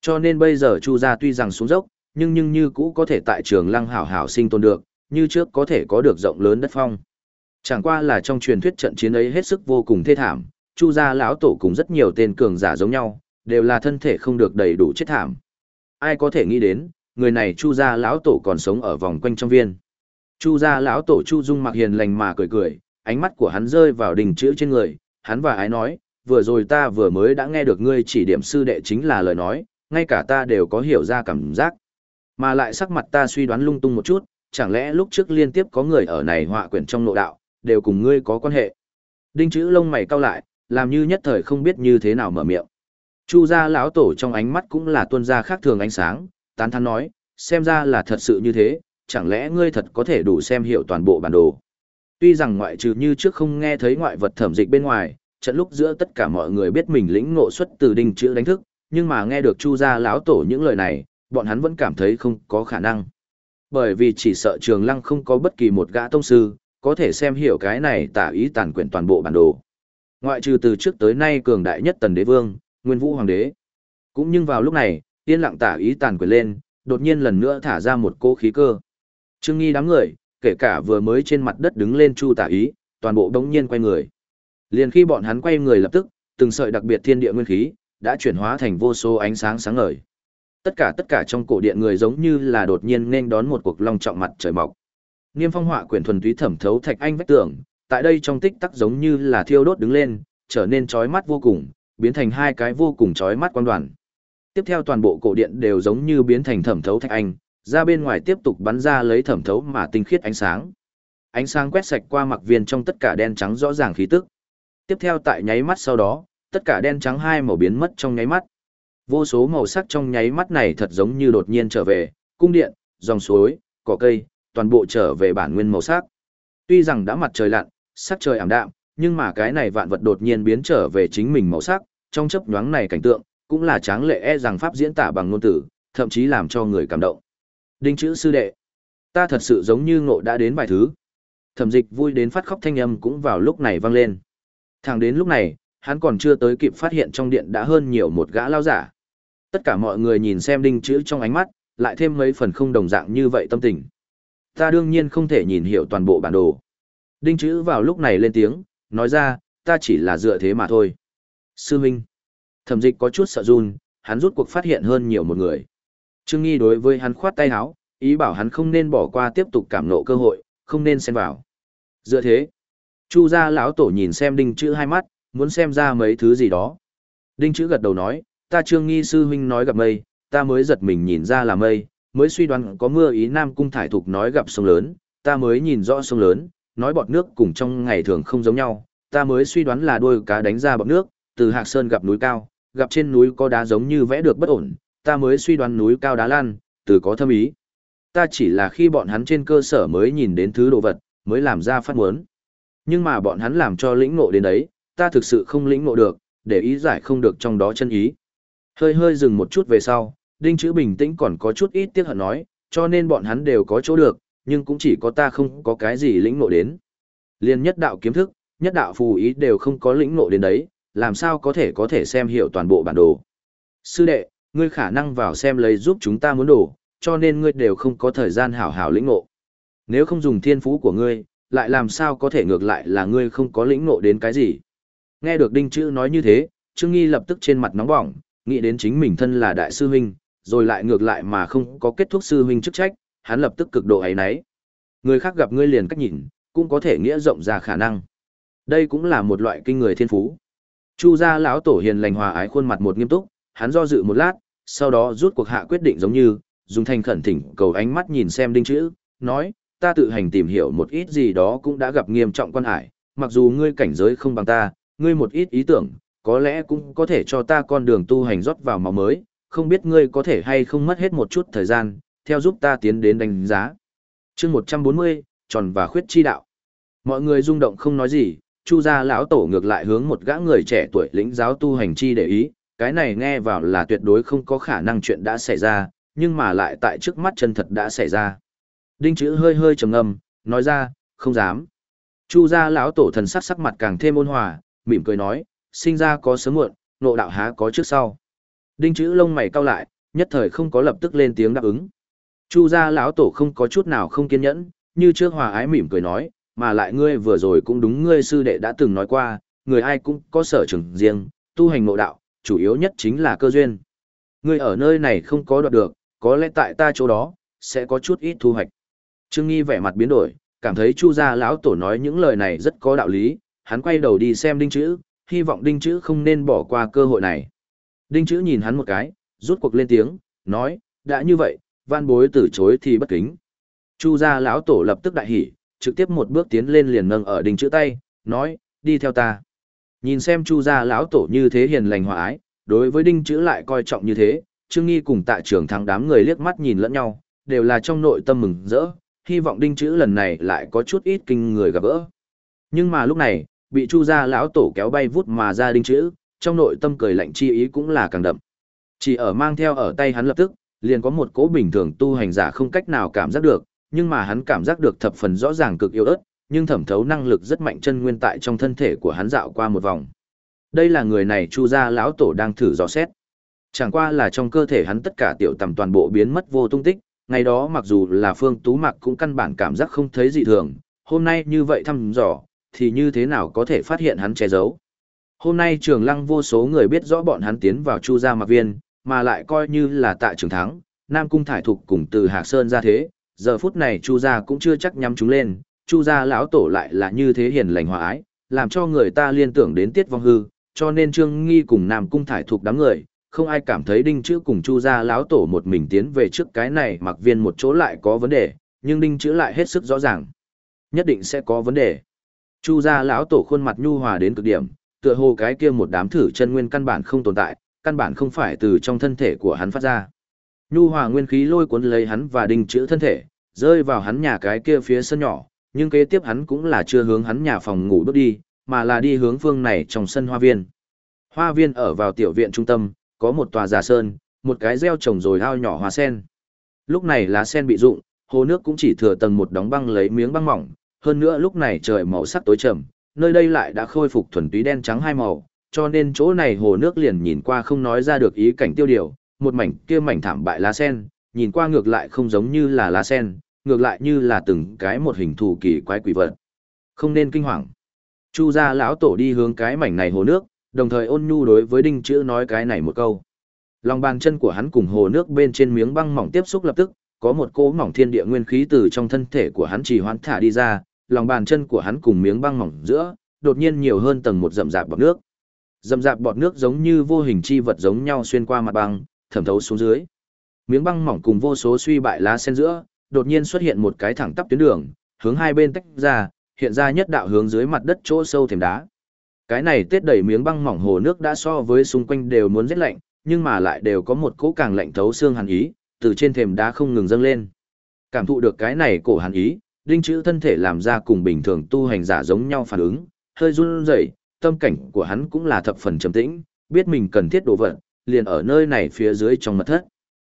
Cho nên bây giờ Chu gia tuy rằng xuống dốc, nhưng nhưng như cũ có thể tại trường lăng hảo hảo sinh tồn được, như trước có thể có được rộng lớn đất phong. Chẳng qua là trong truyền thuyết trận chiến ấy hết sức vô cùng thê thảm, Chu gia lão tổ cùng rất nhiều tên cường giả giống nhau, đều là thân thể không được đầy đủ chết thảm. Ai có thể nghĩ đến, người này Chu gia lão tổ còn sống ở vòng quanh trong viên. Chu gia lão tổ Chu Dung mặc hiền lành mà cười cười, ánh mắt của hắn rơi vào đình chữ trên người, hắn và ái nói, vừa rồi ta vừa mới đã nghe được ngươi chỉ điểm sư đệ chính là lời nói, ngay cả ta đều có hiểu ra cảm giác. Mà lại sắc mặt ta suy đoán lung tung một chút, chẳng lẽ lúc trước liên tiếp có người ở này họa quyển trong nội đạo, đều cùng ngươi có quan hệ. Đinh chữ lông mày cau lại, làm như nhất thời không biết như thế nào mở miệng. Chu gia lão tổ trong ánh mắt cũng là tuôn ra khác thường ánh sáng, tán thán nói, xem ra là thật sự như thế, chẳng lẽ ngươi thật có thể đủ xem hiểu toàn bộ bản đồ. Tuy rằng ngoại trừ như trước không nghe thấy ngoại vật thẩm dịch bên ngoài, trận lúc giữa tất cả mọi người biết mình lĩnh ngộ xuất từ đinh chữ đánh thức, nhưng mà nghe được Chu gia lão tổ những lời này, bọn hắn vẫn cảm thấy không có khả năng. Bởi vì chỉ sợ Trường Lăng không có bất kỳ một gã tông sư có thể xem hiểu cái này tả ý tàn quyển toàn bộ bản đồ. Ngoại trừ từ trước tới nay cường đại nhất Tần Đế Vương, Nguyên Vũ Hoàng đế. Cũng nhưng vào lúc này, yên lặng tả ý tàn quyển lên, đột nhiên lần nữa thả ra một cỗ khí cơ. Trương Nghi đám người, kể cả vừa mới trên mặt đất đứng lên Chu tả ý, toàn bộ đống nhiên quay người. Liền khi bọn hắn quay người lập tức, từng sợi đặc biệt thiên địa nguyên khí đã chuyển hóa thành vô số ánh sáng sáng ngời. Tất cả tất cả trong cổ điện người giống như là đột nhiên nên đón một cuộc long trọng mặt trời mọc. Niêm phong họa quyển thuần túy thẩm thấu thạch anh vách tường, tại đây trong tích tắc giống như là thiêu đốt đứng lên, trở nên chói mắt vô cùng, biến thành hai cái vô cùng chói mắt quan đoàn. Tiếp theo toàn bộ cổ điện đều giống như biến thành thẩm thấu thạch anh, ra bên ngoài tiếp tục bắn ra lấy thẩm thấu mà tinh khiết ánh sáng. Ánh sáng quét sạch qua mặc viên trong tất cả đen trắng rõ ràng khí tức. Tiếp theo tại nháy mắt sau đó, tất cả đen trắng hai màu biến mất trong nháy mắt. Vô số màu sắc trong nháy mắt này thật giống như đột nhiên trở về, cung điện, dòng suối, cỏ cây, toàn bộ trở về bản nguyên màu sắc. Tuy rằng đã mặt trời lặn, sắc trời ảm đạm, nhưng mà cái này vạn vật đột nhiên biến trở về chính mình màu sắc, trong chấp nhoáng này cảnh tượng, cũng là tráng lệ e rằng pháp diễn tả bằng ngôn từ, thậm chí làm cho người cảm động. Đinh chữ sư đệ, ta thật sự giống như ngộ đã đến bài thứ. Thẩm dịch vui đến phát khóc thanh âm cũng vào lúc này vang lên. Thẳng đến lúc này, hắn còn chưa tới kịp phát hiện trong điện đã hơn nhiều một gã lao giả. Tất cả mọi người nhìn xem đinh chữ trong ánh mắt, lại thêm mấy phần không đồng dạng như vậy tâm tình. Ta đương nhiên không thể nhìn hiểu toàn bộ bản đồ. Đinh chữ vào lúc này lên tiếng, nói ra, ta chỉ là dựa thế mà thôi. Sư Minh. Thẩm dịch có chút sợ run, hắn rút cuộc phát hiện hơn nhiều một người. Trương Nghi đối với hắn khoát tay áo, ý bảo hắn không nên bỏ qua tiếp tục cảm nộ cơ hội, không nên xen vào. Dựa thế, Chu gia lão tổ nhìn xem Đinh Chữ hai mắt, muốn xem ra mấy thứ gì đó. Đinh Chữ gật đầu nói, ta Trương Nghi sư huynh nói gặp mây, ta mới giật mình nhìn ra là mây, mới suy đoán có mưa ý Nam Cung Thải Thục nói gặp sông lớn, ta mới nhìn rõ sông lớn, nói bọt nước cùng trong ngày thường không giống nhau, ta mới suy đoán là đôi cá đánh ra bọt nước, từ Hạc Sơn gặp núi cao, gặp trên núi có đá giống như vẽ được bất ổn, ta mới suy đoán núi cao đá lan, từ có thâm ý. Ta chỉ là khi bọn hắn trên cơ sở mới nhìn đến thứ đồ vật, mới làm ra phát muốn. Nhưng mà bọn hắn làm cho lĩnh ngộ đến đấy, ta thực sự không lĩnh ngộ được, để ý giải không được trong đó chân ý. Hơi hơi dừng một chút về sau, Đinh Chữ bình tĩnh còn có chút ít tiếc hận nói, cho nên bọn hắn đều có chỗ được, nhưng cũng chỉ có ta không có cái gì lĩnh ngộ đến. Liên nhất đạo kiếm thức, nhất đạo phù ý đều không có lĩnh ngộ đến đấy, làm sao có thể có thể xem hiểu toàn bộ bản đồ. Sư đệ, ngươi khả năng vào xem lấy giúp chúng ta muốn đồ, cho nên ngươi đều không có thời gian hảo hảo lĩnh ngộ. Nếu không dùng thiên phú của ngươi, lại làm sao có thể ngược lại là ngươi không có lĩnh ngộ đến cái gì. Nghe được Đinh Chữ nói như thế, Trương Nghi lập tức trên mặt nóng bỏng, nghĩ đến chính mình thân là đại sư huynh, rồi lại ngược lại mà không có kết thúc sư huynh chức trách, hắn lập tức cực độ ấy náy. Người khác gặp ngươi liền cách nhìn, cũng có thể nghĩa rộng ra khả năng. Đây cũng là một loại kinh người thiên phú. Chu gia lão tổ hiền lành hòa ái khuôn mặt một nghiêm túc, hắn do dự một lát, sau đó rút cuộc hạ quyết định giống như, dùng thanh khẩn thỉnh cầu ánh mắt nhìn xem đinh chữ, nói, ta tự hành tìm hiểu một ít gì đó cũng đã gặp nghiêm trọng quan hải, mặc dù ngươi cảnh giới không bằng ta, ngươi một ít ý tưởng, có lẽ cũng có thể cho ta con đường tu hành rót vào máu mới, không biết ngươi có thể hay không mất hết một chút thời gian, theo giúp ta tiến đến đánh giá. chương 140, tròn và khuyết chi đạo. Mọi người rung động không nói gì, chu gia lão tổ ngược lại hướng một gã người trẻ tuổi lĩnh giáo tu hành chi để ý, cái này nghe vào là tuyệt đối không có khả năng chuyện đã xảy ra, nhưng mà lại tại trước mắt chân thật đã xảy ra. Đinh chữ hơi hơi trầm ngâm, nói ra, không dám. Chu gia lão tổ thần sắc sắc mặt càng thêm ôn hòa, mỉm cười nói, sinh ra có sớm muộn, nộ đạo há có trước sau. Đinh chữ lông mày cau lại, nhất thời không có lập tức lên tiếng đáp ứng. Chu gia lão tổ không có chút nào không kiên nhẫn, như trước hòa ái mỉm cười nói, mà lại ngươi vừa rồi cũng đúng ngươi sư đệ đã từng nói qua, người ai cũng có sở trường riêng, tu hành ngộ đạo, chủ yếu nhất chính là cơ duyên. Ngươi ở nơi này không có đoạt được, có lẽ tại ta chỗ đó, sẽ có chút ít thu hoạch. Trương Nghi vẻ mặt biến đổi, cảm thấy Chu gia lão tổ nói những lời này rất có đạo lý, hắn quay đầu đi xem Đinh Chữ, hy vọng Đinh Chữ không nên bỏ qua cơ hội này. Đinh Chữ nhìn hắn một cái, rút cuộc lên tiếng, nói, đã như vậy, van bối từ chối thì bất kính. Chu gia lão tổ lập tức đại hỉ, trực tiếp một bước tiến lên liền nâng ở Đinh Chữ tay, nói, đi theo ta. Nhìn xem Chu gia lão tổ như thế hiền lành hòa ái, đối với Đinh Chữ lại coi trọng như thế, Trương Nghi cùng Tạ Trường Thắng đám người liếc mắt nhìn lẫn nhau, đều là trong nội tâm mừng rỡ, hy vọng Đinh Chữ lần này lại có chút ít kinh người gặp gỡ. Nhưng mà lúc này, bị Chu gia lão tổ kéo bay vút mà ra Đinh Chữ, trong nội tâm cười lạnh chi ý cũng là càng đậm. Chỉ ở mang theo ở tay hắn lập tức, liền có một cỗ bình thường tu hành giả không cách nào cảm giác được, nhưng mà hắn cảm giác được thập phần rõ ràng cực yếu ớt, nhưng thẩm thấu năng lực rất mạnh chân nguyên tại trong thân thể của hắn dạo qua một vòng. Đây là người này Chu gia lão tổ đang thử dò xét. Chẳng qua là trong cơ thể hắn tất cả tiểu tầm toàn bộ biến mất vô tung tích, ngày đó mặc dù là Phương Tú Mặc cũng căn bản cảm giác không thấy gì thường, hôm nay như vậy thăm dò, thì như thế nào có thể phát hiện hắn che giấu. Hôm nay trường lăng vô số người biết rõ bọn hắn tiến vào Chu gia mặc viên, mà lại coi như là tại trường thắng, Nam Cung Thải Thục cùng từ Hạc Sơn ra thế, giờ phút này Chu gia cũng chưa chắc nhắm chúng lên, Chu gia lão tổ lại là như thế hiền lành hòa ái, làm cho người ta liên tưởng đến tiết vong hư, cho nên Trương Nghi cùng Nam Cung Thải Thục đám người, không ai cảm thấy Đinh Chữ cùng Chu gia lão tổ một mình tiến về trước cái này mặc viên một chỗ lại có vấn đề, nhưng Đinh Chữ lại hết sức rõ ràng. Nhất định sẽ có vấn đề. Chu gia lão tổ khuôn mặt nhu hòa đến cực điểm, tựa hồ cái kia một đám thử chân nguyên căn bản không tồn tại, căn bản không phải từ trong thân thể của hắn phát ra. Nhu hòa nguyên khí lôi cuốn lấy hắn và đình Chữ thân thể, rơi vào hắn nhà cái kia phía sân nhỏ, nhưng kế tiếp hắn cũng là chưa hướng hắn nhà phòng ngủ bước đi, mà là đi hướng phương này trong sân hoa viên. Hoa viên ở vào tiểu viện trung tâm, có một tòa giả sơn, một cái gieo trồng rồi ao nhỏ hoa sen. Lúc này lá sen bị rụng, hồ nước cũng chỉ thừa tầng một đóng băng lấy miếng băng mỏng, hơn nữa lúc này trời màu sắc tối trầm, nơi đây lại đã khôi phục thuần túy đen trắng hai màu, cho nên chỗ này hồ nước liền nhìn qua không nói ra được ý cảnh tiêu điều, một mảnh kia mảnh thảm bại lá sen, nhìn qua ngược lại không giống như là lá sen, ngược lại như là từng cái một hình thù kỳ quái quỷ vật. Không nên kinh hoàng. Chu gia lão tổ đi hướng cái mảnh này hồ nước, đồng thời ôn nhu đối với đinh chữ nói cái này một câu. Lòng bàn chân của hắn cùng hồ nước bên trên miếng băng mỏng tiếp xúc lập tức, có một cỗ mỏng thiên địa nguyên khí từ trong thân thể của hắn chỉ hoán thả đi ra, lòng bàn chân của hắn cùng miếng băng mỏng giữa, đột nhiên nhiều hơn tầng một rậm rạp bọt nước. Rậm rạp bọt nước giống như vô hình chi vật giống nhau xuyên qua mặt băng, thẩm thấu xuống dưới. Miếng băng mỏng cùng vô số suy bại lá sen giữa, đột nhiên xuất hiện một cái thẳng tắp tuyến đường, hướng hai bên tách ra, hiện ra nhất đạo hướng dưới mặt đất chỗ sâu thềm đá. Cái này tết đầy miếng băng mỏng hồ nước đã so với xung quanh đều muốn rất lạnh, nhưng mà lại đều có một cỗ càng lạnh thấu xương hàn ý, từ trên thềm đá không ngừng dâng lên. Cảm thụ được cái này cổ hàn ý, đinh chữ thân thể làm ra cùng bình thường tu hành giả giống nhau phản ứng, hơi run rẩy, tâm cảnh của hắn cũng là thập phần trầm tĩnh, biết mình cần thiết đồ vật, liền ở nơi này phía dưới trong mật thất.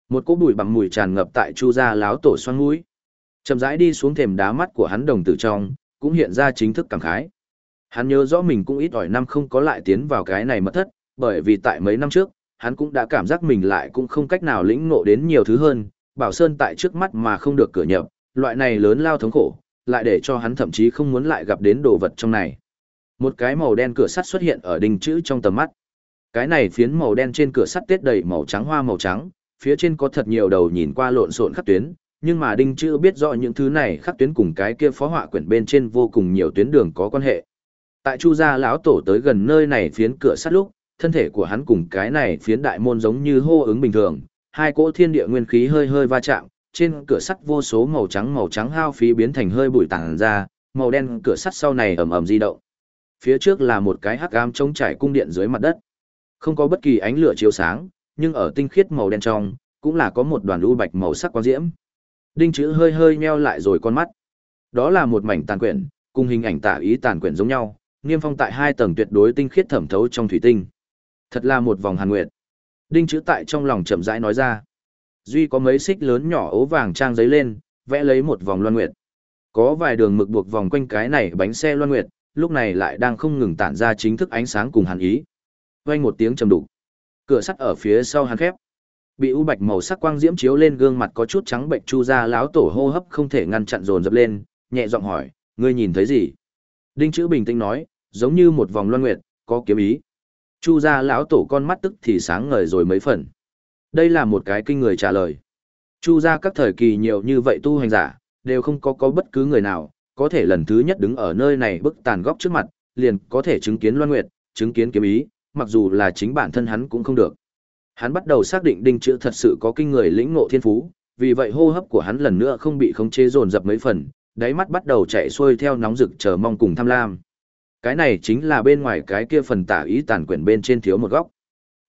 Một cỗ bụi bằng mùi tràn ngập tại chu gia láo tổ xoan mũi. Chậm rãi đi xuống thềm đá mắt của hắn đồng tử trong, cũng hiện ra chính thức cảm khái. Hắn nhớ rõ mình cũng ít ỏi năm không có lại tiến vào cái này mật thất, bởi vì tại mấy năm trước, hắn cũng đã cảm giác mình lại cũng không cách nào lĩnh ngộ đến nhiều thứ hơn, Bảo Sơn tại trước mắt mà không được cửa nhập, loại này lớn lao thống khổ, lại để cho hắn thậm chí không muốn lại gặp đến đồ vật trong này. Một cái màu đen cửa sắt xuất hiện ở đinh chữ trong tầm mắt. Cái này phiến màu đen trên cửa sắt tết đầy màu trắng hoa màu trắng, phía trên có thật nhiều đầu nhìn qua lộn xộn khắp tuyến, nhưng mà đinh chữ biết rõ những thứ này khắc tuyến cùng cái kia phó họa quyển bên trên vô cùng nhiều tuyến đường có quan hệ. Tại Chu gia lão tổ tới gần nơi này phiến cửa sắt lúc, thân thể của hắn cùng cái này phiến đại môn giống như hô ứng bình thường, hai cỗ thiên địa nguyên khí hơi hơi va chạm, trên cửa sắt vô số màu trắng màu trắng hao phí biến thành hơi bụi tản ra, màu đen cửa sắt sau này ầm ầm di động. Phía trước là một cái hắc ám trống trải cung điện dưới mặt đất. Không có bất kỳ ánh lửa chiếu sáng, nhưng ở tinh khiết màu đen trong, cũng là có một đoàn u bạch màu sắc quang diễm. Đinh chữ hơi hơi meo lại rồi con mắt. Đó là một mảnh tàn quyển, cùng hình ảnh tả ý tàn quyển giống nhau, niêm phong tại hai tầng tuyệt đối tinh khiết thẩm thấu trong thủy tinh. Thật là một vòng hàn nguyệt. Đinh chữ tại trong lòng chậm rãi nói ra. Duy có mấy xích lớn nhỏ ố vàng trang giấy lên, vẽ lấy một vòng loan nguyệt. Có vài đường mực buộc vòng quanh cái này bánh xe loan nguyệt, lúc này lại đang không ngừng tản ra chính thức ánh sáng cùng hàn ý. Vang một tiếng trầm đục. Cửa sắt ở phía sau hàn khép. Bị u bạch màu sắc quang diễm chiếu lên gương mặt có chút trắng bệnh chu ra láo tổ hô hấp không thể ngăn chặn dồn dập lên, nhẹ giọng hỏi, ngươi nhìn thấy gì? Đinh chữ bình tĩnh nói, giống như một vòng loan nguyệt, có kiếm ý. Chu ra lão tổ con mắt tức thì sáng ngời rồi mấy phần. Đây là một cái kinh người trả lời. Chu ra các thời kỳ nhiều như vậy tu hành giả, đều không có có bất cứ người nào, có thể lần thứ nhất đứng ở nơi này bức tàn góc trước mặt, liền có thể chứng kiến loan nguyệt, chứng kiến kiếm ý, mặc dù là chính bản thân hắn cũng không được. Hắn bắt đầu xác định đinh chữ thật sự có kinh người lĩnh ngộ thiên phú, vì vậy hô hấp của hắn lần nữa không bị khống chế dồn dập mấy phần, đáy mắt bắt đầu chạy xuôi theo nóng rực chờ mong cùng tham lam. Cái này chính là bên ngoài cái kia phần tả ý tàn quyển bên trên thiếu một góc.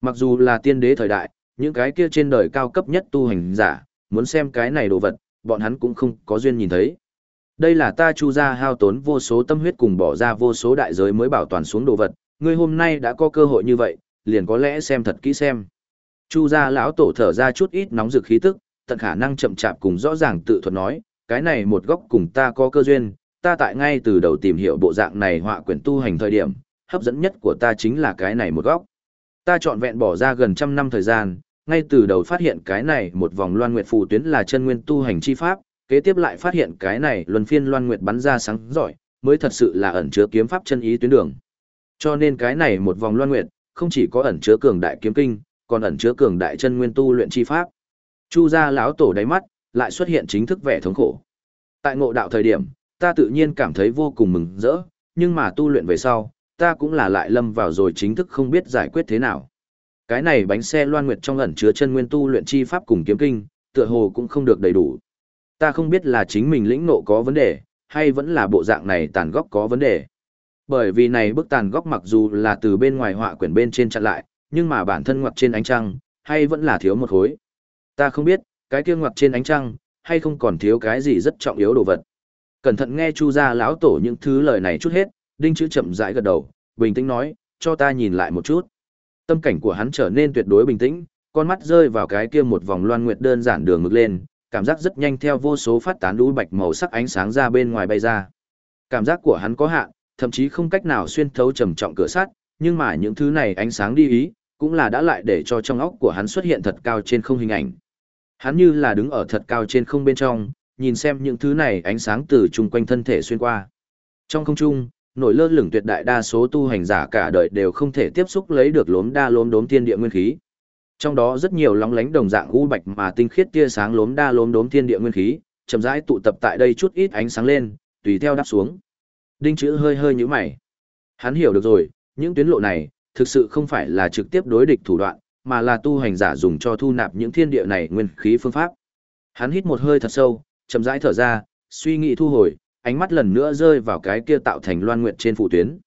Mặc dù là tiên đế thời đại, những cái kia trên đời cao cấp nhất tu hành giả, muốn xem cái này đồ vật, bọn hắn cũng không có duyên nhìn thấy. Đây là ta chu ra hao tốn vô số tâm huyết cùng bỏ ra vô số đại giới mới bảo toàn xuống đồ vật, ngươi hôm nay đã có cơ hội như vậy, liền có lẽ xem thật kỹ xem. Chu gia lão tổ thở ra chút ít nóng rực khí tức, tận khả năng chậm chạp cùng rõ ràng tự thuật nói, cái này một góc cùng ta có cơ duyên, ta tại ngay từ đầu tìm hiểu bộ dạng này họa quyển tu hành thời điểm, hấp dẫn nhất của ta chính là cái này một góc. Ta chọn vẹn bỏ ra gần trăm năm thời gian, ngay từ đầu phát hiện cái này một vòng loan nguyệt phù tuyến là chân nguyên tu hành chi pháp, kế tiếp lại phát hiện cái này luân phiên loan nguyệt bắn ra sáng giỏi, mới thật sự là ẩn chứa kiếm pháp chân ý tuyến đường. Cho nên cái này một vòng loan nguyệt, không chỉ có ẩn chứa cường đại kiếm kinh, còn ẩn chứa cường đại chân nguyên tu luyện chi pháp. Chu gia lão tổ đáy mắt, lại xuất hiện chính thức vẻ thống khổ. Tại ngộ đạo thời điểm, ta tự nhiên cảm thấy vô cùng mừng rỡ, nhưng mà tu luyện về sau, ta cũng là lại lâm vào rồi chính thức không biết giải quyết thế nào. Cái này bánh xe loan nguyệt trong ẩn chứa chân nguyên tu luyện chi pháp cùng kiếm kinh, tựa hồ cũng không được đầy đủ. Ta không biết là chính mình lĩnh nộ có vấn đề, hay vẫn là bộ dạng này tàn góc có vấn đề. Bởi vì này bức tàn góc mặc dù là từ bên ngoài họa quyển bên trên chặn lại, nhưng mà bản thân ngoặt trên ánh trăng, hay vẫn là thiếu một khối. Ta không biết, cái kia ngoặt trên ánh trăng, hay không còn thiếu cái gì rất trọng yếu đồ vật. Cẩn thận nghe Chu gia lão tổ những thứ lời này chút hết, Đinh chữ chậm rãi gật đầu, bình tĩnh nói, cho ta nhìn lại một chút. Tâm cảnh của hắn trở nên tuyệt đối bình tĩnh, con mắt rơi vào cái kia một vòng loan nguyệt đơn giản đường mực lên, cảm giác rất nhanh theo vô số phát tán lũ bạch màu sắc ánh sáng ra bên ngoài bay ra. Cảm giác của hắn có hạn, thậm chí không cách nào xuyên thấu trầm trọng cửa sắt, nhưng mà những thứ này ánh sáng đi ý, cũng là đã lại để cho trong óc của hắn xuất hiện thật cao trên không hình ảnh. Hắn như là đứng ở thật cao trên không bên trong, nhìn xem những thứ này ánh sáng từ chung quanh thân thể xuyên qua. Trong không trung, nổi lơ lửng tuyệt đại đa số tu hành giả cả đời đều không thể tiếp xúc lấy được lốm đa lốm đốm thiên địa nguyên khí. Trong đó rất nhiều lóng lánh đồng dạng u bạch mà tinh khiết tia sáng lốm đa lốm đốm thiên địa nguyên khí, chậm rãi tụ tập tại đây chút ít ánh sáng lên, tùy theo đáp xuống. Đinh chữ hơi hơi nhíu mày. Hắn hiểu được rồi, những tuyến lộ này thực sự không phải là trực tiếp đối địch thủ đoạn, mà là tu hành giả dùng cho thu nạp những thiên địa này nguyên khí phương pháp. Hắn hít một hơi thật sâu, chậm rãi thở ra, suy nghĩ thu hồi, ánh mắt lần nữa rơi vào cái kia tạo thành loan nguyện trên phù tuyến.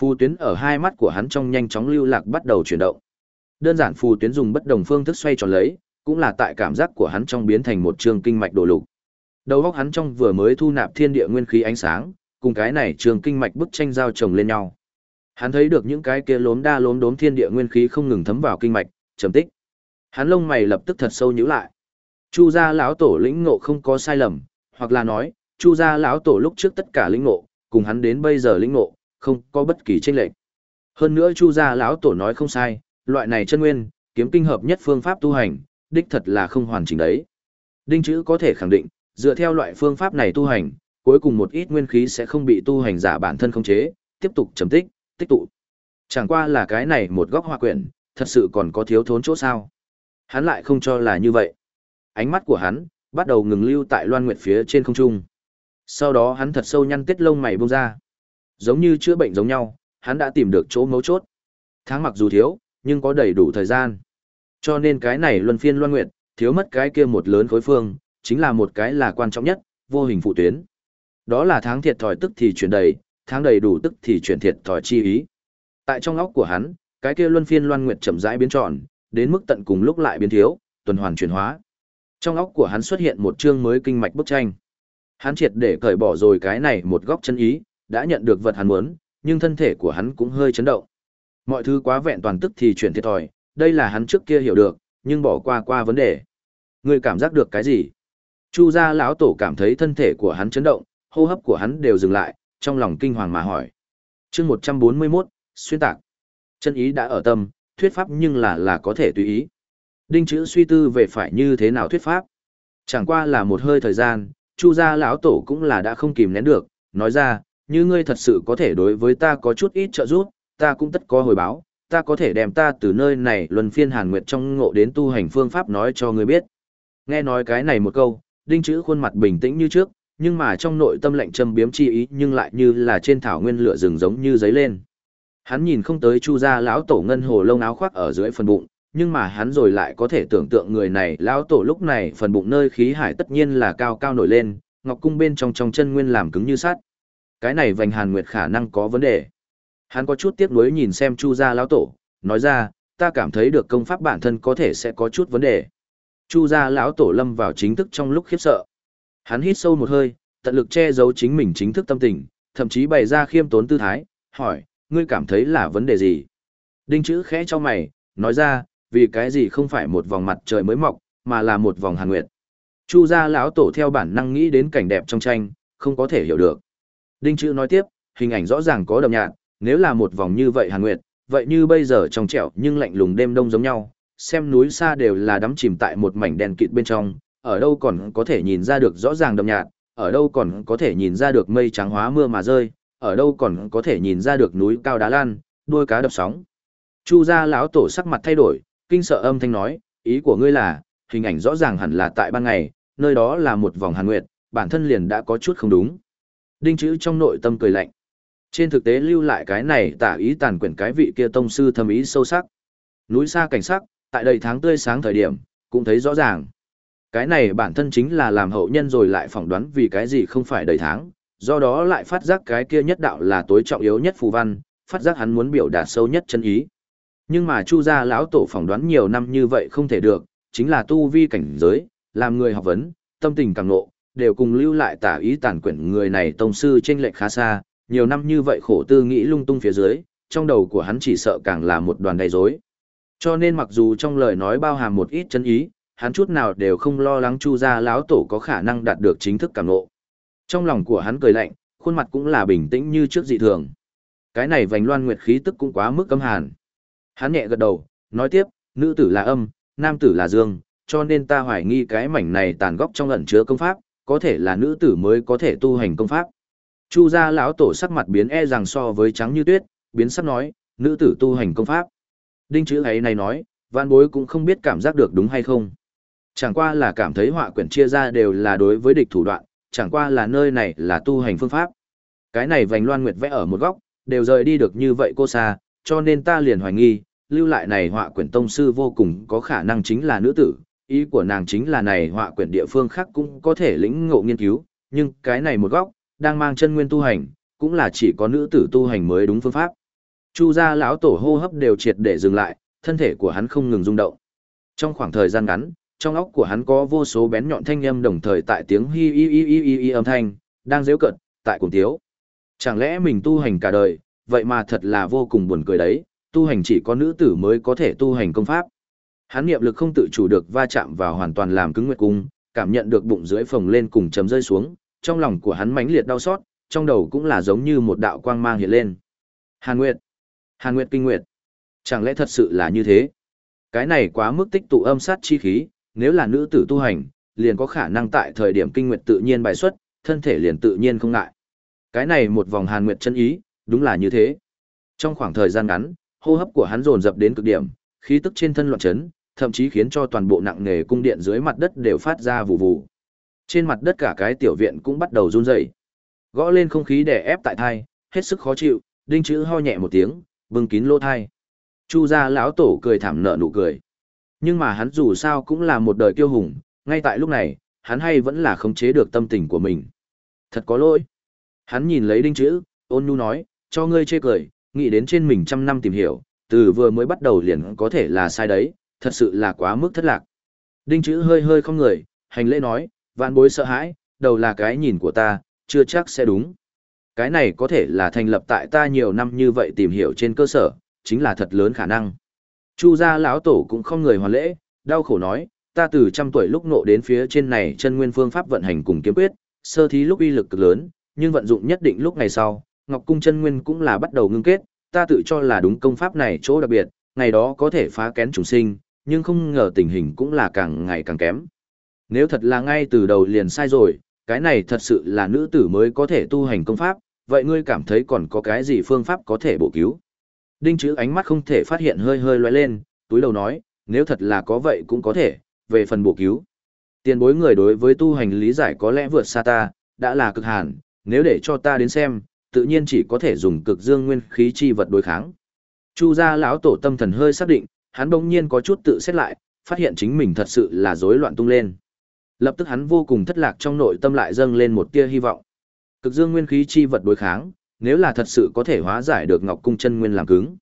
Phù tuyến ở hai mắt của hắn trong nhanh chóng lưu lạc bắt đầu chuyển động. Đơn giản phù tuyến dùng bất đồng phương thức xoay tròn lấy, cũng là tại cảm giác của hắn trong biến thành một trường kinh mạch đổ lục. Đầu óc hắn trong vừa mới thu nạp thiên địa nguyên khí ánh sáng, cùng cái này trường kinh mạch bức tranh giao chồng lên nhau. Hắn thấy được những cái kia lốm đa lốm đốm thiên địa nguyên khí không ngừng thấm vào kinh mạch, trầm tích. Hắn lông mày lập tức thật sâu nhíu lại. Chu gia lão tổ lĩnh ngộ không có sai lầm, hoặc là nói, Chu gia lão tổ lúc trước tất cả lĩnh ngộ, cùng hắn đến bây giờ lĩnh ngộ, không có bất kỳ tranh lệch. Hơn nữa Chu gia lão tổ nói không sai, loại này chân nguyên, kiếm kinh hợp nhất phương pháp tu hành, đích thật là không hoàn chỉnh đấy. Đinh chữ có thể khẳng định, dựa theo loại phương pháp này tu hành, cuối cùng một ít nguyên khí sẽ không bị tu hành giả bản thân khống chế, tiếp tục trầm tích, tích tụ. Chẳng qua là cái này một góc hoa quyển, thật sự còn có thiếu thốn chỗ sao. Hắn lại không cho là như vậy. Ánh mắt của hắn, bắt đầu ngừng lưu tại loan nguyệt phía trên không trung. Sau đó hắn thật sâu nhăn tiết lông mày bông ra. Giống như chữa bệnh giống nhau, hắn đã tìm được chỗ mấu chốt. Tháng mặc dù thiếu, nhưng có đầy đủ thời gian. Cho nên cái này luân phiên loan nguyệt, thiếu mất cái kia một lớn khối phương, chính là một cái là quan trọng nhất, vô hình phụ tuyến. Đó là tháng thiệt thòi tức thì chuyển đầy, tháng đầy đủ tức thì chuyển thiệt thòi chi ý. Tại trong óc của hắn, cái kia luân phiên loan nguyệt chậm rãi biến tròn, đến mức tận cùng lúc lại biến thiếu, tuần hoàn chuyển hóa. Trong óc của hắn xuất hiện một chương mới kinh mạch bức tranh. Hắn triệt để cởi bỏ rồi cái này một góc chân ý, đã nhận được vật hắn muốn, nhưng thân thể của hắn cũng hơi chấn động. Mọi thứ quá vẹn toàn tức thì chuyển thiệt thòi, đây là hắn trước kia hiểu được, nhưng bỏ qua qua vấn đề. Người cảm giác được cái gì? Chu gia lão tổ cảm thấy thân thể của hắn chấn động, hô hấp của hắn đều dừng lại, trong lòng kinh hoàng mà hỏi. chương 141, xuyên tạc. Chân ý đã ở tâm, thuyết pháp nhưng là là có thể tùy ý. Đinh chữ suy tư về phải như thế nào thuyết pháp. Chẳng qua là một hơi thời gian, Chu gia lão tổ cũng là đã không kìm nén được, nói ra, như ngươi thật sự có thể đối với ta có chút ít trợ giúp, ta cũng tất có hồi báo, ta có thể đem ta từ nơi này luân phiên hàn nguyệt trong ngộ đến tu hành phương pháp nói cho ngươi biết. Nghe nói cái này một câu, đinh chữ khuôn mặt bình tĩnh như trước, nhưng mà trong nội tâm lệnh châm biếm chi ý nhưng lại như là trên thảo nguyên lửa rừng giống như giấy lên. Hắn nhìn không tới chu gia lão tổ ngân hồ lông áo khoác ở dưới phần bụng, nhưng mà hắn rồi lại có thể tưởng tượng người này lão tổ lúc này phần bụng nơi khí hải tất nhiên là cao cao nổi lên, ngọc cung bên trong trong chân nguyên làm cứng như sắt. Cái này vành hàn nguyệt khả năng có vấn đề. Hắn có chút tiếc nuối nhìn xem chu gia lão tổ, nói ra, ta cảm thấy được công pháp bản thân có thể sẽ có chút vấn đề. Chu gia lão tổ lâm vào chính thức trong lúc khiếp sợ. Hắn hít sâu một hơi, tận lực che giấu chính mình chính thức tâm tình, thậm chí bày ra khiêm tốn tư thái, hỏi, ngươi cảm thấy là vấn đề gì? Đinh chữ khẽ cho mày, nói ra, vì cái gì không phải một vòng mặt trời mới mọc, mà là một vòng hàn nguyệt. Chu gia lão tổ theo bản năng nghĩ đến cảnh đẹp trong tranh, không có thể hiểu được. Đinh chữ nói tiếp, hình ảnh rõ ràng có đậm nhạt, nếu là một vòng như vậy hàn nguyệt, vậy như bây giờ trong trẻo nhưng lạnh lùng đêm đông giống nhau, xem núi xa đều là đắm chìm tại một mảnh đèn kịt bên trong, ở đâu còn có thể nhìn ra được rõ ràng đậm nhạt, ở đâu còn có thể nhìn ra được mây trắng hóa mưa mà rơi, ở đâu còn có thể nhìn ra được núi cao đá lan, đuôi cá đập sóng. Chu gia lão tổ sắc mặt thay đổi, kinh sợ âm thanh nói, ý của ngươi là, hình ảnh rõ ràng hẳn là tại ban ngày, nơi đó là một vòng hàn nguyệt, bản thân liền đã có chút không đúng. Đinh chữ trong nội tâm cười lạnh. Trên thực tế lưu lại cái này tả ý tàn quyển cái vị kia tông sư thâm ý sâu sắc. Núi xa cảnh sắc, tại đây tháng tươi sáng thời điểm, cũng thấy rõ ràng. Cái này bản thân chính là làm hậu nhân rồi lại phỏng đoán vì cái gì không phải đầy tháng, do đó lại phát giác cái kia nhất đạo là tối trọng yếu nhất phù văn, phát giác hắn muốn biểu đạt sâu nhất chân ý. Nhưng mà Chu gia lão tổ phỏng đoán nhiều năm như vậy không thể được, chính là tu vi cảnh giới, làm người học vấn, tâm tình càng nộ, đều cùng lưu lại tả ý tàn quyển người này tông sư trên lệch khá xa, nhiều năm như vậy khổ tư nghĩ lung tung phía dưới, trong đầu của hắn chỉ sợ càng là một đoàn đầy rối. Cho nên mặc dù trong lời nói bao hàm một ít chân ý, hắn chút nào đều không lo lắng Chu gia lão tổ có khả năng đạt được chính thức cảm ngộ. Trong lòng của hắn cười lạnh, khuôn mặt cũng là bình tĩnh như trước dị thường. Cái này vành loan nguyệt khí tức cũng quá mức cấm hàn. Hắn nhẹ gật đầu, nói tiếp, nữ tử là âm, nam tử là dương, cho nên ta hoài nghi cái mảnh này tàn góc trong ẩn chứa công pháp, có thể là nữ tử mới có thể tu hành công pháp. Chu gia lão tổ sắc mặt biến e rằng so với trắng như tuyết, biến sắc nói, nữ tử tu hành công pháp. Đinh chữ ấy này nói, văn bối cũng không biết cảm giác được đúng hay không. Chẳng qua là cảm thấy họa quyển chia ra đều là đối với địch thủ đoạn, chẳng qua là nơi này là tu hành phương pháp. Cái này vành loan nguyệt vẽ ở một góc, đều rời đi được như vậy cô xa, cho nên ta liền hoài nghi, lưu lại này họa quyển tông sư vô cùng có khả năng chính là nữ tử, ý của nàng chính là này họa quyển địa phương khác cũng có thể lĩnh ngộ nghiên cứu, nhưng cái này một góc, đang mang chân nguyên tu hành, cũng là chỉ có nữ tử tu hành mới đúng phương pháp. Chu gia lão tổ hô hấp đều triệt để dừng lại, thân thể của hắn không ngừng rung động. Trong khoảng thời gian ngắn, trong óc của hắn có vô số bén nhọn thanh âm đồng thời tại tiếng hi hi hi hi hi, hi âm thanh, đang giễu cợt, tại cùng tiếu. Chẳng lẽ mình tu hành cả đời, vậy mà thật là vô cùng buồn cười đấy, tu hành chỉ có nữ tử mới có thể tu hành công pháp. Hắn niệm lực không tự chủ được va chạm vào hoàn toàn làm cứng nguyệt cung, cảm nhận được bụng dưới phồng lên cùng chấm rơi xuống, trong lòng của hắn mãnh liệt đau xót, trong đầu cũng là giống như một đạo quang mang hiện lên. Hàn Nguyệt, Hàn Nguyệt kinh nguyệt. Chẳng lẽ thật sự là như thế? Cái này quá mức tích tụ âm sát chi khí, nếu là nữ tử tu hành, liền có khả năng tại thời điểm kinh nguyệt tự nhiên bài xuất, thân thể liền tự nhiên không ngại. Cái này một vòng Hàn Nguyệt chân ý, đúng là như thế. Trong khoảng thời gian ngắn, hô hấp của hắn dồn dập đến cực điểm, khí tức trên thân loạn chấn, thậm chí khiến cho toàn bộ nặng nề cung điện dưới mặt đất đều phát ra vụ vụ. Trên mặt đất cả cái tiểu viện cũng bắt đầu run rẩy. Gõ lên không khí để ép tại thai, hết sức khó chịu, đinh chữ ho nhẹ một tiếng, bưng kín lỗ thai. Chu gia lão tổ cười thảm nợ nụ cười. Nhưng mà hắn dù sao cũng là một đời kiêu hùng, ngay tại lúc này, hắn hay vẫn là khống chế được tâm tình của mình. Thật có lỗi. Hắn nhìn lấy đinh chữ, ôn nhu nói, cho ngươi chê cười, nghĩ đến trên mình trăm năm tìm hiểu, từ vừa mới bắt đầu liền có thể là sai đấy, thật sự là quá mức thất lạc. Đinh chữ hơi hơi không người, hành lễ nói, vạn bối sợ hãi, đầu là cái nhìn của ta, chưa chắc sẽ đúng. Cái này có thể là thành lập tại ta nhiều năm như vậy tìm hiểu trên cơ sở, chính là thật lớn khả năng. Chu gia lão tổ cũng không người hoàn lễ, đau khổ nói, ta từ trăm tuổi lúc nộ đến phía trên này chân nguyên phương pháp vận hành cùng kiếm quyết, sơ thí lúc uy lực cực lớn, nhưng vận dụng nhất định lúc ngày sau, Ngọc cung chân nguyên cũng là bắt đầu ngưng kết, ta tự cho là đúng công pháp này chỗ đặc biệt, ngày đó có thể phá kén trùng sinh, nhưng không ngờ tình hình cũng là càng ngày càng kém. Nếu thật là ngay từ đầu liền sai rồi, cái này thật sự là nữ tử mới có thể tu hành công pháp, vậy ngươi cảm thấy còn có cái gì phương pháp có thể bổ cứu? Đinh chữ ánh mắt không thể phát hiện hơi hơi loay lên, túi đầu nói, nếu thật là có vậy cũng có thể, về phần bổ cứu. Tiền bối người đối với tu hành lý giải có lẽ vượt xa ta, đã là cực hàn, nếu để cho ta đến xem, tự nhiên chỉ có thể dùng cực dương nguyên khí chi vật đối kháng. Chu gia lão tổ tâm thần hơi xác định, hắn bỗng nhiên có chút tự xét lại, phát hiện chính mình thật sự là rối loạn tung lên. Lập tức hắn vô cùng thất lạc trong nội tâm lại dâng lên một tia hy vọng. Cực dương nguyên khí chi vật đối kháng, nếu là thật sự có thể hóa giải được Ngọc Cung chân nguyên làm cứng.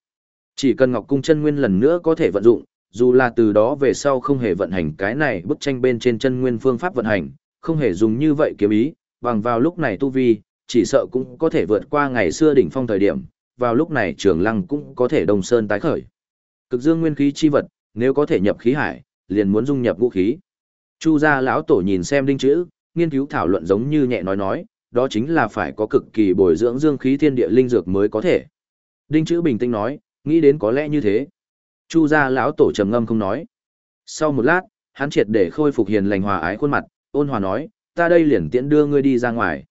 Chỉ cần Ngọc Cung chân nguyên lần nữa có thể vận dụng, dù là từ đó về sau không hề vận hành cái này bức tranh bên trên chân nguyên phương pháp vận hành, không hề dùng như vậy kiếm ý, bằng vào lúc này tu vi, chỉ sợ cũng có thể vượt qua ngày xưa đỉnh phong thời điểm, vào lúc này trường lăng cũng có thể đồng sơn tái khởi. Cực dương nguyên khí chi vật, nếu có thể nhập khí hải, liền muốn dung nhập vũ khí. Chu gia lão tổ nhìn xem đinh chữ, nghiên cứu thảo luận giống như nhẹ nói nói, đó chính là phải có cực kỳ bồi dưỡng dương khí thiên địa linh dược mới có thể. Đinh chữ bình tĩnh nói, nghĩ đến có lẽ như thế. Chu gia lão tổ trầm ngâm không nói. Sau một lát, hắn triệt để khôi phục hiền lành hòa ái khuôn mặt, ôn hòa nói, ta đây liền tiễn đưa ngươi đi ra ngoài.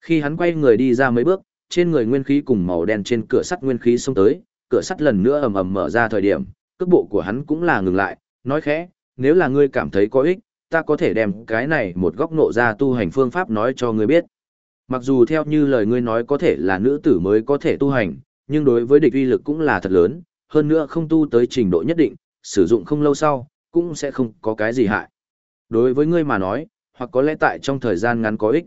Khi hắn quay người đi ra mấy bước, trên người nguyên khí cùng màu đen trên cửa sắt nguyên khí xông tới, cửa sắt lần nữa ầm ầm mở ra thời điểm, cước bộ của hắn cũng là ngừng lại, nói khẽ, nếu là ngươi cảm thấy có ích, ta có thể đem cái này một góc nộ ra tu hành phương pháp nói cho ngươi biết. Mặc dù theo như lời ngươi nói có thể là nữ tử mới có thể tu hành, nhưng đối với địch uy lực cũng là thật lớn, hơn nữa không tu tới trình độ nhất định, sử dụng không lâu sau, cũng sẽ không có cái gì hại. Đối với ngươi mà nói, hoặc có lẽ tại trong thời gian ngắn có ích.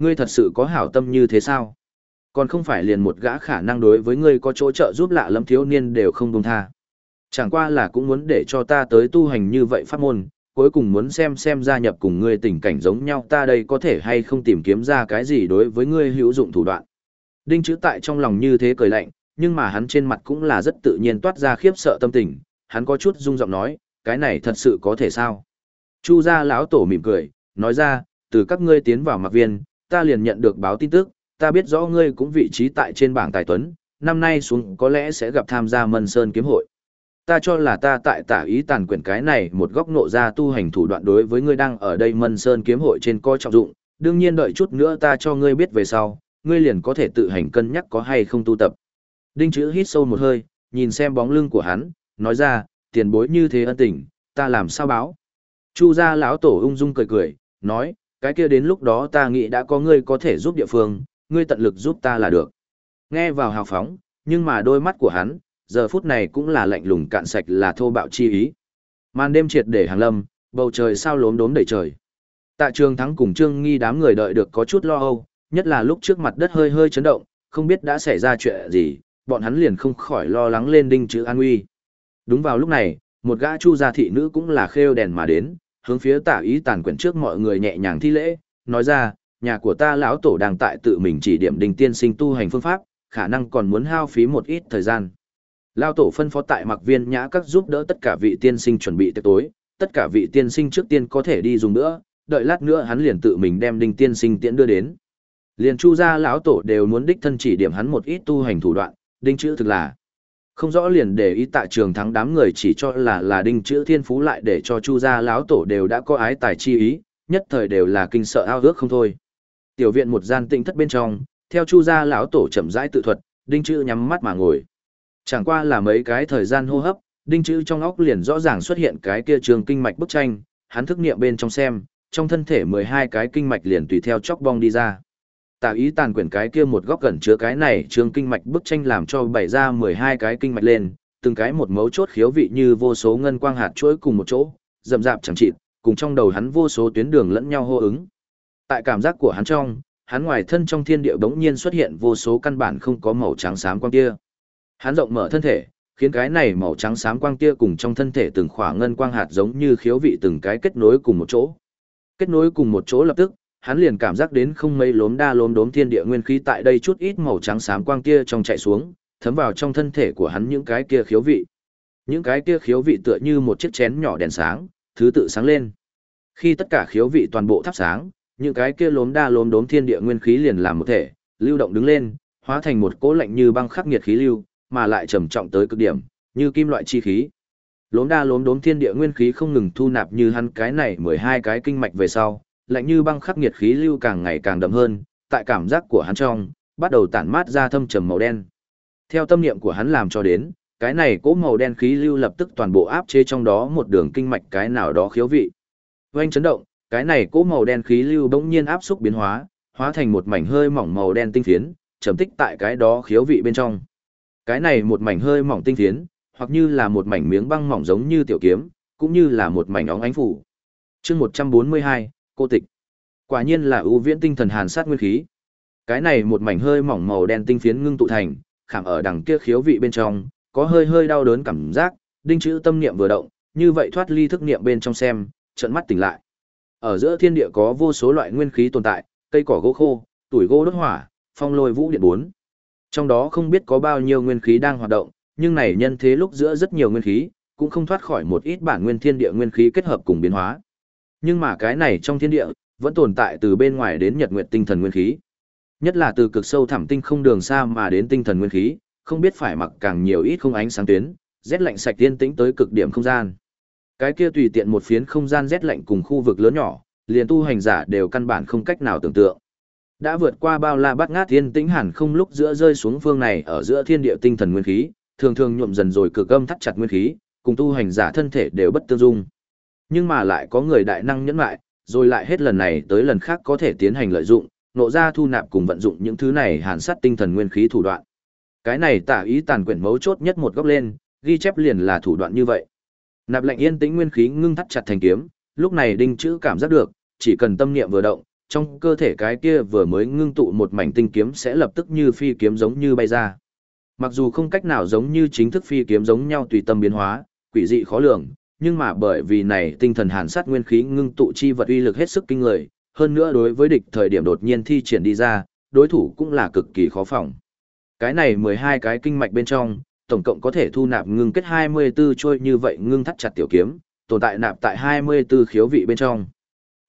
Ngươi thật sự có hảo tâm như thế sao? Còn không phải liền một gã khả năng đối với ngươi có chỗ trợ giúp lạ lẫm thiếu niên đều không buông tha. Chẳng qua là cũng muốn để cho ta tới tu hành như vậy pháp môn, cuối cùng muốn xem xem gia nhập cùng ngươi tình cảnh giống nhau ta đây có thể hay không tìm kiếm ra cái gì đối với ngươi hữu dụng thủ đoạn. Đinh chữ tại trong lòng như thế cười lạnh, nhưng mà hắn trên mặt cũng là rất tự nhiên toát ra khiếp sợ tâm tình, hắn có chút rung giọng nói, cái này thật sự có thể sao? Chu gia lão tổ mỉm cười, nói ra, từ các ngươi tiến vào mặc viên, ta liền nhận được báo tin tức, ta biết rõ ngươi cũng vị trí tại trên bảng tài tuấn, năm nay xuống có lẽ sẽ gặp tham gia Mân Sơn kiếm hội. Ta cho là ta tại tả ý tàn quyển cái này một góc nộ ra tu hành thủ đoạn đối với ngươi đang ở đây Mân Sơn kiếm hội trên coi trọng dụng, đương nhiên đợi chút nữa ta cho ngươi biết về sau, ngươi liền có thể tự hành cân nhắc có hay không tu tập. Đinh chữ hít sâu một hơi, nhìn xem bóng lưng của hắn, nói ra, tiền bối như thế ân tình, ta làm sao báo. Chu gia lão tổ ung dung cười cười, nói, cái kia đến lúc đó ta nghĩ đã có ngươi có thể giúp địa phương, ngươi tận lực giúp ta là được. Nghe vào hào phóng, nhưng mà đôi mắt của hắn, giờ phút này cũng là lạnh lùng cạn sạch là thô bạo chi ý. Màn đêm triệt để hàng lâm, bầu trời sao lốm đốm đầy trời. Tạ trường thắng cùng trương nghi đám người đợi được có chút lo âu, nhất là lúc trước mặt đất hơi hơi chấn động, không biết đã xảy ra chuyện gì, bọn hắn liền không khỏi lo lắng lên đinh chữ an nguy. Đúng vào lúc này, một gã chu gia thị nữ cũng là khêu đèn mà đến, hướng phía tả ý tàn quyển trước mọi người nhẹ nhàng thi lễ, nói ra, nhà của ta lão tổ đang tại tự mình chỉ điểm đình tiên sinh tu hành phương pháp, khả năng còn muốn hao phí một ít thời gian. Lão tổ phân phó tại mặc viên nhã các giúp đỡ tất cả vị tiên sinh chuẩn bị tiệc tối, tất cả vị tiên sinh trước tiên có thể đi dùng nữa, đợi lát nữa hắn liền tự mình đem đinh tiên sinh tiễn đưa đến. Liền chu gia lão tổ đều muốn đích thân chỉ điểm hắn một ít tu hành thủ đoạn, đinh chữ thực là không rõ liền để ý tại trường thắng đám người chỉ cho là là đinh chữ thiên phú lại để cho chu gia lão tổ đều đã có ái tài chi ý, nhất thời đều là kinh sợ ao ước không thôi. Tiểu viện một gian tĩnh thất bên trong, theo chu gia lão tổ chậm rãi tự thuật, đinh chữ nhắm mắt mà ngồi. Chẳng qua là mấy cái thời gian hô hấp, đinh chữ trong óc liền rõ ràng xuất hiện cái kia trường kinh mạch bức tranh, hắn thức niệm bên trong xem, trong thân thể 12 cái kinh mạch liền tùy theo chóc bong đi ra. Tạo ý tàn quyển cái kia một góc gần chứa cái này trường kinh mạch bức tranh làm cho bày ra 12 cái kinh mạch lên, từng cái một mấu chốt khiếu vị như vô số ngân quang hạt chuỗi cùng một chỗ, rậm rạp chẳng chịt, cùng trong đầu hắn vô số tuyến đường lẫn nhau hô ứng. Tại cảm giác của hắn trong, hắn ngoài thân trong thiên địa bỗng nhiên xuất hiện vô số căn bản không có màu trắng xám quang kia. Hắn rộng mở thân thể, khiến cái này màu trắng xám quang kia cùng trong thân thể từng khỏa ngân quang hạt giống như khiếu vị từng cái kết nối cùng một chỗ. Kết nối cùng một chỗ lập tức, hắn liền cảm giác đến không mây lốm đa lốm đốm thiên địa nguyên khí tại đây chút ít màu trắng xám quang kia trong chạy xuống, thấm vào trong thân thể của hắn những cái kia khiếu vị. Những cái kia khiếu vị tựa như một chiếc chén nhỏ đèn sáng, thứ tự sáng lên. Khi tất cả khiếu vị toàn bộ thắp sáng, những cái kia lốm đa lốm đốm thiên địa nguyên khí liền làm một thể, lưu động đứng lên, hóa thành một cỗ lạnh như băng khắc nghiệt khí lưu, mà lại trầm trọng tới cực điểm, như kim loại chi khí. Lốm đa lốm đốm thiên địa nguyên khí không ngừng thu nạp như hắn cái này 12 cái kinh mạch về sau, lạnh như băng khắc nghiệt khí lưu càng ngày càng đậm hơn, tại cảm giác của hắn trong, bắt đầu tản mát ra thâm trầm màu đen. Theo tâm niệm của hắn làm cho đến, cái này cỗ màu đen khí lưu lập tức toàn bộ áp chế trong đó một đường kinh mạch cái nào đó khiếu vị. Oanh chấn động, cái này cỗ màu đen khí lưu bỗng nhiên áp xúc biến hóa, hóa thành một mảnh hơi mỏng màu đen tinh phiến, trầm tích tại cái đó khiếu vị bên trong. Cái này một mảnh hơi mỏng tinh phiến, hoặc như là một mảnh miếng băng mỏng giống như tiểu kiếm, cũng như là một mảnh óng ánh phủ. Chương 142, cô tịch. Quả nhiên là ưu viễn tinh thần hàn sát nguyên khí. Cái này một mảnh hơi mỏng màu đen tinh phiến ngưng tụ thành, khảm ở đằng kia khiếu vị bên trong, có hơi hơi đau đớn cảm giác, đinh chữ tâm niệm vừa động, như vậy thoát ly thức niệm bên trong xem, trận mắt tỉnh lại. Ở giữa thiên địa có vô số loại nguyên khí tồn tại, cây cỏ gỗ khô, tuổi gỗ đốt hỏa, phong lôi vũ điện bốn. Trong đó không biết có bao nhiêu nguyên khí đang hoạt động, nhưng này nhân thế lúc giữa rất nhiều nguyên khí, cũng không thoát khỏi một ít bản nguyên thiên địa nguyên khí kết hợp cùng biến hóa. Nhưng mà cái này trong thiên địa, vẫn tồn tại từ bên ngoài đến nhật nguyệt tinh thần nguyên khí. Nhất là từ cực sâu thẳm tinh không đường xa mà đến tinh thần nguyên khí, không biết phải mặc càng nhiều ít không ánh sáng tuyến, rét lạnh sạch tiên tĩnh tới cực điểm không gian. Cái kia tùy tiện một phiến không gian rét lạnh cùng khu vực lớn nhỏ, liền tu hành giả đều căn bản không cách nào tưởng tượng. Đã vượt qua bao la bát ngát thiên tĩnh hẳn không lúc giữa rơi xuống phương này ở giữa thiên địa tinh thần nguyên khí, thường thường nhuộm dần rồi cực âm thắt chặt nguyên khí, cùng tu hành giả thân thể đều bất tương dung. Nhưng mà lại có người đại năng nhẫn lại, rồi lại hết lần này tới lần khác có thể tiến hành lợi dụng, nộ ra thu nạp cùng vận dụng những thứ này hàn sát tinh thần nguyên khí thủ đoạn. Cái này tả ý tàn quyển mấu chốt nhất một góc lên, ghi chép liền là thủ đoạn như vậy. Nạp lệnh yên tĩnh nguyên khí ngưng thắt chặt thành kiếm, lúc này đinh chữ cảm giác được, chỉ cần tâm niệm vừa động, trong cơ thể cái kia vừa mới ngưng tụ một mảnh tinh kiếm sẽ lập tức như phi kiếm giống như bay ra. Mặc dù không cách nào giống như chính thức phi kiếm giống nhau tùy tâm biến hóa, quỷ dị khó lường, nhưng mà bởi vì này tinh thần hàn sát nguyên khí ngưng tụ chi vật uy lực hết sức kinh người, hơn nữa đối với địch thời điểm đột nhiên thi triển đi ra, đối thủ cũng là cực kỳ khó phòng. Cái này 12 cái kinh mạch bên trong, tổng cộng có thể thu nạp ngưng kết 24 trôi như vậy ngưng thắt chặt tiểu kiếm, tồn tại nạp tại 24 khiếu vị bên trong.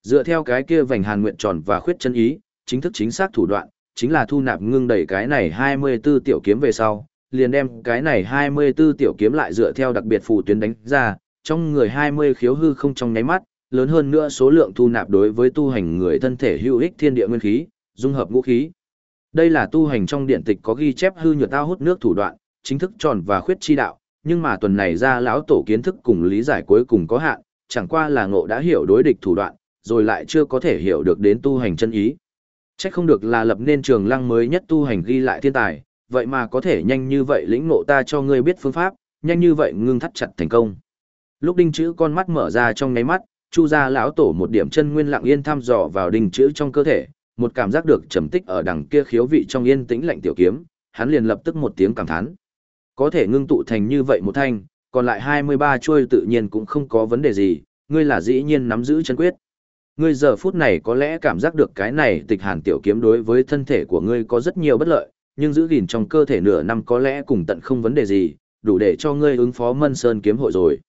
Dựa theo cái kia vành hàn nguyện tròn và khuyết chân ý, chính thức chính xác thủ đoạn, chính là thu nạp ngưng đẩy cái này 24 tiểu kiếm về sau, liền đem cái này 24 tiểu kiếm lại dựa theo đặc biệt phù tuyến đánh ra, trong người 20 khiếu hư không trong nháy mắt, lớn hơn nữa số lượng thu nạp đối với tu hành người thân thể hữu ích thiên địa nguyên khí, dung hợp ngũ khí. Đây là tu hành trong điện tịch có ghi chép hư nhược tao hút nước thủ đoạn, chính thức tròn và khuyết chi đạo, nhưng mà tuần này ra lão tổ kiến thức cùng lý giải cuối cùng có hạn, chẳng qua là ngộ đã hiểu đối địch thủ đoạn, rồi lại chưa có thể hiểu được đến tu hành chân ý. Chắc không được là lập nên trường lăng mới nhất tu hành ghi lại thiên tài, vậy mà có thể nhanh như vậy lĩnh ngộ ta cho ngươi biết phương pháp, nhanh như vậy ngưng thắt chặt thành công. Lúc đinh chữ con mắt mở ra trong nháy mắt, chu gia lão tổ một điểm chân nguyên lặng yên thăm dò vào đinh chữ trong cơ thể, một cảm giác được trầm tích ở đằng kia khiếu vị trong yên tĩnh lạnh tiểu kiếm, hắn liền lập tức một tiếng cảm thán. Có thể ngưng tụ thành như vậy một thanh, còn lại 23 chuôi tự nhiên cũng không có vấn đề gì, ngươi là dĩ nhiên nắm giữ chân quyết. Ngươi giờ phút này có lẽ cảm giác được cái này tịch hàn tiểu kiếm đối với thân thể của ngươi có rất nhiều bất lợi, nhưng giữ gìn trong cơ thể nửa năm có lẽ cùng tận không vấn đề gì, đủ để cho ngươi ứng phó Mân Sơn kiếm hội rồi.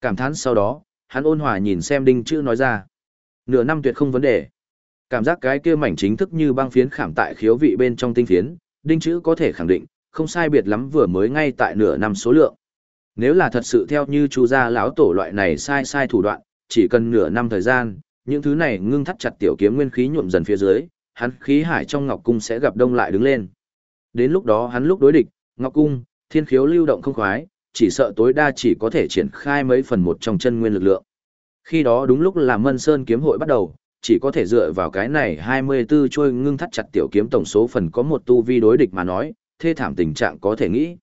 Cảm thán sau đó, hắn ôn hòa nhìn xem đinh chữ nói ra. Nửa năm tuyệt không vấn đề. Cảm giác cái kia mảnh chính thức như băng phiến khảm tại khiếu vị bên trong tinh phiến, đinh chữ có thể khẳng định, không sai biệt lắm vừa mới ngay tại nửa năm số lượng. Nếu là thật sự theo như chú gia lão tổ loại này sai sai thủ đoạn, chỉ cần nửa năm thời gian, những thứ này ngưng thắt chặt tiểu kiếm nguyên khí nhuộm dần phía dưới, hắn khí hải trong ngọc cung sẽ gặp đông lại đứng lên. Đến lúc đó hắn lúc đối địch, ngọc cung, thiên khiếu lưu động không khoái, chỉ sợ tối đa chỉ có thể triển khai mấy phần một trong chân nguyên lực lượng. Khi đó đúng lúc là Mân Sơn kiếm hội bắt đầu, chỉ có thể dựa vào cái này 24 trôi ngưng thắt chặt tiểu kiếm tổng số phần có một tu vi đối địch mà nói, thê thảm tình trạng có thể nghĩ.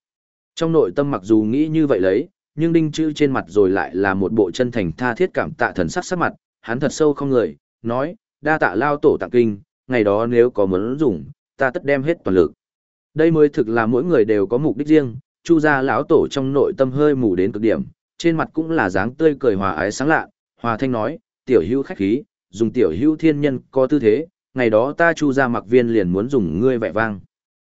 Trong nội tâm mặc dù nghĩ như vậy lấy, nhưng đinh chữ trên mặt rồi lại là một bộ chân thành tha thiết cảm tạ thần sắc sắc mặt, hắn thật sâu không người, nói, đa tạ lao tổ tặng kinh, ngày đó nếu có muốn dùng, ta tất đem hết toàn lực. Đây mới thực là mỗi người đều có mục đích riêng, chu gia lão tổ trong nội tâm hơi mù đến cực điểm, trên mặt cũng là dáng tươi cười hòa ái sáng lạ, hòa thanh nói, tiểu hữu khách khí, dùng tiểu hữu thiên nhân có tư thế, ngày đó ta chu gia mặc viên liền muốn dùng ngươi vẻ vang.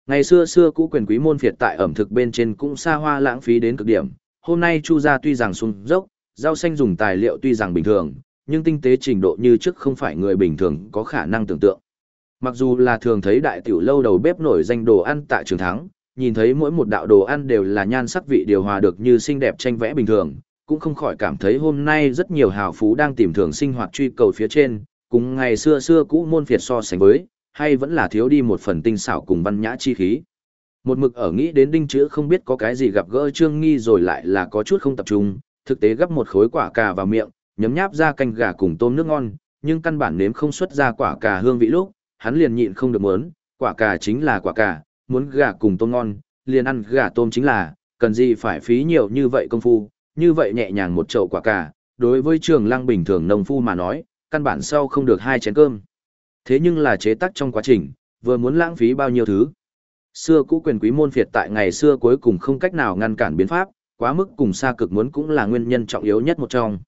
Ngày xưa xưa cũ quyền quý môn phiệt tại ẩm thực bên trên cũng xa hoa lãng phí đến cực điểm, hôm nay chu gia tuy rằng sung dốc, rau xanh dùng tài liệu tuy rằng bình thường, nhưng tinh tế trình độ như trước không phải người bình thường có khả năng tưởng tượng. Mặc dù là thường thấy đại tiểu lâu đầu bếp nổi danh đồ ăn tại trường thắng, nhìn thấy mỗi một đạo đồ ăn đều là nhan sắc vị điều hòa được như xinh đẹp tranh vẽ bình thường, cũng không khỏi cảm thấy hôm nay rất nhiều hào phú đang tìm thường sinh hoạt truy cầu phía trên, cùng ngày xưa xưa cũ môn phiệt so sánh với, hay vẫn là thiếu đi một phần tinh xảo cùng văn nhã chi khí. Một mực ở nghĩ đến đinh chữ không biết có cái gì gặp gỡ trương nghi rồi lại là có chút không tập trung, thực tế gấp một khối quả cà vào miệng, nhấm nháp ra canh gà cùng tôm nước ngon, nhưng căn bản nếm không xuất ra quả cà hương vị lúc, hắn liền nhịn không được muốn, quả cà chính là quả cà, muốn gà cùng tôm ngon, liền ăn gà tôm chính là, cần gì phải phí nhiều như vậy công phu, như vậy nhẹ nhàng một chậu quả cà, đối với trường lăng bình thường nông phu mà nói, căn bản sau không được hai chén cơm. Thế nhưng là chế tác trong quá trình, vừa muốn lãng phí bao nhiêu thứ. Xưa cũ quyền quý môn phiệt tại ngày xưa cuối cùng không cách nào ngăn cản biến pháp, quá mức cùng xa cực muốn cũng là nguyên nhân trọng yếu nhất một trong.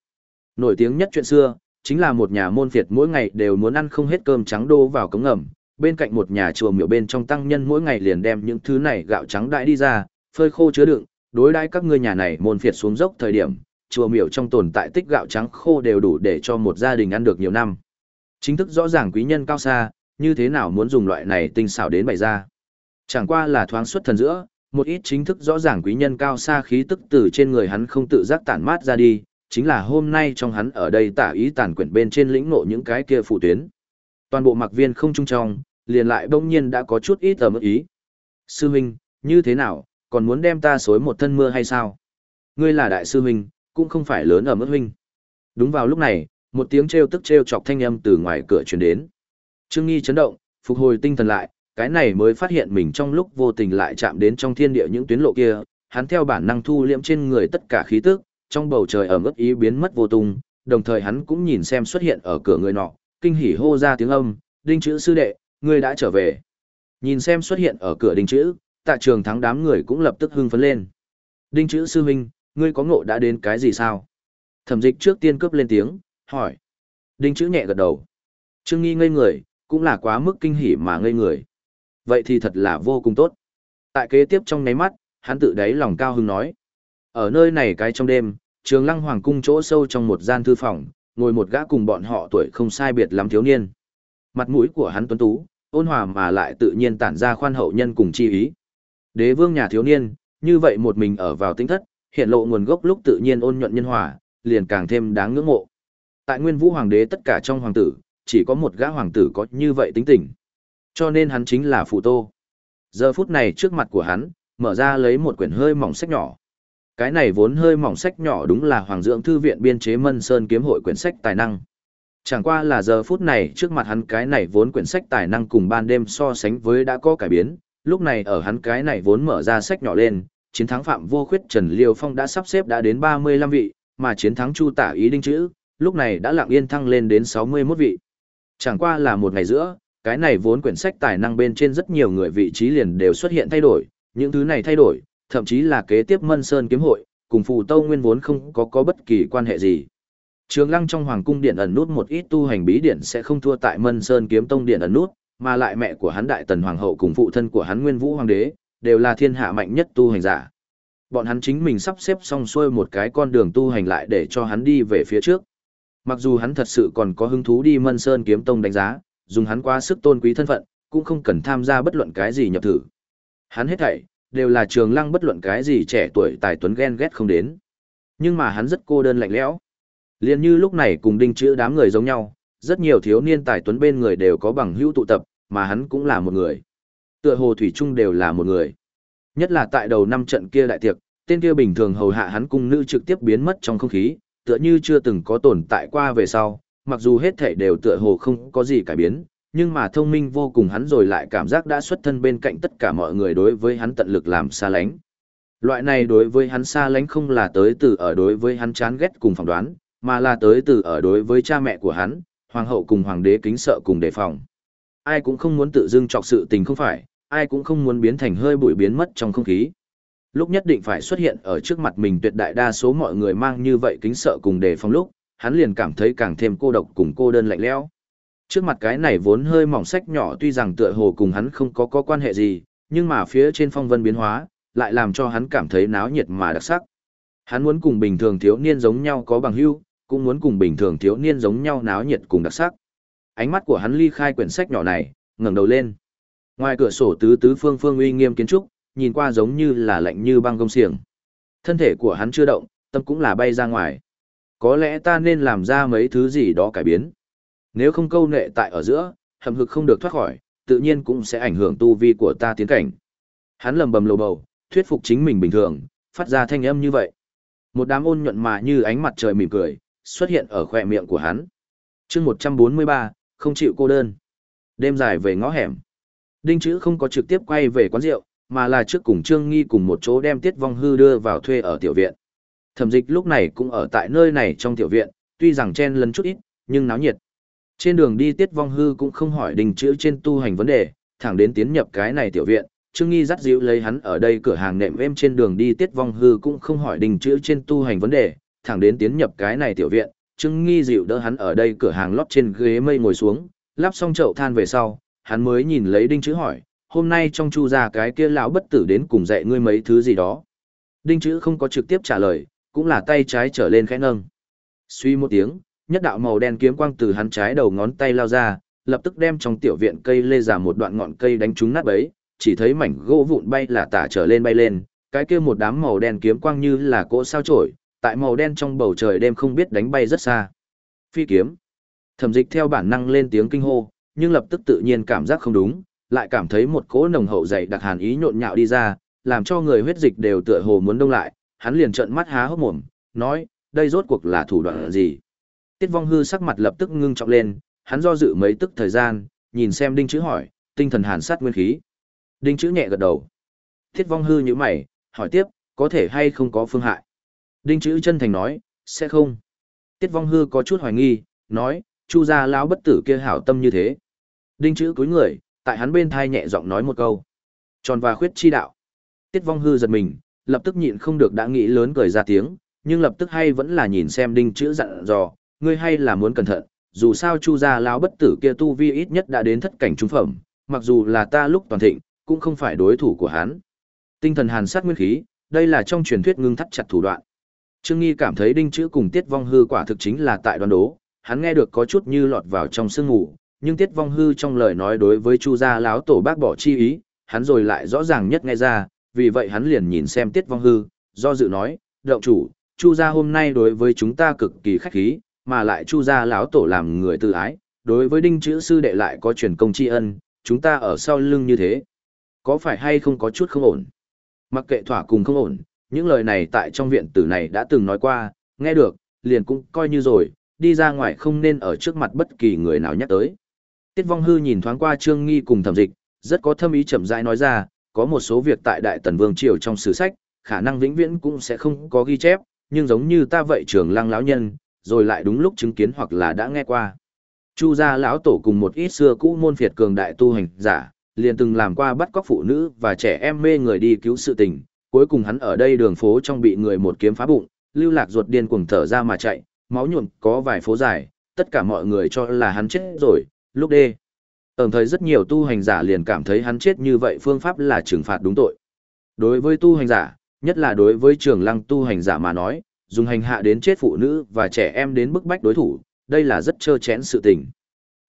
Nổi tiếng nhất chuyện xưa, chính là một nhà môn phiệt mỗi ngày đều muốn ăn không hết cơm trắng đô vào cống ngầm, bên cạnh một nhà chùa miểu bên trong tăng nhân mỗi ngày liền đem những thứ này gạo trắng đại đi ra, phơi khô chứa đựng, đối đãi các ngươi nhà này môn phiệt xuống dốc thời điểm, chùa miểu trong tồn tại tích gạo trắng khô đều đủ để cho một gia đình ăn được nhiều năm. Chính thức rõ ràng quý nhân cao xa, như thế nào muốn dùng loại này tinh xảo đến bày ra. Chẳng qua là thoáng xuất thần giữa, một ít chính thức rõ ràng quý nhân cao xa khí tức từ trên người hắn không tự giác tản mát ra đi, chính là hôm nay trong hắn ở đây tả ý tản quyển bên trên lĩnh ngộ những cái kia phụ tuyến. Toàn bộ mặc viên không trung trong, liền lại bỗng nhiên đã có chút ít ở ý. Sư huynh, như thế nào, còn muốn đem ta xối một thân mưa hay sao? Ngươi là đại sư huynh, cũng không phải lớn ở mức huynh. Đúng vào lúc này, một tiếng trêu tức trêu chọc thanh âm từ ngoài cửa truyền đến. Trương Nghi chấn động, phục hồi tinh thần lại, cái này mới phát hiện mình trong lúc vô tình lại chạm đến trong thiên địa những tuyến lộ kia, hắn theo bản năng thu liễm trên người tất cả khí tức, trong bầu trời ở mức ý biến mất vô tung, đồng thời hắn cũng nhìn xem xuất hiện ở cửa người nọ, kinh hỉ hô ra tiếng âm, đinh chữ sư đệ, ngươi đã trở về. Nhìn xem xuất hiện ở cửa đinh chữ, tại trường thắng đám người cũng lập tức hưng phấn lên. Đinh chữ sư huynh, ngươi có ngộ đã đến cái gì sao? Thẩm dịch trước tiên cướp lên tiếng, hỏi. Đinh chữ nhẹ gật đầu. Trương nghi ngây người, cũng là quá mức kinh hỉ mà ngây người. Vậy thì thật là vô cùng tốt. Tại kế tiếp trong ngáy mắt, hắn tự đáy lòng cao hưng nói. Ở nơi này cái trong đêm, trường lăng hoàng cung chỗ sâu trong một gian thư phòng, ngồi một gã cùng bọn họ tuổi không sai biệt lắm thiếu niên. Mặt mũi của hắn tuấn tú, ôn hòa mà lại tự nhiên tản ra khoan hậu nhân cùng chi ý. Đế vương nhà thiếu niên, như vậy một mình ở vào tinh thất, hiện lộ nguồn gốc lúc tự nhiên ôn nhuận nhân hòa, liền càng thêm đáng ngưỡng mộ. Tại Nguyên Vũ hoàng đế tất cả trong hoàng tử, chỉ có một gã hoàng tử có như vậy tính tình. Cho nên hắn chính là Phụ Tô. Giờ phút này trước mặt của hắn, mở ra lấy một quyển hơi mỏng sách nhỏ. Cái này vốn hơi mỏng sách nhỏ đúng là Hoàng dưỡng thư viện biên chế Mân Sơn kiếm hội quyển sách tài năng. Chẳng qua là giờ phút này trước mặt hắn cái này vốn quyển sách tài năng cùng ban đêm so sánh với đã có cải biến, lúc này ở hắn cái này vốn mở ra sách nhỏ lên, chiến thắng Phạm Vô Khuyết Trần Liêu Phong đã sắp xếp đã đến 35 vị, mà chiến thắng Chu Tả Ý Đinh Chữ, lúc này đã lặng yên thăng lên đến 61 vị. Chẳng qua là một ngày giữa, cái này vốn quyển sách tài năng bên trên rất nhiều người vị trí liền đều xuất hiện thay đổi, những thứ này thay đổi, thậm chí là kế tiếp Mân Sơn kiếm hội, cùng Phù Tâu Nguyên vốn không có có bất kỳ quan hệ gì. Trường Lăng trong hoàng cung điện ẩn nút một ít tu hành bí điển sẽ không thua tại Mân Sơn kiếm tông điện ẩn nút, mà lại mẹ của hắn Đại Tần hoàng hậu cùng phụ thân của hắn Nguyên Vũ hoàng đế, đều là thiên hạ mạnh nhất tu hành giả. Bọn hắn chính mình sắp xếp xong xuôi một cái con đường tu hành lại để cho hắn đi về phía trước. Mặc dù hắn thật sự còn có hứng thú đi Mân Sơn kiếm tông đánh giá, dùng hắn quá sức tôn quý thân phận, cũng không cần tham gia bất luận cái gì nhập thử. Hắn hết thảy, đều là trường lăng bất luận cái gì trẻ tuổi tài tuấn ghen ghét không đến. Nhưng mà hắn rất cô đơn lạnh lẽo. Liên như lúc này cùng đinh chữ đám người giống nhau, rất nhiều thiếu niên tài tuấn bên người đều có bằng hữu tụ tập, mà hắn cũng là một người. Tựa hồ thủy chung đều là một người. Nhất là tại đầu năm trận kia đại tiệc, tên kia bình thường hầu hạ hắn cung nữ trực tiếp biến mất trong không khí, tựa như chưa từng có tồn tại qua về sau, mặc dù hết thảy đều tựa hồ không có gì cải biến, nhưng mà thông minh vô cùng hắn rồi lại cảm giác đã xuất thân bên cạnh tất cả mọi người đối với hắn tận lực làm xa lánh. Loại này đối với hắn xa lánh không là tới từ ở đối với hắn chán ghét cùng phỏng đoán, mà là tới từ ở đối với cha mẹ của hắn, hoàng hậu cùng hoàng đế kính sợ cùng đề phòng. Ai cũng không muốn tự dưng trọc sự tình không phải, ai cũng không muốn biến thành hơi bụi biến mất trong không khí. Lúc nhất định phải xuất hiện ở trước mặt mình tuyệt đại đa số mọi người mang như vậy kính sợ cùng đề phòng lúc, hắn liền cảm thấy càng thêm cô độc cùng cô đơn lạnh lẽo. Trước mặt cái này vốn hơi mỏng sách nhỏ tuy rằng tựa hồ cùng hắn không có có quan hệ gì, nhưng mà phía trên phong vân biến hóa, lại làm cho hắn cảm thấy náo nhiệt mà đặc sắc. Hắn muốn cùng bình thường thiếu niên giống nhau có bằng hữu, cũng muốn cùng bình thường thiếu niên giống nhau náo nhiệt cùng đặc sắc. Ánh mắt của hắn ly khai quyển sách nhỏ này, ngẩng đầu lên. Ngoài cửa sổ tứ tứ phương phương uy nghiêm kiến trúc, nhìn qua giống như là lạnh như băng gông xiềng. Thân thể của hắn chưa động, tâm cũng là bay ra ngoài. Có lẽ ta nên làm ra mấy thứ gì đó cải biến. Nếu không câu nệ tại ở giữa, hầm hực không được thoát khỏi, tự nhiên cũng sẽ ảnh hưởng tu vi của ta tiến cảnh. Hắn lầm bầm lầu bầu, thuyết phục chính mình bình thường, phát ra thanh âm như vậy. Một đám ôn nhuận mà như ánh mặt trời mỉm cười, xuất hiện ở khỏe miệng của hắn. chương 143, không chịu cô đơn. Đêm dài về ngõ hẻm. Đinh chữ không có trực tiếp quay về quán rượu, mà là trước cùng Trương Nghi cùng một chỗ đem Tiết Vong Hư đưa vào thuê ở tiểu viện. Thẩm dịch lúc này cũng ở tại nơi này trong tiểu viện, tuy rằng chen lấn chút ít, nhưng náo nhiệt. Trên đường đi Tiết Vong Hư cũng không hỏi đình chữ trên tu hành vấn đề, thẳng đến tiến nhập cái này tiểu viện, Trương Nghi dắt dịu lấy hắn ở đây cửa hàng nệm êm trên đường đi Tiết Vong Hư cũng không hỏi đình chữ trên tu hành vấn đề, thẳng đến tiến nhập cái này tiểu viện, Trương Nghi dịu đỡ hắn ở đây cửa hàng lót trên ghế mây ngồi xuống, lắp xong chậu than về sau, hắn mới nhìn lấy đinh chữ hỏi, hôm nay trong chu gia cái kia lão bất tử đến cùng dạy ngươi mấy thứ gì đó. Đinh chữ không có trực tiếp trả lời, cũng là tay trái trở lên khẽ nâng. Suy một tiếng, nhất đạo màu đen kiếm quang từ hắn trái đầu ngón tay lao ra, lập tức đem trong tiểu viện cây lê giả một đoạn ngọn cây đánh trúng nát bấy, chỉ thấy mảnh gỗ vụn bay là tả trở lên bay lên, cái kia một đám màu đen kiếm quang như là cỗ sao chổi, tại màu đen trong bầu trời đêm không biết đánh bay rất xa. Phi kiếm. Thẩm dịch theo bản năng lên tiếng kinh hô, nhưng lập tức tự nhiên cảm giác không đúng, lại cảm thấy một cỗ nồng hậu dày đặc hàn ý nhộn nhạo đi ra, làm cho người huyết dịch đều tựa hồ muốn đông lại, hắn liền trợn mắt há hốc mồm, nói, đây rốt cuộc là thủ đoạn gì? Tiết Vong Hư sắc mặt lập tức ngưng trọng lên, hắn do dự mấy tức thời gian, nhìn xem Đinh Chữ hỏi, tinh thần hàn sát nguyên khí. Đinh Chữ nhẹ gật đầu. Tiết Vong Hư như mày, hỏi tiếp, có thể hay không có phương hại? Đinh Chữ chân thành nói, sẽ không. Tiết Vong Hư có chút hoài nghi, nói, Chu gia lão bất tử kia hảo tâm như thế. Đinh Chữ cúi người, tại hắn bên thai nhẹ giọng nói một câu. Tròn và khuyết chi đạo. Tiết Vong Hư giật mình, lập tức nhịn không được đã nghĩ lớn cười ra tiếng, nhưng lập tức hay vẫn là nhìn xem Đinh Chữ dặn dò, ngươi hay là muốn cẩn thận, dù sao Chu gia lão bất tử kia tu vi ít nhất đã đến thất cảnh trung phẩm, mặc dù là ta lúc toàn thịnh, cũng không phải đối thủ của hắn. Tinh thần hàn sát nguyên khí, đây là trong truyền thuyết ngưng thắt chặt thủ đoạn. Trương Nghi cảm thấy đinh chữ cùng Tiết Vong Hư quả thực chính là tại đoán đố, hắn nghe được có chút như lọt vào trong sương ngủ, nhưng Tiết Vong Hư trong lời nói đối với Chu gia lão tổ bác bỏ chi ý, hắn rồi lại rõ ràng nhất nghe ra, vì vậy hắn liền nhìn xem Tiết Vong Hư, do dự nói, "Động chủ, Chu gia hôm nay đối với chúng ta cực kỳ khách khí, mà lại Chu gia lão tổ làm người tự ái, đối với đinh chữ sư đệ lại có truyền công tri ân, chúng ta ở sau lưng như thế, có phải hay không có chút không ổn?" Mặc kệ thỏa cùng không ổn, những lời này tại trong viện tử này đã từng nói qua, nghe được, liền cũng coi như rồi, đi ra ngoài không nên ở trước mặt bất kỳ người nào nhắc tới. Tiết Vong Hư nhìn thoáng qua Trương Nghi cùng thẩm dịch, rất có thâm ý chậm rãi nói ra, có một số việc tại Đại Tần Vương Triều trong sử sách, khả năng vĩnh viễn cũng sẽ không có ghi chép, nhưng giống như ta vậy trưởng lăng lão nhân, rồi lại đúng lúc chứng kiến hoặc là đã nghe qua. Chu gia lão tổ cùng một ít xưa cũ môn phiệt cường đại tu hành giả, liền từng làm qua bắt cóc phụ nữ và trẻ em mê người đi cứu sự tình, cuối cùng hắn ở đây đường phố trong bị người một kiếm phá bụng, lưu lạc ruột điên cuồng thở ra mà chạy, máu nhuộm có vài phố dài, tất cả mọi người cho là hắn chết rồi, lúc đê. Ở thời rất nhiều tu hành giả liền cảm thấy hắn chết như vậy phương pháp là trừng phạt đúng tội. Đối với tu hành giả, nhất là đối với trường lăng tu hành giả mà nói, dùng hành hạ đến chết phụ nữ và trẻ em đến bức bách đối thủ, đây là rất trơ chén sự tình.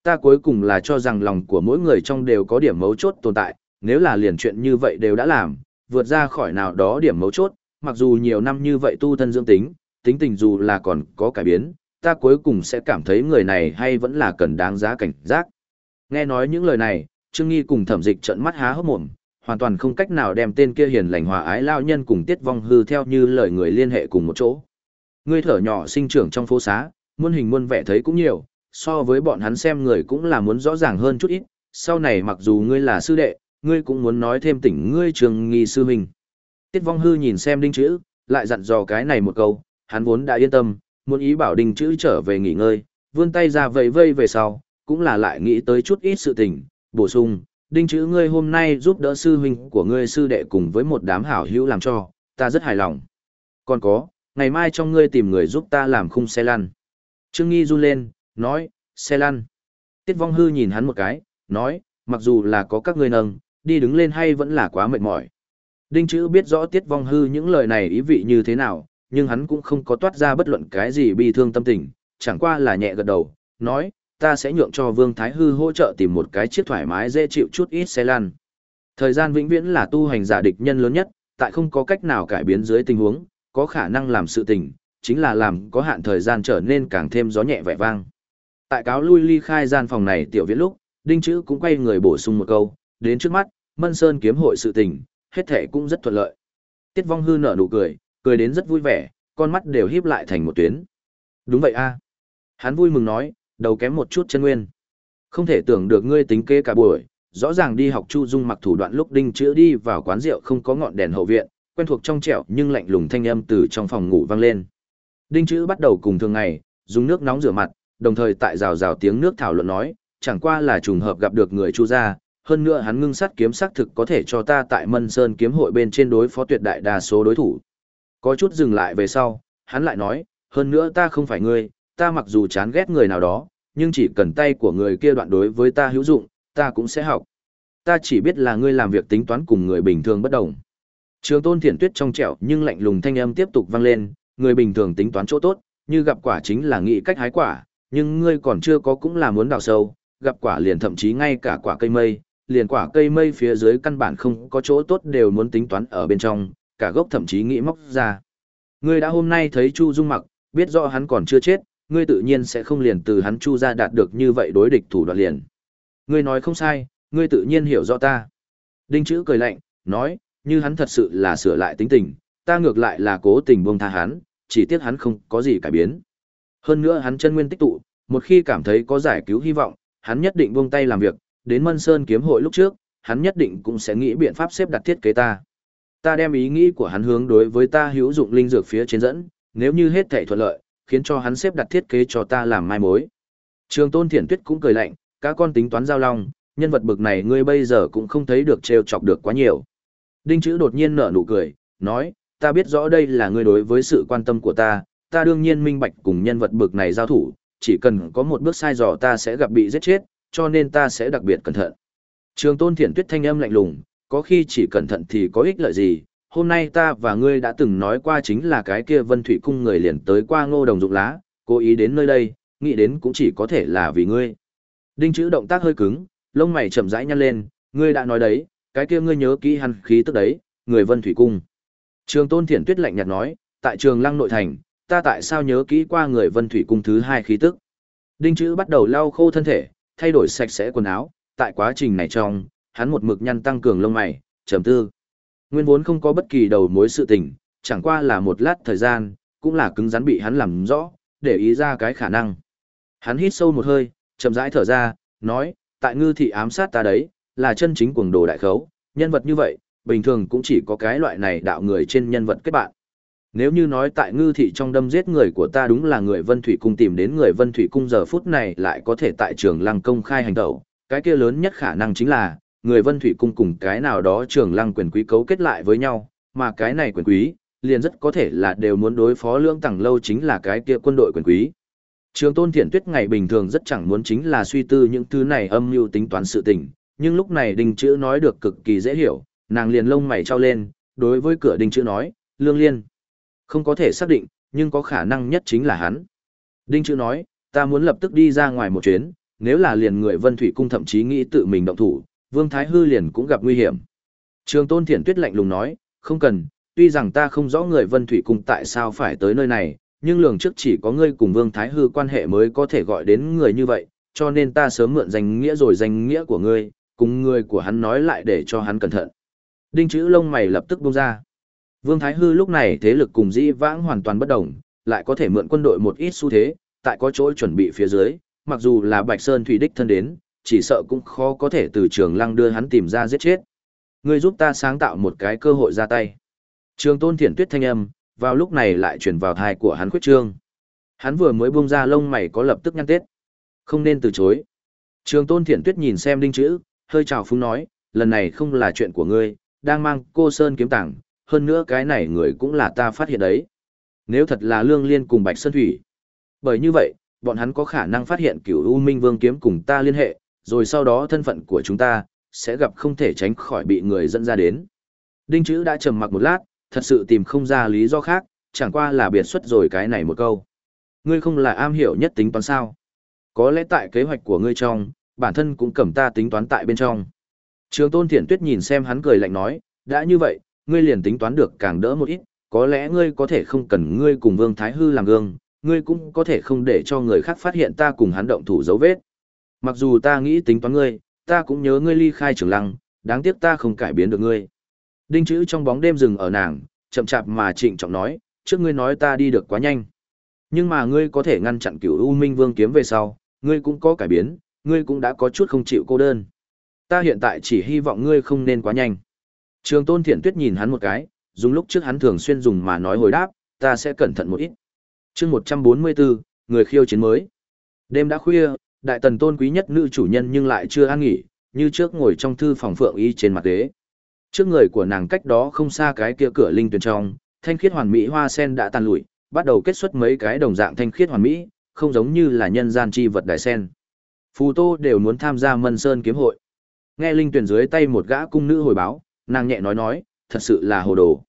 Ta cuối cùng là cho rằng lòng của mỗi người trong đều có điểm mấu chốt tồn tại, nếu là liền chuyện như vậy đều đã làm, vượt ra khỏi nào đó điểm mấu chốt, mặc dù nhiều năm như vậy tu thân dưỡng tính, tính tình dù là còn có cải biến, ta cuối cùng sẽ cảm thấy người này hay vẫn là cần đáng giá cảnh giác. Nghe nói những lời này, Trương Nghi cùng thẩm dịch trận mắt há hốc mồm, hoàn toàn không cách nào đem tên kia hiền lành hòa ái lao nhân cùng tiết vong hư theo như lời người liên hệ cùng một chỗ. Ngươi thở nhỏ sinh trưởng trong phố xá, muôn hình muôn vẻ thấy cũng nhiều, so với bọn hắn xem người cũng là muốn rõ ràng hơn chút ít, sau này mặc dù ngươi là sư đệ, ngươi cũng muốn nói thêm tỉnh ngươi trường nghi sư huynh. Tiết vong hư nhìn xem đinh chữ, lại dặn dò cái này một câu, hắn vốn đã yên tâm, muốn ý bảo đinh chữ trở về nghỉ ngơi, vươn tay ra vẫy vây về sau, cũng là lại nghĩ tới chút ít sự tình, bổ sung, đinh chữ ngươi hôm nay giúp đỡ sư huynh của ngươi sư đệ cùng với một đám hảo hữu làm cho, ta rất hài lòng. Còn có, ngày mai trong ngươi tìm người giúp ta làm khung xe lăn. Trương Nghi run lên, nói, xe lăn. Tiết vong hư nhìn hắn một cái, nói, mặc dù là có các ngươi nâng, đi đứng lên hay vẫn là quá mệt mỏi. Đinh chữ biết rõ tiết vong hư những lời này ý vị như thế nào, nhưng hắn cũng không có toát ra bất luận cái gì bi thương tâm tình, chẳng qua là nhẹ gật đầu, nói, ta sẽ nhượng cho Vương Thái Hư hỗ trợ tìm một cái chiếc thoải mái dễ chịu chút ít xe lăn. Thời gian vĩnh viễn là tu hành giả địch nhân lớn nhất, tại không có cách nào cải biến dưới tình huống, có khả năng làm sự tình, chính là làm có hạn thời gian trở nên càng thêm gió nhẹ vẻ vang. Tại cáo lui ly khai gian phòng này tiểu viễn lúc, Đinh Chữ cũng quay người bổ sung một câu, đến trước mắt, Mân Sơn kiếm hội sự tình, hết thể cũng rất thuận lợi. Tiết Vong Hư nở nụ cười, cười đến rất vui vẻ, con mắt đều híp lại thành một tuyến. Đúng vậy a. Hắn vui mừng nói, đầu kém một chút chân nguyên. Không thể tưởng được ngươi tính kế cả buổi, rõ ràng đi học Chu Dung mặc thủ đoạn lúc Đinh Chữ đi vào quán rượu không có ngọn đèn hậu viện, quen thuộc trong trẻo nhưng lạnh lùng thanh âm từ trong phòng ngủ vang lên. Đinh Chữ bắt đầu cùng thường ngày, dùng nước nóng rửa mặt, đồng thời tại rào rào tiếng nước thảo luận nói, chẳng qua là trùng hợp gặp được người Chu gia, hơn nữa hắn ngưng sát kiếm xác thực có thể cho ta tại Mân Sơn kiếm hội bên trên đối phó tuyệt đại đa số đối thủ. Có chút dừng lại về sau, hắn lại nói, hơn nữa ta không phải ngươi, ta mặc dù chán ghét người nào đó, nhưng chỉ cần tay của người kia đoạn đối với ta hữu dụng, ta cũng sẽ học. Ta chỉ biết là ngươi làm việc tính toán cùng người bình thường bất đồng. Trường tôn thiển tuyết trong trẻo nhưng lạnh lùng thanh âm tiếp tục vang lên, người bình thường tính toán chỗ tốt, như gặp quả chính là nghĩ cách hái quả, nhưng ngươi còn chưa có cũng là muốn đào sâu, gặp quả liền thậm chí ngay cả quả cây mây, liền quả cây mây phía dưới căn bản không có chỗ tốt đều muốn tính toán ở bên trong, cả gốc thậm chí nghĩ móc ra. Ngươi đã hôm nay thấy Chu Dung mặc, biết rõ hắn còn chưa chết, ngươi tự nhiên sẽ không liền từ hắn Chu ra đạt được như vậy đối địch thủ đoạn liền. Ngươi nói không sai, ngươi tự nhiên hiểu rõ ta. Đinh chữ cười lạnh, nói, như hắn thật sự là sửa lại tính tình, ta ngược lại là cố tình buông tha hắn, chỉ tiếc hắn không có gì cải biến. Hơn nữa hắn chân nguyên tích tụ, một khi cảm thấy có giải cứu hy vọng, hắn nhất định buông tay làm việc, đến Mân Sơn kiếm hội lúc trước, hắn nhất định cũng sẽ nghĩ biện pháp xếp đặt thiết kế ta. Ta đem ý nghĩ của hắn hướng đối với ta hữu dụng linh dược phía trên dẫn, nếu như hết thảy thuận lợi, khiến cho hắn xếp đặt thiết kế cho ta làm mai mối. Trường Tôn Thiển Tuyết cũng cười lạnh, các con tính toán giao long, nhân vật bực này ngươi bây giờ cũng không thấy được trêu chọc được quá nhiều. Đinh Chữ đột nhiên nở nụ cười, nói, ta biết rõ đây là ngươi đối với sự quan tâm của ta, ta đương nhiên minh bạch cùng nhân vật bực này giao thủ, chỉ cần có một bước sai dò ta sẽ gặp bị giết chết, cho nên ta sẽ đặc biệt cẩn thận. Trường Tôn Thiển Tuyết thanh âm lạnh lùng, có khi chỉ cẩn thận thì có ích lợi gì, hôm nay ta và ngươi đã từng nói qua chính là cái kia Vân Thủy cung người liền tới qua Ngô Đồng dụng lá, cố ý đến nơi đây, nghĩ đến cũng chỉ có thể là vì ngươi. Đinh chữ động tác hơi cứng, lông mày chậm rãi nhăn lên, ngươi đã nói đấy, cái kia ngươi nhớ kỹ hẳn khí tức đấy, người Vân Thủy cung. Trường Tôn Thiển Tuyết lạnh nhạt nói, tại trường Lăng nội thành, ta tại sao nhớ kỹ qua người Vân Thủy cung thứ hai khí tức. Đinh chữ bắt đầu lau khô thân thể, thay đổi sạch sẽ quần áo, tại quá trình này trong, hắn một mực nhăn tăng cường lông mày, trầm tư. Nguyên vốn không có bất kỳ đầu mối sự tình, chẳng qua là một lát thời gian, cũng là cứng rắn bị hắn làm rõ, để ý ra cái khả năng. Hắn hít sâu một hơi, chậm rãi thở ra, nói, tại ngư thị ám sát ta đấy, là chân chính cuồng đồ đại khấu, nhân vật như vậy, bình thường cũng chỉ có cái loại này đạo người trên nhân vật kết bạn. Nếu như nói tại ngư thị trong đâm giết người của ta đúng là người Vân Thủy Cung tìm đến người Vân Thủy Cung giờ phút này lại có thể tại trường lăng công khai hành động, cái kia lớn nhất khả năng chính là, người Vân Thủy Cung cùng cái nào đó trường lăng quyền quý cấu kết lại với nhau, mà cái này quyền quý, liền rất có thể là đều muốn đối phó lưỡng tẳng lâu chính là cái kia quân đội quyền quý. Trường Tôn Thiện Tuyết ngày bình thường rất chẳng muốn chính là suy tư những thứ này âm mưu tính toán sự tình, nhưng lúc này Đình Chữ nói được cực kỳ dễ hiểu, nàng liền lông mày trao lên, đối với cửa Đình Chữ nói, Lương Liên. Không có thể xác định, nhưng có khả năng nhất chính là hắn. Đinh Chữ nói, ta muốn lập tức đi ra ngoài một chuyến, nếu là liền người Vân Thủy Cung thậm chí nghĩ tự mình động thủ, Vương Thái Hư liền cũng gặp nguy hiểm. Trường Tôn Thiển Tuyết lạnh lùng nói, không cần, tuy rằng ta không rõ người Vân Thủy Cung tại sao phải tới nơi này, nhưng lường trước chỉ có ngươi cùng Vương Thái Hư quan hệ mới có thể gọi đến người như vậy, cho nên ta sớm mượn danh nghĩa rồi danh nghĩa của ngươi, cùng người của hắn nói lại để cho hắn cẩn thận. Đinh chữ lông mày lập tức buông ra. Vương Thái Hư lúc này thế lực cùng dĩ vãng hoàn toàn bất đồng, lại có thể mượn quân đội một ít xu thế, tại có chỗ chuẩn bị phía dưới, mặc dù là Bạch Sơn Thủy Đích thân đến, chỉ sợ cũng khó có thể từ trường lăng đưa hắn tìm ra giết chết. Ngươi giúp ta sáng tạo một cái cơ hội ra tay. Trường tôn thiển tuyết thanh âm, vào lúc này lại chuyển vào thai của hắn khuyết trương. Hắn vừa mới buông ra lông mày có lập tức nhăn tết. Không nên từ chối. Trường tôn thiển tuyết nhìn xem đinh chữ, hơi chào phúng nói, lần này không là chuyện của ngươi, đang mang cô Sơn kiếm tảng, hơn nữa cái này người cũng là ta phát hiện đấy. Nếu thật là lương liên cùng Bạch Sơn Thủy. Bởi như vậy, bọn hắn có khả năng phát hiện cửu U Minh Vương kiếm cùng ta liên hệ, rồi sau đó thân phận của chúng ta, sẽ gặp không thể tránh khỏi bị người dẫn ra đến. Đinh chữ đã trầm mặc một lát, thật sự tìm không ra lý do khác, chẳng qua là biệt xuất rồi cái này một câu. Ngươi không là am hiểu nhất tính toán sao? Có lẽ tại kế hoạch của ngươi trong, bản thân cũng cầm ta tính toán tại bên trong. Trường tôn thiển tuyết nhìn xem hắn cười lạnh nói, đã như vậy, ngươi liền tính toán được càng đỡ một ít, có lẽ ngươi có thể không cần ngươi cùng Vương Thái Hư làm gương, ngươi cũng có thể không để cho người khác phát hiện ta cùng hắn động thủ dấu vết. Mặc dù ta nghĩ tính toán ngươi, ta cũng nhớ ngươi ly khai trường lăng, đáng tiếc ta không cải biến được ngươi. Đinh chữ trong bóng đêm rừng ở nàng, chậm chạp mà trịnh trọng nói, trước ngươi nói ta đi được quá nhanh. Nhưng mà ngươi có thể ngăn chặn cửu U Minh Vương kiếm về sau, ngươi cũng có cải biến, ngươi cũng đã có chút không chịu cô đơn. Ta hiện tại chỉ hy vọng ngươi không nên quá nhanh. Trường Tôn Thiện Tuyết nhìn hắn một cái, dùng lúc trước hắn thường xuyên dùng mà nói hồi đáp, ta sẽ cẩn thận một ít. Chương 144, người khiêu chiến mới. Đêm đã khuya, đại tần tôn quý nhất nữ chủ nhân nhưng lại chưa an nghỉ, như trước ngồi trong thư phòng phượng y trên mặt ghế. Trước người của nàng cách đó không xa cái kia cửa linh tuyển trong, thanh khiết hoàn mỹ hoa sen đã tàn lụi, bắt đầu kết xuất mấy cái đồng dạng thanh khiết hoàn mỹ, không giống như là nhân gian chi vật đại sen. Phù Tô đều muốn tham gia Mân Sơn kiếm hội. Nghe linh tuyển dưới tay một gã cung nữ hồi báo, nàng nhẹ nói nói, thật sự là hồ đồ.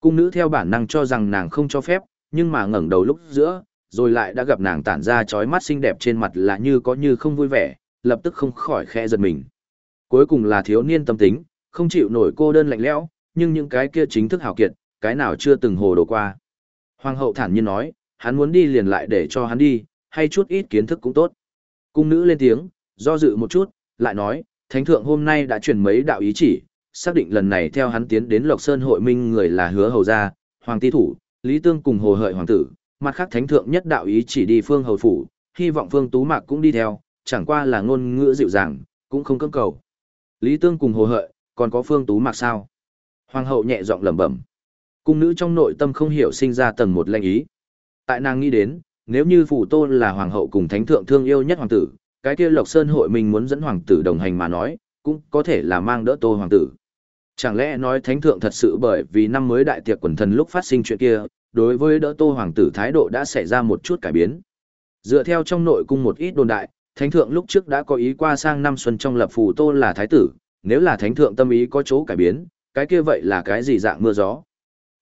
Cung nữ theo bản năng cho rằng nàng không cho phép, nhưng mà ngẩng đầu lúc giữa, rồi lại đã gặp nàng tản ra chói mắt xinh đẹp trên mặt là như có như không vui vẻ, lập tức không khỏi khẽ giật mình. Cuối cùng là thiếu niên tâm tính, không chịu nổi cô đơn lạnh lẽo, nhưng những cái kia chính thức hào kiệt, cái nào chưa từng hồ đồ qua. Hoàng hậu thản nhiên nói, hắn muốn đi liền lại để cho hắn đi, hay chút ít kiến thức cũng tốt. Cung nữ lên tiếng, do dự một chút, lại nói, thánh thượng hôm nay đã truyền mấy đạo ý chỉ, xác định lần này theo hắn tiến đến Lộc Sơn hội minh người là hứa hầu gia, hoàng ti thủ, Lý Tương cùng hồ hợi hoàng tử, mặt khác thánh thượng nhất đạo ý chỉ đi phương hầu phủ, hy vọng phương tú mạc cũng đi theo, chẳng qua là ngôn ngữ dịu dàng, cũng không cưỡng cầu. Lý Tương cùng hồ hợi, còn có phương tú mạc sao? Hoàng hậu nhẹ giọng lẩm bẩm. Cung nữ trong nội tâm không hiểu sinh ra tầng một lệnh ý. Tại nàng nghĩ đến, nếu như phủ tôn là hoàng hậu cùng thánh thượng thương yêu nhất hoàng tử, cái kia Lộc Sơn hội mình muốn dẫn hoàng tử đồng hành mà nói, cũng có thể là mang đỡ tô hoàng tử. Chẳng lẽ nói thánh thượng thật sự bởi vì năm mới đại tiệc quần thần lúc phát sinh chuyện kia, đối với đỡ tô hoàng tử thái độ đã xảy ra một chút cải biến. Dựa theo trong nội cung một ít đồn đại, thánh thượng lúc trước đã có ý qua sang năm xuân trong lập phù tô là thái tử, nếu là thánh thượng tâm ý có chỗ cải biến, cái kia vậy là cái gì dạng mưa gió.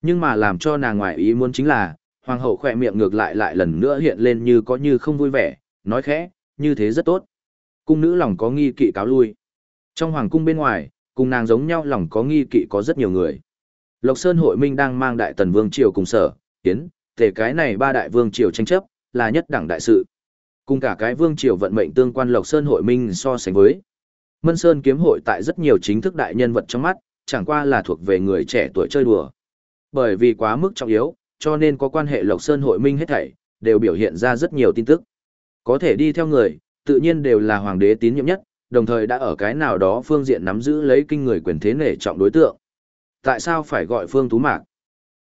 Nhưng mà làm cho nàng ngoại ý muốn chính là, hoàng hậu khỏe miệng ngược lại lại lần nữa hiện lên như có như không vui vẻ, nói khẽ, như thế rất tốt. Cung nữ lòng có nghi kỵ cáo lui. Trong hoàng cung bên ngoài, cùng nàng giống nhau lòng có nghi kỵ có rất nhiều người. Lộc Sơn hội minh đang mang đại tần vương triều cùng sở, tiến, thể cái này ba đại vương triều tranh chấp, là nhất đẳng đại sự. Cùng cả cái vương triều vận mệnh tương quan Lộc Sơn hội minh so sánh với. Mân Sơn kiếm hội tại rất nhiều chính thức đại nhân vật trong mắt, chẳng qua là thuộc về người trẻ tuổi chơi đùa. Bởi vì quá mức trọng yếu, cho nên có quan hệ Lộc Sơn hội minh hết thảy, đều biểu hiện ra rất nhiều tin tức. Có thể đi theo người, tự nhiên đều là hoàng đế tín nhiệm nhất, đồng thời đã ở cái nào đó phương diện nắm giữ lấy kinh người quyền thế nể trọng đối tượng. Tại sao phải gọi Phương Tú Mạc?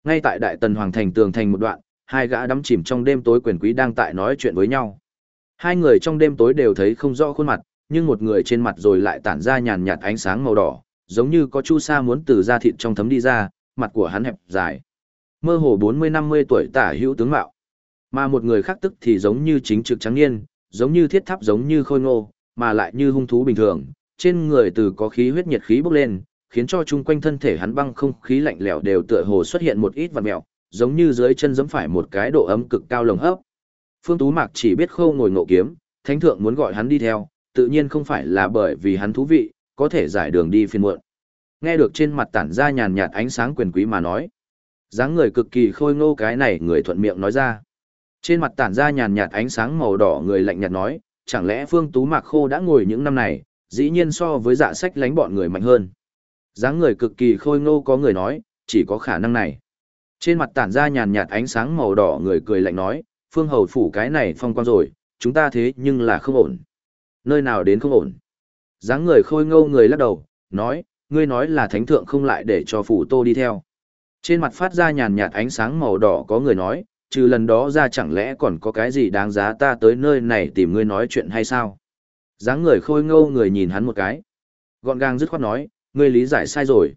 Ngay tại Đại Tần Hoàng Thành tường thành một đoạn, hai gã đắm chìm trong đêm tối quyền quý đang tại nói chuyện với nhau. Hai người trong đêm tối đều thấy không rõ khuôn mặt, nhưng một người trên mặt rồi lại tản ra nhàn nhạt ánh sáng màu đỏ, giống như có chu sa muốn từ da thịt trong thấm đi ra, mặt của hắn hẹp dài. Mơ hồ 40-50 tuổi tả hữu tướng mạo. Mà một người khác tức thì giống như chính trực trắng niên, giống như thiết tháp giống như khôi ngô, mà lại như hung thú bình thường, trên người từ có khí huyết nhiệt khí bốc lên, khiến cho chung quanh thân thể hắn băng không khí lạnh lẽo đều tựa hồ xuất hiện một ít vật mèo, giống như dưới chân giẫm phải một cái độ ấm cực cao lồng hấp. Phương Tú Mạc chỉ biết khâu ngồi ngộ kiếm, thánh thượng muốn gọi hắn đi theo, tự nhiên không phải là bởi vì hắn thú vị, có thể giải đường đi phiền muộn. Nghe được trên mặt tản ra nhàn nhạt ánh sáng quyền quý mà nói, dáng người cực kỳ khôi ngô cái này người thuận miệng nói ra. Trên mặt tản ra nhàn nhạt ánh sáng màu đỏ người lạnh nhạt nói, chẳng lẽ Phương Tú Mạc Khô đã ngồi những năm này, dĩ nhiên so với dạ sách lánh bọn người mạnh hơn. dáng người cực kỳ khôi ngô có người nói, chỉ có khả năng này. Trên mặt tản ra nhàn nhạt ánh sáng màu đỏ người cười lạnh nói, Phương Hầu phủ cái này phong quang rồi, chúng ta thế nhưng là không ổn. Nơi nào đến không ổn. dáng người khôi ngô người lắc đầu, nói, ngươi nói là thánh thượng không lại để cho phủ tô đi theo. Trên mặt phát ra nhàn nhạt ánh sáng màu đỏ có người nói, trừ lần đó ra chẳng lẽ còn có cái gì đáng giá ta tới nơi này tìm ngươi nói chuyện hay sao? dáng người khôi ngâu người nhìn hắn một cái. Gọn gàng dứt khoát nói, ngươi lý giải sai rồi.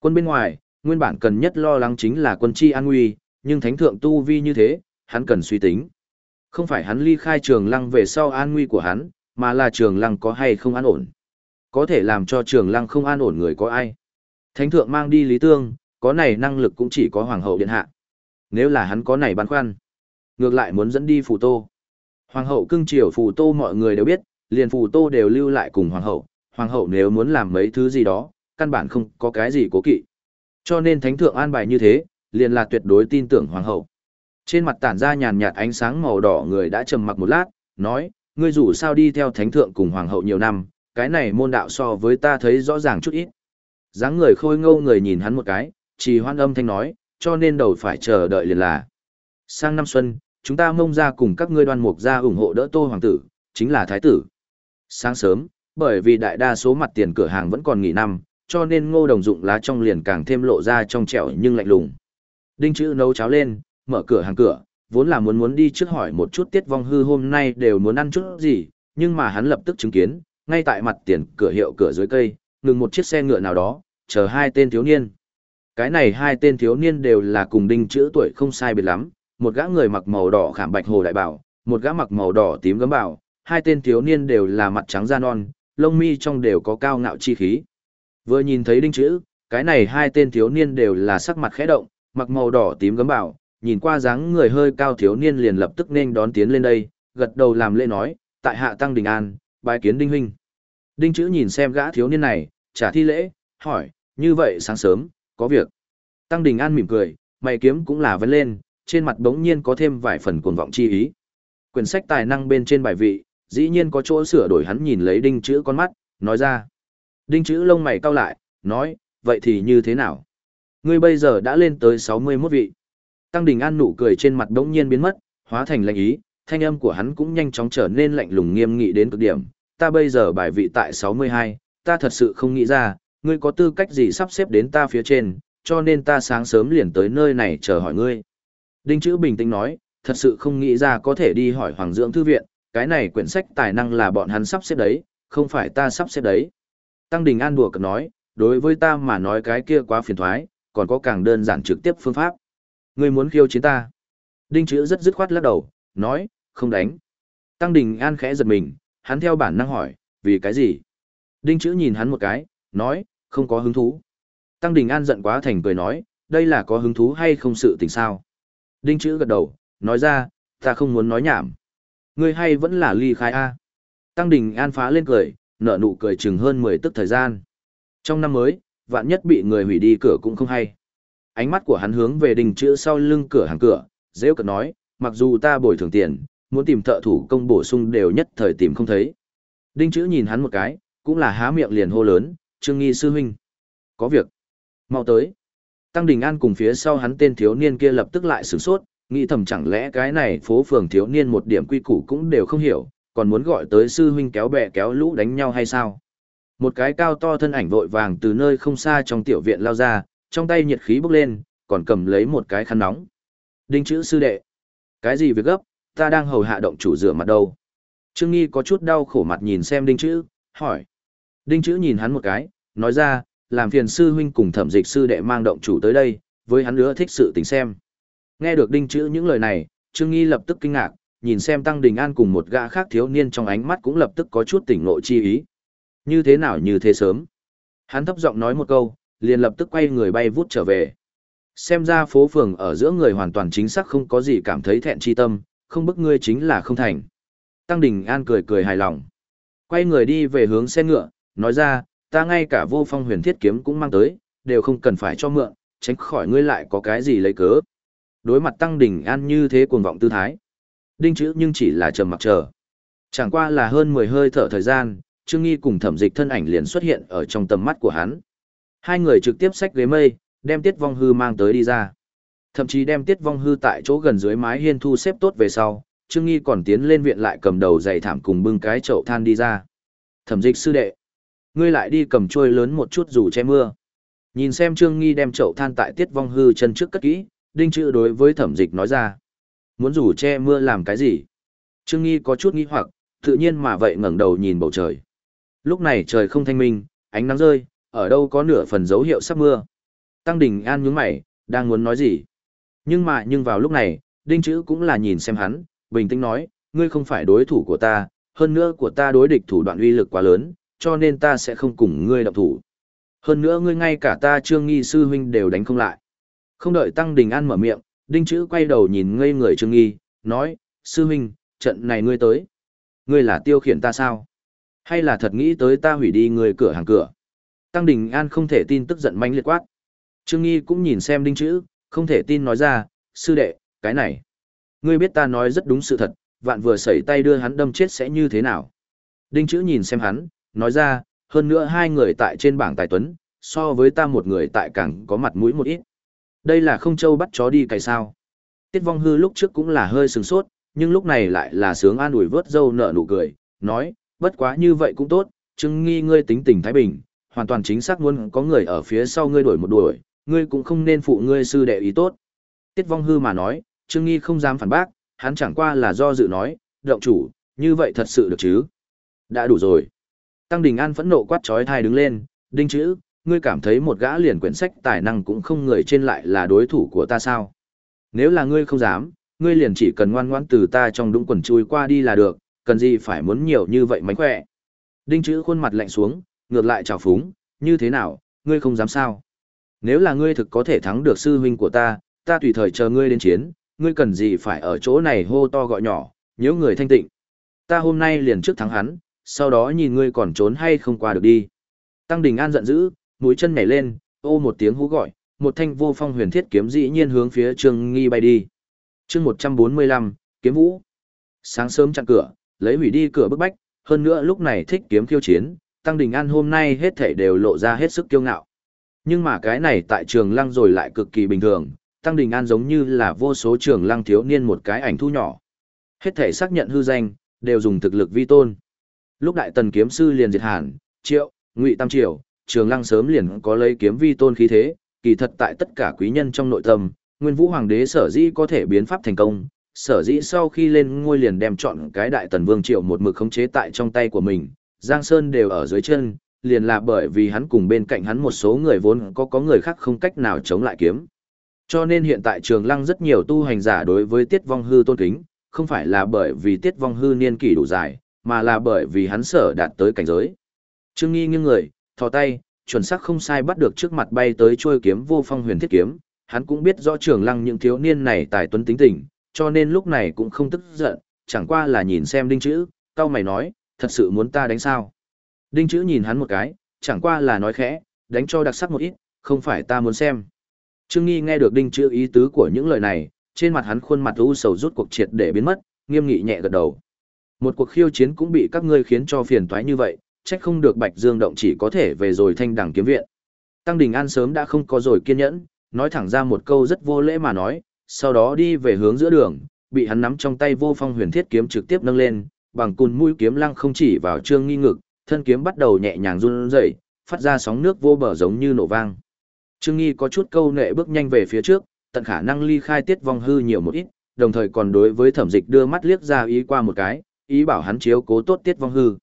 Quân bên ngoài, nguyên bản cần nhất lo lắng chính là quân chi an nguy, nhưng thánh thượng tu vi như thế, hắn cần suy tính. Không phải hắn ly khai trường lăng về sau an nguy của hắn, mà là trường lăng có hay không an ổn. Có thể làm cho trường lăng không an ổn người có ai. Thánh thượng mang đi lý tương, có này năng lực cũng chỉ có hoàng hậu điện hạ nếu là hắn có này băn khoăn. Ngược lại muốn dẫn đi phù tô. Hoàng hậu cưng chiều phù tô mọi người đều biết, liền phù tô đều lưu lại cùng hoàng hậu, hoàng hậu nếu muốn làm mấy thứ gì đó, căn bản không có cái gì cố kỵ. Cho nên thánh thượng an bài như thế, liền là tuyệt đối tin tưởng hoàng hậu. Trên mặt tản ra nhàn nhạt ánh sáng màu đỏ người đã trầm mặc một lát, nói, ngươi dù sao đi theo thánh thượng cùng hoàng hậu nhiều năm, cái này môn đạo so với ta thấy rõ ràng chút ít. dáng người khôi ngâu người nhìn hắn một cái, chỉ hoan âm thanh nói, cho nên đầu phải chờ đợi liền là. Sang năm xuân, chúng ta mông ra cùng các ngươi đoan mục ra ủng hộ đỡ tô hoàng tử, chính là thái tử. Sáng sớm, bởi vì đại đa số mặt tiền cửa hàng vẫn còn nghỉ năm, cho nên ngô đồng dụng lá trong liền càng thêm lộ ra trong trẻo nhưng lạnh lùng. Đinh chữ nấu cháo lên, mở cửa hàng cửa, vốn là muốn muốn đi trước hỏi một chút tiết vong hư hôm nay đều muốn ăn chút gì, nhưng mà hắn lập tức chứng kiến, ngay tại mặt tiền cửa hiệu cửa dưới cây, ngừng một chiếc xe ngựa nào đó, chờ hai tên thiếu niên. Cái này hai tên thiếu niên đều là cùng đinh chữ tuổi không sai biệt lắm, một gã người mặc màu đỏ khảm bạch hồ đại bảo, một gã mặc màu đỏ tím gấm bảo, hai tên thiếu niên đều là mặt trắng da non, lông mi trong đều có cao ngạo chi khí. Vừa nhìn thấy đinh chữ, cái này hai tên thiếu niên đều là sắc mặt khẽ động, mặc màu đỏ tím gấm bảo, nhìn qua dáng người hơi cao thiếu niên liền lập tức nên đón tiến lên đây, gật đầu làm lễ nói, tại hạ tăng đình an, bài kiến đinh huynh. Đinh chữ nhìn xem gã thiếu niên này, trả thi lễ, hỏi, như vậy sáng sớm, có việc. Tăng đình an mỉm cười, mày kiếm cũng là vấn lên, trên mặt bỗng nhiên có thêm vài phần cuồng vọng chi ý. Quyển sách tài năng bên trên bài vị, dĩ nhiên có chỗ sửa đổi hắn nhìn lấy đinh chữ con mắt, nói ra. Đinh chữ lông mày cau lại, nói, vậy thì như thế nào? Ngươi bây giờ đã lên tới 61 vị. Tăng Đình An nụ cười trên mặt đống nhiên biến mất, hóa thành lạnh ý, thanh âm của hắn cũng nhanh chóng trở nên lạnh lùng nghiêm nghị đến cực điểm. Ta bây giờ bài vị tại 62, ta thật sự không nghĩ ra, ngươi có tư cách gì sắp xếp đến ta phía trên, cho nên ta sáng sớm liền tới nơi này chờ hỏi ngươi. Đinh chữ bình tĩnh nói, thật sự không nghĩ ra có thể đi hỏi Hoàng Dưỡng Thư Viện, cái này quyển sách tài năng là bọn hắn sắp xếp đấy, không phải ta sắp xếp đấy. Tăng Đình An đùa cực nói, đối với ta mà nói cái kia quá phiền thoái, còn có càng đơn giản trực tiếp phương pháp. Ngươi muốn khiêu chiến ta. Đinh chữ rất dứt khoát lắc đầu, nói, không đánh. Tăng Đình An khẽ giật mình, hắn theo bản năng hỏi, vì cái gì? Đinh chữ nhìn hắn một cái, nói, không có hứng thú. Tăng Đình An giận quá thành cười nói, đây là có hứng thú hay không sự tình sao? Đinh chữ gật đầu, nói ra, ta không muốn nói nhảm. Ngươi hay vẫn là ly khai A. Tăng Đình An phá lên cười, nở nụ cười chừng hơn 10 tức thời gian. Trong năm mới, vạn nhất bị người hủy đi cửa cũng không hay. Ánh mắt của hắn hướng về đình chữ sau lưng cửa hàng cửa, dễ cận nói, mặc dù ta bồi thường tiền, muốn tìm thợ thủ công bổ sung đều nhất thời tìm không thấy. Đinh chữ nhìn hắn một cái, cũng là há miệng liền hô lớn, Trương Nghi sư huynh. Có việc. Mau tới. Tăng Đình An cùng phía sau hắn tên thiếu niên kia lập tức lại sửng sốt, nghĩ thầm chẳng lẽ cái này phố phường thiếu niên một điểm quy củ cũng đều không hiểu, còn muốn gọi tới sư huynh kéo bè kéo lũ đánh nhau hay sao? Một cái cao to thân ảnh vội vàng từ nơi không xa trong tiểu viện lao ra, trong tay nhiệt khí bốc lên, còn cầm lấy một cái khăn nóng. Đinh chữ sư đệ. Cái gì việc gấp, ta đang hầu hạ động chủ rửa mặt đâu. Trương Nghi có chút đau khổ mặt nhìn xem đinh chữ, hỏi. Đinh chữ nhìn hắn một cái, nói ra, làm phiền sư huynh cùng thẩm dịch sư đệ mang động chủ tới đây, với hắn nữa thích sự tình xem. Nghe được đinh chữ những lời này, Trương Nghi lập tức kinh ngạc, nhìn xem Tăng Đình An cùng một gã khác thiếu niên trong ánh mắt cũng lập tức có chút tỉnh ngộ chi ý. Như thế nào như thế sớm? Hắn thấp giọng nói một câu, liền lập tức quay người bay vút trở về. Xem ra phố phường ở giữa người hoàn toàn chính xác không có gì cảm thấy thẹn chi tâm, không bức ngươi chính là không thành. Tăng Đình An cười cười hài lòng. Quay người đi về hướng xe ngựa, nói ra, ta ngay cả vô phong huyền thiết kiếm cũng mang tới, đều không cần phải cho mượn, tránh khỏi ngươi lại có cái gì lấy cớ. Đối mặt Tăng Đình An như thế cuồng vọng tư thái. Đinh chữ nhưng chỉ là trầm mặc chờ. Chẳng qua là hơn 10 hơi thở thời gian, Trương Nghi cùng thẩm dịch thân ảnh liền xuất hiện ở trong tầm mắt của hắn. Hai người trực tiếp xách ghế mây, đem Tiết Vong Hư mang tới đi ra. Thậm chí đem Tiết Vong Hư tại chỗ gần dưới mái hiên thu xếp tốt về sau, Trương Nghi còn tiến lên viện lại cầm đầu dày thảm cùng bưng cái chậu than đi ra. Thẩm dịch sư đệ, ngươi lại đi cầm trôi lớn một chút dù che mưa. Nhìn xem Trương Nghi đem chậu than tại Tiết Vong Hư chân trước cất kỹ, đinh chữ đối với thẩm dịch nói ra. Muốn rủ che mưa làm cái gì? Trương Nghi có chút nghi hoặc, tự nhiên mà vậy ngẩng đầu nhìn bầu trời. Lúc này trời không thanh minh, ánh nắng rơi, ở đâu có nửa phần dấu hiệu sắp mưa. Tăng Đình An nhướng mày, đang muốn nói gì. Nhưng mà nhưng vào lúc này, Đinh Chữ cũng là nhìn xem hắn, bình tĩnh nói, ngươi không phải đối thủ của ta, hơn nữa của ta đối địch thủ đoạn uy lực quá lớn, cho nên ta sẽ không cùng ngươi động thủ. Hơn nữa ngươi ngay cả ta Trương Nghi sư huynh đều đánh không lại. Không đợi Tăng Đình An mở miệng, Đinh Chữ quay đầu nhìn ngây người Trương Nghi, nói, sư huynh, trận này ngươi tới. Ngươi là tiêu khiển ta sao? Hay là thật nghĩ tới ta hủy đi người cửa hàng cửa. Tăng Đình An không thể tin tức giận manh liệt quát. Trương Nghi cũng nhìn xem đinh chữ, không thể tin nói ra, sư đệ, cái này. Ngươi biết ta nói rất đúng sự thật, vạn vừa sẩy tay đưa hắn đâm chết sẽ như thế nào. Đinh chữ nhìn xem hắn, nói ra, hơn nữa hai người tại trên bảng tài tuấn, so với ta một người tại càng có mặt mũi một ít. Đây là không châu bắt chó đi cày sao. Tiết vong hư lúc trước cũng là hơi sừng sốt, nhưng lúc này lại là sướng an ủi vớt dâu nở nụ cười, nói, bất quá như vậy cũng tốt, chứng nghi ngươi tính tình Thái Bình, hoàn toàn chính xác muốn có người ở phía sau ngươi đuổi một đuổi, ngươi cũng không nên phụ ngươi sư đệ ý tốt. Tiết vong hư mà nói, Trương Nghi không dám phản bác, hắn chẳng qua là do dự nói, động chủ, như vậy thật sự được chứ? Đã đủ rồi. Tăng Đình An phẫn nộ quát trói thai đứng lên, đinh chữ, ngươi cảm thấy một gã liền quyển sách tài năng cũng không người trên lại là đối thủ của ta sao? Nếu là ngươi không dám, ngươi liền chỉ cần ngoan ngoãn từ ta trong đũng quần chui qua đi là được, cần gì phải muốn nhiều như vậy mánh khỏe. Đinh chữ khuôn mặt lạnh xuống, ngược lại trào phúng, như thế nào, ngươi không dám sao? Nếu là ngươi thực có thể thắng được sư huynh của ta, ta tùy thời chờ ngươi đến chiến, ngươi cần gì phải ở chỗ này hô to gọi nhỏ, nhớ người thanh tịnh. Ta hôm nay liền trước thắng hắn, sau đó nhìn ngươi còn trốn hay không qua được đi. Tăng Đình An giận dữ, mũi chân nhảy lên, ô một tiếng hú gọi, một thanh vô phong huyền thiết kiếm dĩ nhiên hướng phía Trương Nghi bay đi. Chương 145, kiếm vũ. Sáng sớm chặn cửa, lấy hủy đi cửa bức bách, hơn nữa lúc này thích kiếm khiêu chiến, Tăng Đình An hôm nay hết thảy đều lộ ra hết sức kiêu ngạo. Nhưng mà cái này tại trường lăng rồi lại cực kỳ bình thường, Tăng Đình An giống như là vô số trường lăng thiếu niên một cái ảnh thu nhỏ. Hết thảy xác nhận hư danh, đều dùng thực lực vi tôn. Lúc đại tần kiếm sư liền diệt hàn, triệu, ngụy tam triều, trường lăng sớm liền có lấy kiếm vi tôn khí thế, kỳ thật tại tất cả quý nhân trong nội tâm, nguyên vũ hoàng đế sở dĩ có thể biến pháp thành công, sở dĩ sau khi lên ngôi liền đem chọn cái đại tần vương triệu một mực khống chế tại trong tay của mình, Giang Sơn đều ở dưới chân, liền là bởi vì hắn cùng bên cạnh hắn một số người vốn có có người khác không cách nào chống lại kiếm. Cho nên hiện tại trường lăng rất nhiều tu hành giả đối với tiết vong hư tôn kính, không phải là bởi vì tiết vong hư niên kỷ đủ dài, mà là bởi vì hắn sở đạt tới cảnh giới. Trương nghi nghiêng người, thò tay, chuẩn xác không sai bắt được trước mặt bay tới trôi kiếm vô phong huyền thiết kiếm, hắn cũng biết rõ trường lăng những thiếu niên này tài tuấn tính tình, cho nên lúc này cũng không tức giận, chẳng qua là nhìn xem đinh chữ, cao mày nói, thật sự muốn ta đánh sao. Đinh chữ nhìn hắn một cái, chẳng qua là nói khẽ, đánh cho đặc sắc một ít, không phải ta muốn xem. Trương Nghi nghe được đinh chữ ý tứ của những lời này, trên mặt hắn khuôn mặt u sầu rút cuộc triệt để biến mất, nghiêm nghị nhẹ gật đầu. Một cuộc khiêu chiến cũng bị các ngươi khiến cho phiền toái như vậy, trách không được Bạch Dương động chỉ có thể về rồi thanh đẳng kiếm viện. Tăng Đình An sớm đã không có rồi kiên nhẫn, nói thẳng ra một câu rất vô lễ mà nói, sau đó đi về hướng giữa đường, bị hắn nắm trong tay vô phong huyền thiết kiếm trực tiếp nâng lên, bằng cùn mũi kiếm lăng không chỉ vào trương nghi ngực, thân kiếm bắt đầu nhẹ nhàng run rẩy, phát ra sóng nước vô bờ giống như nổ vang. Trương Nghi có chút câu nệ bước nhanh về phía trước, tận khả năng ly khai tiết vong hư nhiều một ít, đồng thời còn đối với thẩm dịch đưa mắt liếc ra ý qua một cái, ý bảo hắn chiếu cố tốt tiết vong hư.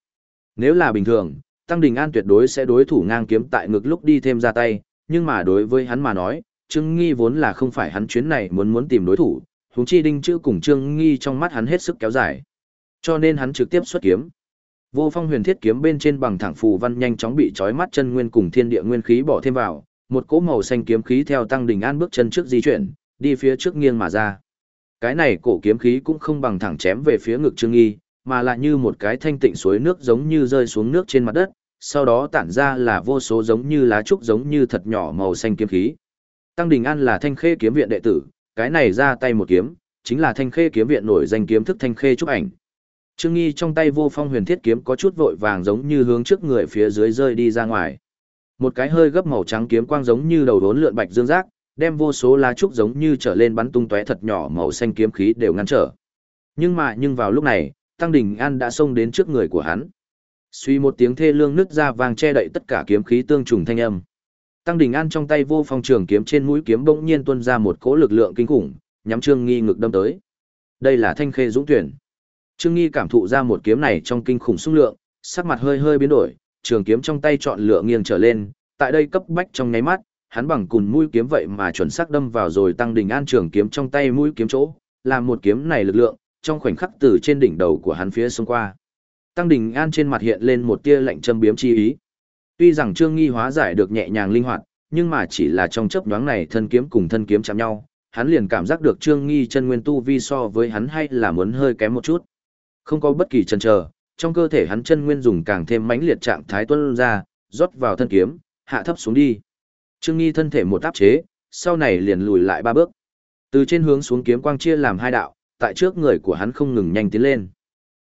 Nếu là bình thường, Tăng Đình An tuyệt đối sẽ đối thủ ngang kiếm tại ngực lúc đi thêm ra tay, nhưng mà đối với hắn mà nói, Trương Nghi vốn là không phải hắn chuyến này muốn muốn tìm đối thủ, huống chi đinh chữ cùng Trương Nghi trong mắt hắn hết sức kéo dài. Cho nên hắn trực tiếp xuất kiếm. Vô Phong Huyền Thiết kiếm bên trên bằng thẳng phù văn nhanh chóng bị chói mắt chân nguyên cùng thiên địa nguyên khí bỏ thêm vào, một cỗ màu xanh kiếm khí theo Tăng Đình An bước chân trước di chuyển, đi phía trước nghiêng mà ra. Cái này cổ kiếm khí cũng không bằng thẳng chém về phía ngực Trương Nghi, mà lại như một cái thanh tịnh suối nước giống như rơi xuống nước trên mặt đất, sau đó tản ra là vô số giống như lá trúc giống như thật nhỏ màu xanh kiếm khí. Tăng Đình An là thanh khê kiếm viện đệ tử, cái này ra tay một kiếm, chính là thanh khê kiếm viện nổi danh kiếm thức thanh khê trúc ảnh. Trương Nghi trong tay vô phong huyền thiết kiếm có chút vội vàng giống như hướng trước người phía dưới rơi đi ra ngoài. Một cái hơi gấp màu trắng kiếm quang giống như đầu đốn lượn bạch dương giác, đem vô số lá trúc giống như trở lên bắn tung tóe thật nhỏ màu xanh kiếm khí đều ngăn trở. Nhưng mà nhưng vào lúc này, Tăng Đình An đã xông đến trước người của hắn. Suy một tiếng thê lương nứt ra vàng che đậy tất cả kiếm khí tương trùng thanh âm. Tăng Đình An trong tay vô phong trường kiếm trên mũi kiếm bỗng nhiên tuôn ra một cỗ lực lượng kinh khủng, nhắm Trương Nghi ngực đâm tới. Đây là Thanh Khê Dũng Tuyển. Trương Nghi cảm thụ ra một kiếm này trong kinh khủng xung lượng, sắc mặt hơi hơi biến đổi, trường kiếm trong tay chọn lựa nghiêng trở lên, tại đây cấp bách trong nháy mắt, hắn bằng cùn mũi kiếm vậy mà chuẩn xác đâm vào rồi Tăng Đình An trường kiếm trong tay mũi kiếm chỗ, làm một kiếm này lực lượng, trong khoảnh khắc từ trên đỉnh đầu của hắn phía xông qua. Tăng Đình An trên mặt hiện lên một tia lạnh châm biếm chi ý. Tuy rằng Trương Nghi hóa giải được nhẹ nhàng linh hoạt, nhưng mà chỉ là trong chớp nhoáng này thân kiếm cùng thân kiếm chạm nhau, hắn liền cảm giác được Trương Nghi chân nguyên tu vi so với hắn hay là muốn hơi kém một chút. Không có bất kỳ chần chờ, trong cơ thể hắn chân nguyên dùng càng thêm mãnh liệt trạng thái tuôn ra, rót vào thân kiếm, hạ thấp xuống đi. Trương Nghi thân thể một áp chế, sau này liền lùi lại ba bước. Từ trên hướng xuống kiếm quang chia làm hai đạo, tại trước người của hắn không ngừng nhanh tiến lên.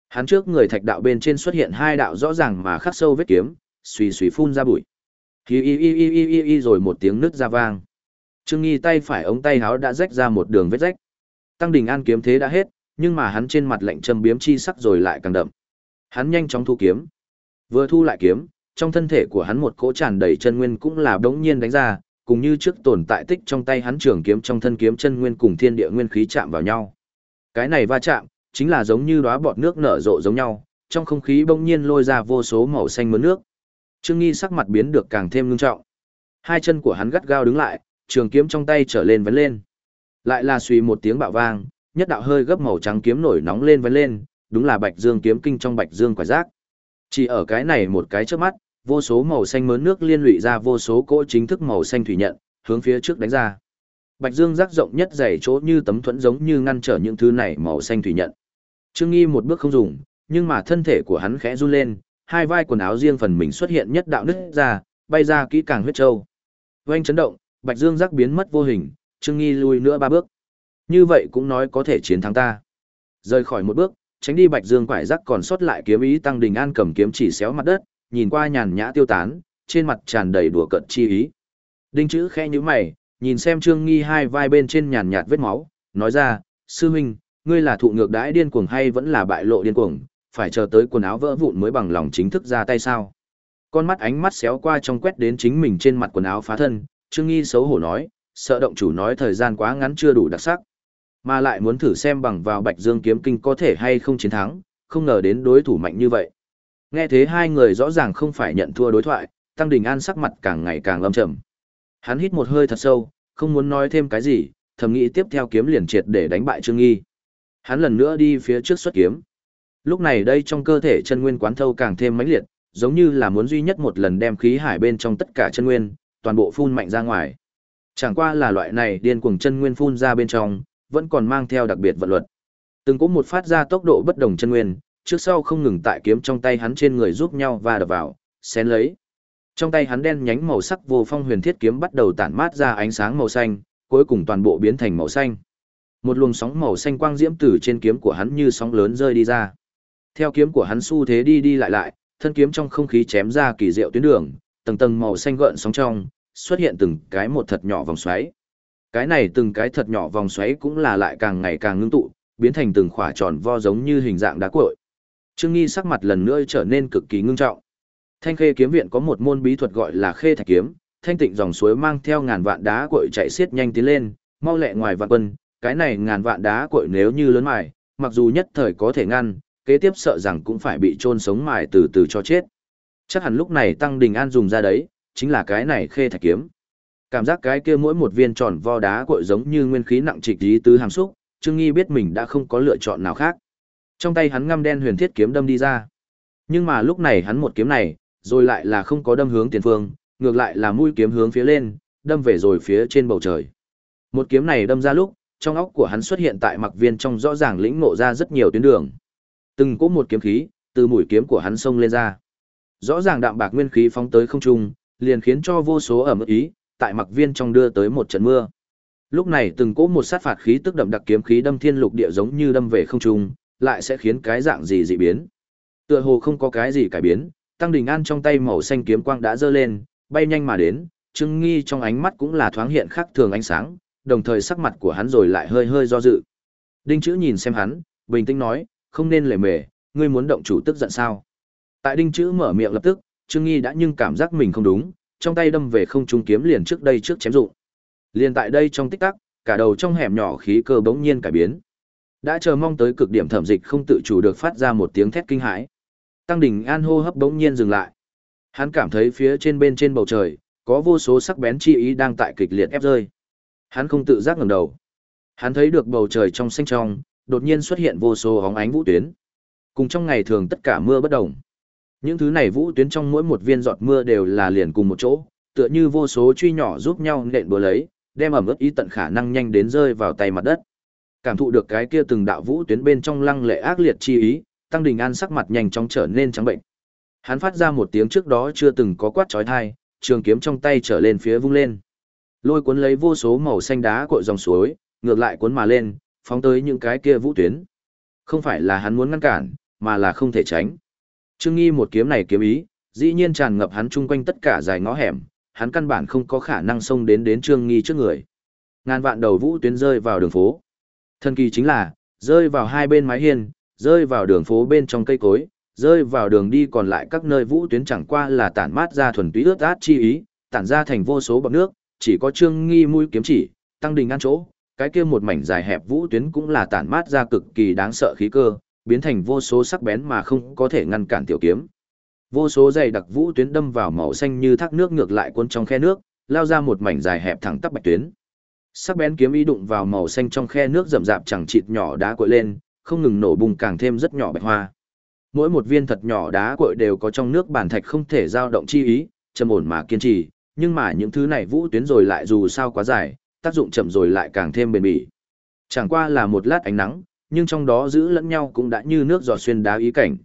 Hắn trước người thạch đạo bên trên xuất hiện hai đạo rõ ràng mà khắc sâu vết kiếm, xùy xùy phun ra bụi. Hi y y y y y y rồi một tiếng nứt ra vang. Trương Nghi tay phải ống tay háo đã rách ra một đường vết rách. Tăng Đình An kiếm thế đã hết, nhưng mà hắn trên mặt lạnh châm biếm chi sắc rồi lại càng đậm. Hắn nhanh chóng thu kiếm. Vừa thu lại kiếm, trong thân thể của hắn một cỗ tràn đầy chân nguyên cũng là đống nhiên đánh ra, cùng như trước tồn tại tích trong tay hắn trường kiếm trong thân kiếm chân nguyên cùng thiên địa nguyên khí chạm vào nhau. Cái này va chạm, chính là giống như đóa bọt nước nở rộ giống nhau, trong không khí bỗng nhiên lôi ra vô số màu xanh mướn nước. Trương Nghi sắc mặt biến được càng thêm ngưng trọng. Hai chân của hắn gắt gao đứng lại, trường kiếm trong tay trở lên vấn lên. Lại là suy một tiếng bạo vang, nhất đạo hơi gấp màu trắng kiếm nổi nóng lên vấn lên, đúng là Bạch Dương kiếm kinh trong Bạch Dương quả giác. Chỉ ở cái này một cái trước mắt, vô số màu xanh mướn nước liên lụy ra vô số cỗ chính thức màu xanh thủy nhận, hướng phía trước đánh ra. Bạch Dương rác rộng nhất dày chỗ như tấm thuẫn giống như ngăn trở những thứ này màu xanh thủy nhận. Trương Nghi một bước không dùng, nhưng mà thân thể của hắn khẽ run lên, hai vai quần áo riêng phần mình xuất hiện nhất đạo nứt ra, bay ra kỹ càng huyết châu. Oanh chấn động, Bạch Dương rắc biến mất vô hình, Trương Nghi lùi nữa ba bước. Như vậy cũng nói có thể chiến thắng ta. Rời khỏi một bước, tránh đi Bạch Dương quải rắc còn sót lại kiếm ý tăng đình an cầm kiếm chỉ xéo mặt đất, nhìn qua nhàn nhã tiêu tán, trên mặt tràn đầy đùa cợt chi ý. Đinh chữ khẽ nhíu mày, nhìn xem Trương Nghi hai vai bên trên nhàn nhạt vết máu, nói ra, sư huynh, ngươi là thụ ngược đãi điên cuồng hay vẫn là bại lộ điên cuồng, phải chờ tới quần áo vỡ vụn mới bằng lòng chính thức ra tay sao. Con mắt ánh mắt xéo qua trong quét đến chính mình trên mặt quần áo phá thân, Trương Nghi xấu hổ nói, sợ động chủ nói thời gian quá ngắn chưa đủ đặc sắc. Mà lại muốn thử xem bằng vào Bạch Dương kiếm kinh có thể hay không chiến thắng, không ngờ đến đối thủ mạnh như vậy. Nghe thế hai người rõ ràng không phải nhận thua đối thoại, Tăng Đình An sắc mặt càng ngày càng âm trầm. Hắn hít một hơi thật sâu, không muốn nói thêm cái gì, thầm nghĩ tiếp theo kiếm liền triệt để đánh bại Trương Nghi. Hắn lần nữa đi phía trước xuất kiếm. Lúc này đây trong cơ thể chân nguyên quán thâu càng thêm mãnh liệt, giống như là muốn duy nhất một lần đem khí hải bên trong tất cả chân nguyên, toàn bộ phun mạnh ra ngoài. Chẳng qua là loại này điên cuồng chân nguyên phun ra bên trong, vẫn còn mang theo đặc biệt vận luật. Từng có một phát ra tốc độ bất đồng chân nguyên, trước sau không ngừng tại kiếm trong tay hắn trên người giúp nhau và đập vào, xén lấy. Trong tay hắn đen nhánh màu sắc vô phong huyền thiết kiếm bắt đầu tản mát ra ánh sáng màu xanh, cuối cùng toàn bộ biến thành màu xanh. Một luồng sóng màu xanh quang diễm từ trên kiếm của hắn như sóng lớn rơi đi ra. Theo kiếm của hắn xu thế đi đi lại lại, thân kiếm trong không khí chém ra kỳ diệu tuyến đường, tầng tầng màu xanh gợn sóng trong, xuất hiện từng cái một thật nhỏ vòng xoáy. Cái này từng cái thật nhỏ vòng xoáy cũng là lại càng ngày càng ngưng tụ, biến thành từng khỏa tròn vo giống như hình dạng đá cuội. Trương Nghi sắc mặt lần nữa trở nên cực kỳ ngưng trọng. Thanh Khê kiếm viện có một môn bí thuật gọi là Khê Thạch kiếm, thanh tịnh dòng suối mang theo ngàn vạn đá cuội chạy xiết nhanh tiến lên, mau lẹ ngoài vạn quân, cái này ngàn vạn đá cuội nếu như lớn mài, mặc dù nhất thời có thể ngăn, kế tiếp sợ rằng cũng phải bị chôn sống mài từ từ cho chết. Chắc hẳn lúc này Tăng Đình An dùng ra đấy, chính là cái này Khê Thạch kiếm. Cảm giác cái kia mỗi một viên tròn vo đá cuội giống như nguyên khí nặng trịch ý tứ hàm xúc, Trương Nghi biết mình đã không có lựa chọn nào khác. Trong tay hắn ngăm đen huyền thiết kiếm đâm đi ra. Nhưng mà lúc này hắn một kiếm này, rồi lại là không có đâm hướng tiền phương, ngược lại là mũi kiếm hướng phía lên, đâm về rồi phía trên bầu trời. Một kiếm này đâm ra lúc, trong óc của hắn xuất hiện tại mặc viên trong rõ ràng lĩnh ngộ ra rất nhiều tuyến đường. Từng cỗ một kiếm khí, từ mũi kiếm của hắn xông lên ra. Rõ ràng đạm bạc nguyên khí phóng tới không trung, liền khiến cho vô số ẩm ý, tại mặc viên trong đưa tới một trận mưa. Lúc này từng cỗ một sát phạt khí tức đậm đặc kiếm khí đâm thiên lục địa giống như đâm về không trung, lại sẽ khiến cái dạng gì dị biến. Tựa hồ không có cái gì cải biến, Tăng Đình An trong tay màu xanh kiếm quang đã dơ lên, bay nhanh mà đến, Trương Nghi trong ánh mắt cũng là thoáng hiện khác thường ánh sáng, đồng thời sắc mặt của hắn rồi lại hơi hơi do dự. Đinh Chữ nhìn xem hắn, bình tĩnh nói, không nên lề mề, ngươi muốn động chủ tức giận sao? Tại Đinh Chữ mở miệng lập tức, Trương Nghi đã nhưng cảm giác mình không đúng, trong tay đâm về không trung kiếm liền trước đây trước chém dụng. Liền tại đây trong tích tắc, cả đầu trong hẻm nhỏ khí cơ bỗng nhiên cải biến. Đã chờ mong tới cực điểm thẩm dịch không tự chủ được phát ra một tiếng thét kinh hãi. Tăng Đình An hô hấp bỗng nhiên dừng lại. Hắn cảm thấy phía trên bên trên bầu trời, có vô số sắc bén chi ý đang tại kịch liệt ép rơi. Hắn không tự giác ngẩng đầu. Hắn thấy được bầu trời trong xanh trong, đột nhiên xuất hiện vô số hóng ánh vũ tuyến. Cùng trong ngày thường tất cả mưa bất động. Những thứ này vũ tuyến trong mỗi một viên giọt mưa đều là liền cùng một chỗ, tựa như vô số truy nhỏ giúp nhau nện bừa lấy, đem ẩm ướt ý tận khả năng nhanh đến rơi vào tay mặt đất. Cảm thụ được cái kia từng đạo vũ tuyến bên trong lăng lệ ác liệt chi ý, Tăng Đình An sắc mặt nhanh chóng trở nên trắng bệnh. Hắn phát ra một tiếng trước đó chưa từng có quát chói tai, trường kiếm trong tay trở lên phía vung lên. Lôi cuốn lấy vô số màu xanh đá cội dòng suối, ngược lại cuốn mà lên, phóng tới những cái kia vũ tuyến. Không phải là hắn muốn ngăn cản, mà là không thể tránh. Trương Nghi một kiếm này kiếm ý, dĩ nhiên tràn ngập hắn chung quanh tất cả dài ngõ hẻm, hắn căn bản không có khả năng xông đến đến Trương Nghi trước người. Ngàn vạn đầu vũ tuyến rơi vào đường phố. Thần kỳ chính là, rơi vào hai bên mái hiên, rơi vào đường phố bên trong cây cối, rơi vào đường đi còn lại các nơi vũ tuyến chẳng qua là tản mát ra thuần túy ướt át chi ý, tản ra thành vô số bọt nước, chỉ có Trương Nghi mũi kiếm chỉ, tăng đình ăn chỗ, cái kia một mảnh dài hẹp vũ tuyến cũng là tản mát ra cực kỳ đáng sợ khí cơ, biến thành vô số sắc bén mà không có thể ngăn cản tiểu kiếm. Vô số dày đặc vũ tuyến đâm vào màu xanh như thác nước ngược lại cuốn trong khe nước, lao ra một mảnh dài hẹp thẳng tắp bạch tuyến. Sắc bén kiếm ý đụng vào màu xanh trong khe nước rậm rạp chẳng chịt nhỏ đá cuội lên, không ngừng nổ bùng càng thêm rất nhỏ bạch hoa. Mỗi một viên thật nhỏ đá cuội đều có trong nước bản thạch không thể dao động chi ý, trầm ổn mà kiên trì, nhưng mà những thứ này vũ tuyến rồi lại dù sao quá dài, tác dụng chậm rồi lại càng thêm bền bỉ. Chẳng qua là một lát ánh nắng, nhưng trong đó giữ lẫn nhau cũng đã như nước giọt xuyên đá ý cảnh.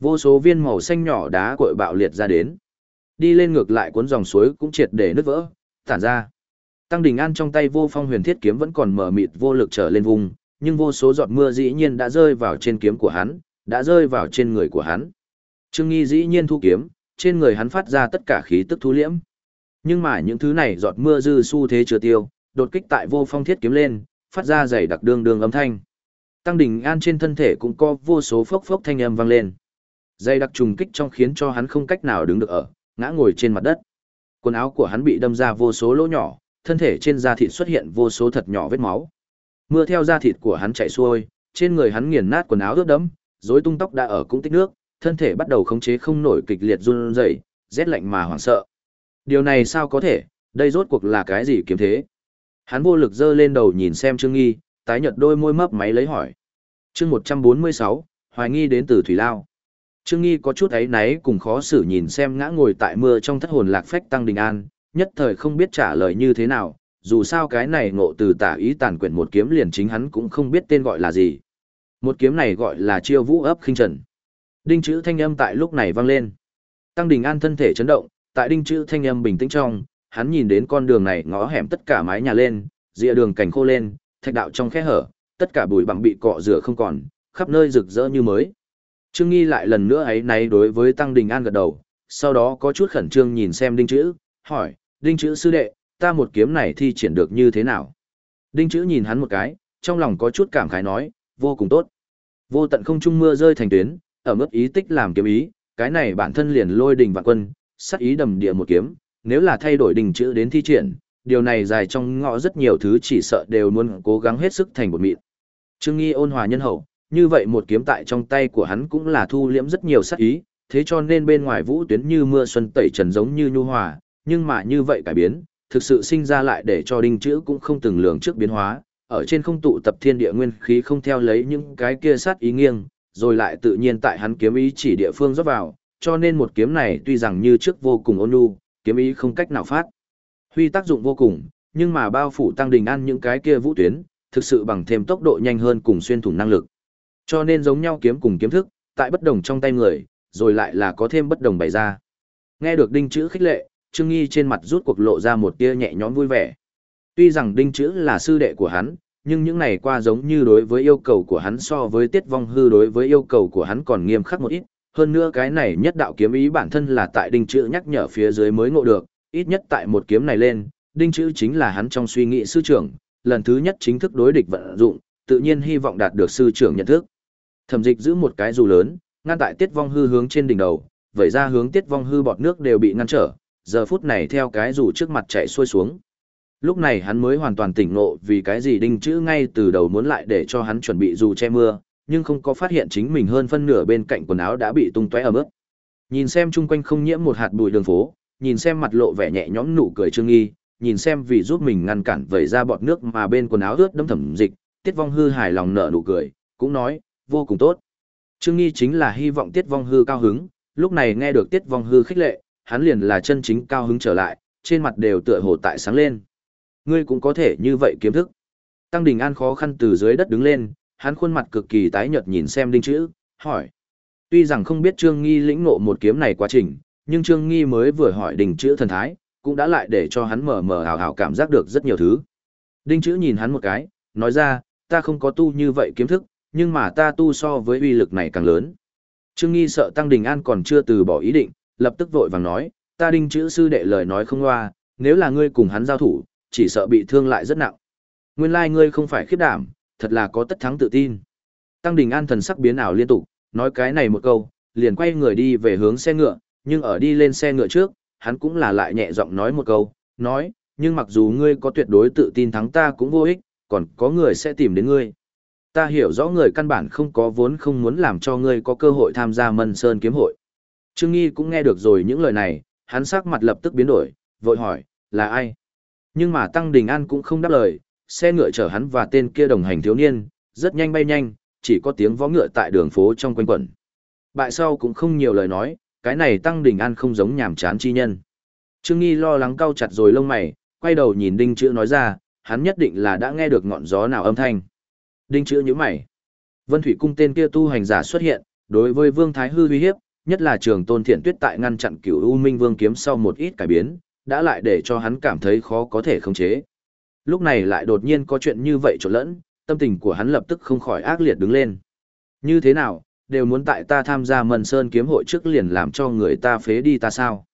Vô số viên màu xanh nhỏ đá cuội bạo liệt ra đến. Đi lên ngược lại cuốn dòng suối cũng triệt để nứt vỡ, tản ra. Tăng Đình An trong tay vô phong huyền thiết kiếm vẫn còn mở mịt vô lực trở lên vùng, nhưng vô số giọt mưa dĩ nhiên đã rơi vào trên kiếm của hắn, đã rơi vào trên người của hắn. Trương Nghi dĩ nhiên thu kiếm, trên người hắn phát ra tất cả khí tức thu liễm. Nhưng mà những thứ này giọt mưa dư su thế chưa tiêu, đột kích tại vô phong thiết kiếm lên, phát ra dày đặc đương đương âm thanh. Tăng Đình An trên thân thể cũng có vô số phốc phốc thanh âm vang lên. Dày đặc trùng kích trong khiến cho hắn không cách nào đứng được ở, ngã ngồi trên mặt đất. Quần áo của hắn bị đâm ra vô số lỗ nhỏ, thân thể trên da thịt xuất hiện vô số thật nhỏ vết máu. Mưa theo da thịt của hắn chảy xuôi, trên người hắn nghiền nát quần áo ướt đẫm, rối tung tóc đã ở cũng tích nước, thân thể bắt đầu khống chế không nổi kịch liệt run rẩy, rét lạnh mà hoảng sợ. Điều này sao có thể, đây rốt cuộc là cái gì kiếm thế? Hắn vô lực giơ lên đầu nhìn xem Trương Nghi, tái nhợt đôi môi mấp máy lấy hỏi. Chương 146, hoài nghi đến từ Thủy Lao. Trương Nghi có chút ấy náy cùng khó xử nhìn xem ngã ngồi tại mưa trong thất hồn lạc phách tăng đình an, nhất thời không biết trả lời như thế nào, dù sao cái này ngộ từ tả ý tàn quyển một kiếm liền chính hắn cũng không biết tên gọi là gì. Một kiếm này gọi là chiêu vũ ấp khinh trần. Đinh chữ thanh âm tại lúc này vang lên. Tăng đình an thân thể chấn động, tại đinh chữ thanh âm bình tĩnh trong, hắn nhìn đến con đường này ngõ hẻm tất cả mái nhà lên, rìa đường cảnh khô lên, thạch đạo trong khe hở, tất cả bụi bặm bị cọ rửa không còn, khắp nơi rực rỡ như mới. Trương Nghi lại lần nữa ấy náy đối với Tăng Đình An gật đầu, sau đó có chút khẩn trương nhìn xem Đinh Chữ, hỏi, Đinh Chữ sư đệ, ta một kiếm này thi triển được như thế nào? Đinh Chữ nhìn hắn một cái, trong lòng có chút cảm khái nói, vô cùng tốt. Vô tận không trung mưa rơi thành tuyến, ở mức ý tích làm kiếm ý, cái này bản thân liền lôi đình vạn quân, sát ý đầm địa một kiếm, nếu là thay đổi Đinh Chữ đến thi triển, điều này dài trong ngõ rất nhiều thứ chỉ sợ đều muốn cố gắng hết sức thành một mịn. Trương Nghi ôn hòa nhân hậu, như vậy một kiếm tại trong tay của hắn cũng là thu liễm rất nhiều sát ý, thế cho nên bên ngoài vũ tuyến như mưa xuân tẩy trần giống như nhu hòa, nhưng mà như vậy cải biến, thực sự sinh ra lại để cho đinh chữ cũng không từng lường trước biến hóa, ở trên không tụ tập thiên địa nguyên khí không theo lấy những cái kia sát ý nghiêng, rồi lại tự nhiên tại hắn kiếm ý chỉ địa phương rót vào, cho nên một kiếm này tuy rằng như trước vô cùng ôn nhu, kiếm ý không cách nào phát. Huy tác dụng vô cùng, nhưng mà bao phủ tăng đình ăn những cái kia vũ tuyến, thực sự bằng thêm tốc độ nhanh hơn cùng xuyên thủng năng lực. Cho nên giống nhau kiếm cùng kiếm thức, tại bất đồng trong tay người, rồi lại là có thêm bất đồng bày ra. Nghe được đinh chữ khích lệ, Trương Nghi trên mặt rút cuộc lộ ra một tia nhẹ nhõm vui vẻ. Tuy rằng đinh chữ là sư đệ của hắn, nhưng những này qua giống như đối với yêu cầu của hắn so với tiết vong hư đối với yêu cầu của hắn còn nghiêm khắc một ít. Hơn nữa cái này nhất đạo kiếm ý bản thân là tại đinh chữ nhắc nhở phía dưới mới ngộ được, ít nhất tại một kiếm này lên, đinh chữ chính là hắn trong suy nghĩ sư trưởng, lần thứ nhất chính thức đối địch vận dụng, tự nhiên hy vọng đạt được sư trưởng nhận thức. Thẩm dịch giữ một cái dù lớn, ngăn tại tiết vong hư hướng trên đỉnh đầu, vẩy ra hướng tiết vong hư bọt nước đều bị ngăn trở, giờ phút này theo cái dù trước mặt chạy xuôi xuống. Lúc này hắn mới hoàn toàn tỉnh ngộ vì cái gì đinh chữ ngay từ đầu muốn lại để cho hắn chuẩn bị dù che mưa, nhưng không có phát hiện chính mình hơn phân nửa bên cạnh quần áo đã bị tung tóe ở mức. Nhìn xem chung quanh không nhiễm một hạt bụi đường phố, nhìn xem mặt lộ vẻ nhẹ nhõm nụ cười trương nghi, nhìn xem vì giúp mình ngăn cản vẩy ra bọt nước mà bên quần áo ướt đẫm thẩm dịch, Tiết Vong Hư hài lòng nở nụ cười, cũng nói, vô cùng tốt. Trương Nghi chính là hy vọng Tiết Vong Hư cao hứng, lúc này nghe được Tiết Vong Hư khích lệ, hắn liền là chân chính cao hứng trở lại, trên mặt đều tựa hồ tại sáng lên. Ngươi cũng có thể như vậy kiếm thức. Tăng Đình An khó khăn từ dưới đất đứng lên, hắn khuôn mặt cực kỳ tái nhợt nhìn xem Đinh Chữ, hỏi, Tuy rằng không biết Trương Nghi lĩnh ngộ một kiếm này quá trình, nhưng Trương Nghi mới vừa hỏi đinh chữ thần thái, cũng đã lại để cho hắn mờ mờ ảo ảo cảm giác được rất nhiều thứ. Đinh chữ nhìn hắn một cái, nói ra, ta không có tu như vậy kiếm thức, nhưng mà ta tu so với uy lực này càng lớn. Trương Nghi sợ Tăng Đình An còn chưa từ bỏ ý định, lập tức vội vàng nói, ta đinh chữ sư đệ lời nói không loa, nếu là ngươi cùng hắn giao thủ, chỉ sợ bị thương lại rất nặng. Nguyên lai ngươi không phải khiếp đảm, thật là có tất thắng tự tin. Tăng Đình An thần sắc biến ảo liên tục, nói cái này một câu, liền quay người đi về hướng xe ngựa, nhưng ở đi lên xe ngựa trước, hắn cũng là lại nhẹ giọng nói một câu, nói, nhưng mặc dù ngươi có tuyệt đối tự tin thắng ta cũng vô ích, còn có người sẽ tìm đến ngươi. Ta hiểu rõ người căn bản không có vốn không muốn làm cho ngươi có cơ hội tham gia Mân Sơn kiếm hội. Trương Nghi cũng nghe được rồi những lời này, hắn sắc mặt lập tức biến đổi, vội hỏi, là ai? Nhưng mà Tăng Đình An cũng không đáp lời, xe ngựa chở hắn và tên kia đồng hành thiếu niên, rất nhanh bay nhanh, chỉ có tiếng vó ngựa tại đường phố trong quanh quẩn. Bại sau cũng không nhiều lời nói, cái này Tăng Đình An không giống nhảm chán chi nhân. Trương Nghi lo lắng cau chặt rồi lông mày, quay đầu nhìn Đinh Chữ nói ra, hắn nhất định là đã nghe được ngọn gió nào âm thanh. Đinh Chữ nhíu mày. Vân Thủy cung tên kia tu hành giả xuất hiện, đối với Vương Thái Hư uy hiếp, nhất là Trường Tôn Thiện Tuyết tại ngăn chặn cựu U Minh Vương kiếm sau một ít cải biến, đã lại để cho hắn cảm thấy khó có thể khống chế. Lúc này lại đột nhiên có chuyện như vậy trộn lẫn, tâm tình của hắn lập tức không khỏi ác liệt đứng lên. Như thế nào, đều muốn tại ta tham gia Mân Sơn kiếm hội trước liền làm cho người ta phế đi ta sao?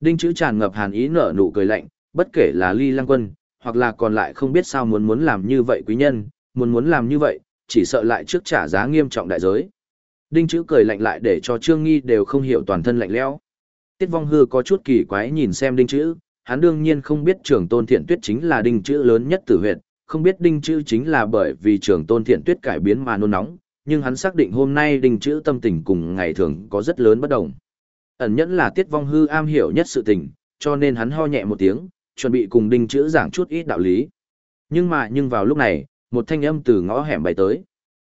Đinh chữ tràn ngập hàn ý nở nụ cười lạnh, bất kể là Ly Lăng Quân, hoặc là còn lại không biết sao muốn muốn làm như vậy quý nhân, muốn muốn làm như vậy, chỉ sợ lại trước trả giá nghiêm trọng đại giới. Đinh chữ cười lạnh lại để cho Trương Nghi đều không hiểu toàn thân lạnh lẽo. Tiết Vong Hư có chút kỳ quái nhìn xem Đinh chữ, hắn đương nhiên không biết Trường Tôn Thiện Tuyết chính là Đinh chữ lớn nhất tử huyệt, không biết Đinh chữ chính là bởi vì Trường Tôn Thiện Tuyết cải biến mà nôn nóng, nhưng hắn xác định hôm nay Đinh chữ tâm tình cùng ngày thường có rất lớn bất đồng. Ẩn nhẫn là Tiết Vong Hư am hiểu nhất sự tình, cho nên hắn ho nhẹ một tiếng, chuẩn bị cùng Đinh chữ giảng chút ít đạo lý. Nhưng mà nhưng vào lúc này, một thanh âm từ ngõ hẻm bay tới.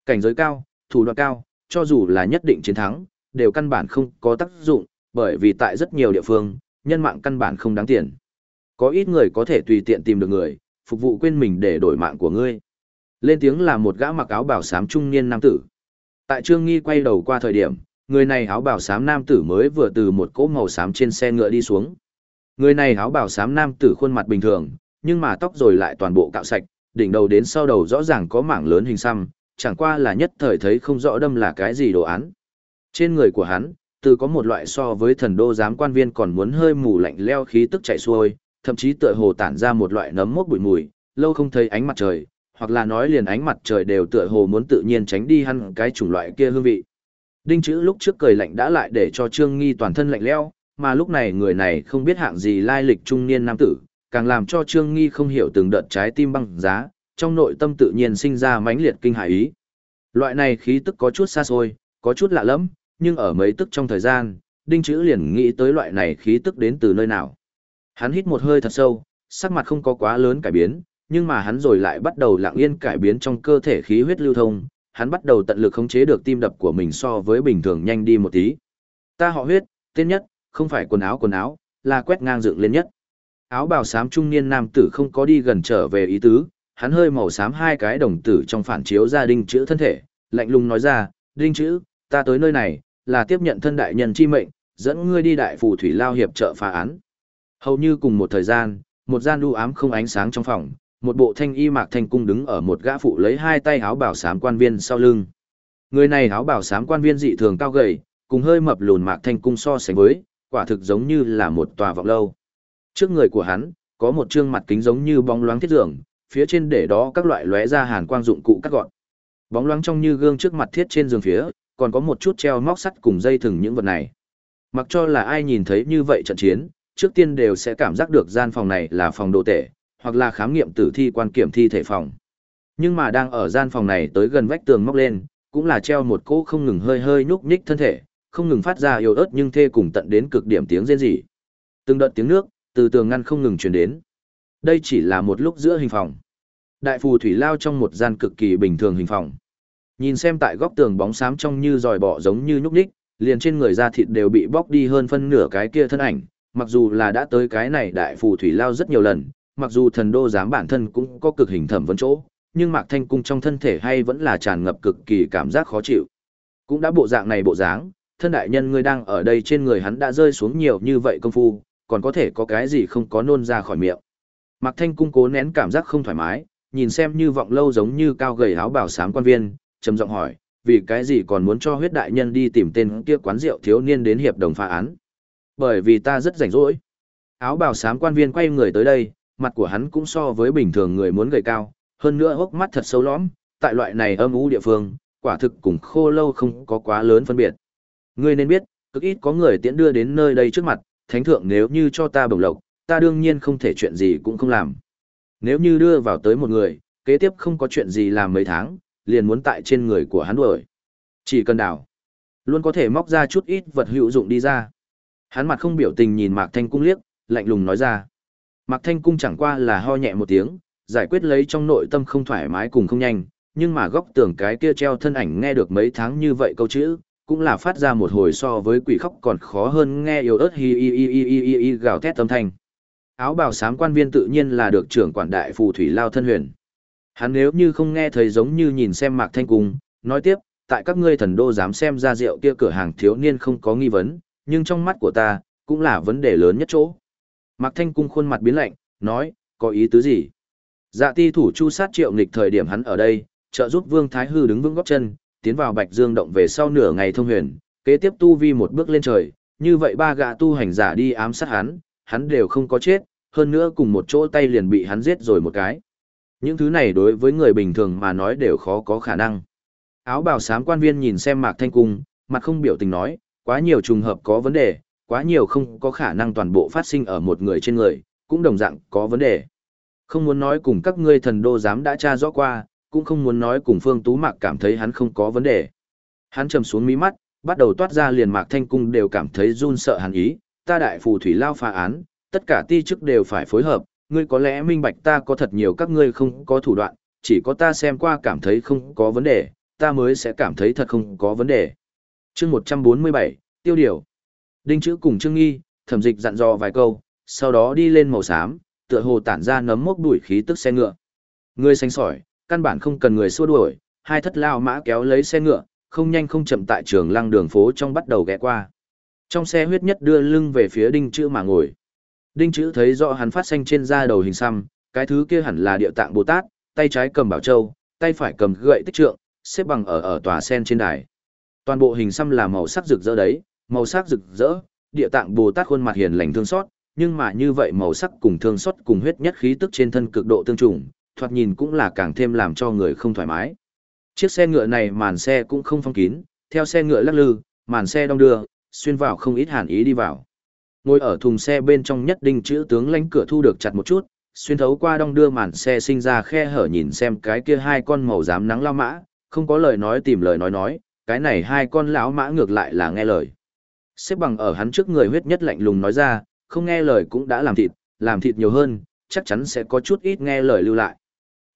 Cảnh giới cao, thủ đoạn cao, cho dù là nhất định chiến thắng, đều căn bản không có tác dụng, bởi vì tại rất nhiều địa phương, nhân mạng căn bản không đáng tiền. Có ít người có thể tùy tiện tìm được người, phục vụ quên mình để đổi mạng của ngươi. Lên tiếng là một gã mặc áo bảo xám trung niên nam tử. Tại Trương Nghi quay đầu qua thời điểm, người này áo bảo xám nam tử mới vừa từ một cỗ màu xám trên xe ngựa đi xuống. Người này áo bảo xám nam tử khuôn mặt bình thường, nhưng mà tóc rồi lại toàn bộ cạo sạch, đỉnh đầu đến sau đầu rõ ràng có mảng lớn hình xăm, chẳng qua là nhất thời thấy không rõ đâm là cái gì đồ án. Trên người của hắn, từ có một loại so với thần đô giám quan viên còn muốn hơi mù lạnh leo khí tức chạy xuôi, thậm chí tựa hồ tản ra một loại nấm mốc bụi mùi, lâu không thấy ánh mặt trời, hoặc là nói liền ánh mặt trời đều tựa hồ muốn tự nhiên tránh đi hắn cái chủng loại kia hương vị. Đinh chữ lúc trước cười lạnh đã lại để cho Trương Nghi toàn thân lạnh leo, mà lúc này người này không biết hạng gì lai lịch trung niên nam tử, càng làm cho Trương Nghi không hiểu từng đợt trái tim băng giá, trong nội tâm tự nhiên sinh ra mãnh liệt kinh hải ý. Loại này khí tức có chút xa xôi, có chút lạ lẫm, nhưng ở mấy tức trong thời gian, Đinh Chữ liền nghĩ tới loại này khí tức đến từ nơi nào. Hắn hít một hơi thật sâu, sắc mặt không có quá lớn cải biến, nhưng mà hắn rồi lại bắt đầu lặng yên cải biến trong cơ thể khí huyết lưu thông, hắn bắt đầu tận lực khống chế được tim đập của mình so với bình thường nhanh đi một tí. Ta họ huyết, tên nhất, không phải quần áo quần áo, là quét ngang dựng lên nhất. Áo bào xám trung niên nam tử không có đi gần trở về ý tứ, hắn hơi màu xám hai cái đồng tử trong phản chiếu ra đinh chữ thân thể, lạnh lùng nói ra, đinh chữ, ta tới nơi này, là tiếp nhận thân đại nhân chi mệnh, dẫn ngươi đi đại phù thủy lao hiệp trợ phá án. Hầu như cùng một thời gian, một gian đu ám không ánh sáng trong phòng, một bộ thanh y mạc thanh cung đứng ở một gã phụ lấy hai tay áo bảo sám quan viên sau lưng. Người này áo bảo sám quan viên dị thường cao gầy, cùng hơi mập lùn mạc thanh cung so sánh với, quả thực giống như là một tòa vọng lâu. Trước người của hắn, có một trương mặt kính giống như bóng loáng thiết dường, phía trên để đó các loại lóe ra hàn quang dụng cụ cắt gọn. Bóng loáng trong như gương trước mặt thiết trên giường phía, còn có một chút treo móc sắt cùng dây thừng những vật này. Mặc cho là ai nhìn thấy như vậy trận chiến, trước tiên đều sẽ cảm giác được gian phòng này là phòng đồ tể, hoặc là khám nghiệm tử thi quan kiểm thi thể phòng. Nhưng mà đang ở gian phòng này tới gần vách tường móc lên, cũng là treo một cỗ không ngừng hơi hơi nhúc nhích thân thể, không ngừng phát ra yếu ớt nhưng thê cùng tận đến cực điểm tiếng rên rỉ. Từng đợt tiếng nước từ tường ngăn không ngừng truyền đến. Đây chỉ là một lúc giữa hình phòng. Đại phù thủy lao trong một gian cực kỳ bình thường hình phòng. Nhìn xem tại góc tường bóng xám trong như dòi bọ giống như nhúc nhích, liền trên người da thịt đều bị bóc đi hơn phân nửa cái kia thân ảnh, mặc dù là đã tới cái này đại phù thủy lao rất nhiều lần, mặc dù thần đô giám bản thân cũng có cực hình thẩm vấn chỗ, nhưng Mạc Thanh Cung trong thân thể hay vẫn là tràn ngập cực kỳ cảm giác khó chịu. Cũng đã bộ dạng này bộ dáng, thân đại nhân ngươi đang ở đây trên người hắn đã rơi xuống nhiều như vậy công phu, còn có thể có cái gì không có nôn ra khỏi miệng. Mạc Thanh cung cố nén cảm giác không thoải mái, nhìn xem như vọng lâu giống như cao gầy áo bảo sám quan viên, trầm giọng hỏi, vì cái gì còn muốn cho huyết đại nhân đi tìm tên kia quán rượu thiếu niên đến hiệp đồng phá án? Bởi vì ta rất rảnh rỗi. Áo bảo sám quan viên quay người tới đây, mặt của hắn cũng so với bình thường người muốn gầy cao, hơn nữa hốc mắt thật sâu lõm, tại loại này âm u địa phương, quả thực cùng khô lâu không có quá lớn phân biệt. Ngươi nên biết, cực ít có người tiễn đưa đến nơi đây trước mặt, thánh thượng nếu như cho ta bổng lộc, ta đương nhiên không thể chuyện gì cũng không làm. Nếu như đưa vào tới một người, kế tiếp không có chuyện gì làm mấy tháng, liền muốn tại trên người của hắn đuổi. Chỉ cần đảo, luôn có thể móc ra chút ít vật hữu dụng đi ra. Hắn mặt không biểu tình nhìn Mạc Thanh Cung liếc, lạnh lùng nói ra. Mạc Thanh Cung chẳng qua là ho nhẹ một tiếng, giải quyết lấy trong nội tâm không thoải mái cùng không nhanh, nhưng mà góc tường cái kia treo thân ảnh nghe được mấy tháng như vậy câu chữ, cũng là phát ra một hồi so với quỷ khóc còn khó hơn nghe yếu ớt hi hi hi hi hi hi hi gào thét âm thanh. Áo bào sám quan viên tự nhiên là được trưởng quản đại phù thủy lao thân huyền. Hắn nếu như không nghe thấy giống như nhìn xem Mạc Thanh Cung, nói tiếp, tại các ngươi thần đô dám xem ra rượu kia cửa hàng thiếu niên không có nghi vấn, nhưng trong mắt của ta, cũng là vấn đề lớn nhất chỗ. Mạc Thanh Cung khuôn mặt biến lạnh, nói, có ý tứ gì? Dạ ti thủ chu sát triệu nghịch thời điểm hắn ở đây, trợ giúp Vương Thái Hư đứng vững góc chân, tiến vào Bạch Dương động về sau nửa ngày thông huyền, kế tiếp tu vi một bước lên trời, như vậy ba gã tu hành giả đi ám sát hắn, hắn đều không có chết, hơn nữa cùng một chỗ tay liền bị hắn giết rồi một cái. Những thứ này đối với người bình thường mà nói đều khó có khả năng. Áo bào xám quan viên nhìn xem Mạc Thanh Cung, mặt không biểu tình nói, quá nhiều trùng hợp có vấn đề, quá nhiều không có khả năng toàn bộ phát sinh ở một người trên người, cũng đồng dạng có vấn đề. Không muốn nói cùng các ngươi thần đô giám đã tra rõ qua, cũng không muốn nói cùng Phương Tú Mạc cảm thấy hắn không có vấn đề. Hắn trầm xuống mí mắt, bắt đầu toát ra liền Mạc Thanh Cung đều cảm thấy run sợ hắn ý, ta đại phù thủy lao phá án, tất cả ti chức đều phải phối hợp, ngươi có lẽ minh bạch ta có thật nhiều các ngươi không có thủ đoạn, chỉ có ta xem qua cảm thấy không có vấn đề, ta mới sẽ cảm thấy thật không có vấn đề. chương 147, tiêu điều. Đinh chữ cùng Trương Nghi, thẩm dịch dặn dò vài câu, sau đó đi lên màu xám, tựa hồ tản ra nấm mốc đuổi khí tức xe ngựa. Ngươi xanh sỏi, căn bản không cần người xua đuổi, hai thất lao mã kéo lấy xe ngựa, không nhanh không chậm tại trường lăng đường phố trong bắt đầu ghé qua. Trong xe huyết nhất đưa lưng về phía đinh chữ mà ngồi. Đinh chữ thấy rõ hắn phát xanh trên da đầu hình xăm, cái thứ kia hẳn là địa tạng Bồ Tát, tay trái cầm bảo châu, tay phải cầm gậy tích trượng, xếp bằng ở ở tòa sen trên đài. Toàn bộ hình xăm là màu sắc rực rỡ đấy, màu sắc rực rỡ, địa tạng Bồ Tát khuôn mặt hiền lành thương xót, nhưng mà như vậy màu sắc cùng thương xót cùng huyết nhất khí tức trên thân cực độ tương trùng, thoạt nhìn cũng là càng thêm làm cho người không thoải mái. Chiếc xe ngựa này màn xe cũng không phong kín, theo xe ngựa lắc lư, màn xe đong đưa, xuyên vào không ít hàn ý đi vào. Ngồi ở thùng xe bên trong nhất đinh chữ tướng lãnh cửa thu được chặt một chút, xuyên thấu qua đong đưa màn xe sinh ra khe hở nhìn xem cái kia hai con màu dám nắng lao mã, không có lời nói tìm lời nói nói, cái này hai con lão mã ngược lại là nghe lời. Xếp bằng ở hắn trước người huyết nhất lạnh lùng nói ra, không nghe lời cũng đã làm thịt, làm thịt nhiều hơn, chắc chắn sẽ có chút ít nghe lời lưu lại.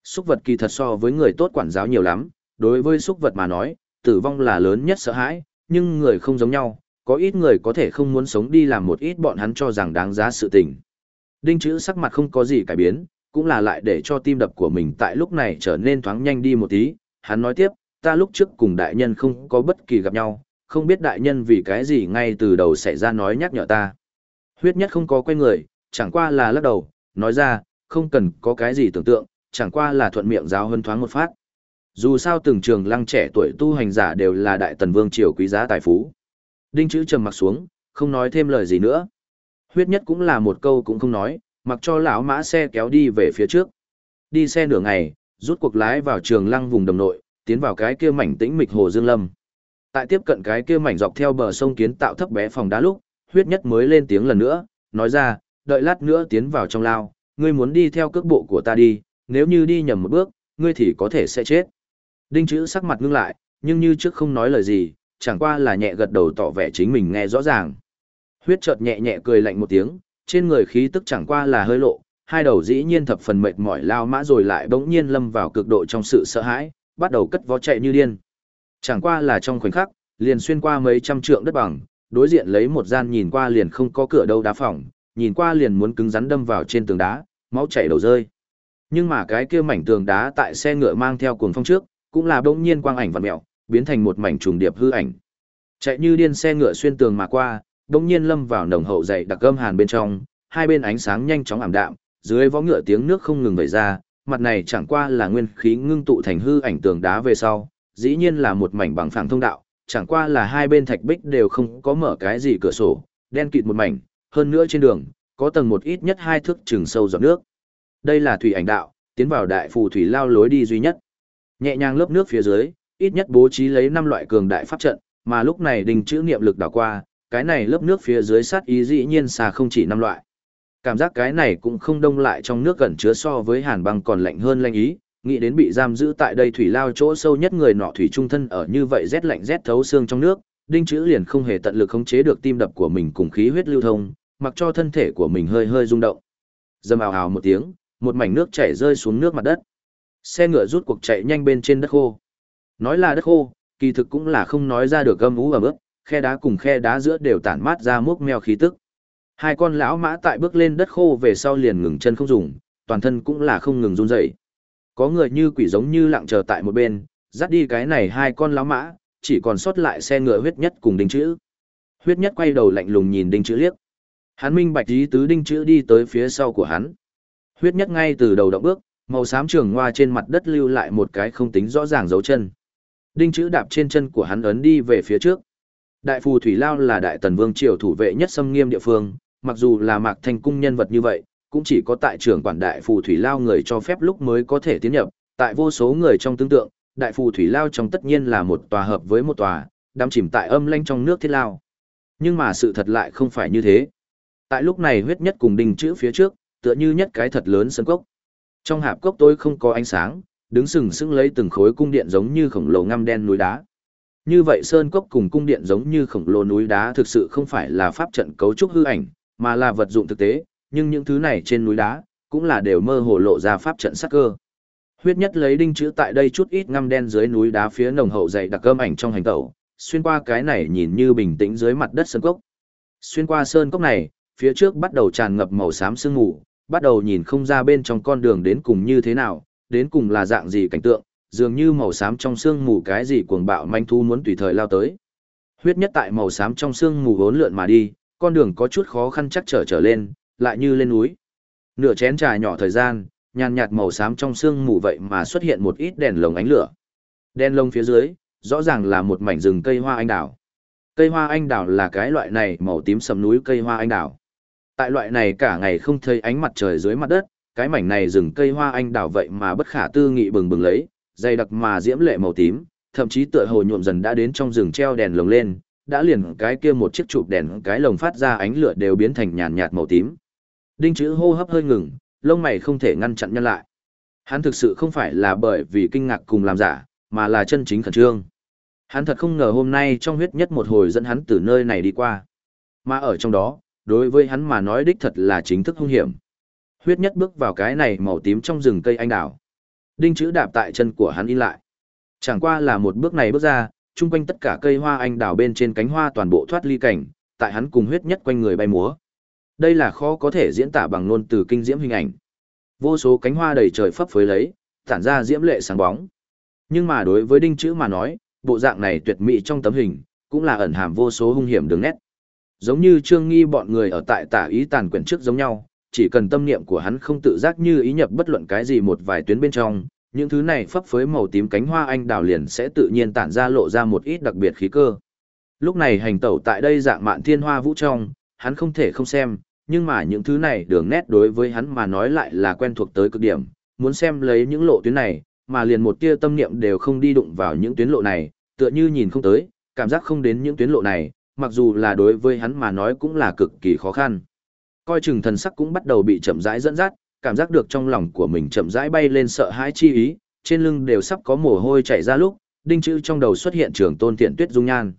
Súc vật kỳ thật so với người tốt quản giáo nhiều lắm, đối với súc vật mà nói, tử vong là lớn nhất sợ hãi, nhưng người không giống nhau, có ít người có thể không muốn sống đi làm một ít bọn hắn cho rằng đáng giá sự tình. Đinh chữ sắc mặt không có gì cải biến, cũng là lại để cho tim đập của mình tại lúc này trở nên thoáng nhanh đi một tí, hắn nói tiếp, ta lúc trước cùng đại nhân không có bất kỳ gặp nhau, không biết đại nhân vì cái gì ngay từ đầu xảy ra nói nhắc nhở ta. Huyết nhất không có quay người, chẳng qua là lắc đầu, nói ra, không cần có cái gì tưởng tượng, chẳng qua là thuận miệng giáo hơn thoáng một phát. Dù sao từng trường lăng trẻ tuổi tu hành giả đều là đại tần vương triều quý giá tài phú. Đinh chữ trầm mặc xuống, không nói thêm lời gì nữa. Huyết nhất cũng là một câu cũng không nói, mặc cho lão mã xe kéo đi về phía trước. Đi xe nửa ngày, rút cuộc lái vào trường lăng vùng đồng nội, tiến vào cái kia mảnh tĩnh mịch hồ Dương Lâm. Tại tiếp cận cái kia mảnh dọc theo bờ sông kiến tạo thấp bé phòng đá lúc, huyết nhất mới lên tiếng lần nữa, nói ra, đợi lát nữa tiến vào trong lao, ngươi muốn đi theo cước bộ của ta đi, nếu như đi nhầm một bước, ngươi thì có thể sẽ chết. Đinh chữ sắc mặt ngưng lại, nhưng như trước không nói lời gì, chẳng qua là nhẹ gật đầu tỏ vẻ chính mình nghe rõ ràng. Huyết chợt nhẹ nhẹ cười lạnh một tiếng, trên người khí tức chẳng qua là hơi lộ, hai đầu dĩ nhiên thập phần mệt mỏi lao mã rồi lại bỗng nhiên lâm vào cực độ trong sự sợ hãi, bắt đầu cất vó chạy như điên. Chẳng qua là trong khoảnh khắc, liền xuyên qua mấy trăm trượng đất bằng, đối diện lấy một gian nhìn qua liền không có cửa đâu đá phòng, nhìn qua liền muốn cứng rắn đâm vào trên tường đá, máu chảy đầu rơi. Nhưng mà cái kia mảnh tường đá tại xe ngựa mang theo cuồng phong trước, cũng là bỗng nhiên quang ảnh vặn mèo, biến thành một mảnh trùng điệp hư ảnh. Chạy như điên xe ngựa xuyên tường mà qua, đột nhiên lâm vào nồng hậu dày đặc gâm hàn bên trong, hai bên ánh sáng nhanh chóng ảm đạm, dưới vó ngựa tiếng nước không ngừng vẩy ra, mặt này chẳng qua là nguyên khí ngưng tụ thành hư ảnh tường đá về sau, dĩ nhiên là một mảnh bằng phẳng thông đạo, chẳng qua là hai bên thạch bích đều không có mở cái gì cửa sổ, đen kịt một mảnh, hơn nữa trên đường, có tầng một ít nhất hai thước chừng sâu giọt nước. Đây là thủy ảnh đạo, tiến vào đại phù thủy lao lối đi duy nhất. Nhẹ nhàng lớp nước phía dưới, ít nhất bố trí lấy năm loại cường đại pháp trận, mà lúc này đình chữ niệm lực đảo qua, cái này lớp nước phía dưới sát ý dĩ nhiên xa không chỉ năm loại. Cảm giác cái này cũng không đông lại trong nước gần chứa so với hàn băng còn lạnh hơn lạnh ý, nghĩ đến bị giam giữ tại đây thủy lao chỗ sâu nhất người nọ thủy trung thân ở như vậy rét lạnh rét thấu xương trong nước, đinh chữ liền không hề tận lực khống chế được tim đập của mình cùng khí huyết lưu thông, mặc cho thân thể của mình hơi hơi rung động. Dầm ào ào một tiếng, một mảnh nước chảy rơi xuống nước mặt đất. Xe ngựa rút cuộc chạy nhanh bên trên đất khô. Nói là đất khô, kỳ thực cũng là không nói ra được gâm ú ở bước, khe đá cùng khe đá giữa đều tản mát ra mốc meo khí tức. Hai con lão mã tại bước lên đất khô về sau liền ngừng chân không dùng, toàn thân cũng là không ngừng run rẩy. Có người như quỷ giống như lặng chờ tại một bên, dắt đi cái này hai con lão mã, chỉ còn sót lại xe ngựa huyết nhất cùng đinh chữ. Huyết nhất quay đầu lạnh lùng nhìn đinh chữ liếc. Hắn minh bạch ý tứ đinh chữ đi tới phía sau của hắn. Huyết nhất ngay từ đầu động bước, màu xám trường hoa trên mặt đất lưu lại một cái không tính rõ ràng dấu chân. Đinh chữ đạp trên chân của hắn ấn đi về phía trước. Đại phù thủy lao là đại tần vương triều thủ vệ nhất xâm nghiêm địa phương, mặc dù là mạc thành cung nhân vật như vậy, cũng chỉ có tại trưởng quản đại phù thủy lao người cho phép lúc mới có thể tiến nhập, tại vô số người trong tương tượng, đại phù thủy lao trong tất nhiên là một tòa hợp với một tòa, đắm chìm tại âm lanh trong nước thiết lao. Nhưng mà sự thật lại không phải như thế. Tại lúc này huyết nhất cùng Đinh chữ phía trước, tựa như nhất cái thật lớn sân cốc. Trong hạp cốc tối không có ánh sáng, đứng sừng sững lấy từng khối cung điện giống như khổng lồ ngăm đen núi đá. Như vậy sơn cốc cùng cung điện giống như khổng lồ núi đá thực sự không phải là pháp trận cấu trúc hư ảnh, mà là vật dụng thực tế, nhưng những thứ này trên núi đá cũng là đều mơ hồ lộ ra pháp trận sắc cơ. Huyết nhất lấy đinh chữ tại đây chút ít ngăm đen dưới núi đá phía nồng hậu dày đặc âm ảnh trong hành tẩu, xuyên qua cái này nhìn như bình tĩnh dưới mặt đất sơn cốc. Xuyên qua sơn cốc này, phía trước bắt đầu tràn ngập màu xám sương mù, bắt đầu nhìn không ra bên trong con đường đến cùng như thế nào, đến cùng là dạng gì cảnh tượng, dường như màu xám trong sương mù cái gì cuồng bạo manh thu muốn tùy thời lao tới. Huyết nhất tại màu xám trong sương mù vốn lượn mà đi, con đường có chút khó khăn chắc trở trở lên, lại như lên núi. Nửa chén trà nhỏ thời gian, nhàn nhạt màu xám trong sương mù vậy mà xuất hiện một ít đèn lồng ánh lửa. Đèn lồng phía dưới, rõ ràng là một mảnh rừng cây hoa anh đào. Cây hoa anh đào là cái loại này màu tím sầm núi cây hoa anh đào. Tại loại này cả ngày không thấy ánh mặt trời dưới mặt đất, cái mảnh này rừng cây hoa anh đào vậy mà bất khả tư nghị bừng bừng lấy, dày đặc mà diễm lệ màu tím, thậm chí tựa hồ nhuộm dần đã đến trong rừng treo đèn lồng lên, đã liền cái kia một chiếc chụp đèn cái lồng phát ra ánh lửa đều biến thành nhàn nhạt màu tím. Đinh chữ hô hấp hơi ngừng, lông mày không thể ngăn chặn nhân lại. Hắn thực sự không phải là bởi vì kinh ngạc cùng làm giả, mà là chân chính khẩn trương. Hắn thật không ngờ hôm nay trong huyết nhất một hồi dẫn hắn từ nơi này đi qua. Mà ở trong đó, đối với hắn mà nói đích thật là chính thức hung hiểm. Huyết nhất bước vào cái này màu tím trong rừng cây anh đào. Đinh chữ đạp tại chân của hắn in lại. Chẳng qua là một bước này bước ra, chung quanh tất cả cây hoa anh đào bên trên cánh hoa toàn bộ thoát ly cảnh, tại hắn cùng huyết nhất quanh người bay múa. Đây là khó có thể diễn tả bằng ngôn từ kinh diễm hình ảnh. Vô số cánh hoa đầy trời phấp phới lấy, tản ra diễm lệ sáng bóng. Nhưng mà đối với đinh chữ mà nói, bộ dạng này tuyệt mỹ trong tấm hình, cũng là ẩn hàm vô số hung hiểm đường nét. Giống như Trương Nghi bọn người ở tại tả ý tàn quyển trước giống nhau, chỉ cần tâm niệm của hắn không tự giác như ý nhập bất luận cái gì một vài tuyến bên trong, những thứ này phấp phới màu tím cánh hoa anh đào liền sẽ tự nhiên tản ra lộ ra một ít đặc biệt khí cơ. Lúc này hành tẩu tại đây dạng mạn thiên hoa vũ trong, hắn không thể không xem, nhưng mà những thứ này đường nét đối với hắn mà nói lại là quen thuộc tới cực điểm, muốn xem lấy những lộ tuyến này, mà liền một tia tâm niệm đều không đi đụng vào những tuyến lộ này, tựa như nhìn không tới, cảm giác không đến những tuyến lộ này, mặc dù là đối với hắn mà nói cũng là cực kỳ khó khăn. Coi chừng thần sắc cũng bắt đầu bị chậm rãi dẫn dắt, cảm giác được trong lòng của mình chậm rãi bay lên sợ hãi chi ý, trên lưng đều sắp có mồ hôi chảy ra lúc, đinh chữ trong đầu xuất hiện trường tôn thiện tuyết dung nhan.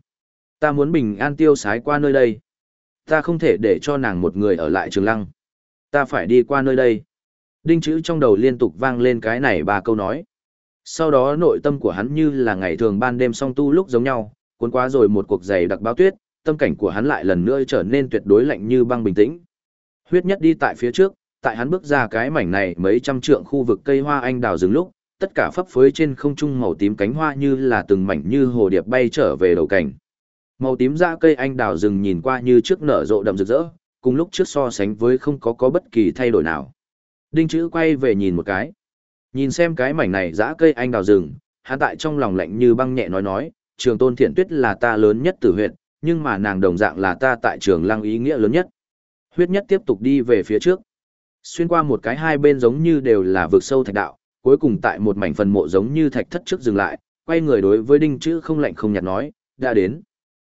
Ta muốn bình an tiêu sái qua nơi đây. Ta không thể để cho nàng một người ở lại trường lăng. Ta phải đi qua nơi đây. Đinh chữ trong đầu liên tục vang lên cái này ba câu nói. Sau đó nội tâm của hắn như là ngày thường ban đêm song tu lúc giống nhau, cuốn qua rồi một cuộc giày đặc báo tuyết, tâm cảnh của hắn lại lần nữa trở nên tuyệt đối lạnh như băng bình tĩnh. Huyết nhất đi tại phía trước, tại hắn bước ra cái mảnh này mấy trăm trượng khu vực cây hoa anh đào rừng lúc, tất cả phấp phới trên không trung màu tím cánh hoa như là từng mảnh như hồ điệp bay trở về đầu cảnh. Màu tím ra cây anh đào rừng nhìn qua như trước nở rộ đậm rực rỡ, cùng lúc trước so sánh với không có có bất kỳ thay đổi nào. Đinh chữ quay về nhìn một cái. Nhìn xem cái mảnh này dã cây anh đào rừng, hắn tại trong lòng lạnh như băng nhẹ nói nói, trường tôn thiện tuyết là ta lớn nhất tử huyện, nhưng mà nàng đồng dạng là ta tại trường lăng ý nghĩa lớn nhất. Huyết nhất tiếp tục đi về phía trước. Xuyên qua một cái hai bên giống như đều là vực sâu thạch đạo, cuối cùng tại một mảnh phần mộ giống như thạch thất trước dừng lại, quay người đối với đinh chữ không lạnh không nhạt nói, đã đến.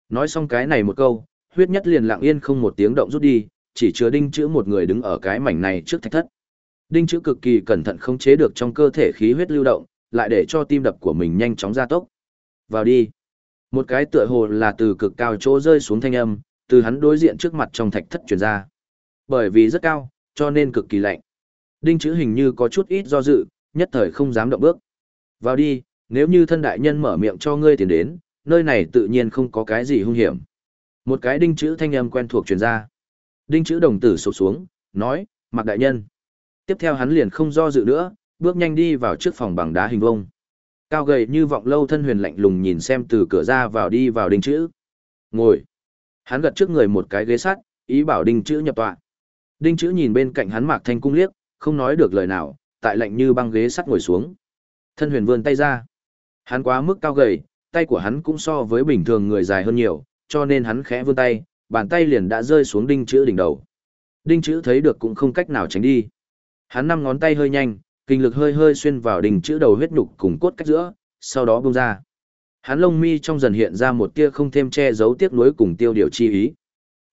Nói xong cái này một câu, huyết nhất liền lặng yên không một tiếng động rút đi, chỉ chứa đinh chữ một người đứng ở cái mảnh này trước thạch thất. Đinh chữ cực kỳ cẩn thận không chế được trong cơ thể khí huyết lưu động, lại để cho tim đập của mình nhanh chóng gia tốc. Vào đi. Một cái tựa hồ là từ cực cao chỗ rơi xuống thanh âm, từ hắn đối diện trước mặt trong thạch thất truyền ra. Bởi vì rất cao, cho nên cực kỳ lạnh. Đinh chữ hình như có chút ít do dự, nhất thời không dám động bước. Vào đi, nếu như thân đại nhân mở miệng cho ngươi tiền đến, nơi này tự nhiên không có cái gì hung hiểm. Một cái đinh chữ thanh âm quen thuộc truyền ra. Đinh chữ đồng tử sụp xuống, nói, mặc đại nhân. Tiếp theo hắn liền không do dự nữa, bước nhanh đi vào trước phòng bằng đá hình vông. Cao gầy như vọng lâu thân huyền lạnh lùng nhìn xem từ cửa ra vào đi vào đinh chữ. Ngồi. Hắn gật trước người một cái ghế sắt, ý bảo đinh chữ nhập tọa. Đinh chữ nhìn bên cạnh hắn mạc thanh cung liếc, không nói được lời nào, tại lạnh như băng ghế sắt ngồi xuống. Thân huyền vươn tay ra. Hắn quá mức cao gầy, tay của hắn cũng so với bình thường người dài hơn nhiều, cho nên hắn khẽ vươn tay, bàn tay liền đã rơi xuống đinh chữ đỉnh đầu. Đinh chữ thấy được cũng không cách nào tránh đi. Hắn năm ngón tay hơi nhanh, kinh lực hơi hơi xuyên vào đỉnh chữ đầu huyết nhục cùng cốt cách giữa, sau đó buông ra. Hắn lông mi trong dần hiện ra một tia không thêm che giấu tiếc nuối cùng tiêu điều chi ý.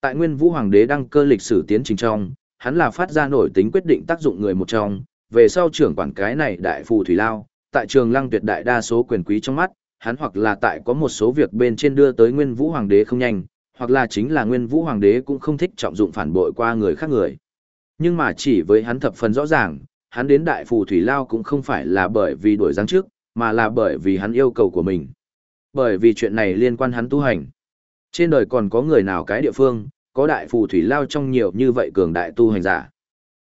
Tại Nguyên Vũ Hoàng đế đăng cơ lịch sử tiến trình trong, hắn là phát ra nổi tính quyết định tác dụng người một trong, về sau trưởng quản cái này đại phù thủy lao, tại trường lăng tuyệt đại đa số quyền quý trong mắt, hắn hoặc là tại có một số việc bên trên đưa tới Nguyên Vũ Hoàng đế không nhanh, hoặc là chính là Nguyên Vũ Hoàng đế cũng không thích trọng dụng phản bội qua người khác người. Nhưng mà chỉ với hắn thập phần rõ ràng, hắn đến đại phù thủy lao cũng không phải là bởi vì đuổi giáng trước, mà là bởi vì hắn yêu cầu của mình. Bởi vì chuyện này liên quan hắn tu hành. Trên đời còn có người nào cái địa phương, có đại phù thủy lao trong nhiều như vậy cường đại tu hành giả.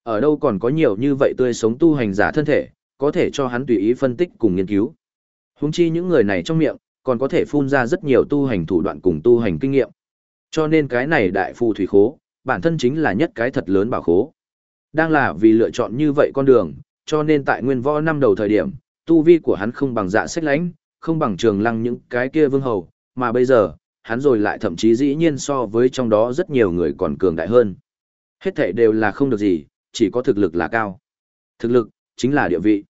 Ở đâu còn có nhiều như vậy tươi sống tu hành giả thân thể, có thể cho hắn tùy ý phân tích cùng nghiên cứu. Húng chi những người này trong miệng, còn có thể phun ra rất nhiều tu hành thủ đoạn cùng tu hành kinh nghiệm. Cho nên cái này đại phù thủy khố, bản thân chính là nhất cái thật lớn bảo khố. Đang là vì lựa chọn như vậy con đường, cho nên tại nguyên võ năm đầu thời điểm, tu vi của hắn không bằng dạ sách lãnh, không bằng trường lăng những cái kia vương hầu, mà bây giờ, hắn rồi lại thậm chí dĩ nhiên so với trong đó rất nhiều người còn cường đại hơn. Hết thể đều là không được gì, chỉ có thực lực là cao. Thực lực, chính là địa vị.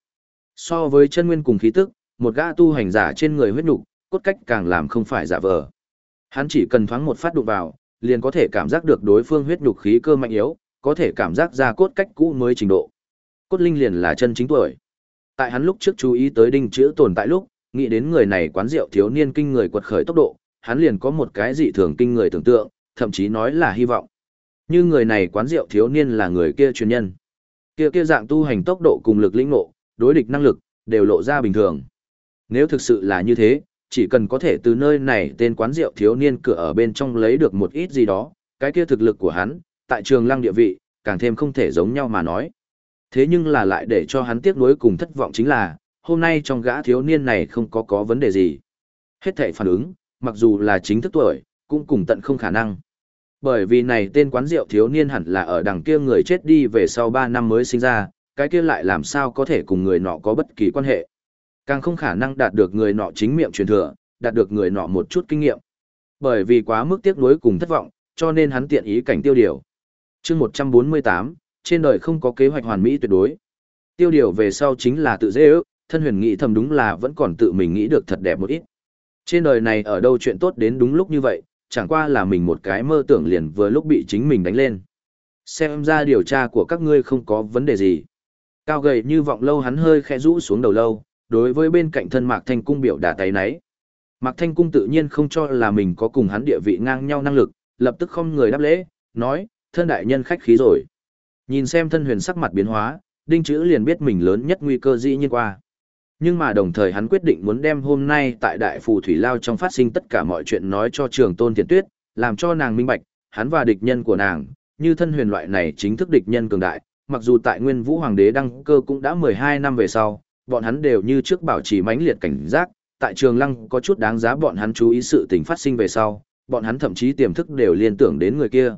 So với chân nguyên cùng khí tức, một gã tu hành giả trên người huyết nục, cốt cách càng làm không phải giả vờ. Hắn chỉ cần thoáng một phát đụng vào, liền có thể cảm giác được đối phương huyết nhục khí cơ mạnh yếu, có thể cảm giác ra cốt cách cũ mới trình độ. Cốt linh liền là chân chính tuổi. Tại hắn lúc trước chú ý tới đinh chữ tồn tại lúc, nghĩ đến người này quán rượu thiếu niên kinh người quật khởi tốc độ, hắn liền có một cái dị thường kinh người tưởng tượng, thậm chí nói là hy vọng. Như người này quán rượu thiếu niên là người kia truyền nhân. Kia kia dạng tu hành tốc độ cùng lực lĩnh ngộ, đối địch năng lực, đều lộ ra bình thường. Nếu thực sự là như thế, chỉ cần có thể từ nơi này tên quán rượu thiếu niên cửa ở bên trong lấy được một ít gì đó, cái kia thực lực của hắn, tại trường lăng địa vị, càng thêm không thể giống nhau mà nói. Thế nhưng là lại để cho hắn tiếc nuối cùng thất vọng chính là, hôm nay trong gã thiếu niên này không có có vấn đề gì. Hết thảy phản ứng, mặc dù là chính thức tuổi, cũng cùng tận không khả năng. Bởi vì này tên quán rượu thiếu niên hẳn là ở đằng kia người chết đi về sau 3 năm mới sinh ra, cái kia lại làm sao có thể cùng người nọ có bất kỳ quan hệ. Càng không khả năng đạt được người nọ chính miệng truyền thừa, đạt được người nọ một chút kinh nghiệm. Bởi vì quá mức tiếc nuối cùng thất vọng, cho nên hắn tiện ý cảnh tiêu điều. chương 148, trên đời không có kế hoạch hoàn mỹ tuyệt đối. Tiêu điều về sau chính là tự dễ ước, thân huyền nghĩ thầm đúng là vẫn còn tự mình nghĩ được thật đẹp một ít. Trên đời này ở đâu chuyện tốt đến đúng lúc như vậy, chẳng qua là mình một cái mơ tưởng liền vừa lúc bị chính mình đánh lên. Xem ra điều tra của các ngươi không có vấn đề gì. Cao gầy như vọng lâu hắn hơi khẽ rũ xuống đầu lâu, đối với bên cạnh thân Mạc Thanh Cung biểu đà tay nấy. Mạc Thanh Cung tự nhiên không cho là mình có cùng hắn địa vị ngang nhau năng lực, lập tức không người đáp lễ, nói, thân đại nhân khách khí rồi. Nhìn xem thân huyền sắc mặt biến hóa, đinh chữ liền biết mình lớn nhất nguy cơ dĩ nhiên qua. Nhưng mà đồng thời hắn quyết định muốn đem hôm nay tại đại phù thủy lao trong phát sinh tất cả mọi chuyện nói cho trường tôn thiền tuyết, làm cho nàng minh bạch, hắn và địch nhân của nàng, như thân huyền loại này chính thức địch nhân cường đại, mặc dù tại nguyên vũ hoàng đế đăng cơ cũng đã 12 năm về sau, bọn hắn đều như trước bảo trì mãnh liệt cảnh giác, tại trường lăng có chút đáng giá bọn hắn chú ý sự tình phát sinh về sau, bọn hắn thậm chí tiềm thức đều liên tưởng đến người kia.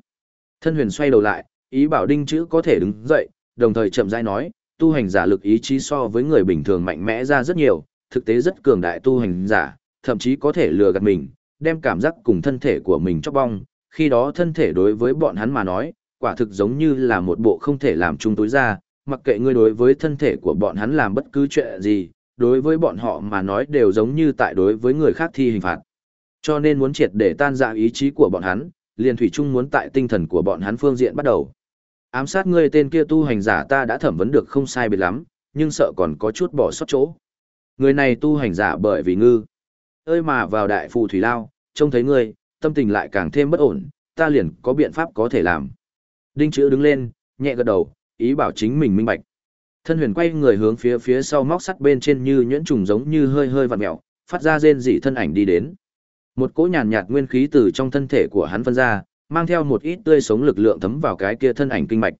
Thân huyền xoay đầu lại, ý bảo đinh chữ có thể đứng dậy, đồng thời chậm rãi nói, tu hành giả lực ý chí so với người bình thường mạnh mẽ ra rất nhiều, thực tế rất cường đại tu hành giả, thậm chí có thể lừa gạt mình, đem cảm giác cùng thân thể của mình chóc bong, khi đó thân thể đối với bọn hắn mà nói, quả thực giống như là một bộ không thể làm chung tối ra, mặc kệ ngươi đối với thân thể của bọn hắn làm bất cứ chuyện gì, đối với bọn họ mà nói đều giống như tại đối với người khác thi hình phạt. Cho nên muốn triệt để tan dạng ý chí của bọn hắn, liền thủy chung muốn tại tinh thần của bọn hắn phương diện bắt đầu. Ám sát ngươi tên kia tu hành giả ta đã thẩm vấn được không sai biệt lắm, nhưng sợ còn có chút bỏ sót chỗ. Người này tu hành giả bởi vì ngư. Ơi mà vào đại phù thủy lao, trông thấy ngươi, tâm tình lại càng thêm bất ổn, ta liền có biện pháp có thể làm. Đinh chữ đứng lên, nhẹ gật đầu, ý bảo chính mình minh bạch. Thân huyền quay người hướng phía phía sau móc sắt bên trên như nhuyễn trùng giống như hơi hơi vặn mèo, phát ra rên rỉ thân ảnh đi đến. Một cỗ nhàn nhạt nguyên khí từ trong thân thể của hắn phân ra, mang theo một ít tươi sống lực lượng thấm vào cái kia thân ảnh kinh mạch.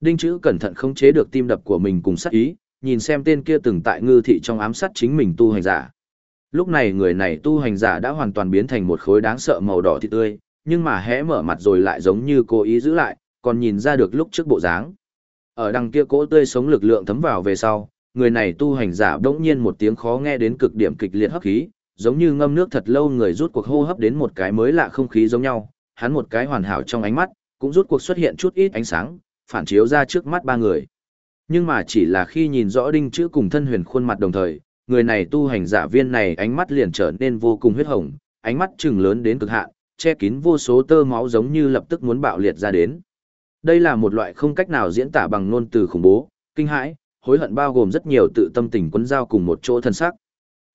Đinh chữ cẩn thận khống chế được tim đập của mình cùng sát ý, nhìn xem tên kia từng tại ngư thị trong ám sát chính mình tu hành giả. Lúc này người này tu hành giả đã hoàn toàn biến thành một khối đáng sợ màu đỏ thịt tươi, nhưng mà hé mở mặt rồi lại giống như cố ý giữ lại, còn nhìn ra được lúc trước bộ dáng. Ở đằng kia cỗ tươi sống lực lượng thấm vào về sau, người này tu hành giả đỗng nhiên một tiếng khó nghe đến cực điểm kịch liệt hấp khí, giống như ngâm nước thật lâu người rút cuộc hô hấp đến một cái mới lạ không khí giống nhau, hắn một cái hoàn hảo trong ánh mắt, cũng rút cuộc xuất hiện chút ít ánh sáng, phản chiếu ra trước mắt ba người. Nhưng mà chỉ là khi nhìn rõ đinh chữ cùng thân huyền khuôn mặt đồng thời, người này tu hành giả viên này ánh mắt liền trở nên vô cùng huyết hồng, ánh mắt trừng lớn đến cực hạn, che kín vô số tơ máu giống như lập tức muốn bạo liệt ra đến. Đây là một loại không cách nào diễn tả bằng ngôn từ khủng bố, kinh hãi, hối hận bao gồm rất nhiều tự tâm tình quấn giao cùng một chỗ thân sắc.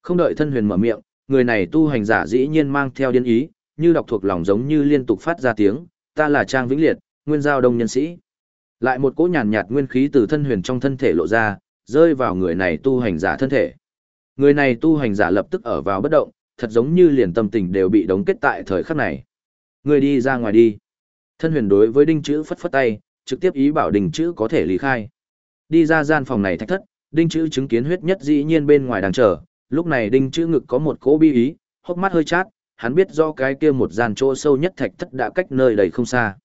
Không đợi thân huyền mở miệng, người này tu hành giả dĩ nhiên mang theo điên ý, như đọc thuộc lòng giống như liên tục phát ra tiếng, ta là Trang Vĩnh Liệt, nguyên giao đông nhân sĩ. Lại một cỗ nhàn nhạt nguyên khí từ thân huyền trong thân thể lộ ra, rơi vào người này tu hành giả thân thể. Người này tu hành giả lập tức ở vào bất động, thật giống như liền tâm tình đều bị đóng kết tại thời khắc này. Người đi ra ngoài đi. Thân huyền đối với đinh chữ phất phất tay, trực tiếp ý bảo đinh chữ có thể lý khai. Đi ra gian phòng này thách thất, đinh chữ chứng kiến huyết nhất dĩ nhiên bên ngoài đang chờ, lúc này đinh chữ ngực có một cỗ bi ý, hốc mắt hơi chát, hắn biết do cái kia một gian chỗ sâu nhất thạch thất đã cách nơi đầy không xa.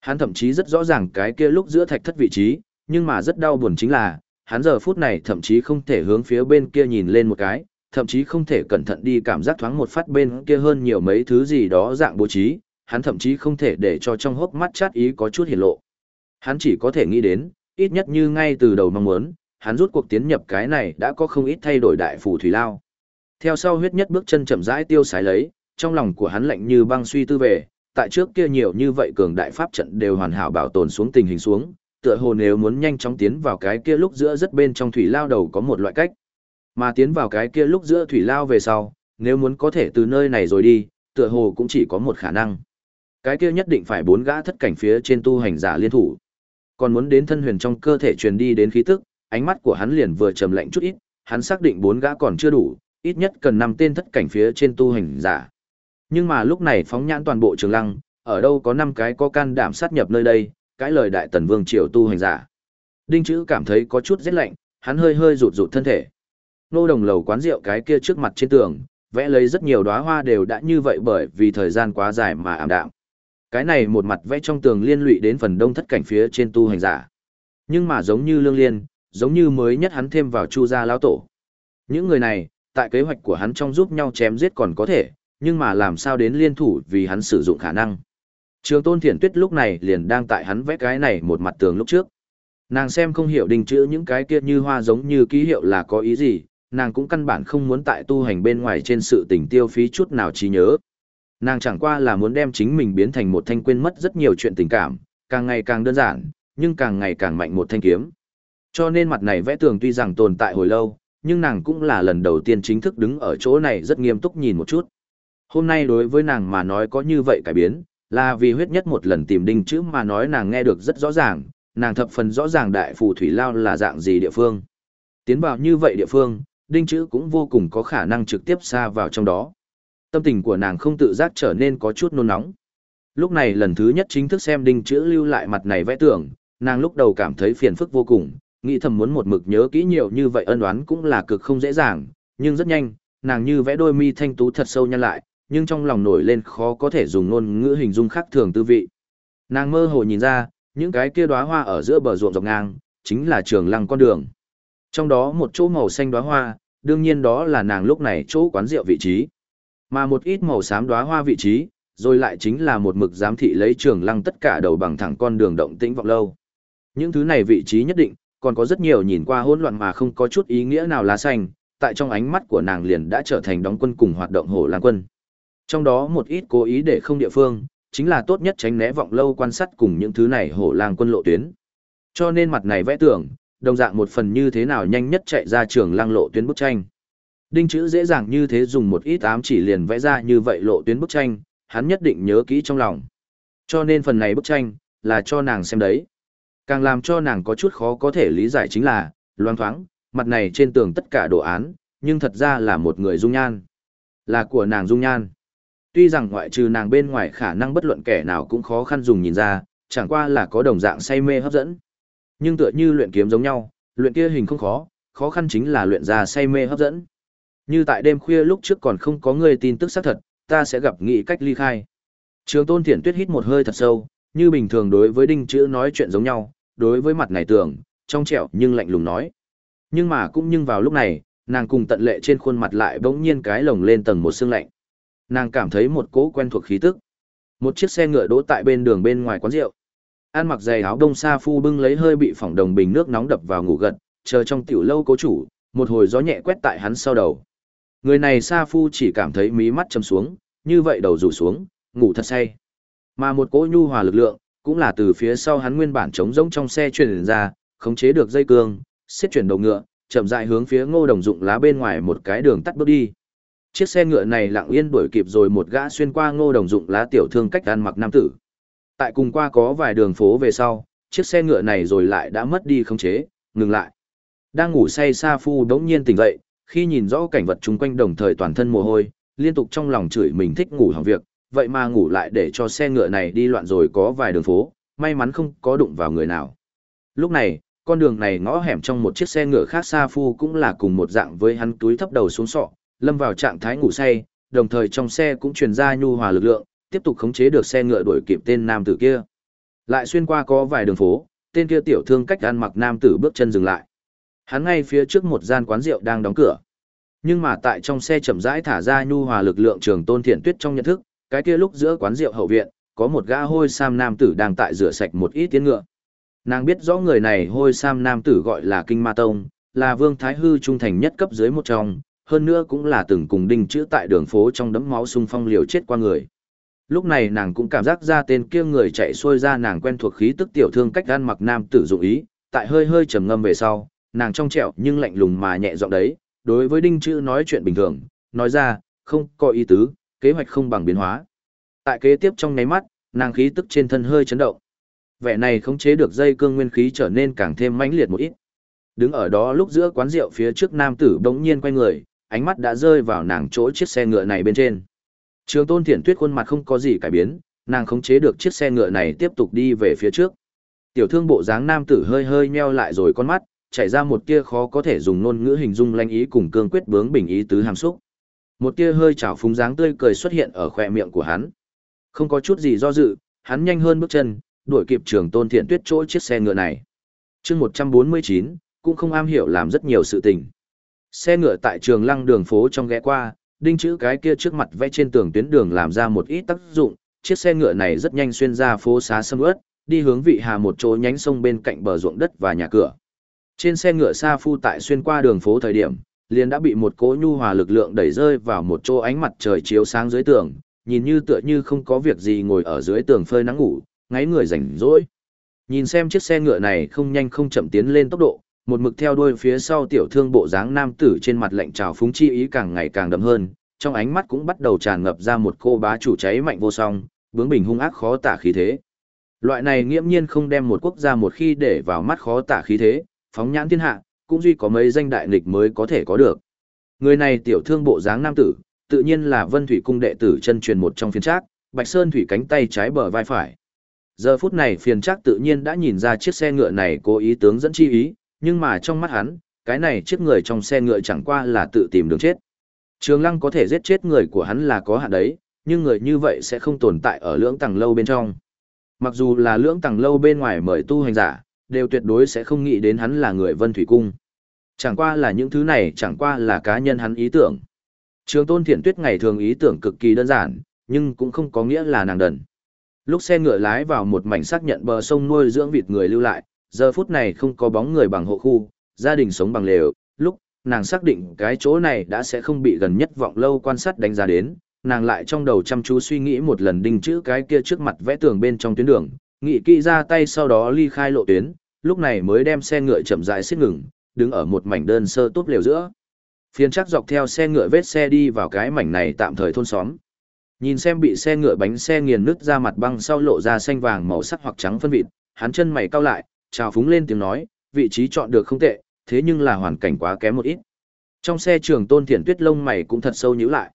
Hắn thậm chí rất rõ ràng cái kia lúc giữa thạch thất vị trí, nhưng mà rất đau buồn chính là, hắn giờ phút này thậm chí không thể hướng phía bên kia nhìn lên một cái, thậm chí không thể cẩn thận đi cảm giác thoáng một phát bên kia hơn nhiều mấy thứ gì đó dạng bố trí, hắn thậm chí không thể để cho trong hốc mắt chát ý có chút hiển lộ. Hắn chỉ có thể nghĩ đến, ít nhất như ngay từ đầu mong muốn, hắn rút cuộc tiến nhập cái này đã có không ít thay đổi đại phù thủy lao. Theo sau huyết nhất bước chân chậm rãi tiêu sái lấy, trong lòng của hắn lạnh như băng suy tư về, tại trước kia nhiều như vậy cường đại pháp trận đều hoàn hảo bảo tồn xuống tình hình xuống, tựa hồ nếu muốn nhanh chóng tiến vào cái kia lúc giữa rất bên trong thủy lao đầu có một loại cách. Mà tiến vào cái kia lúc giữa thủy lao về sau, nếu muốn có thể từ nơi này rồi đi, tựa hồ cũng chỉ có một khả năng. Cái kia nhất định phải bốn gã thất cảnh phía trên tu hành giả liên thủ. Còn muốn đến thân huyền trong cơ thể truyền đi đến khí tức, ánh mắt của hắn liền vừa trầm lạnh chút ít, hắn xác định bốn gã còn chưa đủ, ít nhất cần năm tên thất cảnh phía trên tu hành giả. Nhưng mà lúc này phóng nhãn toàn bộ trường lăng, ở đâu có năm cái có can đảm sát nhập nơi đây, cái lời đại tần vương triều tu hành giả. Đinh chữ cảm thấy có chút rét lạnh, hắn hơi hơi rụt rụt thân thể. Nô đồng lầu quán rượu cái kia trước mặt trên tường, vẽ lấy rất nhiều đóa hoa đều đã như vậy bởi vì thời gian quá dài mà ảm đạm. Cái này một mặt vẽ trong tường liên lụy đến phần đông thất cảnh phía trên tu hành giả. Nhưng mà giống như lương liên, giống như mới nhất hắn thêm vào chu gia lão tổ. Những người này, tại kế hoạch của hắn trong giúp nhau chém giết còn có thể, nhưng mà làm sao đến liên thủ vì hắn sử dụng khả năng. Trường tôn thiển tuyết lúc này liền đang tại hắn vẽ cái này một mặt tường lúc trước. Nàng xem không hiểu đình chữ những cái kia như hoa giống như ký hiệu là có ý gì, nàng cũng căn bản không muốn tại tu hành bên ngoài trên sự tình tiêu phí chút nào trí nhớ. Nàng chẳng qua là muốn đem chính mình biến thành một thanh quên mất rất nhiều chuyện tình cảm, càng ngày càng đơn giản, nhưng càng ngày càng mạnh một thanh kiếm. Cho nên mặt này vẽ tường tuy rằng tồn tại hồi lâu, nhưng nàng cũng là lần đầu tiên chính thức đứng ở chỗ này rất nghiêm túc nhìn một chút. Hôm nay đối với nàng mà nói có như vậy cải biến, là vì huyết nhất một lần tìm đinh chữ mà nói nàng nghe được rất rõ ràng, nàng thập phần rõ ràng đại phù thủy lao là dạng gì địa phương. Tiến vào như vậy địa phương, đinh chữ cũng vô cùng có khả năng trực tiếp xa vào trong đó. Tâm tình của nàng không tự giác trở nên có chút nôn nóng. Lúc này lần thứ nhất chính thức xem đinh chữ lưu lại mặt này vẽ tưởng, nàng lúc đầu cảm thấy phiền phức vô cùng, nghĩ thầm muốn một mực nhớ kỹ nhiều như vậy ân oán cũng là cực không dễ dàng, nhưng rất nhanh, nàng như vẽ đôi mi thanh tú thật sâu nhăn lại, nhưng trong lòng nổi lên khó có thể dùng ngôn ngữ hình dung khác thường tư vị. Nàng mơ hồ nhìn ra, những cái kia đóa hoa ở giữa bờ ruộng dọc ngang, chính là trường lăng con đường. Trong đó một chỗ màu xanh đóa hoa, đương nhiên đó là nàng lúc này chỗ quán rượu vị trí. Mà một ít màu xám đóa hoa vị trí, rồi lại chính là một mực giám thị lấy trường lăng tất cả đầu bằng thẳng con đường động tĩnh vọng lâu. Những thứ này vị trí nhất định, còn có rất nhiều nhìn qua hỗn loạn mà không có chút ý nghĩa nào lá xanh, tại trong ánh mắt của nàng liền đã trở thành đóng quân cùng hoạt động hổ lang quân. Trong đó một ít cố ý để không địa phương, chính là tốt nhất tránh né vọng lâu quan sát cùng những thứ này hổ lang quân lộ tuyến. Cho nên mặt này vẽ tưởng, đồng dạng một phần như thế nào nhanh nhất chạy ra trường lang lộ tuyến bức tranh. Đinh chữ dễ dàng như thế dùng một ít ám chỉ liền vẽ ra như vậy lộ tuyến bức tranh, hắn nhất định nhớ kỹ trong lòng. Cho nên phần này bức tranh, là cho nàng xem đấy. Càng làm cho nàng có chút khó có thể lý giải chính là, loang thoáng, mặt này trên tường tất cả đồ án, nhưng thật ra là một người dung nhan. Là của nàng dung nhan. Tuy rằng ngoại trừ nàng bên ngoài khả năng bất luận kẻ nào cũng khó khăn dùng nhìn ra, chẳng qua là có đồng dạng say mê hấp dẫn. Nhưng tựa như luyện kiếm giống nhau, luyện kia hình không khó, khó khăn chính là luyện ra say mê hấp dẫn. Như tại đêm khuya lúc trước còn không có người tin tức xác thật, ta sẽ gặp nghị cách ly khai. Trường tôn Thiển tuyết hít một hơi thật sâu, như bình thường đối với đinh chữ nói chuyện giống nhau, đối với mặt này tưởng, trong trẻo nhưng lạnh lùng nói. Nhưng mà cũng nhưng vào lúc này, nàng cùng tận lệ trên khuôn mặt lại bỗng nhiên cái lồng lên tầng một xương lạnh. Nàng cảm thấy một cỗ quen thuộc khí tức. Một chiếc xe ngựa đỗ tại bên đường bên ngoài quán rượu. An mặc giày áo đông sa phu bưng lấy hơi bị phỏng đồng bình nước nóng đập vào ngủ gật, chờ trong tiểu lâu cố chủ, một hồi gió nhẹ quét tại hắn sau đầu. Người này sa phu chỉ cảm thấy mí mắt chầm xuống, như vậy đầu rủ xuống, ngủ thật say. Mà một cỗ nhu hòa lực lượng, cũng là từ phía sau hắn nguyên bản trống rỗng trong xe truyền ra, khống chế được dây cương, xiết chuyển đầu ngựa, chậm rãi hướng phía Ngô Đồng dụng lá bên ngoài một cái đường tắt bước đi. Chiếc xe ngựa này lặng yên đuổi kịp rồi một gã xuyên qua Ngô Đồng dụng lá tiểu thương cách ăn mặc nam tử. Tại cùng qua có vài đường phố về sau, chiếc xe ngựa này rồi lại đã mất đi khống chế, ngừng lại. Đang ngủ say Sa Phu đống nhiên tỉnh dậy, khi nhìn rõ cảnh vật chung quanh đồng thời toàn thân mồ hôi, liên tục trong lòng chửi mình thích ngủ hỏng việc, vậy mà ngủ lại để cho xe ngựa này đi loạn rồi có vài đường phố, may mắn không có đụng vào người nào. Lúc này, con đường này ngõ hẻm trong một chiếc xe ngựa khác Sa Phu cũng là cùng một dạng với hắn túi thấp đầu xuống sọ, lâm vào trạng thái ngủ say, đồng thời trong xe cũng truyền ra nhu hòa lực lượng, tiếp tục khống chế được xe ngựa đuổi kịp tên nam tử kia. Lại xuyên qua có vài đường phố, tên kia tiểu thương cách ăn mặc nam tử bước chân dừng lại. Hắn ngay phía trước một gian quán rượu đang đóng cửa. Nhưng mà tại trong xe chậm rãi thả ra nhu hòa lực lượng trường tôn thiện tuyết trong nhận thức, cái kia lúc giữa quán rượu hậu viện, có một gã hôi sam nam tử đang tại rửa sạch một ít tiến ngựa. Nàng biết rõ người này hôi sam nam tử gọi là Kinh Ma Tông, là vương thái hư trung thành nhất cấp dưới một trong, hơn nữa cũng là từng cùng đinh chữ tại đường phố trong đấm máu xung phong liều chết qua người. Lúc này nàng cũng cảm giác ra tên kia người chạy xuôi ra nàng quen thuộc khí tức tiểu thương cách gan mặc nam tử dụng ý, tại hơi hơi trầm ngâm về sau, nàng trong trẻo nhưng lạnh lùng mà nhẹ giọng đấy, đối với đinh chữ nói chuyện bình thường, nói ra, không có ý tứ, kế hoạch không bằng biến hóa. Tại kế tiếp trong nháy mắt, nàng khí tức trên thân hơi chấn động. Vẻ này khống chế được dây cương nguyên khí trở nên càng thêm mãnh liệt một ít. Đứng ở đó lúc giữa quán rượu phía trước nam tử bỗng nhiên quay người, ánh mắt đã rơi vào nàng chỗ chiếc xe ngựa này bên trên. Trường Tôn Thiển Tuyết khuôn mặt không có gì cải biến, nàng khống chế được chiếc xe ngựa này tiếp tục đi về phía trước. Tiểu thương bộ dáng nam tử hơi hơi nheo lại rồi con mắt, chảy ra một tia khó có thể dùng ngôn ngữ hình dung lanh ý cùng cương quyết bướng bình ý tứ hàm xúc. Một tia hơi trào phúng dáng tươi cười xuất hiện ở khỏe miệng của hắn. Không có chút gì do dự, hắn nhanh hơn bước chân, đuổi kịp Trường Tôn Thiện Tuyết chỗ chiếc xe ngựa này. Chương 149, cũng không am hiểu làm rất nhiều sự tình. Xe ngựa tại Trường Lăng đường phố trong ghé qua, đinh chữ cái kia trước mặt vẽ trên tường tuyến đường làm ra một ít tác dụng, chiếc xe ngựa này rất nhanh xuyên ra phố xá sâm ướt, đi hướng vị hà một chỗ nhánh sông bên cạnh bờ ruộng đất và nhà cửa. Trên xe ngựa xa phu tại xuyên qua đường phố thời điểm, liền đã bị một cỗ nhu hòa lực lượng đẩy rơi vào một chỗ ánh mặt trời chiếu sáng dưới tường, nhìn như tựa như không có việc gì ngồi ở dưới tường phơi nắng ngủ, ngáy người rảnh rỗi. Nhìn xem chiếc xe ngựa này không nhanh không chậm tiến lên tốc độ, một mực theo đuôi phía sau tiểu thương bộ dáng nam tử trên mặt lạnh trào phúng chi ý càng ngày càng đậm hơn, trong ánh mắt cũng bắt đầu tràn ngập ra một cô bá chủ cháy mạnh vô song, bướng bình hung ác khó tả khí thế. Loại này nghiễm nhiên không đem một quốc gia một khi để vào mắt khó tả khí thế, phóng nhãn thiên hạ, cũng duy có mấy danh đại nghịch mới có thể có được. Người này tiểu thương bộ dáng nam tử, tự nhiên là Vân Thủy cung đệ tử chân truyền một trong phiên trác, Bạch Sơn thủy cánh tay trái bờ vai phải. Giờ phút này phiền trác tự nhiên đã nhìn ra chiếc xe ngựa này cố ý tướng dẫn chi ý, nhưng mà trong mắt hắn, cái này chiếc người trong xe ngựa chẳng qua là tự tìm đường chết. Trường lăng có thể giết chết người của hắn là có hạn đấy, nhưng người như vậy sẽ không tồn tại ở lưỡng tầng lâu bên trong. Mặc dù là lưỡng tầng lâu bên ngoài mời tu hành giả, đều tuyệt đối sẽ không nghĩ đến hắn là người vân thủy cung. Chẳng qua là những thứ này chẳng qua là cá nhân hắn ý tưởng. Trường tôn thiện tuyết ngày thường ý tưởng cực kỳ đơn giản, nhưng cũng không có nghĩa là nàng đần. Lúc xe ngựa lái vào một mảnh xác nhận bờ sông nuôi dưỡng vịt người lưu lại, giờ phút này không có bóng người bằng hộ khu, gia đình sống bằng lều, lúc nàng xác định cái chỗ này đã sẽ không bị gần nhất vọng lâu quan sát đánh giá đến, nàng lại trong đầu chăm chú suy nghĩ một lần đinh chữ cái kia trước mặt vẽ tường bên trong tuyến đường, nghị kỹ ra tay sau đó ly khai lộ tuyến, lúc này mới đem xe ngựa chậm rãi xiết ngừng, đứng ở một mảnh đơn sơ tốt lều giữa. Phiên chắc dọc theo xe ngựa vết xe đi vào cái mảnh này tạm thời thôn xóm. Nhìn xem bị xe ngựa bánh xe nghiền nứt ra mặt băng sau lộ ra xanh vàng màu sắc hoặc trắng phân vịt, hắn chân mày cau lại, chào phúng lên tiếng nói, vị trí chọn được không tệ, thế nhưng là hoàn cảnh quá kém một ít. Trong xe trường tôn thiển tuyết lông mày cũng thật sâu nhíu lại.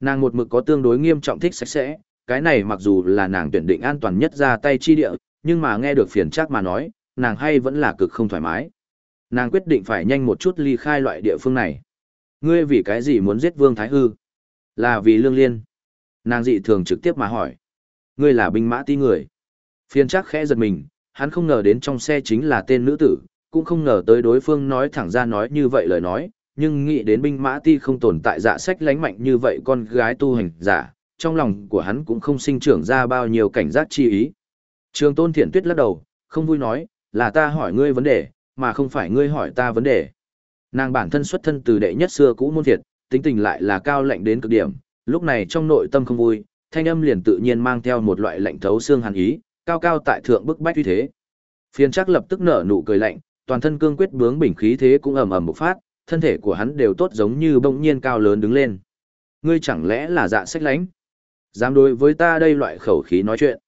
Nàng một mực có tương đối nghiêm trọng thích sạch sẽ, cái này mặc dù là nàng tuyển định an toàn nhất ra tay chi địa, nhưng mà nghe được phiền chắc mà nói, nàng hay vẫn là cực không thoải mái. Nàng quyết định phải nhanh một chút ly khai loại địa phương này. Ngươi vì cái gì muốn giết Vương Thái Hư? Là vì lương liên. Nàng dị thường trực tiếp mà hỏi. Ngươi là binh mã ti người. Phiền chắc khẽ giật mình, hắn không ngờ đến trong xe chính là tên nữ tử, cũng không ngờ tới đối phương nói thẳng ra nói như vậy lời nói, nhưng nghĩ đến binh mã ti không tồn tại dạ sách lánh mạnh như vậy con gái tu hành giả, trong lòng của hắn cũng không sinh trưởng ra bao nhiêu cảnh giác chi ý. Trường tôn thiện tuyết lắc đầu, không vui nói, là ta hỏi ngươi vấn đề, mà không phải ngươi hỏi ta vấn đề. Nàng bản thân xuất thân từ đệ nhất xưa cũ môn thiệt, tính tình lại là cao lạnh đến cực điểm, lúc này trong nội tâm không vui, thanh âm liền tự nhiên mang theo một loại lạnh thấu xương hàn ý, cao cao tại thượng bức bách uy thế. Phiên chắc lập tức nở nụ cười lạnh, toàn thân cương quyết bướng bình khí thế cũng ầm ầm một phát, thân thể của hắn đều tốt giống như bỗng nhiên cao lớn đứng lên. Ngươi chẳng lẽ là dạ sách lánh? Dám đối với ta đây loại khẩu khí nói chuyện.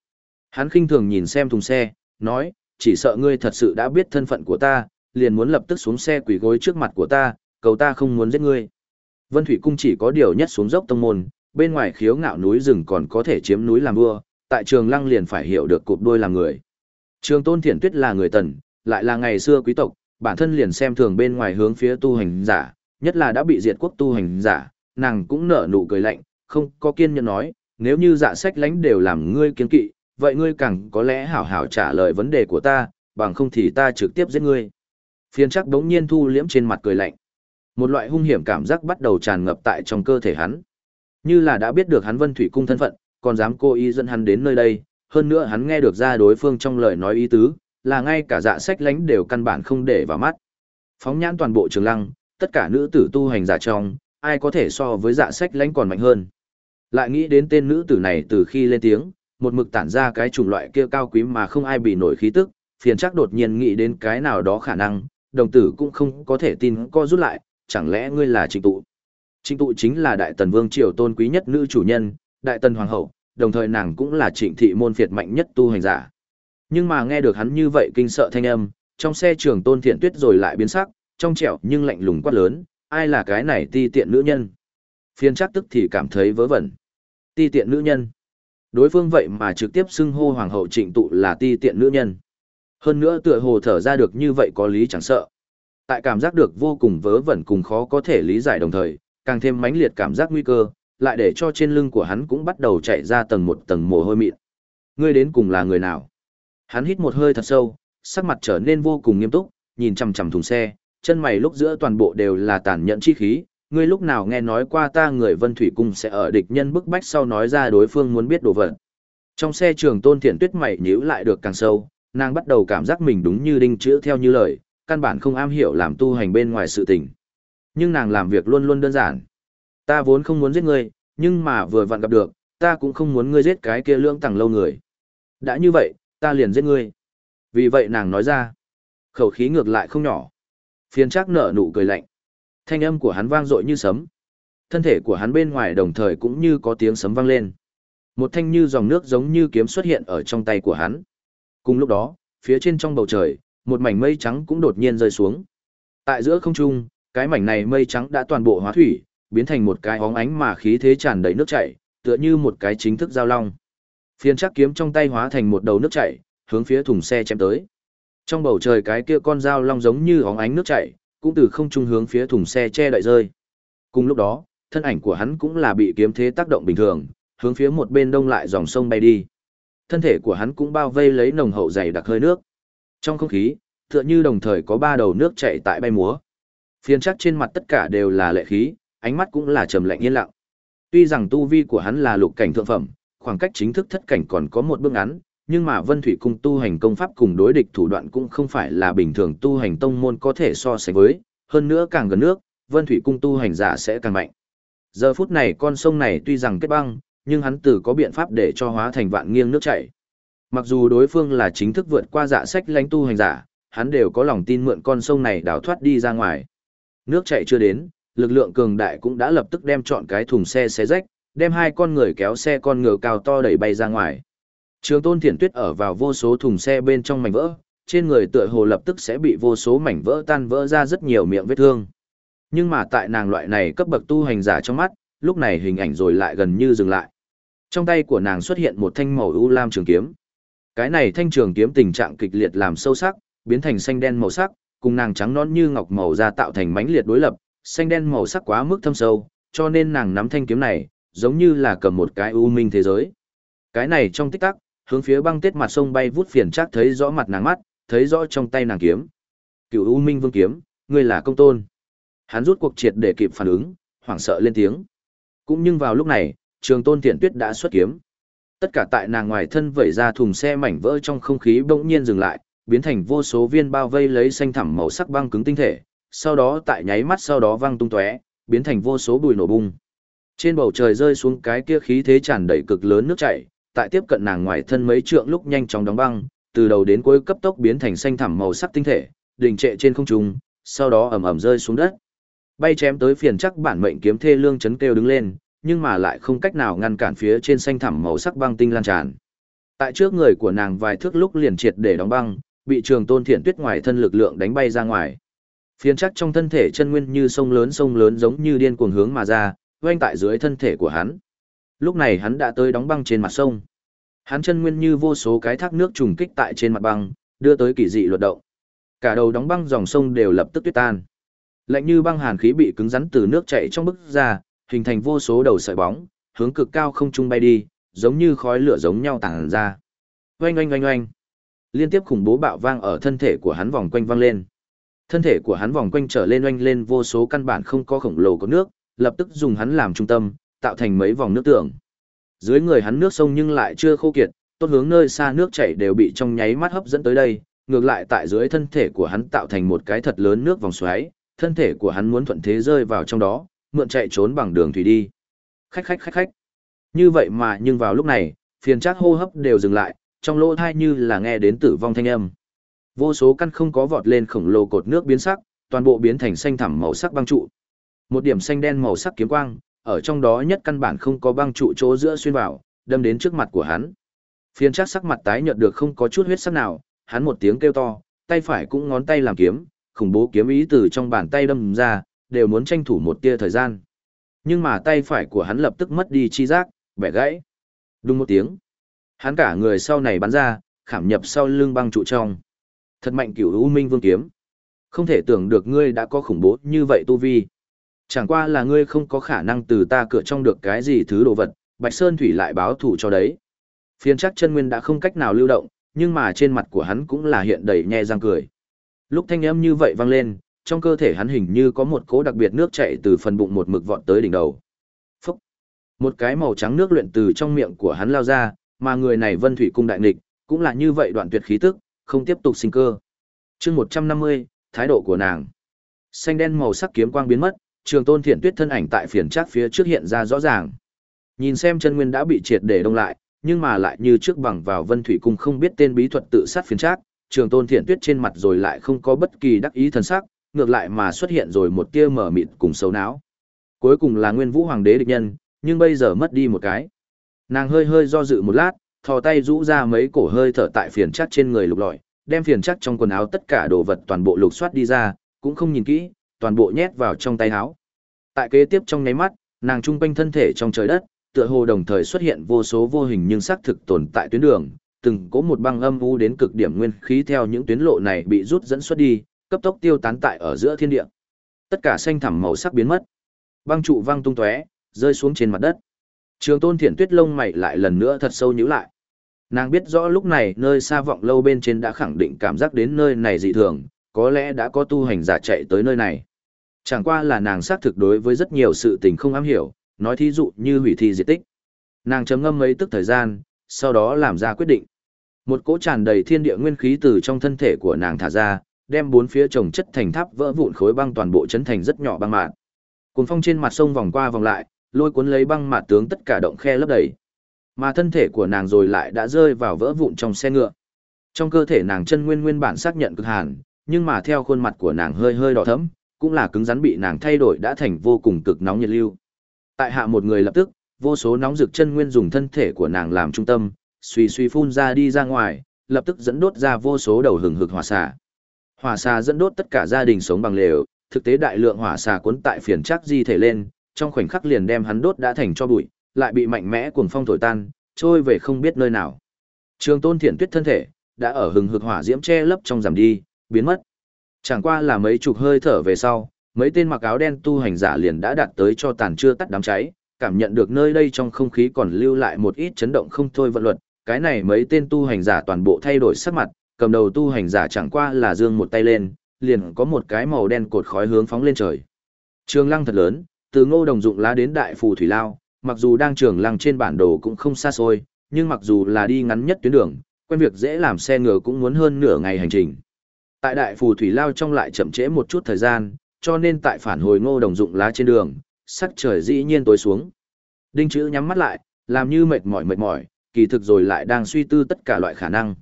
Hắn khinh thường nhìn xem thùng xe, nói, chỉ sợ ngươi thật sự đã biết thân phận của ta, liền muốn lập tức xuống xe quỳ gối trước mặt của ta, cầu ta không muốn giết ngươi. Vân Thủy Cung chỉ có điều nhất xuống dốc tông môn, bên ngoài khiếu ngạo núi rừng còn có thể chiếm núi làm vua, tại trường lăng liền phải hiểu được cụp đôi là người. Trường Tôn Thiển Tuyết là người tần, lại là ngày xưa quý tộc, bản thân liền xem thường bên ngoài hướng phía tu hành giả, nhất là đã bị diệt quốc tu hành giả, nàng cũng nở nụ cười lạnh, không có kiên nhẫn nói, nếu như dạ sách lánh đều làm ngươi kiên kỵ, vậy ngươi càng có lẽ hảo hảo trả lời vấn đề của ta, bằng không thì ta trực tiếp giết ngươi. Phiên chắc đống nhiên thu liễm trên mặt cười lạnh. Một loại hung hiểm cảm giác bắt đầu tràn ngập tại trong cơ thể hắn. Như là đã biết được hắn vân thủy cung thân phận, còn dám cố ý dẫn hắn đến nơi đây, hơn nữa hắn nghe được ra đối phương trong lời nói ý tứ, là ngay cả dạ sách lánh đều căn bản không để vào mắt. Phóng nhãn toàn bộ trường lăng, tất cả nữ tử tu hành giả trong, ai có thể so với dạ sách lánh còn mạnh hơn. Lại nghĩ đến tên nữ tử này từ khi lên tiếng, một mực tản ra cái chủng loại kia cao quý mà không ai bị nổi khí tức, phiền chắc đột nhiên nghĩ đến cái nào đó khả năng, đồng tử cũng không có thể tin co rút lại, chẳng lẽ ngươi là trịnh tụ. Trịnh tụ chính là đại tần vương triều tôn quý nhất nữ chủ nhân, đại tần hoàng hậu, đồng thời nàng cũng là trịnh thị môn phiệt mạnh nhất tu hành giả. Nhưng mà nghe được hắn như vậy kinh sợ thanh âm, trong xe trường tôn thiện tuyết rồi lại biến sắc, trong trẻo nhưng lạnh lùng quát lớn, ai là cái này ti tiện nữ nhân. Phiên chắc tức thì cảm thấy vớ vẩn. Ti tiện nữ nhân. Đối phương vậy mà trực tiếp xưng hô hoàng hậu trịnh tụ là ti tiện nữ nhân. Hơn nữa tựa hồ thở ra được như vậy có lý chẳng sợ. Tại cảm giác được vô cùng vớ vẩn cùng khó có thể lý giải đồng thời, càng thêm mãnh liệt cảm giác nguy cơ, lại để cho trên lưng của hắn cũng bắt đầu chạy ra tầng một tầng mồ hôi mịn. Ngươi đến cùng là người nào? Hắn hít một hơi thật sâu, sắc mặt trở nên vô cùng nghiêm túc, nhìn chằm chằm thùng xe, chân mày lúc giữa toàn bộ đều là tàn nhẫn chi khí, ngươi lúc nào nghe nói qua ta người Vân Thủy Cung sẽ ở địch nhân bức bách sau nói ra đối phương muốn biết đồ vật. Trong xe trường tôn thiện tuyết mày nhíu lại được càng sâu, nàng bắt đầu cảm giác mình đúng như đinh chữ theo như lời, căn bản không am hiểu làm tu hành bên ngoài sự tình. Nhưng nàng làm việc luôn luôn đơn giản. Ta vốn không muốn giết ngươi, nhưng mà vừa vặn gặp được, ta cũng không muốn ngươi giết cái kia lưỡng tẳng lâu người. Đã như vậy, ta liền giết ngươi. Vì vậy nàng nói ra, khẩu khí ngược lại không nhỏ. Phiền chắc nở nụ cười lạnh. Thanh âm của hắn vang dội như sấm. Thân thể của hắn bên ngoài đồng thời cũng như có tiếng sấm vang lên. Một thanh như dòng nước giống như kiếm xuất hiện ở trong tay của hắn. Cùng lúc đó, phía trên trong bầu trời, một mảnh mây trắng cũng đột nhiên rơi xuống. Tại giữa không trung, cái mảnh này mây trắng đã toàn bộ hóa thủy, biến thành một cái hóng ánh mà khí thế tràn đầy nước chảy, tựa như một cái chính thức giao long. Phiên chắc kiếm trong tay hóa thành một đầu nước chảy, hướng phía thùng xe chém tới. Trong bầu trời cái kia con dao long giống như hóng ánh nước chảy, cũng từ không trung hướng phía thùng xe che đậy rơi. Cùng lúc đó, thân ảnh của hắn cũng là bị kiếm thế tác động bình thường, hướng phía một bên đông lại dòng sông bay đi. Thân thể của hắn cũng bao vây lấy nồng hậu dày đặc hơi nước. Trong không khí, tựa như đồng thời có ba đầu nước chảy tại bay múa. Phiên chắc trên mặt tất cả đều là lệ khí, ánh mắt cũng là trầm lạnh yên lặng. Tuy rằng tu vi của hắn là lục cảnh thượng phẩm, khoảng cách chính thức thất cảnh còn có một bước ngắn, nhưng mà Vân Thủy Cung tu hành công pháp cùng đối địch thủ đoạn cũng không phải là bình thường tu hành tông môn có thể so sánh với, hơn nữa càng gần nước, Vân Thủy Cung tu hành giả sẽ càng mạnh. Giờ phút này con sông này tuy rằng kết băng, nhưng hắn tử có biện pháp để cho hóa thành vạn nghiêng nước chảy. Mặc dù đối phương là chính thức vượt qua dạ sách lãnh tu hành giả, hắn đều có lòng tin mượn con sông này đào thoát đi ra ngoài. Nước chảy chưa đến, lực lượng cường đại cũng đã lập tức đem chọn cái thùng xe xé rách, đem hai con người kéo xe con ngựa cao to đẩy bay ra ngoài. Trường tôn thiển tuyết ở vào vô số thùng xe bên trong mảnh vỡ, trên người tựa hồ lập tức sẽ bị vô số mảnh vỡ tan vỡ ra rất nhiều miệng vết thương. Nhưng mà tại nàng loại này cấp bậc tu hành giả trong mắt, lúc này hình ảnh rồi lại gần như dừng lại. Trong tay của nàng xuất hiện một thanh màu u lam trường kiếm. Cái này thanh trường kiếm tình trạng kịch liệt làm sâu sắc, biến thành xanh đen màu sắc, cùng nàng trắng nõn như ngọc màu ra tạo thành mãnh liệt đối lập, xanh đen màu sắc quá mức thâm sâu, cho nên nàng nắm thanh kiếm này, giống như là cầm một cái u minh thế giới. Cái này trong tích tắc, hướng phía băng tuyết mặt sông bay vút phiền chắc thấy rõ mặt nàng mắt, thấy rõ trong tay nàng kiếm. Cựu u minh vương kiếm, ngươi là công tôn. Hắn rút cuộc triệt để kịp phản ứng, hoảng sợ lên tiếng. Cũng nhưng vào lúc này, trường tôn thiện tuyết đã xuất kiếm. Tất cả tại nàng ngoài thân vẩy ra thùng xe mảnh vỡ trong không khí bỗng nhiên dừng lại, biến thành vô số viên bao vây lấy xanh thẳm màu sắc băng cứng tinh thể, sau đó tại nháy mắt sau đó văng tung tóe, biến thành vô số bụi nổ bung. Trên bầu trời rơi xuống cái kia khí thế tràn đầy cực lớn nước chảy, tại tiếp cận nàng ngoài thân mấy trượng lúc nhanh chóng đóng băng, từ đầu đến cuối cấp tốc biến thành xanh thẳm màu sắc tinh thể, đình trệ trên không trung, sau đó ầm ầm rơi xuống đất. Bay chém tới phiền chắc bản mệnh kiếm thê lương chấn kêu đứng lên, nhưng mà lại không cách nào ngăn cản phía trên xanh thẳm màu sắc băng tinh lan tràn. Tại trước người của nàng vài thước lúc liền triệt để đóng băng, bị trường tôn thiện tuyết ngoài thân lực lượng đánh bay ra ngoài. Phiên chắc trong thân thể chân nguyên như sông lớn sông lớn giống như điên cuồng hướng mà ra, quanh tại dưới thân thể của hắn. Lúc này hắn đã tới đóng băng trên mặt sông. Hắn chân nguyên như vô số cái thác nước trùng kích tại trên mặt băng, đưa tới kỳ dị luật động. Cả đầu đóng băng dòng sông đều lập tức tuyết tan. Lạnh như băng hàn khí bị cứng rắn từ nước chảy trong bức ra, hình thành vô số đầu sợi bóng, hướng cực cao không trung bay đi, giống như khói lửa giống nhau tản ra. Oanh oanh oanh oanh. Liên tiếp khủng bố bạo vang ở thân thể của hắn vòng quanh vang lên. Thân thể của hắn vòng quanh trở lên oanh lên vô số căn bản không có khổng lồ có nước, lập tức dùng hắn làm trung tâm, tạo thành mấy vòng nước tưởng. Dưới người hắn nước sông nhưng lại chưa khô kiệt, tốt hướng nơi xa nước chảy đều bị trong nháy mắt hấp dẫn tới đây, ngược lại tại dưới thân thể của hắn tạo thành một cái thật lớn nước vòng xoáy, thân thể của hắn muốn thuận thế rơi vào trong đó, mượn chạy trốn bằng đường thủy đi. Khách khách khách khách. Như vậy mà nhưng vào lúc này, phiền chắc hô hấp đều dừng lại, trong lỗ thai như là nghe đến tử vong thanh âm. Vô số căn không có vọt lên khổng lồ cột nước biến sắc, toàn bộ biến thành xanh thẳm màu sắc băng trụ. Một điểm xanh đen màu sắc kiếm quang, ở trong đó nhất căn bản không có băng trụ chỗ giữa xuyên vào, đâm đến trước mặt của hắn. Phiên chắc sắc mặt tái nhợt được không có chút huyết sắc nào, hắn một tiếng kêu to, tay phải cũng ngón tay làm kiếm, khủng bố kiếm ý từ trong bàn tay đâm ra, đều muốn tranh thủ một tia thời gian. Nhưng mà tay phải của hắn lập tức mất đi chi giác, bẻ gãy. Đúng một tiếng. Hắn cả người sau này bắn ra, khảm nhập sau lưng băng trụ trong. Thật mạnh cửu U Minh Vương kiếm. Không thể tưởng được ngươi đã có khủng bố như vậy tu vi. Chẳng qua là ngươi không có khả năng từ ta cửa trong được cái gì thứ đồ vật, Bạch Sơn Thủy lại báo thủ cho đấy. Phiên chắc chân nguyên đã không cách nào lưu động, nhưng mà trên mặt của hắn cũng là hiện đầy nhe răng cười. Lúc thanh âm như vậy vang lên, trong cơ thể hắn hình như có một cỗ đặc biệt nước chảy từ phần bụng một mực vọt tới đỉnh đầu. Phúc! Một cái màu trắng nước luyện từ trong miệng của hắn lao ra, mà người này vân thủy cung đại nghịch, cũng là như vậy đoạn tuyệt khí tức, không tiếp tục sinh cơ. chương 150, thái độ của nàng. Xanh đen màu sắc kiếm quang biến mất, trường tôn thiện tuyết thân ảnh tại phiền chắc phía trước hiện ra rõ ràng. Nhìn xem chân nguyên đã bị triệt để đông lại, nhưng mà lại như trước bằng vào vân thủy cung không biết tên bí thuật tự sát phiền chắc, trường tôn thiện tuyết trên mặt rồi lại không có bất kỳ đắc ý thần sắc, ngược lại mà xuất hiện rồi một tia mở mịt cùng xấu não. Cuối cùng là nguyên vũ hoàng đế địch nhân, nhưng bây giờ mất đi một cái. Nàng hơi hơi do dự một lát, thò tay rũ ra mấy cổ hơi thở tại phiền chắc trên người lục lọi, đem phiền chắc trong quần áo tất cả đồ vật toàn bộ lục soát đi ra, cũng không nhìn kỹ, toàn bộ nhét vào trong tay áo. Tại kế tiếp trong nháy mắt, nàng trung quanh thân thể trong trời đất, tựa hồ đồng thời xuất hiện vô số vô hình nhưng xác thực tồn tại tuyến đường, từng có một băng âm u đến cực điểm nguyên khí theo những tuyến lộ này bị rút dẫn xuất đi, cấp tốc tiêu tán tại ở giữa thiên địa. Tất cả xanh thẳm màu sắc biến mất. Băng trụ văng tung tóe, rơi xuống trên mặt đất. Trường tôn thiển tuyết lông mày lại lần nữa thật sâu nhíu lại. Nàng biết rõ lúc này nơi xa vọng lâu bên trên đã khẳng định cảm giác đến nơi này dị thường, có lẽ đã có tu hành giả chạy tới nơi này. Chẳng qua là nàng xác thực đối với rất nhiều sự tình không am hiểu, nói thí dụ như hủy thi diệt tích. Nàng chấm ngâm mấy tức thời gian, sau đó làm ra quyết định. Một cỗ tràn đầy thiên địa nguyên khí từ trong thân thể của nàng thả ra, đem bốn phía trồng chất thành tháp vỡ vụn khối băng toàn bộ chấn thành rất nhỏ băng mạn. Cuồng phong trên mặt sông vòng qua vòng lại, lôi cuốn lấy băng mạt tướng tất cả động khe lấp đầy. Mà thân thể của nàng rồi lại đã rơi vào vỡ vụn trong xe ngựa. Trong cơ thể nàng chân nguyên nguyên bản xác nhận cực hàn, nhưng mà theo khuôn mặt của nàng hơi hơi đỏ thẫm, cũng là cứng rắn bị nàng thay đổi đã thành vô cùng cực nóng nhiệt lưu. Tại hạ một người lập tức, vô số nóng rực chân nguyên dùng thân thể của nàng làm trung tâm, suy suy phun ra đi ra ngoài, lập tức dẫn đốt ra vô số đầu hừng hực hỏa xà. Hỏa xà dẫn đốt tất cả gia đình sống bằng lều, thực tế đại lượng hỏa xà cuốn tại phiền chắc di thể lên, trong khoảnh khắc liền đem hắn đốt đã thành cho bụi, lại bị mạnh mẽ cuồng phong thổi tan, trôi về không biết nơi nào. Trường Tôn Thiện Tuyết thân thể đã ở hừng hực hỏa diễm che lấp trong giảm đi, biến mất. Chẳng qua là mấy chục hơi thở về sau, mấy tên mặc áo đen tu hành giả liền đã đạt tới cho tàn chưa tắt đám cháy, cảm nhận được nơi đây trong không khí còn lưu lại một ít chấn động không thôi vận luật, cái này mấy tên tu hành giả toàn bộ thay đổi sắc mặt, cầm đầu tu hành giả chẳng qua là dương một tay lên, liền có một cái màu đen cột khói hướng phóng lên trời. Trường lăng thật lớn, từ ngô đồng dụng lá đến đại phù thủy lao, mặc dù đang trường lăng trên bản đồ cũng không xa xôi, nhưng mặc dù là đi ngắn nhất tuyến đường, quen việc dễ làm xe ngựa cũng muốn hơn nửa ngày hành trình. Tại đại phù thủy lao trong lại chậm trễ một chút thời gian, cho nên tại phản hồi ngô đồng dụng lá trên đường, sắc trời dĩ nhiên tối xuống. Đinh chữ nhắm mắt lại, làm như mệt mỏi mệt mỏi, kỳ thực rồi lại đang suy tư tất cả loại khả năng.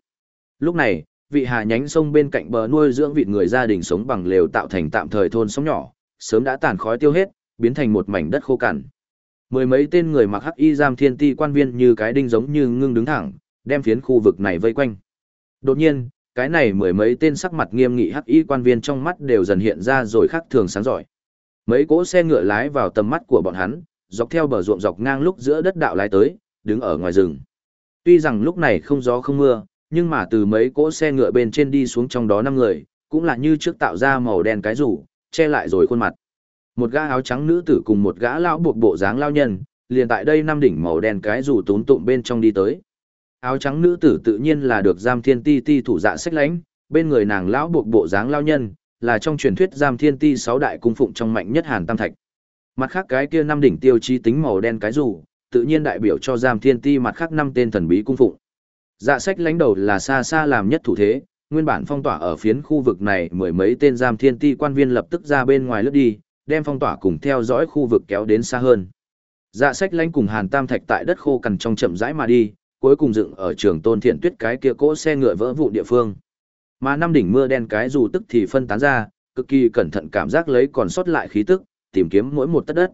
Lúc này, vị hà nhánh sông bên cạnh bờ nuôi dưỡng vịt người gia đình sống bằng lều tạo thành tạm thời thôn sống nhỏ, sớm đã tàn khói tiêu hết, biến thành một mảnh đất khô cằn. Mười mấy tên người mặc hắc y giam thiên ti quan viên như cái đinh giống như ngưng đứng thẳng, đem phiến khu vực này vây quanh. Đột nhiên, cái này mười mấy tên sắc mặt nghiêm nghị hắc y quan viên trong mắt đều dần hiện ra rồi khác thường sáng giỏi. Mấy cỗ xe ngựa lái vào tầm mắt của bọn hắn, dọc theo bờ ruộng dọc ngang lúc giữa đất đạo lái tới, đứng ở ngoài rừng. Tuy rằng lúc này không gió không mưa, nhưng mà từ mấy cỗ xe ngựa bên trên đi xuống trong đó năm người, cũng là như trước tạo ra màu đen cái rủ, che lại rồi khuôn mặt. Một gã áo trắng nữ tử cùng một gã lão buộc bộ dáng lao nhân, liền tại đây năm đỉnh màu đen cái dù tốn tụm bên trong đi tới. Áo trắng nữ tử tự nhiên là được giam thiên ti ti thủ dạ sách lánh, bên người nàng lão buộc bộ dáng lao nhân, là trong truyền thuyết giam thiên ti sáu đại cung phụng trong mạnh nhất hàn tam thạch. Mặt khác cái kia năm đỉnh tiêu chí tính màu đen cái dù tự nhiên đại biểu cho giam thiên ti mặt khác năm tên thần bí cung phụng. Dạ sách lãnh đầu là xa xa làm nhất thủ thế, nguyên bản phong tỏa ở phiến khu vực này mười mấy tên giam thiên ti quan viên lập tức ra bên ngoài lướt đi, đem phong tỏa cùng theo dõi khu vực kéo đến xa hơn. Dạ sách lánh cùng Hàn Tam Thạch tại đất khô cằn trong chậm rãi mà đi, cuối cùng dựng ở trường tôn thiện tuyết cái kia cỗ xe ngựa vỡ vụ địa phương. Mà năm đỉnh mưa đen cái dù tức thì phân tán ra, cực kỳ cẩn thận cảm giác lấy còn sót lại khí tức, tìm kiếm mỗi một tất đất.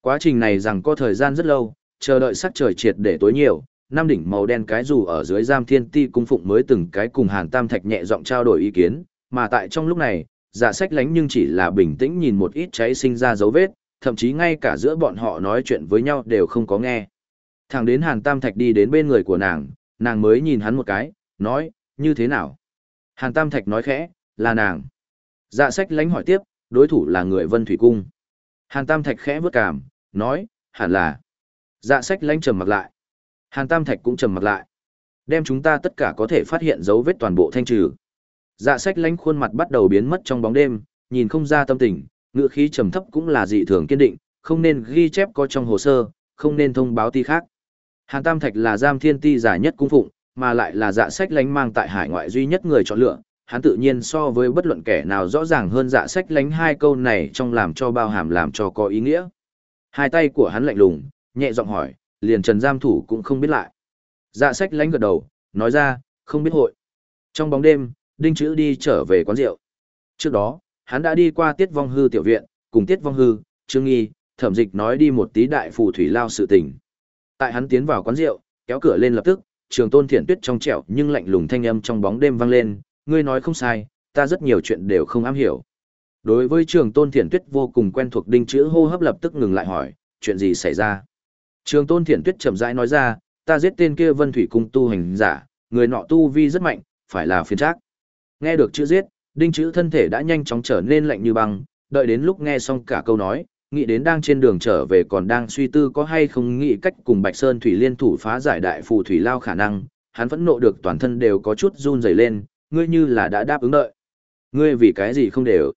Quá trình này rằng có thời gian rất lâu, chờ đợi sắc trời triệt để tối nhiều, năm đỉnh màu đen cái dù ở dưới giam thiên ti cung phụng mới từng cái cùng hàn tam thạch nhẹ giọng trao đổi ý kiến, mà tại trong lúc này, Dạ sách lánh nhưng chỉ là bình tĩnh nhìn một ít cháy sinh ra dấu vết, thậm chí ngay cả giữa bọn họ nói chuyện với nhau đều không có nghe. Thẳng đến hàn tam thạch đi đến bên người của nàng, nàng mới nhìn hắn một cái, nói, như thế nào? Hàn tam thạch nói khẽ, là nàng. Dạ sách lánh hỏi tiếp, đối thủ là người vân thủy cung. Hàn tam thạch khẽ vớt cảm, nói, hẳn là. Dạ sách lánh trầm mặt lại. Hàn Tam Thạch cũng trầm mặt lại. Đem chúng ta tất cả có thể phát hiện dấu vết toàn bộ thanh trừ. Dạ sách lánh khuôn mặt bắt đầu biến mất trong bóng đêm, nhìn không ra tâm tình, ngựa khí trầm thấp cũng là dị thường kiên định, không nên ghi chép có trong hồ sơ, không nên thông báo ti khác. Hàn Tam Thạch là giam thiên ti giả nhất cung phụng, mà lại là dạ sách lánh mang tại hải ngoại duy nhất người chọn lựa, hắn tự nhiên so với bất luận kẻ nào rõ ràng hơn dạ sách lánh hai câu này trong làm cho bao hàm làm cho có ý nghĩa. Hai tay của hắn lạnh lùng, nhẹ giọng hỏi, liền trần giam thủ cũng không biết lại. Dạ sách lánh gật đầu, nói ra, không biết hội. Trong bóng đêm, Đinh Chữ đi trở về quán rượu. Trước đó, hắn đã đi qua Tiết Vong Hư tiểu viện, cùng Tiết Vong Hư, Trương Nghi, Thẩm Dịch nói đi một tí đại phù thủy lao sự tình. Tại hắn tiến vào quán rượu, kéo cửa lên lập tức, Trường Tôn Thiện Tuyết trong trẻo nhưng lạnh lùng thanh âm trong bóng đêm vang lên, ngươi nói không sai, ta rất nhiều chuyện đều không am hiểu. Đối với Trường Tôn Thiện Tuyết vô cùng quen thuộc Đinh Chữ hô hấp lập tức ngừng lại hỏi, chuyện gì xảy ra? Trường Tôn Thiện Tuyết chậm rãi nói ra, ta giết tên kia Vân Thủy cung tu hành giả, người nọ tu vi rất mạnh, phải là phiền trác. Nghe được chữ giết, đinh chữ thân thể đã nhanh chóng trở nên lạnh như băng, đợi đến lúc nghe xong cả câu nói, nghĩ đến đang trên đường trở về còn đang suy tư có hay không nghĩ cách cùng Bạch Sơn Thủy liên thủ phá giải đại phù thủy lao khả năng, hắn vẫn nộ được toàn thân đều có chút run rẩy lên, ngươi như là đã đáp ứng đợi. Ngươi vì cái gì không đều?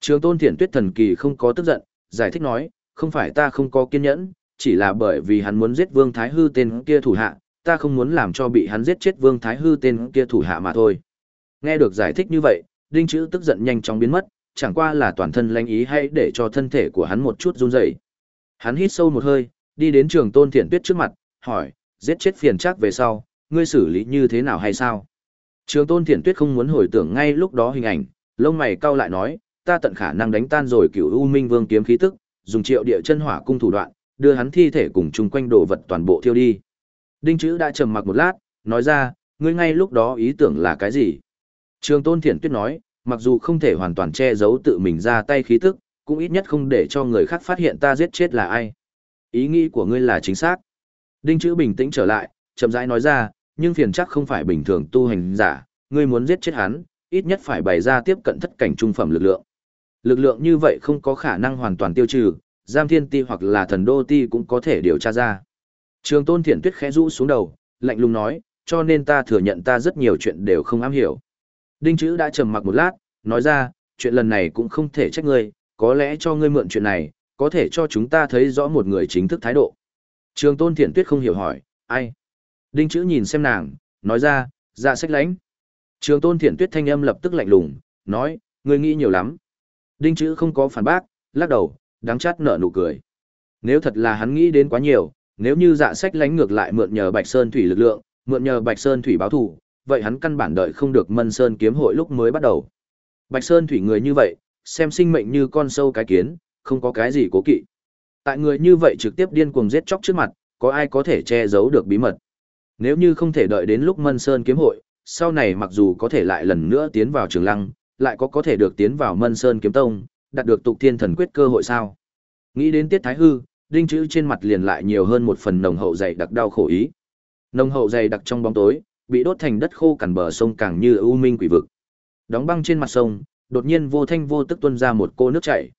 Trường Tôn Thiển Tuyết thần kỳ không có tức giận, giải thích nói, không phải ta không có kiên nhẫn, chỉ là bởi vì hắn muốn giết Vương Thái Hư tên kia thủ hạ, ta không muốn làm cho bị hắn giết chết Vương Thái Hư tên kia thủ hạ mà thôi. Nghe được giải thích như vậy, Đinh Chữ tức giận nhanh chóng biến mất, chẳng qua là toàn thân lãnh ý hay để cho thân thể của hắn một chút run rẩy. Hắn hít sâu một hơi, đi đến Trường Tôn Thiển Tuyết trước mặt, hỏi, giết chết phiền chắc về sau, ngươi xử lý như thế nào hay sao? Trường Tôn Thiển Tuyết không muốn hồi tưởng ngay lúc đó hình ảnh, lông mày cau lại nói, ta tận khả năng đánh tan rồi cửu U Minh Vương kiếm khí tức, dùng triệu địa chân hỏa cung thủ đoạn, đưa hắn thi thể cùng chung quanh đồ vật toàn bộ thiêu đi. Đinh Chữ đã trầm mặc một lát, nói ra, ngươi ngay lúc đó ý tưởng là cái gì? Trường Tôn Thiển Tuyết nói, mặc dù không thể hoàn toàn che giấu tự mình ra tay khí tức, cũng ít nhất không để cho người khác phát hiện ta giết chết là ai. Ý nghĩ của ngươi là chính xác. Đinh Chữ bình tĩnh trở lại, chậm rãi nói ra, nhưng phiền chắc không phải bình thường tu hành giả, ngươi muốn giết chết hắn, ít nhất phải bày ra tiếp cận thất cảnh trung phẩm lực lượng. Lực lượng như vậy không có khả năng hoàn toàn tiêu trừ, giam thiên ti hoặc là thần đô ti cũng có thể điều tra ra. Trường tôn thiện tuyết khẽ rũ xuống đầu, lạnh lùng nói, cho nên ta thừa nhận ta rất nhiều chuyện đều không am hiểu. Đinh chữ đã trầm mặc một lát, nói ra, chuyện lần này cũng không thể trách ngươi, có lẽ cho ngươi mượn chuyện này, có thể cho chúng ta thấy rõ một người chính thức thái độ. Trường tôn thiện tuyết không hiểu hỏi, ai? Đinh chữ nhìn xem nàng, nói ra, dạ sách lãnh. Trường tôn thiện tuyết thanh âm lập tức lạnh lùng, nói, ngươi nghĩ nhiều lắm. Đinh chữ không có phản bác, lắc đầu, đáng chát nở nụ cười. Nếu thật là hắn nghĩ đến quá nhiều, nếu như dạ sách lánh ngược lại mượn nhờ Bạch Sơn Thủy lực lượng, mượn nhờ Bạch Sơn Thủy báo thủ, vậy hắn căn bản đợi không được Mân Sơn kiếm hội lúc mới bắt đầu. Bạch Sơn Thủy người như vậy, xem sinh mệnh như con sâu cái kiến, không có cái gì cố kỵ. Tại người như vậy trực tiếp điên cuồng giết chóc trước mặt, có ai có thể che giấu được bí mật. Nếu như không thể đợi đến lúc Mân Sơn kiếm hội, sau này mặc dù có thể lại lần nữa tiến vào trường lăng, lại có có thể được tiến vào Mân Sơn kiếm tông, đạt được tục thiên thần quyết cơ hội sao. Nghĩ đến tiết thái hư, đinh chữ trên mặt liền lại nhiều hơn một phần nồng hậu dày đặc đau khổ ý. Nồng hậu dày đặc trong bóng tối, bị đốt thành đất khô cằn bờ sông càng như u minh quỷ vực. Đóng băng trên mặt sông, đột nhiên vô thanh vô tức tuôn ra một cô nước chảy.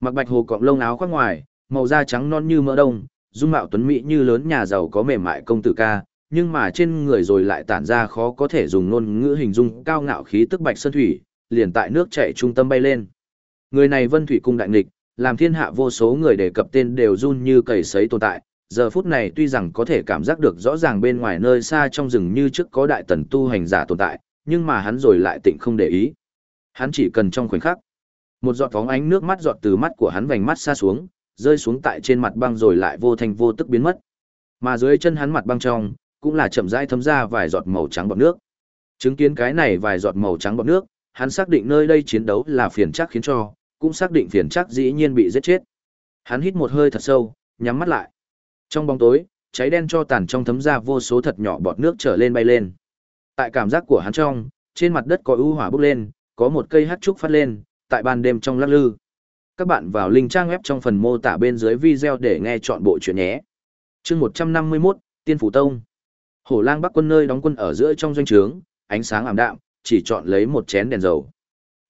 Mặc bạch hồ cọng lông áo khoác ngoài, màu da trắng non như mỡ đông, dung mạo tuấn mỹ như lớn nhà giàu có mềm mại công tử ca, nhưng mà trên người rồi lại tản ra khó có thể dùng ngôn ngữ hình dung cao ngạo khí tức bạch sơn thủy, liền tại nước chảy trung tâm bay lên. Người này Vân Thủy cung đại nghịch, làm thiên hạ vô số người đề cập tên đều run như cầy sấy tồn tại. Giờ phút này tuy rằng có thể cảm giác được rõ ràng bên ngoài nơi xa trong rừng như trước có đại tần tu hành giả tồn tại, nhưng mà hắn rồi lại tịnh không để ý. Hắn chỉ cần trong khoảnh khắc. Một giọt phóng ánh nước mắt giọt từ mắt của hắn vành mắt xa xuống, rơi xuống tại trên mặt băng rồi lại vô thành vô tức biến mất. Mà dưới chân hắn mặt băng trong, cũng là chậm rãi thấm ra vài giọt màu trắng bọt nước. Chứng kiến cái này vài giọt màu trắng bọt nước, hắn xác định nơi đây chiến đấu là phiền chắc khiến cho, cũng xác định phiền chắc dĩ nhiên bị giết chết. Hắn hít một hơi thật sâu, nhắm mắt lại. Trong bóng tối, cháy đen cho tàn trong thấm ra vô số thật nhỏ bọt nước trở lên bay lên. Tại cảm giác của hắn trong, trên mặt đất có ưu hỏa bốc lên, có một cây hát trúc phát lên, tại ban đêm trong lắc lư. Các bạn vào link trang web trong phần mô tả bên dưới video để nghe chọn bộ chuyện nhé. Chương 151, Tiên Phủ Tông. Hổ lang bắc quân nơi đóng quân ở giữa trong doanh trướng, ánh sáng ảm đạm, chỉ chọn lấy một chén đèn dầu.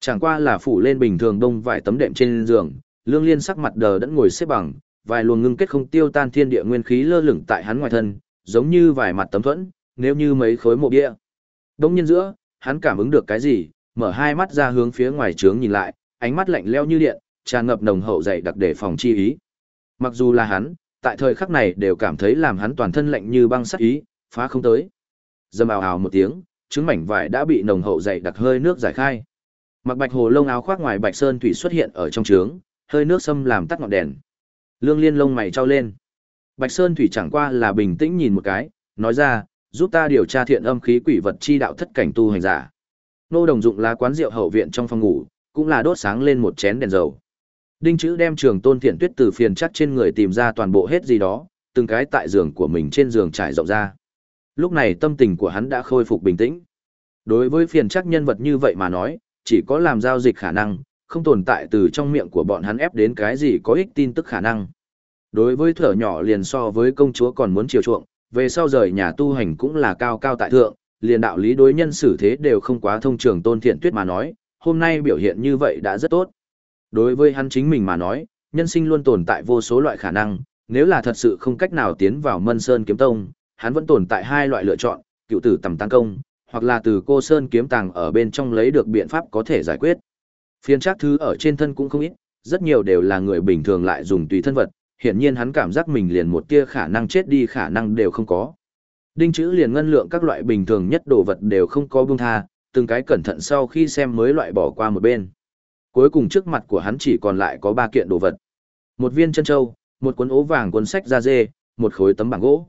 Chẳng qua là phủ lên bình thường đông vài tấm đệm trên giường, Lương Liên sắc mặt đờ đẫn ngồi xếp bằng, vài luồng ngưng kết không tiêu tan thiên địa nguyên khí lơ lửng tại hắn ngoài thân, giống như vài mặt tấm thuẫn, nếu như mấy khối mộ bia. Đông nhân giữa, hắn cảm ứng được cái gì, mở hai mắt ra hướng phía ngoài trướng nhìn lại, ánh mắt lạnh lẽo như điện, tràn ngập nồng hậu dày đặc để phòng chi ý. Mặc dù là hắn, tại thời khắc này đều cảm thấy làm hắn toàn thân lạnh như băng sắt ý, phá không tới. Dầm ào ào một tiếng, trứng mảnh vải đã bị nồng hậu dày đặc hơi nước giải khai. Mặc bạch hồ lông áo khoác ngoài bạch sơn thủy xuất hiện ở trong trướng, hơi nước xâm làm tắt ngọn đèn. Lương Liên lông mày trao lên. Bạch Sơn thủy chẳng qua là bình tĩnh nhìn một cái, nói ra, giúp ta điều tra thiện âm khí quỷ vật chi đạo thất cảnh tu hành giả. Nô đồng dụng lá quán rượu hậu viện trong phòng ngủ, cũng là đốt sáng lên một chén đèn dầu. Đinh chữ đem trường tôn thiện tuyết từ phiền chắc trên người tìm ra toàn bộ hết gì đó, từng cái tại giường của mình trên giường trải rộng ra. Lúc này tâm tình của hắn đã khôi phục bình tĩnh. Đối với phiền chắc nhân vật như vậy mà nói, chỉ có làm giao dịch khả năng, không tồn tại từ trong miệng của bọn hắn ép đến cái gì có ích tin tức khả năng. Đối với thở nhỏ liền so với công chúa còn muốn chiều chuộng, về sau rời nhà tu hành cũng là cao cao tại thượng, liền đạo lý đối nhân xử thế đều không quá thông trường tôn thiện tuyết mà nói, hôm nay biểu hiện như vậy đã rất tốt. Đối với hắn chính mình mà nói, nhân sinh luôn tồn tại vô số loại khả năng, nếu là thật sự không cách nào tiến vào Mân Sơn kiếm tông, hắn vẫn tồn tại hai loại lựa chọn, cựu tử tầm tăng công, hoặc là từ cô Sơn kiếm tàng ở bên trong lấy được biện pháp có thể giải quyết. Phiên trác thứ ở trên thân cũng không ít, rất nhiều đều là người bình thường lại dùng tùy thân vật, hiển nhiên hắn cảm giác mình liền một tia khả năng chết đi khả năng đều không có. Đinh chữ liền ngân lượng các loại bình thường nhất đồ vật đều không có buông tha, từng cái cẩn thận sau khi xem mới loại bỏ qua một bên. Cuối cùng trước mặt của hắn chỉ còn lại có ba kiện đồ vật. Một viên chân châu, một cuốn ố vàng cuốn sách da dê, một khối tấm bảng gỗ.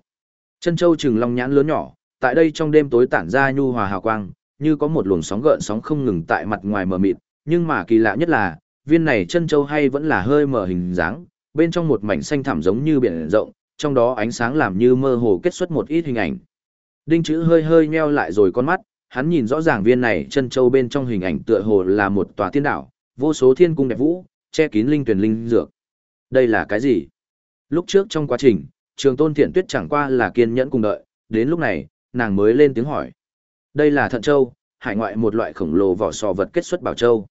Chân châu trừng long nhãn lớn nhỏ, tại đây trong đêm tối tản ra nhu hòa hào quang, như có một luồng sóng gợn sóng không ngừng tại mặt ngoài mờ mịt, nhưng mà kỳ lạ nhất là, viên này chân châu hay vẫn là hơi mờ hình dáng, bên trong một mảnh xanh thẳm giống như biển rộng, trong đó ánh sáng làm như mơ hồ kết xuất một ít hình ảnh. Đinh chữ hơi hơi nheo lại rồi con mắt, hắn nhìn rõ ràng viên này chân châu bên trong hình ảnh tựa hồ là một tòa thiên đảo, vô số thiên cung đẹp vũ, che kín linh tuyển linh dược. Đây là cái gì? Lúc trước trong quá trình, trường tôn thiện tuyết chẳng qua là kiên nhẫn cùng đợi, đến lúc này, nàng mới lên tiếng hỏi. Đây là thận châu, hải ngoại một loại khổng lồ vỏ sò vật kết xuất bảo châu.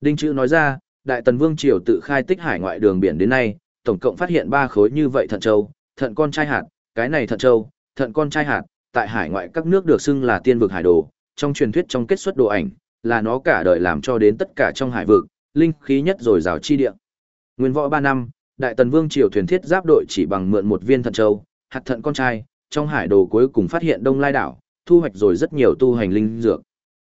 Đinh chữ nói ra, Đại Tần Vương Triều tự khai tích hải ngoại đường biển đến nay, tổng cộng phát hiện ba khối như vậy thận châu, thận con trai hạt, cái này thận châu, thận con trai hạt, tại hải ngoại các nước được xưng là tiên vực hải đồ, trong truyền thuyết trong kết xuất đồ ảnh, là nó cả đời làm cho đến tất cả trong hải vực, linh khí nhất rồi rào chi địa. Nguyên võ 3 năm, Đại Tần Vương triều thuyền thiết giáp đội chỉ bằng mượn một viên thận châu, hạt thận con trai, trong hải đồ cuối cùng phát hiện Đông Lai đảo, thu hoạch rồi rất nhiều tu hành linh dược.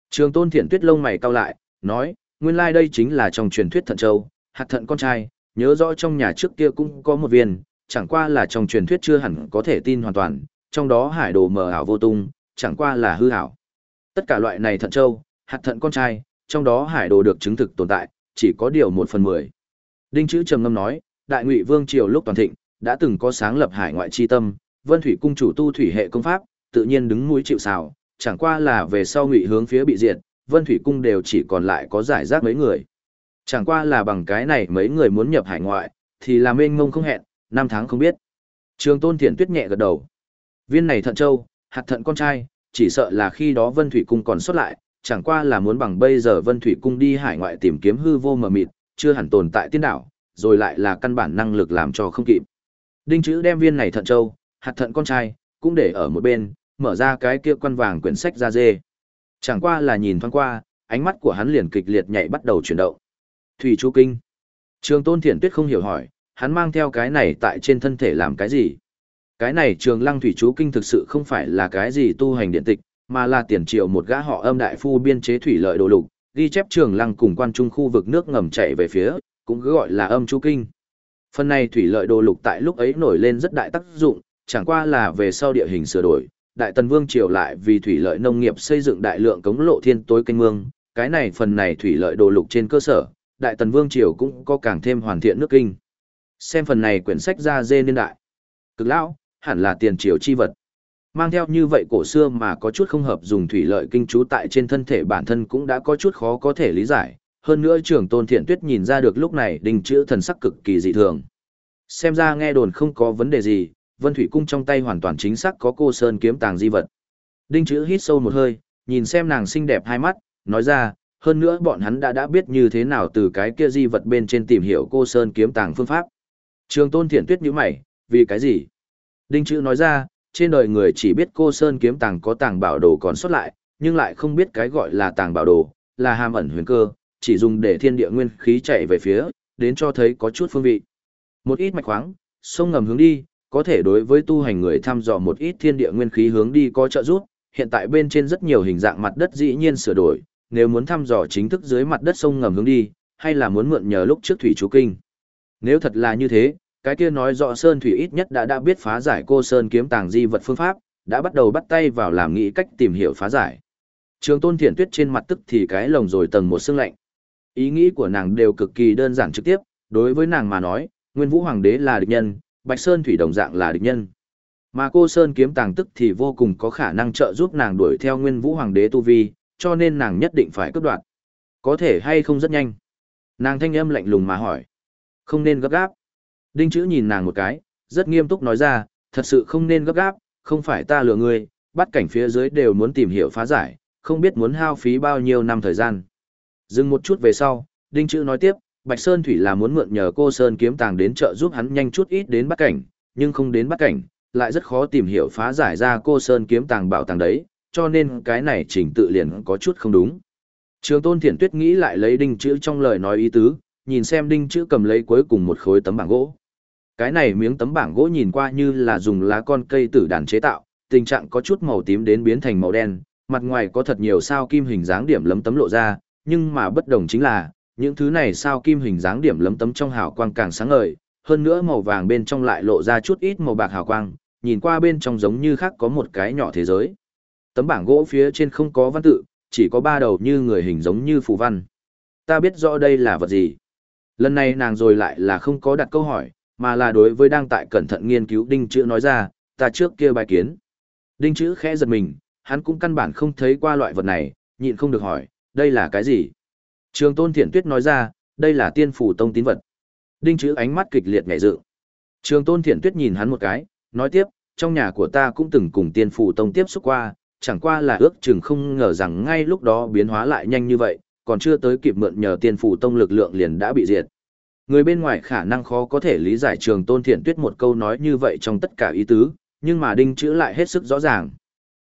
Trường Tôn Thiện Tuyết lông mày cau lại, nói, nguyên lai đây chính là trong truyền thuyết thận châu, hạt thận con trai, nhớ rõ trong nhà trước kia cũng có một viên, chẳng qua là trong truyền thuyết chưa hẳn có thể tin hoàn toàn, trong đó hải đồ mờ ảo vô tung, chẳng qua là hư ảo. Tất cả loại này thận châu, hạt thận con trai, trong đó hải đồ được chứng thực tồn tại, chỉ có điều một phần mười. Đinh chữ trầm ngâm nói, đại ngụy vương triều lúc toàn thịnh, đã từng có sáng lập hải ngoại chi tâm, vân thủy cung chủ tu thủy hệ công pháp, tự nhiên đứng mũi chịu sào, chẳng qua là về sau ngụy hướng phía bị diệt, vân thủy cung đều chỉ còn lại có giải rác mấy người. Chẳng qua là bằng cái này mấy người muốn nhập hải ngoại, thì là mênh mông không hẹn, năm tháng không biết. Trường tôn thiện tuyết nhẹ gật đầu. Viên này thận châu, hạt thận con trai, chỉ sợ là khi đó vân thủy cung còn xuất lại, chẳng qua là muốn bằng bây giờ vân thủy cung đi hải ngoại tìm kiếm hư vô mờ mịt, chưa hẳn tồn tại tiên đảo, rồi lại là căn bản năng lực làm cho không kịp. Đinh chữ đem viên này thận châu, hạt thận con trai, cũng để ở một bên, mở ra cái kia quan vàng quyển sách ra dê. Chẳng qua là nhìn thoáng qua, ánh mắt của hắn liền kịch liệt nhảy bắt đầu chuyển động. Thủy Chu Kinh. Trường Tôn Thiển Tuyết không hiểu hỏi, hắn mang theo cái này tại trên thân thể làm cái gì? Cái này Trường Lăng Thủy Chú Kinh thực sự không phải là cái gì tu hành điện tịch, mà là tiền triệu một gã họ âm đại phu biên chế thủy lợi đồ lục, ghi chép Trường Lăng cùng quan trung khu vực nước ngầm chảy về phía, cũng cứ gọi là âm chú kinh. Phần này thủy lợi đồ lục tại lúc ấy nổi lên rất đại tác dụng, chẳng qua là về sau địa hình sửa đổi, Đại Tần Vương triều lại vì thủy lợi nông nghiệp xây dựng đại lượng cống lộ thiên tối kênh mương, cái này phần này thủy lợi đồ lục trên cơ sở, Đại Tần Vương triều cũng có càng thêm hoàn thiện nước kinh. Xem phần này quyển sách ra dê niên đại. Cực lão, hẳn là tiền triều chi vật. Mang theo như vậy cổ xưa mà có chút không hợp dùng thủy lợi kinh chú tại trên thân thể bản thân cũng đã có chút khó có thể lý giải, hơn nữa trưởng tôn thiện tuyết nhìn ra được lúc này đình chữ thần sắc cực kỳ dị thường. Xem ra nghe đồn không có vấn đề gì, vân thủy cung trong tay hoàn toàn chính xác có cô sơn kiếm tàng di vật. Đinh chữ hít sâu một hơi, nhìn xem nàng xinh đẹp hai mắt, nói ra, hơn nữa bọn hắn đã đã biết như thế nào từ cái kia di vật bên trên tìm hiểu cô sơn kiếm tàng phương pháp. Trường tôn thiện tuyết nhíu mày, vì cái gì? Đinh chữ nói ra, trên đời người chỉ biết cô sơn kiếm tàng có tàng bảo đồ còn xuất lại, nhưng lại không biết cái gọi là tàng bảo đồ, là hàm ẩn huyền cơ, chỉ dùng để thiên địa nguyên khí chạy về phía, đến cho thấy có chút phương vị. Một ít mạch khoáng, sông ngầm hướng đi, có thể đối với tu hành người thăm dò một ít thiên địa nguyên khí hướng đi có trợ giúp, hiện tại bên trên rất nhiều hình dạng mặt đất dĩ nhiên sửa đổi, nếu muốn thăm dò chính thức dưới mặt đất sông ngầm hướng đi, hay là muốn mượn nhờ lúc trước thủy chú kinh. Nếu thật là như thế, cái kia nói rõ Sơn Thủy ít nhất đã đã biết phá giải cô Sơn kiếm tàng di vật phương pháp, đã bắt đầu bắt tay vào làm nghĩ cách tìm hiểu phá giải. Trường tôn thiện tuyết trên mặt tức thì cái lồng rồi tầng một sương lạnh. Ý nghĩ của nàng đều cực kỳ đơn giản trực tiếp, đối với nàng mà nói, Nguyên Vũ Hoàng đế là địch nhân, Bạch Sơn Thủy đồng dạng là địch nhân. Mà cô Sơn kiếm tàng tức thì vô cùng có khả năng trợ giúp nàng đuổi theo Nguyên Vũ Hoàng đế tu vi, cho nên nàng nhất định phải cướp đoạt. Có thể hay không rất nhanh. Nàng thanh âm lạnh lùng mà hỏi. Không nên gấp gáp. Đinh chữ nhìn nàng một cái, rất nghiêm túc nói ra, thật sự không nên gấp gáp, không phải ta lừa ngươi, bắt cảnh phía dưới đều muốn tìm hiểu phá giải, không biết muốn hao phí bao nhiêu năm thời gian. Dừng một chút về sau, Đinh chữ nói tiếp, Bạch Sơn Thủy là muốn mượn nhờ cô Sơn kiếm tàng đến trợ giúp hắn nhanh chút ít đến bắt cảnh, nhưng không đến bắt cảnh, lại rất khó tìm hiểu phá giải ra cô Sơn kiếm tàng bảo tàng đấy, cho nên cái này chỉnh tự liền có chút không đúng. Trường Tôn Thiển Tuyết nghĩ lại lấy đinh chữ trong lời nói ý tứ, nhìn xem đinh chữ cầm lấy cuối cùng một khối tấm bảng gỗ. Cái này miếng tấm bảng gỗ nhìn qua như là dùng lá con cây tử đàn chế tạo, tình trạng có chút màu tím đến biến thành màu đen, mặt ngoài có thật nhiều sao kim hình dáng điểm lấm tấm lộ ra, nhưng mà bất đồng chính là, những thứ này sao kim hình dáng điểm lấm tấm trong hào quang càng sáng ngời, hơn nữa màu vàng bên trong lại lộ ra chút ít màu bạc hào quang, nhìn qua bên trong giống như khác có một cái nhỏ thế giới. Tấm bảng gỗ phía trên không có văn tự, chỉ có ba đầu như người hình giống như phù văn. Ta biết rõ đây là vật gì. Lần này nàng rồi lại là không có đặt câu hỏi, mà là đối với đang tại cẩn thận nghiên cứu đinh chữ nói ra, ta trước kia bài kiến. Đinh chữ khẽ giật mình, hắn cũng căn bản không thấy qua loại vật này, nhịn không được hỏi, đây là cái gì? Trường tôn thiện tuyết nói ra, đây là tiên phủ tông tín vật. Đinh chữ ánh mắt kịch liệt ngại dự. Trường tôn thiện tuyết nhìn hắn một cái, nói tiếp, trong nhà của ta cũng từng cùng tiên phủ tông tiếp xúc qua, chẳng qua là ước chừng không ngờ rằng ngay lúc đó biến hóa lại nhanh như vậy, còn chưa tới kịp mượn nhờ tiên phủ tông lực lượng liền đã bị diệt. Người bên ngoài khả năng khó có thể lý giải trường tôn thiện tuyết một câu nói như vậy trong tất cả ý tứ, nhưng mà đinh chữ lại hết sức rõ ràng.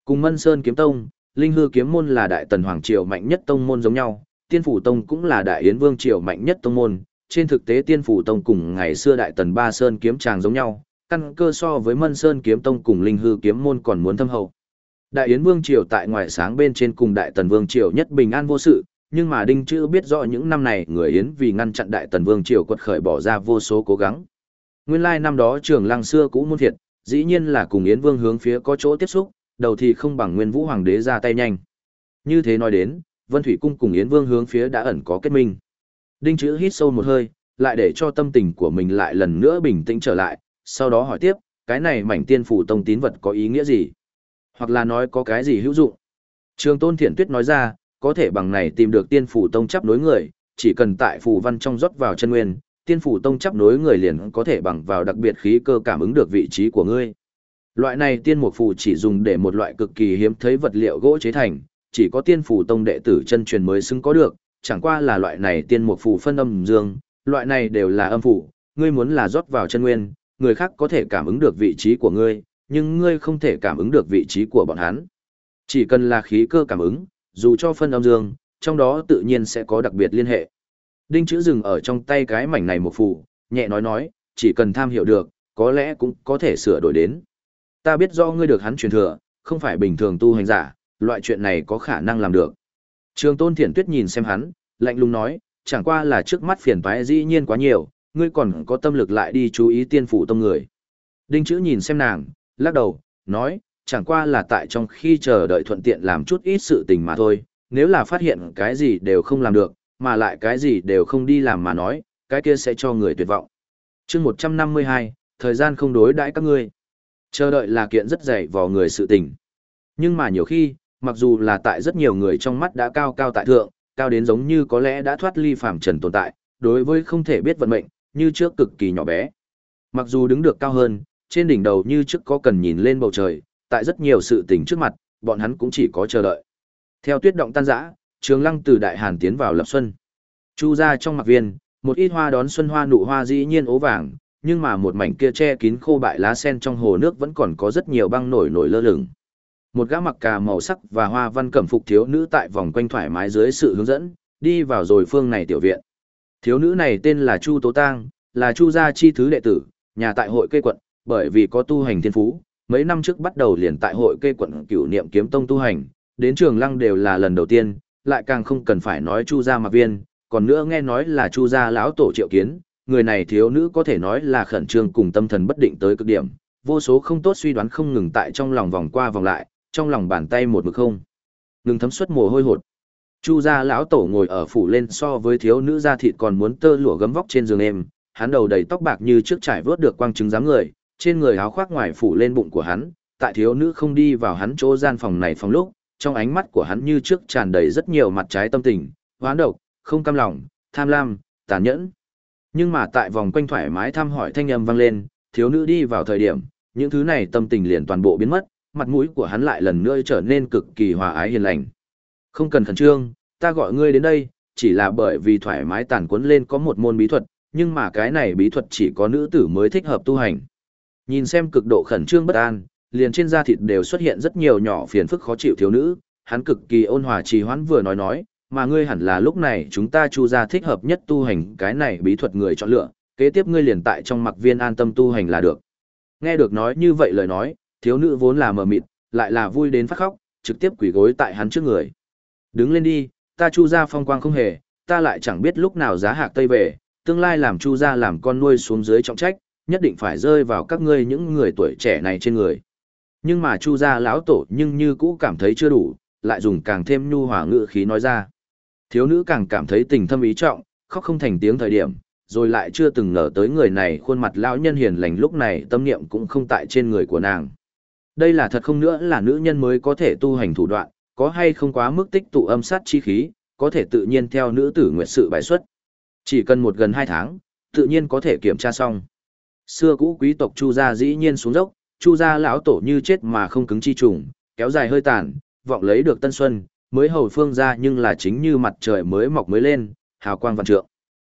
Cùng Mân Sơn kiếm tông, Linh Hư kiếm môn là đại tần hoàng triều mạnh nhất tông môn giống nhau, Tiên phủ tông cũng là đại yến vương triều mạnh nhất tông môn, trên thực tế Tiên phủ tông cùng ngày xưa đại tần ba sơn kiếm tràng giống nhau, căn cơ so với Mân Sơn kiếm tông cùng Linh Hư kiếm môn còn muốn thâm hậu. Đại Yến Vương Triều tại ngoài sáng bên trên cùng Đại Tần Vương Triều nhất bình an vô sự, nhưng mà Đinh Chữ biết rõ những năm này người Yến vì ngăn chặn Đại Tần Vương Triều quật khởi bỏ ra vô số cố gắng. Nguyên lai năm đó trường lăng xưa cũ muôn thiệt, dĩ nhiên là cùng Yến Vương hướng phía có chỗ tiếp xúc, đầu thì không bằng Nguyên Vũ Hoàng đế ra tay nhanh. Như thế nói đến, Vân Thủy Cung cùng Yến Vương hướng phía đã ẩn có kết minh. Đinh Chữ hít sâu một hơi, lại để cho tâm tình của mình lại lần nữa bình tĩnh trở lại, sau đó hỏi tiếp, cái này mảnh tiên phủ tông tín vật có ý nghĩa gì? Hoặc là nói có cái gì hữu dụng? Trường Tôn Thiện Tuyết nói ra, có thể bằng này tìm được tiên phủ tông chấp nối người, chỉ cần tại phù văn trong rót vào chân nguyên, tiên phủ tông chấp nối người liền có thể bằng vào đặc biệt khí cơ cảm ứng được vị trí của ngươi. Loại này tiên mục phù chỉ dùng để một loại cực kỳ hiếm thấy vật liệu gỗ chế thành, chỉ có tiên phủ tông đệ tử chân truyền mới xứng có được, chẳng qua là loại này tiên mục phù phân âm dương, loại này đều là âm phủ, ngươi muốn là rót vào chân nguyên, người khác có thể cảm ứng được vị trí của ngươi, nhưng ngươi không thể cảm ứng được vị trí của bọn hắn. Chỉ cần là khí cơ cảm ứng, dù cho phân âm dương, trong đó tự nhiên sẽ có đặc biệt liên hệ. Đinh chữ dừng ở trong tay cái mảnh này một phủ, nhẹ nói nói, chỉ cần tham hiểu được, có lẽ cũng có thể sửa đổi đến. Ta biết do ngươi được hắn truyền thừa, không phải bình thường tu hành giả, loại chuyện này có khả năng làm được. Trường tôn Thiển tuyết nhìn xem hắn, lạnh lùng nói, chẳng qua là trước mắt phiền toái dĩ nhiên quá nhiều, ngươi còn có tâm lực lại đi chú ý tiên phủ tông người. Đinh chữ nhìn xem nàng, lắc đầu, nói, chẳng qua là tại trong khi chờ đợi thuận tiện làm chút ít sự tình mà thôi, nếu là phát hiện cái gì đều không làm được, mà lại cái gì đều không đi làm mà nói, cái kia sẽ cho người tuyệt vọng. chương 152, thời gian không đối đãi các ngươi. Chờ đợi là kiện rất dày vào người sự tình. Nhưng mà nhiều khi, mặc dù là tại rất nhiều người trong mắt đã cao cao tại thượng, cao đến giống như có lẽ đã thoát ly phàm trần tồn tại, đối với không thể biết vận mệnh, như trước cực kỳ nhỏ bé. Mặc dù đứng được cao hơn, trên đỉnh đầu như trước có cần nhìn lên bầu trời, tại rất nhiều sự tình trước mặt, bọn hắn cũng chỉ có chờ đợi. Theo tuyết động tan rã, Trường Lăng từ Đại Hàn tiến vào lập xuân. Chu ra trong mặc viên, một ít hoa đón xuân hoa nụ hoa dĩ nhiên ố vàng, nhưng mà một mảnh kia che kín khô bại lá sen trong hồ nước vẫn còn có rất nhiều băng nổi nổi lơ lửng. Một gã mặc cà màu sắc và hoa văn cẩm phục thiếu nữ tại vòng quanh thoải mái dưới sự hướng dẫn, đi vào rồi phương này tiểu viện. Thiếu nữ này tên là Chu Tố Tang, là Chu gia chi thứ đệ tử, nhà tại hội cây quận, bởi vì có tu hành thiên phú, mấy năm trước bắt đầu liền tại hội cây quận cửu niệm kiếm tông tu hành, đến trường lăng đều là lần đầu tiên, lại càng không cần phải nói Chu gia mặc viên, còn nữa nghe nói là Chu gia lão tổ triệu kiến, người này thiếu nữ có thể nói là khẩn trương cùng tâm thần bất định tới cực điểm, vô số không tốt suy đoán không ngừng tại trong lòng vòng qua vòng lại, trong lòng bàn tay một mực không. Ngừng thấm suất mồ hôi hột. Chu gia lão tổ ngồi ở phủ lên so với thiếu nữ da thịt còn muốn tơ lụa gấm vóc trên giường em, hắn đầu đầy tóc bạc như trước trải vớt được quang chứng dáng người, trên người áo khoác ngoài phủ lên bụng của hắn, tại thiếu nữ không đi vào hắn chỗ gian phòng này phòng lúc, trong ánh mắt của hắn như trước tràn đầy rất nhiều mặt trái tâm tình, hoán độc, không cam lòng, tham lam, tàn nhẫn. Nhưng mà tại vòng quanh thoải mái thăm hỏi thanh âm vang lên, thiếu nữ đi vào thời điểm, những thứ này tâm tình liền toàn bộ biến mất, mặt mũi của hắn lại lần nữa trở nên cực kỳ hòa ái hiền lành. Không cần khẩn trương, ta gọi ngươi đến đây, chỉ là bởi vì thoải mái tàn cuốn lên có một môn bí thuật, nhưng mà cái này bí thuật chỉ có nữ tử mới thích hợp tu hành. Nhìn xem cực độ khẩn trương bất an, liền trên da thịt đều xuất hiện rất nhiều nhỏ phiền phức khó chịu thiếu nữ, hắn cực kỳ ôn hòa trì hoãn vừa nói nói, mà ngươi hẳn là lúc này chúng ta chu ra thích hợp nhất tu hành cái này bí thuật người chọn lựa, kế tiếp ngươi liền tại trong mặc viên an tâm tu hành là được. Nghe được nói như vậy lời nói, thiếu nữ vốn là mờ mịt, lại là vui đến phát khóc, trực tiếp quỳ gối tại hắn trước người. Đứng lên đi, ta chu ra phong quang không hề, ta lại chẳng biết lúc nào giá hạc tây về, tương lai làm chu ra làm con nuôi xuống dưới trọng trách, nhất định phải rơi vào các ngươi những người tuổi trẻ này trên người. Nhưng mà chu gia lão tổ nhưng như cũ cảm thấy chưa đủ, lại dùng càng thêm nhu hòa ngữ khí nói ra. Thiếu nữ càng cảm thấy tình thâm ý trọng, khóc không thành tiếng thời điểm, rồi lại chưa từng ngờ tới người này khuôn mặt lão nhân hiền lành lúc này tâm niệm cũng không tại trên người của nàng. Đây là thật không nữa là nữ nhân mới có thể tu hành thủ đoạn, có hay không quá mức tích tụ âm sát chi khí, có thể tự nhiên theo nữ tử nguyệt sự bài xuất. Chỉ cần một gần hai tháng, tự nhiên có thể kiểm tra xong. Xưa cũ quý tộc Chu gia dĩ nhiên xuống dốc, Chu gia lão tổ như chết mà không cứng chi trùng, kéo dài hơi tàn, vọng lấy được tân xuân, mới hầu phương ra nhưng là chính như mặt trời mới mọc mới lên, hào quang vạn trượng.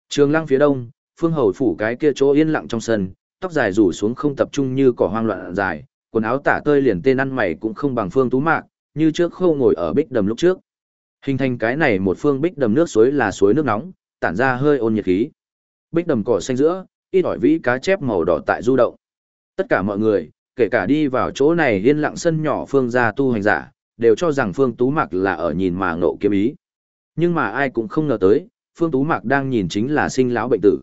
Trường lăng phía đông, phương hầu phủ cái kia chỗ yên lặng trong sân, tóc dài rủ xuống không tập trung như cỏ hoang loạn dài, quần áo tả tơi liền tên ăn mày cũng không bằng phương tú mạc, như trước khâu ngồi ở bích đầm lúc trước. Hình thành cái này một phương bích đầm nước suối là suối nước nóng, tản ra hơi ôn nhiệt khí. Bích đầm cỏ xanh giữa, ít ỏi vĩ cá chép màu đỏ tại du động. Tất cả mọi người, kể cả đi vào chỗ này yên lặng sân nhỏ phương gia tu hành giả, đều cho rằng Phương Tú Mạc là ở nhìn mà ngộ kiếm ý. Nhưng mà ai cũng không ngờ tới, Phương Tú Mạc đang nhìn chính là sinh lão bệnh tử.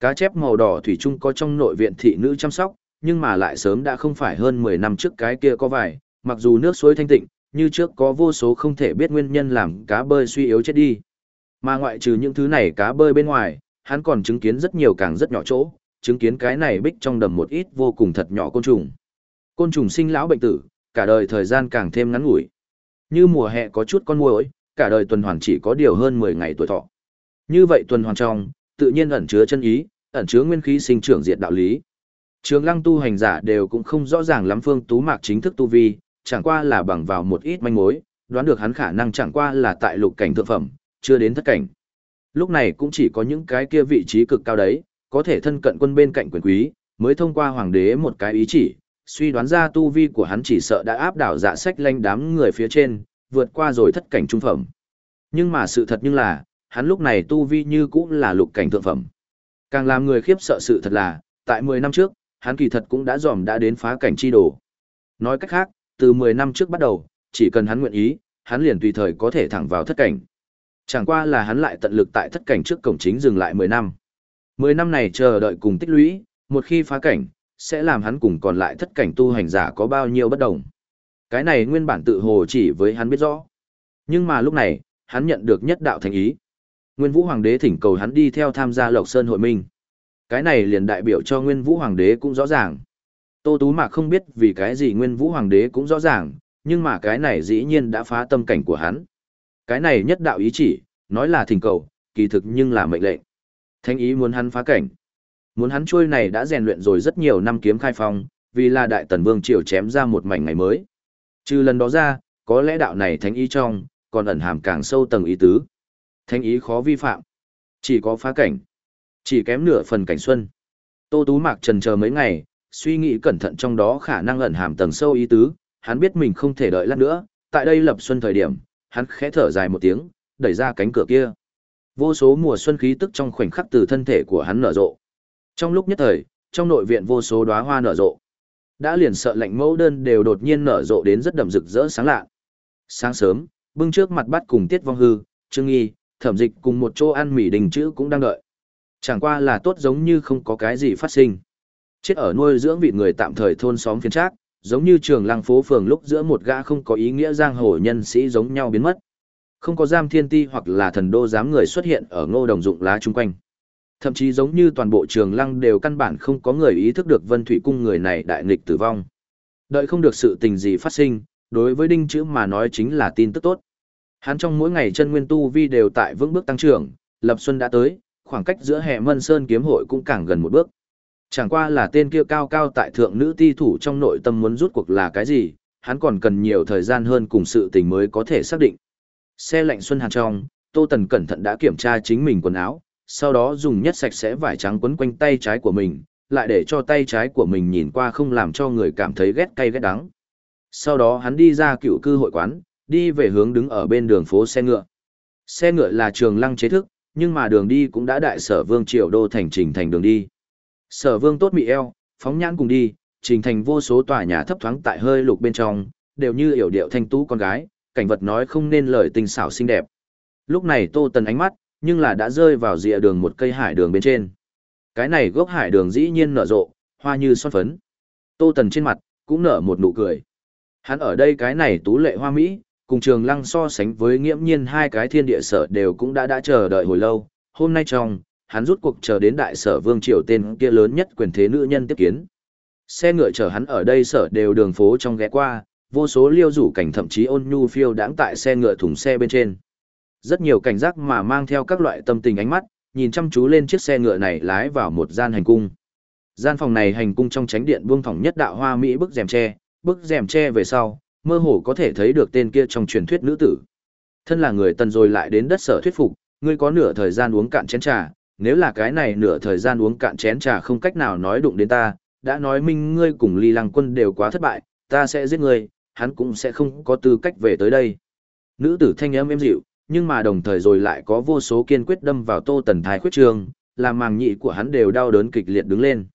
Cá chép màu đỏ thủy chung có trong nội viện thị nữ chăm sóc, nhưng mà lại sớm đã không phải hơn 10 năm trước cái kia có vài, mặc dù nước suối thanh tịnh, như trước có vô số không thể biết nguyên nhân làm cá bơi suy yếu chết đi. Mà ngoại trừ những thứ này cá bơi bên ngoài, hắn còn chứng kiến rất nhiều càng rất nhỏ chỗ, chứng kiến cái này bích trong đầm một ít vô cùng thật nhỏ côn trùng. Côn trùng sinh lão bệnh tử, cả đời thời gian càng thêm ngắn ngủi. Như mùa hè có chút con muỗi, cả đời tuần hoàn chỉ có điều hơn 10 ngày tuổi thọ. Như vậy tuần hoàn trong, tự nhiên ẩn chứa chân ý, ẩn chứa nguyên khí sinh trưởng diệt đạo lý. Trường lăng tu hành giả đều cũng không rõ ràng lắm phương tú mạc chính thức tu vi, chẳng qua là bằng vào một ít manh mối, đoán được hắn khả năng chẳng qua là tại lục cảnh thượng phẩm, chưa đến thất cảnh. Lúc này cũng chỉ có những cái kia vị trí cực cao đấy, có thể thân cận quân bên cạnh quyền quý, mới thông qua hoàng đế một cái ý chỉ, suy đoán ra tu vi của hắn chỉ sợ đã áp đảo dạ sách lanh đám người phía trên, vượt qua rồi thất cảnh trung phẩm. Nhưng mà sự thật nhưng là, hắn lúc này tu vi như cũng là lục cảnh thượng phẩm. Càng làm người khiếp sợ sự thật là, tại 10 năm trước, hắn kỳ thật cũng đã dòm đã đến phá cảnh chi đồ. Nói cách khác, từ 10 năm trước bắt đầu, chỉ cần hắn nguyện ý, hắn liền tùy thời có thể thẳng vào thất cảnh. Chẳng qua là hắn lại tận lực tại thất cảnh trước cổng chính dừng lại 10 năm. 10 năm này chờ đợi cùng tích lũy, một khi phá cảnh, sẽ làm hắn cùng còn lại thất cảnh tu hành giả có bao nhiêu bất đồng. Cái này nguyên bản tự hồ chỉ với hắn biết rõ. Nhưng mà lúc này, hắn nhận được nhất đạo thành ý. Nguyên Vũ Hoàng đế thỉnh cầu hắn đi theo tham gia Lộc Sơn hội minh. Cái này liền đại biểu cho Nguyên Vũ Hoàng đế cũng rõ ràng. Tô Tú Mạc không biết vì cái gì Nguyên Vũ Hoàng đế cũng rõ ràng, nhưng mà cái này dĩ nhiên đã phá tâm cảnh của hắn. Cái này nhất đạo ý chỉ, nói là thỉnh cầu, kỳ thực nhưng là mệnh lệnh. Thánh ý muốn hắn phá cảnh. Muốn hắn trôi này đã rèn luyện rồi rất nhiều năm kiếm khai phong, vì là đại tần vương triều chém ra một mảnh ngày mới. Trừ lần đó ra, có lẽ đạo này thánh ý trong, còn ẩn hàm càng sâu tầng ý tứ. Thánh ý khó vi phạm. Chỉ có phá cảnh. Chỉ kém nửa phần cảnh xuân. Tô Tú Mạc trần chờ mấy ngày, suy nghĩ cẩn thận trong đó khả năng ẩn hàm tầng sâu ý tứ, hắn biết mình không thể đợi lát nữa, tại đây lập xuân thời điểm, hắn khẽ thở dài một tiếng, đẩy ra cánh cửa kia. Vô số mùa xuân khí tức trong khoảnh khắc từ thân thể của hắn nở rộ. Trong lúc nhất thời, trong nội viện vô số đóa hoa nở rộ. Đã liền sợ lạnh mẫu đơn đều đột nhiên nở rộ đến rất đậm rực rỡ sáng lạ. Sáng sớm, bưng trước mặt bắt cùng Tiết Vong Hư, Trương Nghi, Thẩm Dịch cùng một chỗ ăn mì đình chữ cũng đang đợi. Chẳng qua là tốt giống như không có cái gì phát sinh. Chết ở nuôi dưỡng vị người tạm thời thôn xóm phiền trác, giống như trường lăng phố phường lúc giữa một gã không có ý nghĩa giang hồ nhân sĩ giống nhau biến mất. Không có giam thiên ti hoặc là thần đô giám người xuất hiện ở ngô đồng dụng lá chung quanh. Thậm chí giống như toàn bộ trường lăng đều căn bản không có người ý thức được Vân Thủy Cung người này đại nghịch tử vong. Đợi không được sự tình gì phát sinh, đối với đinh chữ mà nói chính là tin tức tốt. Hắn trong mỗi ngày chân nguyên tu vi đều tại vững bước tăng trưởng, lập xuân đã tới, khoảng cách giữa hệ mân sơn kiếm hội cũng càng gần một bước. Chẳng qua là tên kia cao cao tại thượng nữ ti thủ trong nội tâm muốn rút cuộc là cái gì, hắn còn cần nhiều thời gian hơn cùng sự tình mới có thể xác định. Xe lạnh xuân hàn trong, Tô Tần cẩn thận đã kiểm tra chính mình quần áo, sau đó dùng nhất sạch sẽ vải trắng quấn quanh tay trái của mình, lại để cho tay trái của mình nhìn qua không làm cho người cảm thấy ghét cay ghét đắng. Sau đó hắn đi ra cựu cư hội quán, đi về hướng đứng ở bên đường phố xe ngựa. Xe ngựa là trường lăng chế thức, nhưng mà đường đi cũng đã đại sở vương triều đô thành trình thành đường đi. Sở vương tốt mị eo, phóng nhãn cùng đi, trình thành vô số tòa nhà thấp thoáng tại hơi lục bên trong, đều như yểu điệu thanh tú con gái, cảnh vật nói không nên lời tình xảo xinh đẹp. Lúc này Tô Tần ánh mắt, nhưng là đã rơi vào rìa đường một cây hải đường bên trên. Cái này gốc hải đường dĩ nhiên nở rộ, hoa như son phấn. Tô Tần trên mặt, cũng nở một nụ cười. Hắn ở đây cái này tú lệ hoa mỹ, cùng trường lăng so sánh với nghiễm nhiên hai cái thiên địa sở đều cũng đã đã chờ đợi hồi lâu. Hôm nay trong, hắn rút cuộc chờ đến đại sở vương triều tên kia lớn nhất quyền thế nữ nhân tiếp kiến. Xe ngựa chở hắn ở đây sở đều đường phố trong ghé qua, vô số liêu rủ cảnh thậm chí ôn nhu phiêu đãng tại xe ngựa thùng xe bên trên. Rất nhiều cảnh giác mà mang theo các loại tâm tình ánh mắt, nhìn chăm chú lên chiếc xe ngựa này lái vào một gian hành cung. Gian phòng này hành cung trong tránh điện buông thỏng nhất đạo hoa mỹ bức rèm tre, bức rèm tre về sau, mơ hồ có thể thấy được tên kia trong truyền thuyết nữ tử. Thân là người tần rồi lại đến đất sở thuyết phục, ngươi có nửa thời gian uống cạn chén trà, nếu là cái này nửa thời gian uống cạn chén trà không cách nào nói đụng đến ta, đã nói minh ngươi cùng ly lăng quân đều quá thất bại, ta sẽ giết ngươi, hắn cũng sẽ không có tư cách về tới đây. Nữ tử thanh âm êm dịu, nhưng mà đồng thời rồi lại có vô số kiên quyết đâm vào tô tần thái khuyết trường, làm màng nhị của hắn đều đau đớn kịch liệt đứng lên.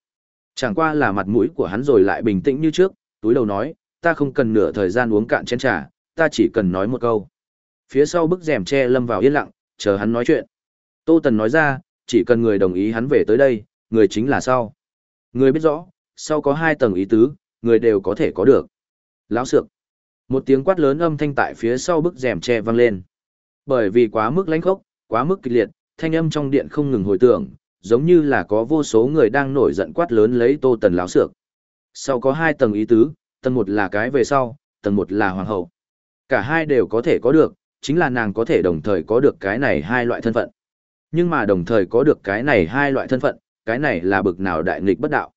Chẳng qua là mặt mũi của hắn rồi lại bình tĩnh như trước, túi đầu nói, ta không cần nửa thời gian uống cạn chén trà, ta chỉ cần nói một câu. Phía sau bức rèm che lâm vào yên lặng, chờ hắn nói chuyện. Tô Tần nói ra, chỉ cần người đồng ý hắn về tới đây, người chính là sau. Người biết rõ, sau có hai tầng ý tứ, người đều có thể có được. Lão sược. Một tiếng quát lớn âm thanh tại phía sau bức rèm che vang lên. Bởi vì quá mức lãnh khốc, quá mức kịch liệt, thanh âm trong điện không ngừng hồi tưởng, giống như là có vô số người đang nổi giận quát lớn lấy Tô Tần lão sược. Sau có hai tầng ý tứ, tầng một là cái về sau, tầng một là hoàng hậu. Cả hai đều có thể có được, chính là nàng có thể đồng thời có được cái này hai loại thân phận. Nhưng mà đồng thời có được cái này hai loại thân phận, cái này là bực nào đại nghịch bất đạo.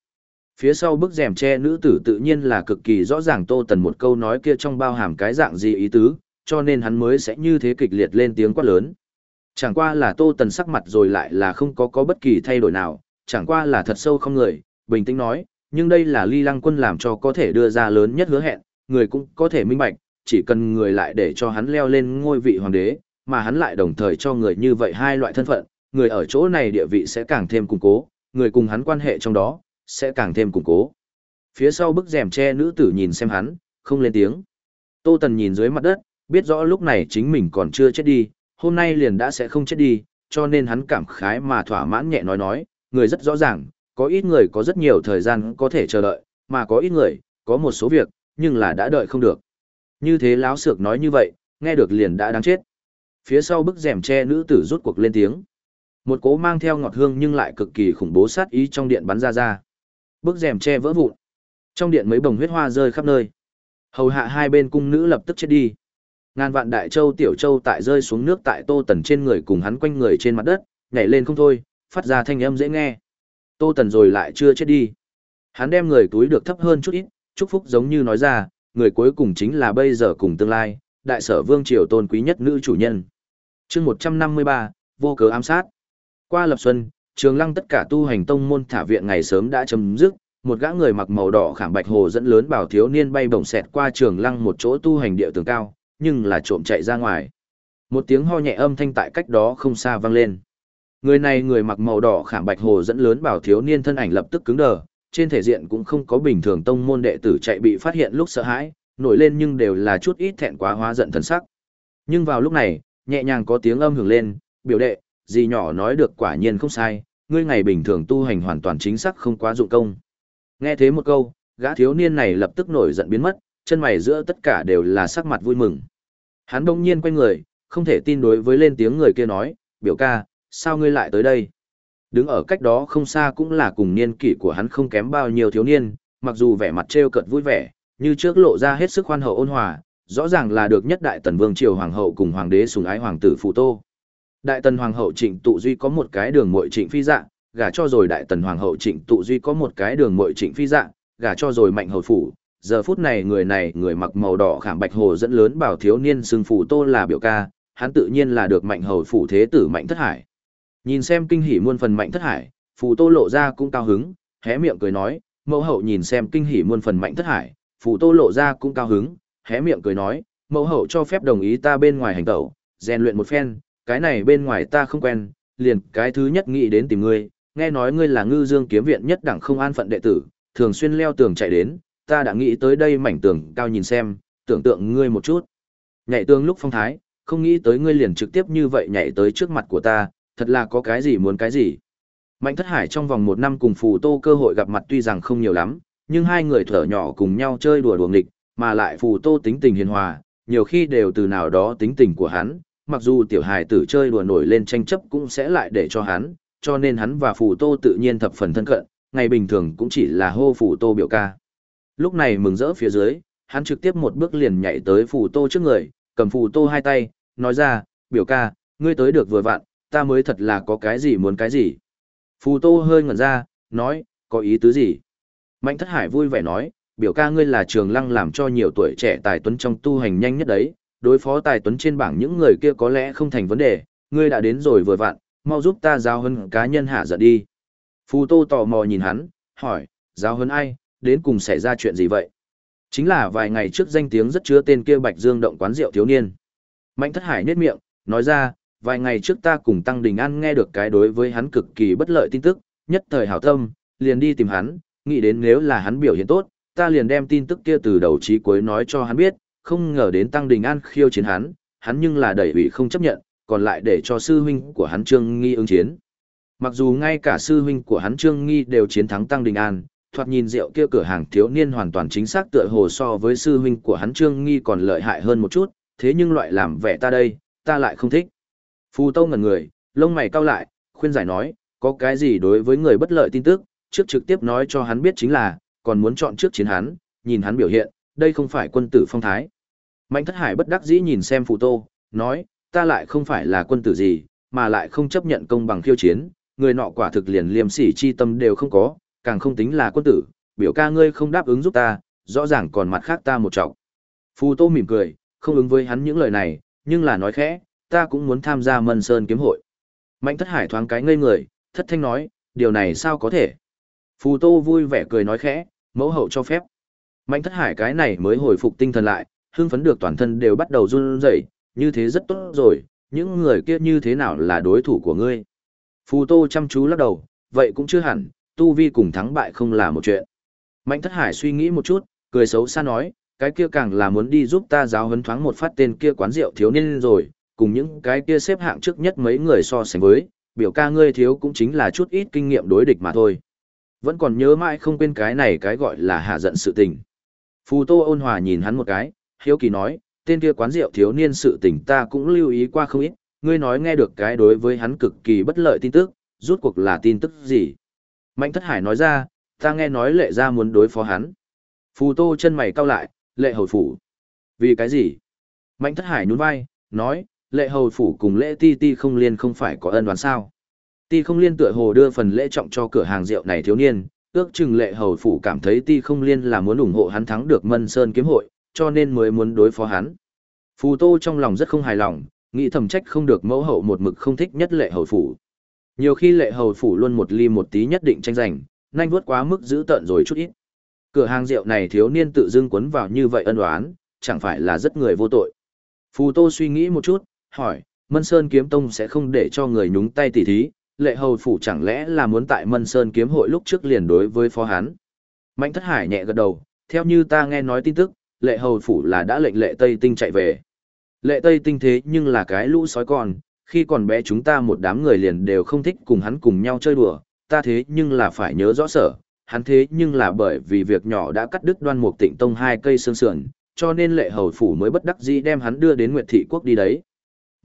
Phía sau bức rèm che nữ tử tự nhiên là cực kỳ rõ ràng Tô Tần một câu nói kia trong bao hàm cái dạng gì ý tứ, cho nên hắn mới sẽ như thế kịch liệt lên tiếng quát lớn. Chẳng qua là Tô Tần sắc mặt rồi lại là không có có bất kỳ thay đổi nào, chẳng qua là thật sâu không người, bình tĩnh nói, nhưng đây là ly lăng quân làm cho có thể đưa ra lớn nhất hứa hẹn, người cũng có thể minh bạch, chỉ cần người lại để cho hắn leo lên ngôi vị hoàng đế, mà hắn lại đồng thời cho người như vậy hai loại thân phận, người ở chỗ này địa vị sẽ càng thêm củng cố, người cùng hắn quan hệ trong đó, sẽ càng thêm củng cố. Phía sau bức rèm che nữ tử nhìn xem hắn, không lên tiếng. Tô Tần nhìn dưới mặt đất, biết rõ lúc này chính mình còn chưa chết đi, hôm nay liền đã sẽ không chết đi, cho nên hắn cảm khái mà thỏa mãn nhẹ nói nói, người rất rõ ràng, có ít người có rất nhiều thời gian có thể chờ đợi, mà có ít người, có một số việc, nhưng là đã đợi không được. Như thế láo sược nói như vậy, nghe được liền đã đáng chết. Phía sau bức rèm che nữ tử rút cuộc lên tiếng. Một cố mang theo ngọt hương nhưng lại cực kỳ khủng bố sát ý trong điện bắn ra ra. Bức rèm che vỡ vụn. Trong điện mấy bồng huyết hoa rơi khắp nơi. Hầu hạ hai bên cung nữ lập tức chết đi. Ngàn vạn đại châu tiểu châu tại rơi xuống nước tại tô tần trên người cùng hắn quanh người trên mặt đất, nhảy lên không thôi, phát ra thanh âm dễ nghe. Tô tần rồi lại chưa chết đi. Hắn đem người túi được thấp hơn chút ít, chúc phúc giống như nói ra, người cuối cùng chính là bây giờ cùng tương lai, đại sở vương triều tôn quý nhất nữ chủ nhân. chương 153, vô cớ ám sát. Qua lập xuân, trường lăng tất cả tu hành tông môn thả viện ngày sớm đã chấm dứt, một gã người mặc màu đỏ khảm bạch hồ dẫn lớn bảo thiếu niên bay bổng xẹt qua trường lăng một chỗ tu hành địa tường cao, nhưng là trộm chạy ra ngoài. Một tiếng ho nhẹ âm thanh tại cách đó không xa vang lên. Người này người mặc màu đỏ khảm bạch hồ dẫn lớn bảo thiếu niên thân ảnh lập tức cứng đờ, trên thể diện cũng không có bình thường tông môn đệ tử chạy bị phát hiện lúc sợ hãi, nổi lên nhưng đều là chút ít thẹn quá hóa giận thần sắc. Nhưng vào lúc này, nhẹ nhàng có tiếng âm hưởng lên, biểu đệ, gì nhỏ nói được quả nhiên không sai, ngươi ngày bình thường tu hành hoàn toàn chính xác không quá dụng công. Nghe thế một câu, gã thiếu niên này lập tức nổi giận biến mất, chân mày giữa tất cả đều là sắc mặt vui mừng. Hắn đông nhiên quay người, không thể tin đối với lên tiếng người kia nói, biểu ca, sao ngươi lại tới đây? Đứng ở cách đó không xa cũng là cùng niên kỷ của hắn không kém bao nhiêu thiếu niên, mặc dù vẻ mặt trêu cợt vui vẻ, như trước lộ ra hết sức khoan hậu ôn hòa, rõ ràng là được nhất đại tần vương triều hoàng hậu cùng hoàng đế sủng ái hoàng tử phụ tô. Đại tần hoàng hậu Trịnh Tụ Duy có một cái đường muội Trịnh Phi Dạ, gả cho rồi đại tần hoàng hậu Trịnh Tụ Duy có một cái đường muội Trịnh Phi Dạ, gả cho rồi mạnh hầu phủ. Giờ phút này người này người mặc màu đỏ khảm bạch hồ dẫn lớn bảo thiếu niên xưng phủ tô là biểu ca, hắn tự nhiên là được mạnh hầu phủ thế tử mạnh thất hải. Nhìn xem kinh hỉ muôn phần mạnh thất hải, phù tô lộ ra cũng cao hứng, hé miệng cười nói, mẫu hậu nhìn xem kinh hỉ muôn phần mạnh thất hải, phù tô lộ ra cũng cao hứng, hé miệng cười nói, mẫu hậu cho phép đồng ý ta bên ngoài hành tẩu, rèn luyện một phen, cái này bên ngoài ta không quen, liền cái thứ nhất nghĩ đến tìm ngươi, nghe nói ngươi là ngư dương kiếm viện nhất đẳng không an phận đệ tử, thường xuyên leo tường chạy đến, ta đã nghĩ tới đây mảnh tường cao nhìn xem, tưởng tượng ngươi một chút. Nhảy tường lúc phong thái, không nghĩ tới ngươi liền trực tiếp như vậy nhảy tới trước mặt của ta, thật là có cái gì muốn cái gì. Mạnh thất hải trong vòng một năm cùng phù tô cơ hội gặp mặt tuy rằng không nhiều lắm, nhưng hai người thở nhỏ cùng nhau chơi đùa đùa nghịch, mà lại phù tô tính tình hiền hòa, nhiều khi đều từ nào đó tính tình của hắn, mặc dù tiểu hài tử chơi đùa nổi lên tranh chấp cũng sẽ lại để cho hắn, cho nên hắn và phù tô tự nhiên thập phần thân cận, ngày bình thường cũng chỉ là hô phù tô biểu ca. Lúc này mừng rỡ phía dưới, hắn trực tiếp một bước liền nhảy tới phù tô trước người, cầm phù tô hai tay, nói ra, biểu ca, ngươi tới được vừa vặn, ta mới thật là có cái gì muốn cái gì. Phù tô hơi ngẩn ra, nói, có ý tứ gì? Mạnh thất hải vui vẻ nói, biểu ca ngươi là trường lăng làm cho nhiều tuổi trẻ tài tuấn trong tu hành nhanh nhất đấy, đối phó tài tuấn trên bảng những người kia có lẽ không thành vấn đề, ngươi đã đến rồi vừa vặn, mau giúp ta giao hân cá nhân hạ giận đi. Phù tô tò mò nhìn hắn, hỏi, giao hân ai, đến cùng xảy ra chuyện gì vậy? Chính là vài ngày trước danh tiếng rất chứa tên kia Bạch Dương động quán rượu thiếu niên. Mạnh thất hải nết miệng, nói ra, vài ngày trước ta cùng Tăng Đình An nghe được cái đối với hắn cực kỳ bất lợi tin tức, nhất thời hảo tâm, liền đi tìm hắn, nghĩ đến nếu là hắn biểu hiện tốt, ta liền đem tin tức kia từ đầu chí cuối nói cho hắn biết, không ngờ đến Tăng Đình An khiêu chiến hắn, hắn nhưng là đẩy ủy không chấp nhận, còn lại để cho sư huynh của hắn Trương Nghi ứng chiến. Mặc dù ngay cả sư huynh của hắn Trương Nghi đều chiến thắng Tăng Đình An, thoạt nhìn rượu kia cửa hàng thiếu niên hoàn toàn chính xác tựa hồ so với sư huynh của hắn Trương Nghi còn lợi hại hơn một chút, thế nhưng loại làm vẻ ta đây, ta lại không thích. Phù Tâu ngẩn người, lông mày cau lại, khuyên giải nói, có cái gì đối với người bất lợi tin tức, trước trực tiếp nói cho hắn biết chính là, còn muốn chọn trước chiến hắn, nhìn hắn biểu hiện, đây không phải quân tử phong thái. Mạnh thất hải bất đắc dĩ nhìn xem Phù Tô, nói, ta lại không phải là quân tử gì, mà lại không chấp nhận công bằng khiêu chiến, người nọ quả thực liền liêm sỉ chi tâm đều không có, càng không tính là quân tử, biểu ca ngươi không đáp ứng giúp ta, rõ ràng còn mặt khác ta một trọng. Phù Tô mỉm cười, không ứng với hắn những lời này, nhưng là nói khẽ, ta cũng muốn tham gia Mân Sơn kiếm hội. Mạnh thất hải thoáng cái ngây người, thất thanh nói, điều này sao có thể? Phù Tô vui vẻ cười nói khẽ, mẫu hậu cho phép. Mạnh thất hải cái này mới hồi phục tinh thần lại, hưng phấn được toàn thân đều bắt đầu run rẩy, như thế rất tốt rồi, những người kia như thế nào là đối thủ của ngươi? Phù Tô chăm chú lắc đầu, vậy cũng chưa hẳn, tu vi cùng thắng bại không là một chuyện. Mạnh thất hải suy nghĩ một chút, cười xấu xa nói, cái kia càng là muốn đi giúp ta giáo huấn thoáng một phát tên kia quán rượu thiếu niên rồi, cùng những cái kia xếp hạng trước nhất mấy người so sánh với, biểu ca ngươi thiếu cũng chính là chút ít kinh nghiệm đối địch mà thôi. Vẫn còn nhớ mãi không quên cái này cái gọi là hạ giận sự tình. Phù Tô ôn hòa nhìn hắn một cái, hiếu kỳ nói, tên kia quán rượu thiếu niên sự tình ta cũng lưu ý qua không ít, ngươi nói nghe được cái đối với hắn cực kỳ bất lợi tin tức, rút cuộc là tin tức gì? Mạnh thất hải nói ra, ta nghe nói lệ ra muốn đối phó hắn. Phù Tô chân mày cau lại, lệ hồi phủ. Vì cái gì? Mạnh thất hải nhún vai, nói, lệ hầu phủ cùng lễ ti ti không liên không phải có ân đoán sao. Ti không liên tựa hồ đưa phần lễ trọng cho cửa hàng rượu này thiếu niên, ước chừng lệ hầu phủ cảm thấy ti không liên là muốn ủng hộ hắn thắng được mân sơn kiếm hội, cho nên mới muốn đối phó hắn. Phù tô trong lòng rất không hài lòng, nghĩ thầm trách không được mẫu hậu một mực không thích nhất lệ hầu phủ. Nhiều khi lệ hầu phủ luôn một ly một tí nhất định tranh giành, nhanh vuốt quá mức giữ tận rồi chút ít. Cửa hàng rượu này thiếu niên tự dưng quấn vào như vậy ân oán, chẳng phải là rất người vô tội. Phù Tô suy nghĩ một chút, hỏi, Mân Sơn Kiếm Tông sẽ không để cho người nhúng tay tỉ thí, lệ hầu phủ chẳng lẽ là muốn tại Mân Sơn Kiếm hội lúc trước liền đối với phó hán. Mạnh Thất Hải nhẹ gật đầu, theo như ta nghe nói tin tức, lệ hầu phủ là đã lệnh lệ Tây Tinh chạy về. Lệ Tây Tinh thế nhưng là cái lũ sói con, khi còn bé chúng ta một đám người liền đều không thích cùng hắn cùng nhau chơi đùa, ta thế nhưng là phải nhớ rõ sở, hắn thế nhưng là bởi vì việc nhỏ đã cắt đứt đoan mục tịnh tông hai cây xương sườn, cho nên lệ hầu phủ mới bất đắc dĩ đem hắn đưa đến Nguyệt Thị Quốc đi đấy.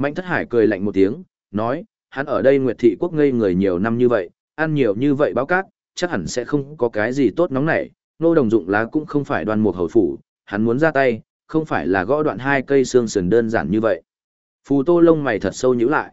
Mạnh thất hải cười lạnh một tiếng, nói, hắn ở đây Nguyệt Thị Quốc ngây người nhiều năm như vậy, ăn nhiều như vậy báo cát, chắc hẳn sẽ không có cái gì tốt nóng nảy, nô đồng dụng lá cũng không phải đoan mục hầu phủ, hắn muốn ra tay, không phải là gõ đoạn hai cây xương sườn đơn giản như vậy. Phù tô lông mày thật sâu nhíu lại.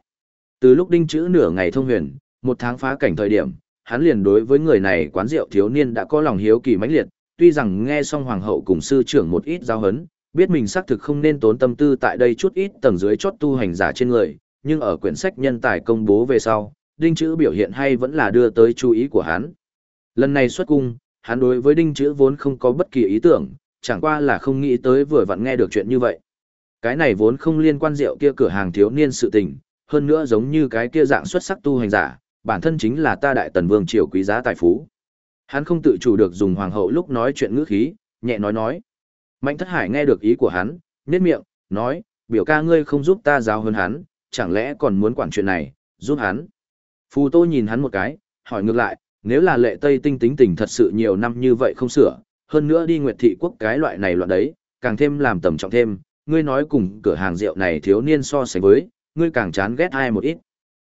Từ lúc đinh chữ nửa ngày thông huyền, một tháng phá cảnh thời điểm, hắn liền đối với người này quán rượu thiếu niên đã có lòng hiếu kỳ mãnh liệt, tuy rằng nghe xong hoàng hậu cùng sư trưởng một ít giao hấn, biết mình xác thực không nên tốn tâm tư tại đây chút ít tầng dưới chót tu hành giả trên người, nhưng ở quyển sách nhân tài công bố về sau, đinh chữ biểu hiện hay vẫn là đưa tới chú ý của hắn. Lần này xuất cung, hắn đối với đinh chữ vốn không có bất kỳ ý tưởng, chẳng qua là không nghĩ tới vừa vặn nghe được chuyện như vậy. Cái này vốn không liên quan rượu kia cửa hàng thiếu niên sự tình, hơn nữa giống như cái kia dạng xuất sắc tu hành giả, bản thân chính là ta đại tần vương triều quý giá tài phú. Hắn không tự chủ được dùng hoàng hậu lúc nói chuyện ngữ khí, nhẹ nói nói. Mạnh thất hải nghe được ý của hắn, nét miệng, nói, biểu ca ngươi không giúp ta giáo hơn hắn, chẳng lẽ còn muốn quản chuyện này, giúp hắn. Phù tô nhìn hắn một cái, hỏi ngược lại, nếu là lệ tây tinh tính tình thật sự nhiều năm như vậy không sửa, hơn nữa đi nguyệt thị quốc cái loại này loạn đấy, càng thêm làm tầm trọng thêm, ngươi nói cùng cửa hàng rượu này thiếu niên so sánh với, ngươi càng chán ghét ai một ít.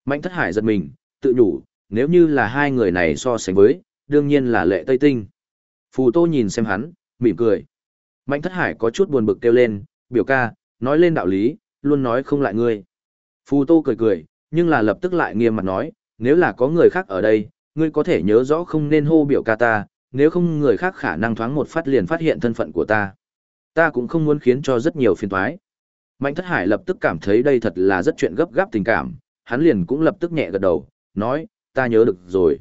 Mạnh thất hải giật mình, tự nhủ, nếu như là hai người này so sánh với, đương nhiên là lệ tây tinh. Phù tô nhìn xem hắn, mỉm cười. Mạnh thất hải có chút buồn bực kêu lên, biểu ca, nói lên đạo lý, luôn nói không lại ngươi. Phù tô cười cười, nhưng là lập tức lại nghiêm mặt nói, nếu là có người khác ở đây, ngươi có thể nhớ rõ không nên hô biểu ca ta, nếu không người khác khả năng thoáng một phát liền phát hiện thân phận của ta. Ta cũng không muốn khiến cho rất nhiều phiền toái. Mạnh thất hải lập tức cảm thấy đây thật là rất chuyện gấp gáp tình cảm, hắn liền cũng lập tức nhẹ gật đầu, nói, ta nhớ được rồi.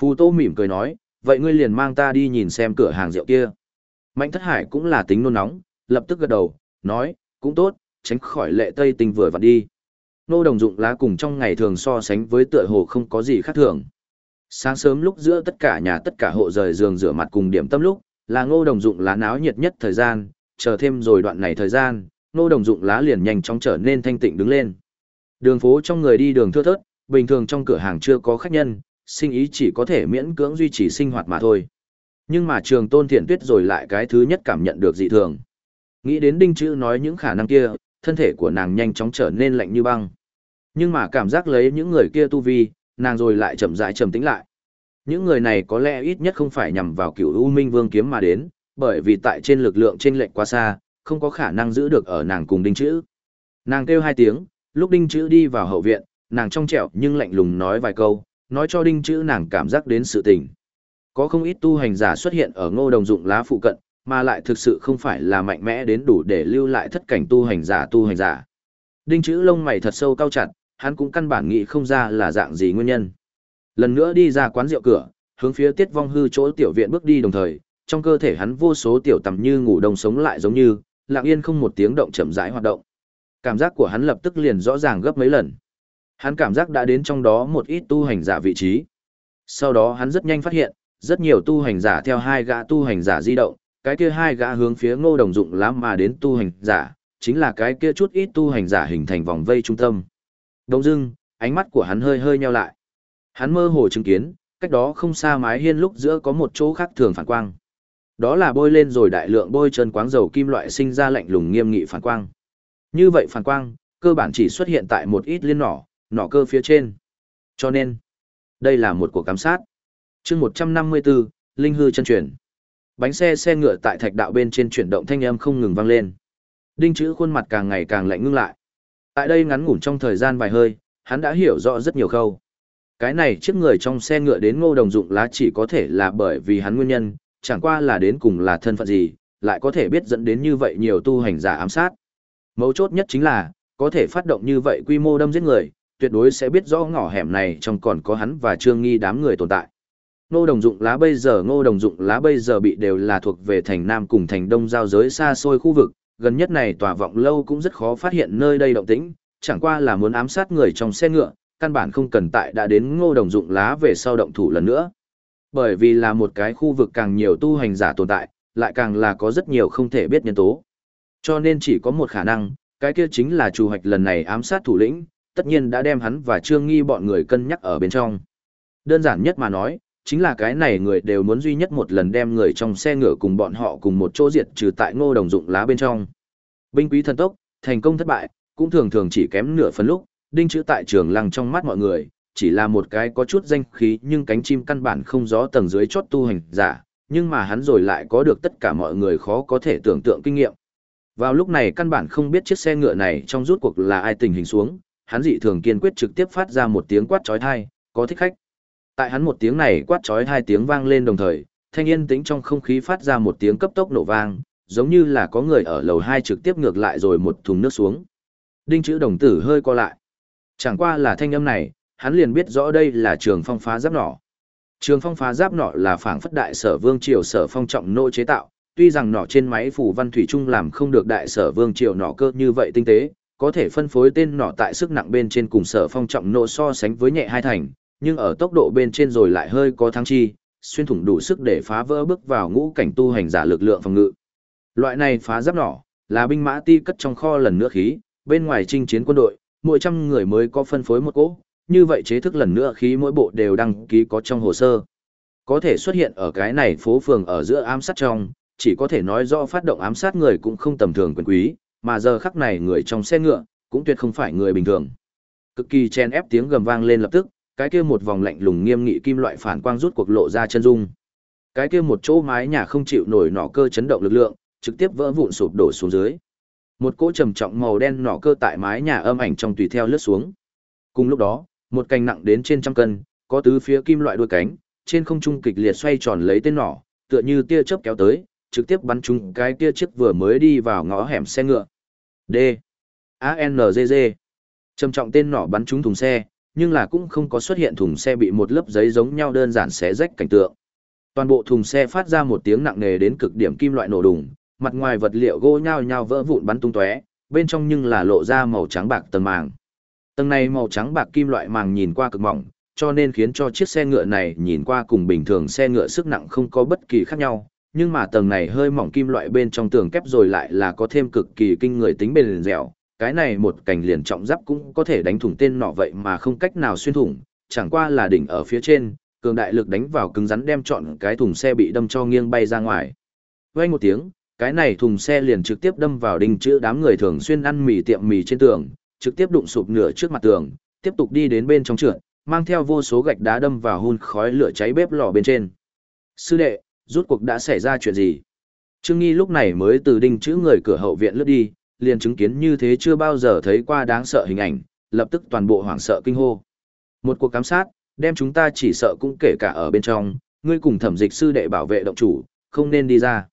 Phù tô mỉm cười nói, vậy ngươi liền mang ta đi nhìn xem cửa hàng rượu kia. Mạnh thất hải cũng là tính nôn nóng, lập tức gật đầu, nói, cũng tốt, tránh khỏi lệ tây tình vừa vặn đi. Nô đồng dụng lá cùng trong ngày thường so sánh với tựa hồ không có gì khác thường. Sáng sớm lúc giữa tất cả nhà tất cả hộ rời giường rửa mặt cùng điểm tâm lúc, là ngô đồng dụng lá náo nhiệt nhất thời gian, chờ thêm rồi đoạn này thời gian, ngô đồng dụng lá liền nhanh chóng trở nên thanh tịnh đứng lên. Đường phố trong người đi đường thưa thớt, bình thường trong cửa hàng chưa có khách nhân, sinh ý chỉ có thể miễn cưỡng duy trì sinh hoạt mà thôi. Nhưng mà trường tôn thiện tuyết rồi lại cái thứ nhất cảm nhận được dị thường. Nghĩ đến đinh chữ nói những khả năng kia, thân thể của nàng nhanh chóng trở nên lạnh như băng. Nhưng mà cảm giác lấy những người kia tu vi, nàng rồi lại chậm rãi trầm tĩnh lại. Những người này có lẽ ít nhất không phải nhằm vào cựu U Minh Vương kiếm mà đến, bởi vì tại trên lực lượng trên lệnh quá xa, không có khả năng giữ được ở nàng cùng đinh chữ. Nàng kêu hai tiếng, lúc đinh chữ đi vào hậu viện, nàng trong trẻo nhưng lạnh lùng nói vài câu, nói cho đinh chữ nàng cảm giác đến sự tình. Có không ít tu hành giả xuất hiện ở ngô đồng dụng lá phụ cận, mà lại thực sự không phải là mạnh mẽ đến đủ để lưu lại thất cảnh tu hành giả tu hành giả. Đinh chữ lông mày thật sâu cao chặt, hắn cũng căn bản nghĩ không ra là dạng gì nguyên nhân. Lần nữa đi ra quán rượu cửa, hướng phía tiết vong hư chỗ tiểu viện bước đi đồng thời, trong cơ thể hắn vô số tiểu tầm như ngủ đông sống lại giống như, lặng yên không một tiếng động chậm rãi hoạt động. Cảm giác của hắn lập tức liền rõ ràng gấp mấy lần. Hắn cảm giác đã đến trong đó một ít tu hành giả vị trí. Sau đó hắn rất nhanh phát hiện, rất nhiều tu hành giả theo hai gã tu hành giả di động, cái kia hai gã hướng phía ngô đồng dụng lắm mà đến tu hành giả, chính là cái kia chút ít tu hành giả hình thành vòng vây trung tâm. Đông dưng, ánh mắt của hắn hơi hơi nheo lại. Hắn mơ hồ chứng kiến, cách đó không xa mái hiên lúc giữa có một chỗ khác thường phản quang. Đó là bôi lên rồi đại lượng bôi chân quáng dầu kim loại sinh ra lạnh lùng nghiêm nghị phản quang. Như vậy phản quang, cơ bản chỉ xuất hiện tại một ít liên nỏ, nỏ cơ phía trên. Cho nên, đây là một cuộc cám sát chương 154, Linh hư chân truyền. Bánh xe xe ngựa tại thạch đạo bên trên chuyển động thanh âm không ngừng vang lên. Đinh chữ khuôn mặt càng ngày càng lạnh ngưng lại. Tại đây ngắn ngủn trong thời gian vài hơi, hắn đã hiểu rõ rất nhiều khâu. Cái này chiếc người trong xe ngựa đến ngô đồng dụng lá chỉ có thể là bởi vì hắn nguyên nhân, chẳng qua là đến cùng là thân phận gì, lại có thể biết dẫn đến như vậy nhiều tu hành giả ám sát. Mấu chốt nhất chính là, có thể phát động như vậy quy mô đâm giết người, tuyệt đối sẽ biết rõ ngõ hẻm này trong còn có hắn và trương nghi đám người tồn tại. Ngô đồng dụng lá bây giờ ngô đồng dụng lá bây giờ bị đều là thuộc về thành Nam cùng thành Đông giao giới xa xôi khu vực, gần nhất này tòa vọng lâu cũng rất khó phát hiện nơi đây động tĩnh, chẳng qua là muốn ám sát người trong xe ngựa, căn bản không cần tại đã đến ngô đồng dụng lá về sau động thủ lần nữa. Bởi vì là một cái khu vực càng nhiều tu hành giả tồn tại, lại càng là có rất nhiều không thể biết nhân tố. Cho nên chỉ có một khả năng, cái kia chính là chủ hoạch lần này ám sát thủ lĩnh, tất nhiên đã đem hắn và Trương Nghi bọn người cân nhắc ở bên trong. Đơn giản nhất mà nói, chính là cái này người đều muốn duy nhất một lần đem người trong xe ngựa cùng bọn họ cùng một chỗ diệt trừ tại ngô đồng dụng lá bên trong. Binh quý thần tốc, thành công thất bại, cũng thường thường chỉ kém nửa phần lúc, đinh chữ tại trường lăng trong mắt mọi người, chỉ là một cái có chút danh khí nhưng cánh chim căn bản không gió tầng dưới chót tu hành giả, nhưng mà hắn rồi lại có được tất cả mọi người khó có thể tưởng tượng kinh nghiệm. Vào lúc này căn bản không biết chiếc xe ngựa này trong rút cuộc là ai tình hình xuống, hắn dị thường kiên quyết trực tiếp phát ra một tiếng quát chói tai, có thích khách. Tại hắn một tiếng này quát chói hai tiếng vang lên đồng thời, thanh yên tĩnh trong không khí phát ra một tiếng cấp tốc nổ vang, giống như là có người ở lầu hai trực tiếp ngược lại rồi một thùng nước xuống. Đinh chữ đồng tử hơi co lại. Chẳng qua là thanh âm này, hắn liền biết rõ đây là trường phong phá giáp nỏ. Trường phong phá giáp nỏ là phảng phất đại sở vương triều sở phong trọng nô chế tạo, tuy rằng nỏ trên máy phủ văn thủy trung làm không được đại sở vương triều nỏ cơ như vậy tinh tế, có thể phân phối tên nỏ tại sức nặng bên trên cùng sở phong trọng nô so sánh với nhẹ hai thành, nhưng ở tốc độ bên trên rồi lại hơi có thắng chi, xuyên thủng đủ sức để phá vỡ bước vào ngũ cảnh tu hành giả lực lượng phòng ngự. Loại này phá giáp nỏ, là binh mã ti cất trong kho lần nữa khí, bên ngoài chinh chiến quân đội, mỗi trăm người mới có phân phối một cỗ, như vậy chế thức lần nữa khí mỗi bộ đều đăng ký có trong hồ sơ. Có thể xuất hiện ở cái này phố phường ở giữa ám sát trong, chỉ có thể nói rõ phát động ám sát người cũng không tầm thường quyền quý, mà giờ khắc này người trong xe ngựa, cũng tuyệt không phải người bình thường. Cực kỳ chen ép tiếng gầm vang lên lập tức, cái kia một vòng lạnh lùng nghiêm nghị kim loại phản quang rút cuộc lộ ra chân dung. Cái kia một chỗ mái nhà không chịu nổi nỏ cơ chấn động lực lượng, trực tiếp vỡ vụn sụp đổ xuống dưới. Một cỗ trầm trọng màu đen nỏ cơ tại mái nhà âm ảnh trong tùy theo lướt xuống. Cùng lúc đó, một cành nặng đến trên trăm cân, có tứ phía kim loại đuôi cánh, trên không trung kịch liệt xoay tròn lấy tên nỏ, tựa như tia chớp kéo tới, trực tiếp bắn trúng cái tia chiếc vừa mới đi vào ngõ hẻm xe ngựa. D. ANGG. Trầm trọng tên nỏ bắn trúng thùng xe, nhưng là cũng không có xuất hiện thùng xe bị một lớp giấy giống nhau đơn giản xé rách cảnh tượng. Toàn bộ thùng xe phát ra một tiếng nặng nề đến cực điểm kim loại nổ đùng, mặt ngoài vật liệu gỗ nhao nhao vỡ vụn bắn tung tóe, bên trong nhưng là lộ ra màu trắng bạc tầng màng. Tầng này màu trắng bạc kim loại màng nhìn qua cực mỏng, cho nên khiến cho chiếc xe ngựa này nhìn qua cùng bình thường xe ngựa sức nặng không có bất kỳ khác nhau, nhưng mà tầng này hơi mỏng kim loại bên trong tường kép rồi lại là có thêm cực kỳ kinh người tính bền dẻo, cái này một cành liền trọng giáp cũng có thể đánh thủng tên nọ vậy mà không cách nào xuyên thủng, chẳng qua là đỉnh ở phía trên, cường đại lực đánh vào cứng rắn đem chọn cái thùng xe bị đâm cho nghiêng bay ra ngoài. Vang một tiếng, cái này thùng xe liền trực tiếp đâm vào đinh chữ đám người thường xuyên ăn mì tiệm mì trên tường, trực tiếp đụng sụp nửa trước mặt tường, tiếp tục đi đến bên trong trượt, mang theo vô số gạch đá đâm vào hun khói lửa cháy bếp lò bên trên. Sư đệ, rút cuộc đã xảy ra chuyện gì? Trương Nghi lúc này mới từ đinh chữ người cửa hậu viện lướt đi, liền chứng kiến như thế chưa bao giờ thấy qua đáng sợ hình ảnh, lập tức toàn bộ hoảng sợ kinh hô. Một cuộc cám sát, đem chúng ta chỉ sợ cũng kể cả ở bên trong, ngươi cùng thẩm dịch sư đệ bảo vệ động chủ, không nên đi ra.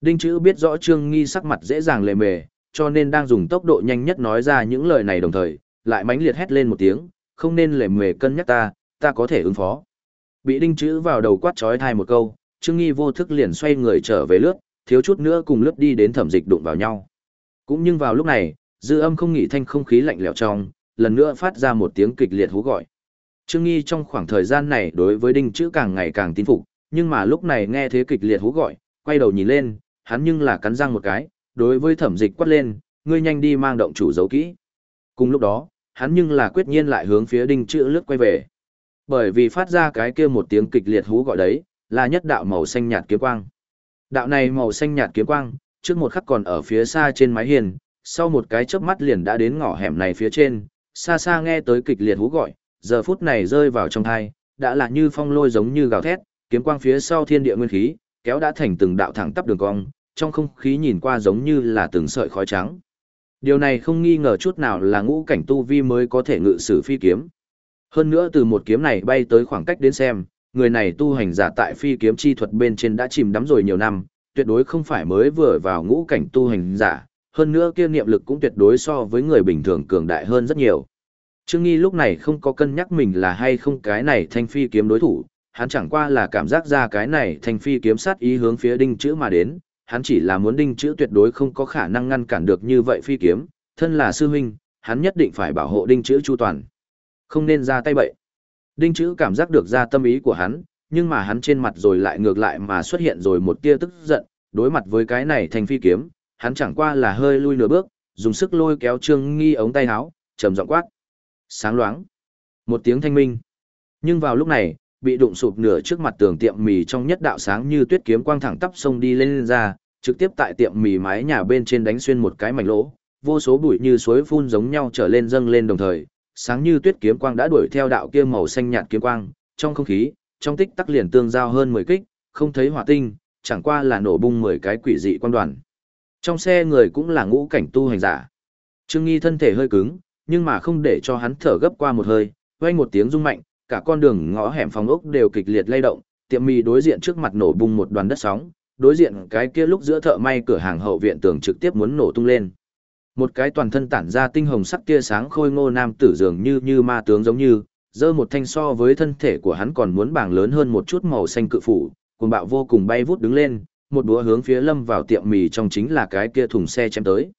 Đinh chữ biết rõ Trương Nghi sắc mặt dễ dàng lề mề, cho nên đang dùng tốc độ nhanh nhất nói ra những lời này đồng thời, lại mãnh liệt hét lên một tiếng, không nên lề mề cân nhắc ta, ta có thể ứng phó. Bị đinh chữ vào đầu quát trói thai một câu, Trương Nghi vô thức liền xoay người trở về lướt, thiếu chút nữa cùng lướt đi đến thẩm dịch đụng vào nhau. Cũng nhưng vào lúc này, dư âm không nghỉ thanh không khí lạnh lẽo trong, lần nữa phát ra một tiếng kịch liệt hú gọi. Trương Nghi trong khoảng thời gian này đối với đinh chữ càng ngày càng tin phục, nhưng mà lúc này nghe thế kịch liệt hú gọi, quay đầu nhìn lên, hắn nhưng là cắn răng một cái, đối với thẩm dịch quát lên, ngươi nhanh đi mang động chủ giấu kỹ. Cùng lúc đó, hắn nhưng là quyết nhiên lại hướng phía đinh chữ lướt quay về. Bởi vì phát ra cái kia một tiếng kịch liệt hú gọi đấy, là nhất đạo màu xanh nhạt kiếm quang. Đạo này màu xanh nhạt kiếm quang, trước một khắc còn ở phía xa trên mái hiền, sau một cái chớp mắt liền đã đến ngõ hẻm này phía trên, xa xa nghe tới kịch liệt hú gọi, giờ phút này rơi vào trong thai, đã là như phong lôi giống như gào thét, kiếm quang phía sau thiên địa nguyên khí, kéo đã thành từng đạo thẳng tắp đường cong, trong không khí nhìn qua giống như là từng sợi khói trắng. Điều này không nghi ngờ chút nào là ngũ cảnh tu vi mới có thể ngự sử phi kiếm. Hơn nữa từ một kiếm này bay tới khoảng cách đến xem, người này tu hành giả tại phi kiếm chi thuật bên trên đã chìm đắm rồi nhiều năm, tuyệt đối không phải mới vừa vào ngũ cảnh tu hành giả, hơn nữa kia niệm lực cũng tuyệt đối so với người bình thường cường đại hơn rất nhiều. Trương Nghi lúc này không có cân nhắc mình là hay không cái này thanh phi kiếm đối thủ, hắn chẳng qua là cảm giác ra cái này thanh phi kiếm sát ý hướng phía đinh chữ mà đến, hắn chỉ là muốn đinh chữ tuyệt đối không có khả năng ngăn cản được như vậy phi kiếm, thân là sư huynh, hắn nhất định phải bảo hộ đinh chữ chu toàn. Không nên ra tay bậy. Đinh chữ cảm giác được ra tâm ý của hắn, nhưng mà hắn trên mặt rồi lại ngược lại mà xuất hiện rồi một tia tức giận, đối mặt với cái này thành phi kiếm, hắn chẳng qua là hơi lui nửa bước, dùng sức lôi kéo Trương Nghi ống tay áo, trầm giọng quát. Sáng loáng. Một tiếng thanh minh. Nhưng vào lúc này, bị đụng sụp nửa trước mặt tường tiệm mì trong nhất đạo sáng như tuyết kiếm quang thẳng tắp sông đi lên, lên ra, trực tiếp tại tiệm mì mái nhà bên trên đánh xuyên một cái mảnh lỗ, vô số bụi như suối phun giống nhau trở lên dâng lên đồng thời, sáng như tuyết kiếm quang đã đuổi theo đạo kia màu xanh nhạt kiếm quang, trong không khí, trong tích tắc liền tương giao hơn 10 kích, không thấy hỏa tinh, chẳng qua là nổ bung 10 cái quỷ dị quan đoàn. Trong xe người cũng là ngũ cảnh tu hành giả. Trương Nghi thân thể hơi cứng, nhưng mà không để cho hắn thở gấp qua một hơi, vang một tiếng rung mạnh, cả con đường ngõ hẻm phòng ốc đều kịch liệt lay động, tiệm mì đối diện trước mặt nổ bung một đoàn đất sóng, đối diện cái kia lúc giữa thợ may cửa hàng hậu viện tường trực tiếp muốn nổ tung lên. Một cái toàn thân tản ra tinh hồng sắc tia sáng khôi ngô nam tử dường như như ma tướng giống như, giơ một thanh so với thân thể của hắn còn muốn bảng lớn hơn một chút màu xanh cự phủ, cuồng bạo vô cùng bay vút đứng lên, một đũa hướng phía lâm vào tiệm mì trong chính là cái kia thùng xe chém tới.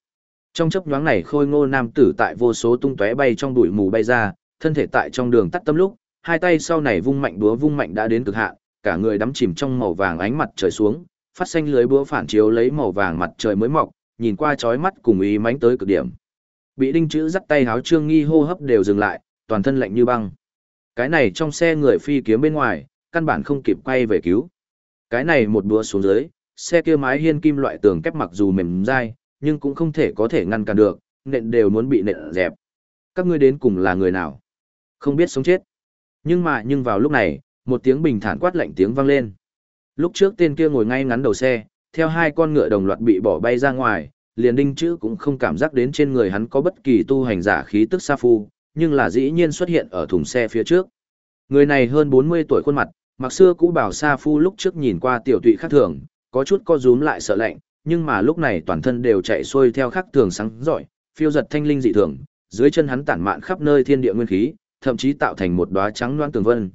Trong chớp nhoáng này khôi ngô nam tử tại vô số tung tóe bay trong bụi mù bay ra, thân thể tại trong đường tắt tâm lúc, hai tay sau này vung mạnh đũa vung mạnh đã đến cực hạn, cả người đắm chìm trong màu vàng ánh mặt trời xuống, phát xanh lưới búa phản chiếu lấy màu vàng mặt trời mới mọc, nhìn qua chói mắt cùng ý mánh tới cực điểm. Bị đinh chữ dắt tay háo trương nghi hô hấp đều dừng lại, toàn thân lạnh như băng. Cái này trong xe người phi kiếm bên ngoài, căn bản không kịp quay về cứu. Cái này một đũa xuống dưới, xe kia mái hiên kim loại tường kép mặc dù mềm dai, nhưng cũng không thể có thể ngăn cản được, nện đều muốn bị nện dẹp. Các ngươi đến cùng là người nào? Không biết sống chết. Nhưng mà nhưng vào lúc này, một tiếng bình thản quát lạnh tiếng vang lên. Lúc trước tên kia ngồi ngay ngắn đầu xe, theo hai con ngựa đồng loạt bị bỏ bay ra ngoài, liền đinh chữ cũng không cảm giác đến trên người hắn có bất kỳ tu hành giả khí tức sa phu, nhưng là dĩ nhiên xuất hiện ở thùng xe phía trước. Người này hơn 40 tuổi khuôn mặt, mặc xưa cũ bảo sa phu lúc trước nhìn qua tiểu tụy khác thường, có chút co rúm lại sợ lạnh, nhưng mà lúc này toàn thân đều chạy xuôi theo khắc thường sáng giỏi, phiêu giật thanh linh dị thường, dưới chân hắn tản mạn khắp nơi thiên địa nguyên khí, thậm chí tạo thành một đóa trắng loan tường vân.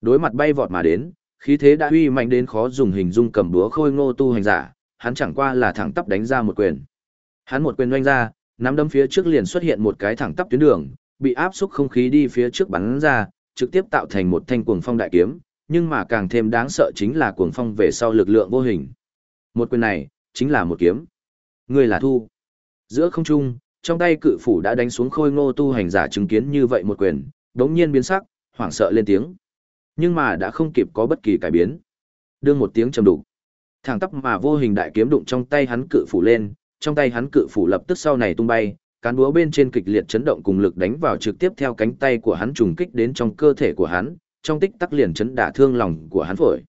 Đối mặt bay vọt mà đến, khí thế đã uy mạnh đến khó dùng hình dung cầm búa khôi ngô tu hành giả, hắn chẳng qua là thẳng tắp đánh ra một quyền. Hắn một quyền oanh ra, nắm đấm phía trước liền xuất hiện một cái thẳng tắp tuyến đường, bị áp xúc không khí đi phía trước bắn ra, trực tiếp tạo thành một thanh cuồng phong đại kiếm, nhưng mà càng thêm đáng sợ chính là cuồng phong về sau lực lượng vô hình. Một quyền này, chính là một kiếm. Người là thu. Giữa không trung, trong tay cự phủ đã đánh xuống khôi ngô tu hành giả chứng kiến như vậy một quyền, đống nhiên biến sắc, hoảng sợ lên tiếng. Nhưng mà đã không kịp có bất kỳ cải biến. Đương một tiếng trầm đục. Thẳng tắp mà vô hình đại kiếm đụng trong tay hắn cự phủ lên, trong tay hắn cự phủ lập tức sau này tung bay, cán búa bên trên kịch liệt chấn động cùng lực đánh vào trực tiếp theo cánh tay của hắn trùng kích đến trong cơ thể của hắn, trong tích tắc liền chấn đả thương lòng của hắn phổi.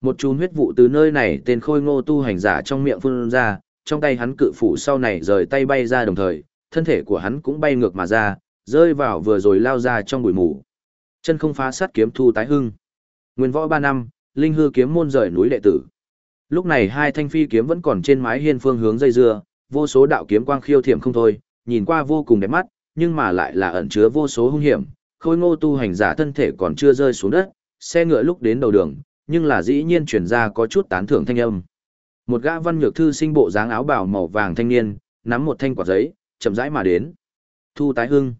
Một chùm huyết vụ từ nơi này tên khôi ngô tu hành giả trong miệng phun ra, trong tay hắn cự phủ sau này rời tay bay ra đồng thời, thân thể của hắn cũng bay ngược mà ra, rơi vào vừa rồi lao ra trong bụi mù. Chân không phá sát kiếm thu tái hưng. Nguyên võ 3 năm, linh hư kiếm môn rời núi đệ tử. Lúc này hai thanh phi kiếm vẫn còn trên mái hiên phương hướng dây dưa, vô số đạo kiếm quang khiêu thiểm không thôi, nhìn qua vô cùng đẹp mắt, nhưng mà lại là ẩn chứa vô số hung hiểm. Khôi ngô tu hành giả thân thể còn chưa rơi xuống đất, xe ngựa lúc đến đầu đường, nhưng là dĩ nhiên chuyển ra có chút tán thưởng thanh âm. Một gã văn nhược thư sinh bộ dáng áo bào màu vàng thanh niên, nắm một thanh quả giấy, chậm rãi mà đến. Thu tái hưng.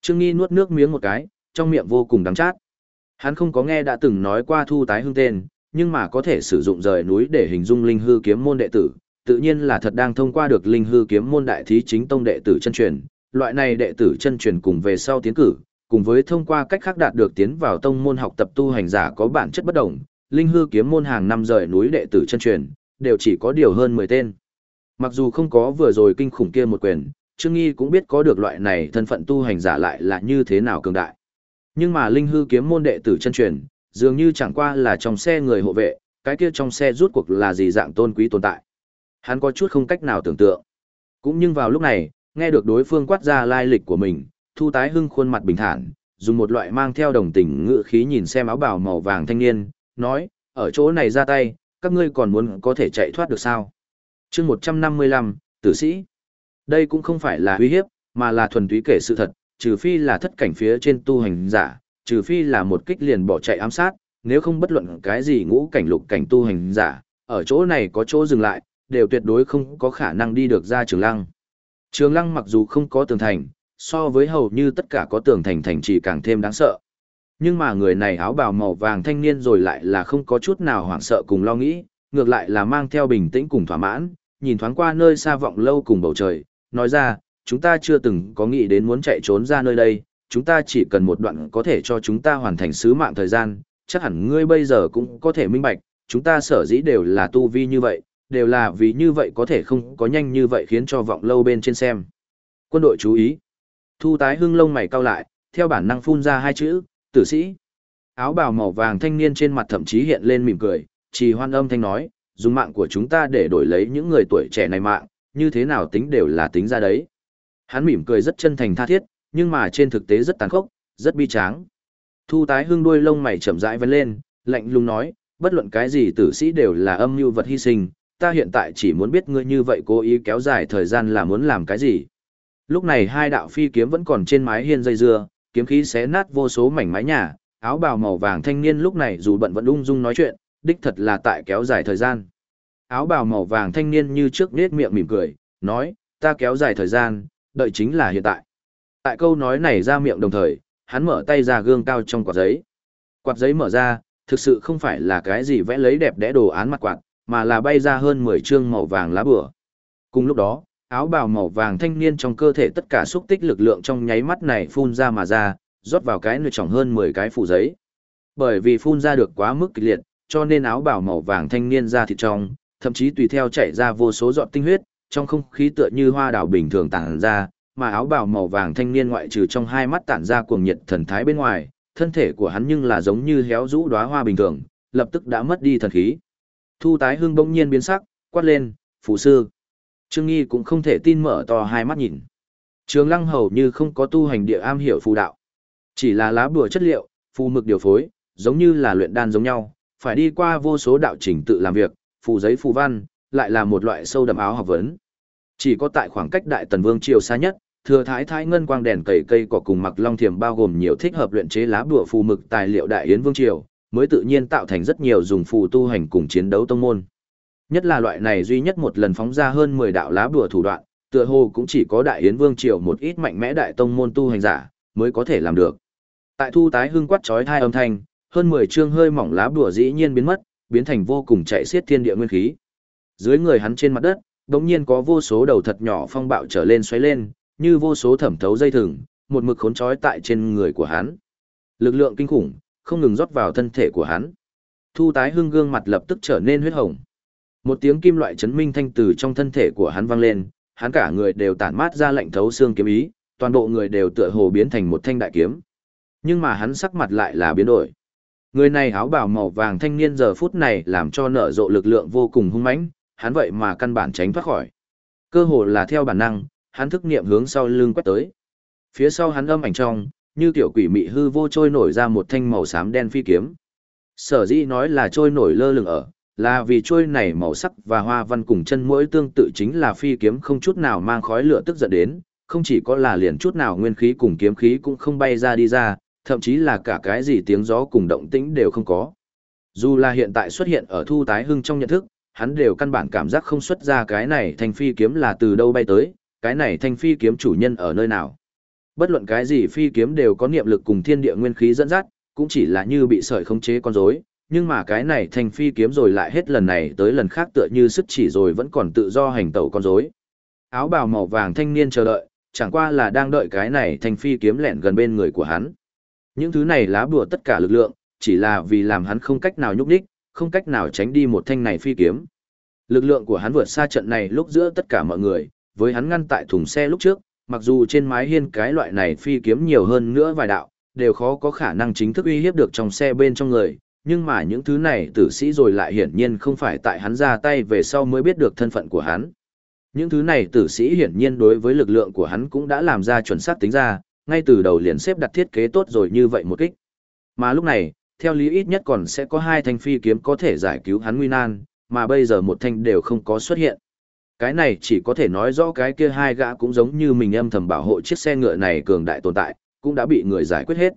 Trương Nghi nuốt nước miếng một cái, trong miệng vô cùng đắng chát. Hắn không có nghe đã từng nói qua thu tái hưng tên, nhưng mà có thể sử dụng rời núi để hình dung linh hư kiếm môn đệ tử, tự nhiên là thật đang thông qua được linh hư kiếm môn đại thí chính tông đệ tử chân truyền, loại này đệ tử chân truyền cùng về sau tiến cử, cùng với thông qua cách khác đạt được tiến vào tông môn học tập tu hành giả có bản chất bất đồng, linh hư kiếm môn hàng năm rời núi đệ tử chân truyền, đều chỉ có điều hơn 10 tên. Mặc dù không có vừa rồi kinh khủng kia một quyền, Trương Nghi cũng biết có được loại này thân phận tu hành giả lại là như thế nào cường đại. Nhưng mà linh hư kiếm môn đệ tử chân truyền, dường như chẳng qua là trong xe người hộ vệ, cái kia trong xe rút cuộc là gì dạng tôn quý tồn tại. Hắn có chút không cách nào tưởng tượng. Cũng nhưng vào lúc này, nghe được đối phương quát ra lai lịch của mình, Thu Tái Hưng khuôn mặt bình thản, dùng một loại mang theo đồng tình ngữ khí nhìn xem áo bào màu vàng thanh niên, nói, ở chỗ này ra tay, các ngươi còn muốn có thể chạy thoát được sao? chương 155, tử sĩ. Đây cũng không phải là uy hiếp, mà là thuần túy kể sự thật, trừ phi là thất cảnh phía trên tu hành giả, trừ phi là một kích liền bỏ chạy ám sát, nếu không bất luận cái gì ngũ cảnh lục cảnh tu hành giả, ở chỗ này có chỗ dừng lại, đều tuyệt đối không có khả năng đi được ra trường lăng. Trường lăng mặc dù không có tường thành, so với hầu như tất cả có tường thành thành chỉ càng thêm đáng sợ. Nhưng mà người này áo bào màu vàng thanh niên rồi lại là không có chút nào hoảng sợ cùng lo nghĩ, ngược lại là mang theo bình tĩnh cùng thỏa mãn, nhìn thoáng qua nơi xa vọng lâu cùng bầu trời, nói ra, chúng ta chưa từng có nghĩ đến muốn chạy trốn ra nơi đây, chúng ta chỉ cần một đoạn có thể cho chúng ta hoàn thành sứ mạng thời gian, chắc hẳn ngươi bây giờ cũng có thể minh bạch, chúng ta sở dĩ đều là tu vi như vậy, đều là vì như vậy có thể không có nhanh như vậy khiến cho vọng lâu bên trên xem. Quân đội chú ý. Thu tái hưng lông mày cau lại, theo bản năng phun ra hai chữ, tử sĩ. Áo bào màu vàng thanh niên trên mặt thậm chí hiện lên mỉm cười, chỉ hoan âm thanh nói, dùng mạng của chúng ta để đổi lấy những người tuổi trẻ này mạng, như thế nào tính đều là tính ra đấy. Hắn mỉm cười rất chân thành tha thiết, nhưng mà trên thực tế rất tàn khốc, rất bi tráng. Thu tái hưng đuôi lông mày chậm rãi vấn lên, lạnh lùng nói, bất luận cái gì tử sĩ đều là âm mưu vật hy sinh, ta hiện tại chỉ muốn biết ngươi như vậy cố ý kéo dài thời gian là muốn làm cái gì. Lúc này hai đạo phi kiếm vẫn còn trên mái hiên dây dưa, kiếm khí xé nát vô số mảnh mái nhà, áo bào màu vàng thanh niên lúc này dù bận vẫn ung dung nói chuyện, đích thật là tại kéo dài thời gian. Áo bào màu vàng thanh niên như trước nết miệng mỉm cười, nói, ta kéo dài thời gian, đợi chính là hiện tại. Tại câu nói này ra miệng đồng thời, hắn mở tay ra gương cao trong quạt giấy. Quạt giấy mở ra, thực sự không phải là cái gì vẽ lấy đẹp đẽ đồ án mặt quạt, mà là bay ra hơn 10 chương màu vàng lá bửa. Cùng lúc đó, áo bào màu vàng thanh niên trong cơ thể tất cả xúc tích lực lượng trong nháy mắt này phun ra mà ra, rót vào cái nơi trọng hơn 10 cái phủ giấy. Bởi vì phun ra được quá mức kịch liệt, cho nên áo bào màu vàng thanh niên ra thịt trong, thậm chí tùy theo chảy ra vô số giọt tinh huyết, trong không khí tựa như hoa đào bình thường tản ra, mà áo bào màu vàng thanh niên ngoại trừ trong hai mắt tản ra cuồng nhiệt thần thái bên ngoài, thân thể của hắn nhưng là giống như héo rũ đóa hoa bình thường, lập tức đã mất đi thần khí. Thu tái hưng bỗng nhiên biến sắc, quát lên, phụ sư. Trương Nghi cũng không thể tin mở to hai mắt nhìn. Trường lăng hầu như không có tu hành địa am hiểu phù đạo. Chỉ là lá bùa chất liệu, phù mực điều phối, giống như là luyện đan giống nhau, phải đi qua vô số đạo trình tự làm việc, phù giấy phù văn, lại là một loại sâu đậm áo học vấn. Chỉ có tại khoảng cách Đại Tần Vương triều xa nhất, thừa thái thái ngân quang đèn cầy cây cỏ cùng mặc long thiềm bao gồm nhiều thích hợp luyện chế lá bùa phù mực tài liệu Đại Yến Vương triều, mới tự nhiên tạo thành rất nhiều dùng phù tu hành cùng chiến đấu tông môn. Nhất là loại này duy nhất một lần phóng ra hơn 10 đạo lá bùa thủ đoạn, tựa hồ cũng chỉ có Đại Yến Vương triều một ít mạnh mẽ đại tông môn tu hành giả mới có thể làm được. Tại thu tái hưng quát chói hai âm thanh, hơn 10 chương hơi mỏng lá bùa dĩ nhiên biến mất, biến thành vô cùng chạy xiết thiên địa nguyên khí. Dưới người hắn trên mặt đất, đống nhiên có vô số đầu thật nhỏ phong bạo trở lên xoáy lên, như vô số thẩm thấu dây thừng, một mực khốn trói tại trên người của hắn. Lực lượng kinh khủng, không ngừng rót vào thân thể của hắn. Thu tái hưng gương mặt lập tức trở nên huyết hồng. Một tiếng kim loại chấn minh thanh từ trong thân thể của hắn vang lên, hắn cả người đều tản mát ra lạnh thấu xương kiếm ý, toàn bộ người đều tựa hồ biến thành một thanh đại kiếm. Nhưng mà hắn sắc mặt lại là biến đổi. Người này áo bào màu vàng thanh niên giờ phút này làm cho nở rộ lực lượng vô cùng hung mãnh, hắn vậy mà căn bản tránh thoát khỏi. Cơ hồ là theo bản năng, hắn thức niệm hướng sau lưng quét tới. Phía sau hắn âm ảnh trong, như tiểu quỷ mị hư vô trôi nổi ra một thanh màu xám đen phi kiếm. Sở dĩ nói là trôi nổi lơ lửng ở, là vì trôi này màu sắc và hoa văn cùng chân mỗi tương tự chính là phi kiếm không chút nào mang khói lửa tức giận đến, không chỉ có là liền chút nào nguyên khí cùng kiếm khí cũng không bay ra đi ra, thậm chí là cả cái gì tiếng gió cùng động tĩnh đều không có. Dù là hiện tại xuất hiện ở thu tái hưng trong nhận thức, hắn đều căn bản cảm giác không xuất ra cái này thanh phi kiếm là từ đâu bay tới, cái này thanh phi kiếm chủ nhân ở nơi nào. Bất luận cái gì phi kiếm đều có niệm lực cùng thiên địa nguyên khí dẫn dắt, cũng chỉ là như bị sợi khống chế con rối, nhưng mà cái này thành phi kiếm rồi lại hết lần này tới lần khác tựa như sức chỉ rồi vẫn còn tự do hành tẩu con rối. Áo bào màu vàng thanh niên chờ đợi, chẳng qua là đang đợi cái này thành phi kiếm lẹn gần bên người của hắn. Những thứ này lá bùa tất cả lực lượng, chỉ là vì làm hắn không cách nào nhúc đích, không cách nào tránh đi một thanh này phi kiếm. Lực lượng của hắn vượt xa trận này lúc giữa tất cả mọi người, với hắn ngăn tại thùng xe lúc trước, mặc dù trên mái hiên cái loại này phi kiếm nhiều hơn nữa vài đạo, đều khó có khả năng chính thức uy hiếp được trong xe bên trong người, nhưng mà những thứ này tử sĩ rồi lại hiển nhiên không phải tại hắn ra tay về sau mới biết được thân phận của hắn. Những thứ này tử sĩ hiển nhiên đối với lực lượng của hắn cũng đã làm ra chuẩn xác tính ra, ngay từ đầu liền xếp đặt thiết kế tốt rồi như vậy một kích. Mà lúc này, theo lý ít nhất còn sẽ có hai thanh phi kiếm có thể giải cứu hắn nguy nan, mà bây giờ một thanh đều không có xuất hiện. Cái này chỉ có thể nói rõ cái kia hai gã cũng giống như mình âm thầm bảo hộ chiếc xe ngựa này cường đại tồn tại, cũng đã bị người giải quyết hết.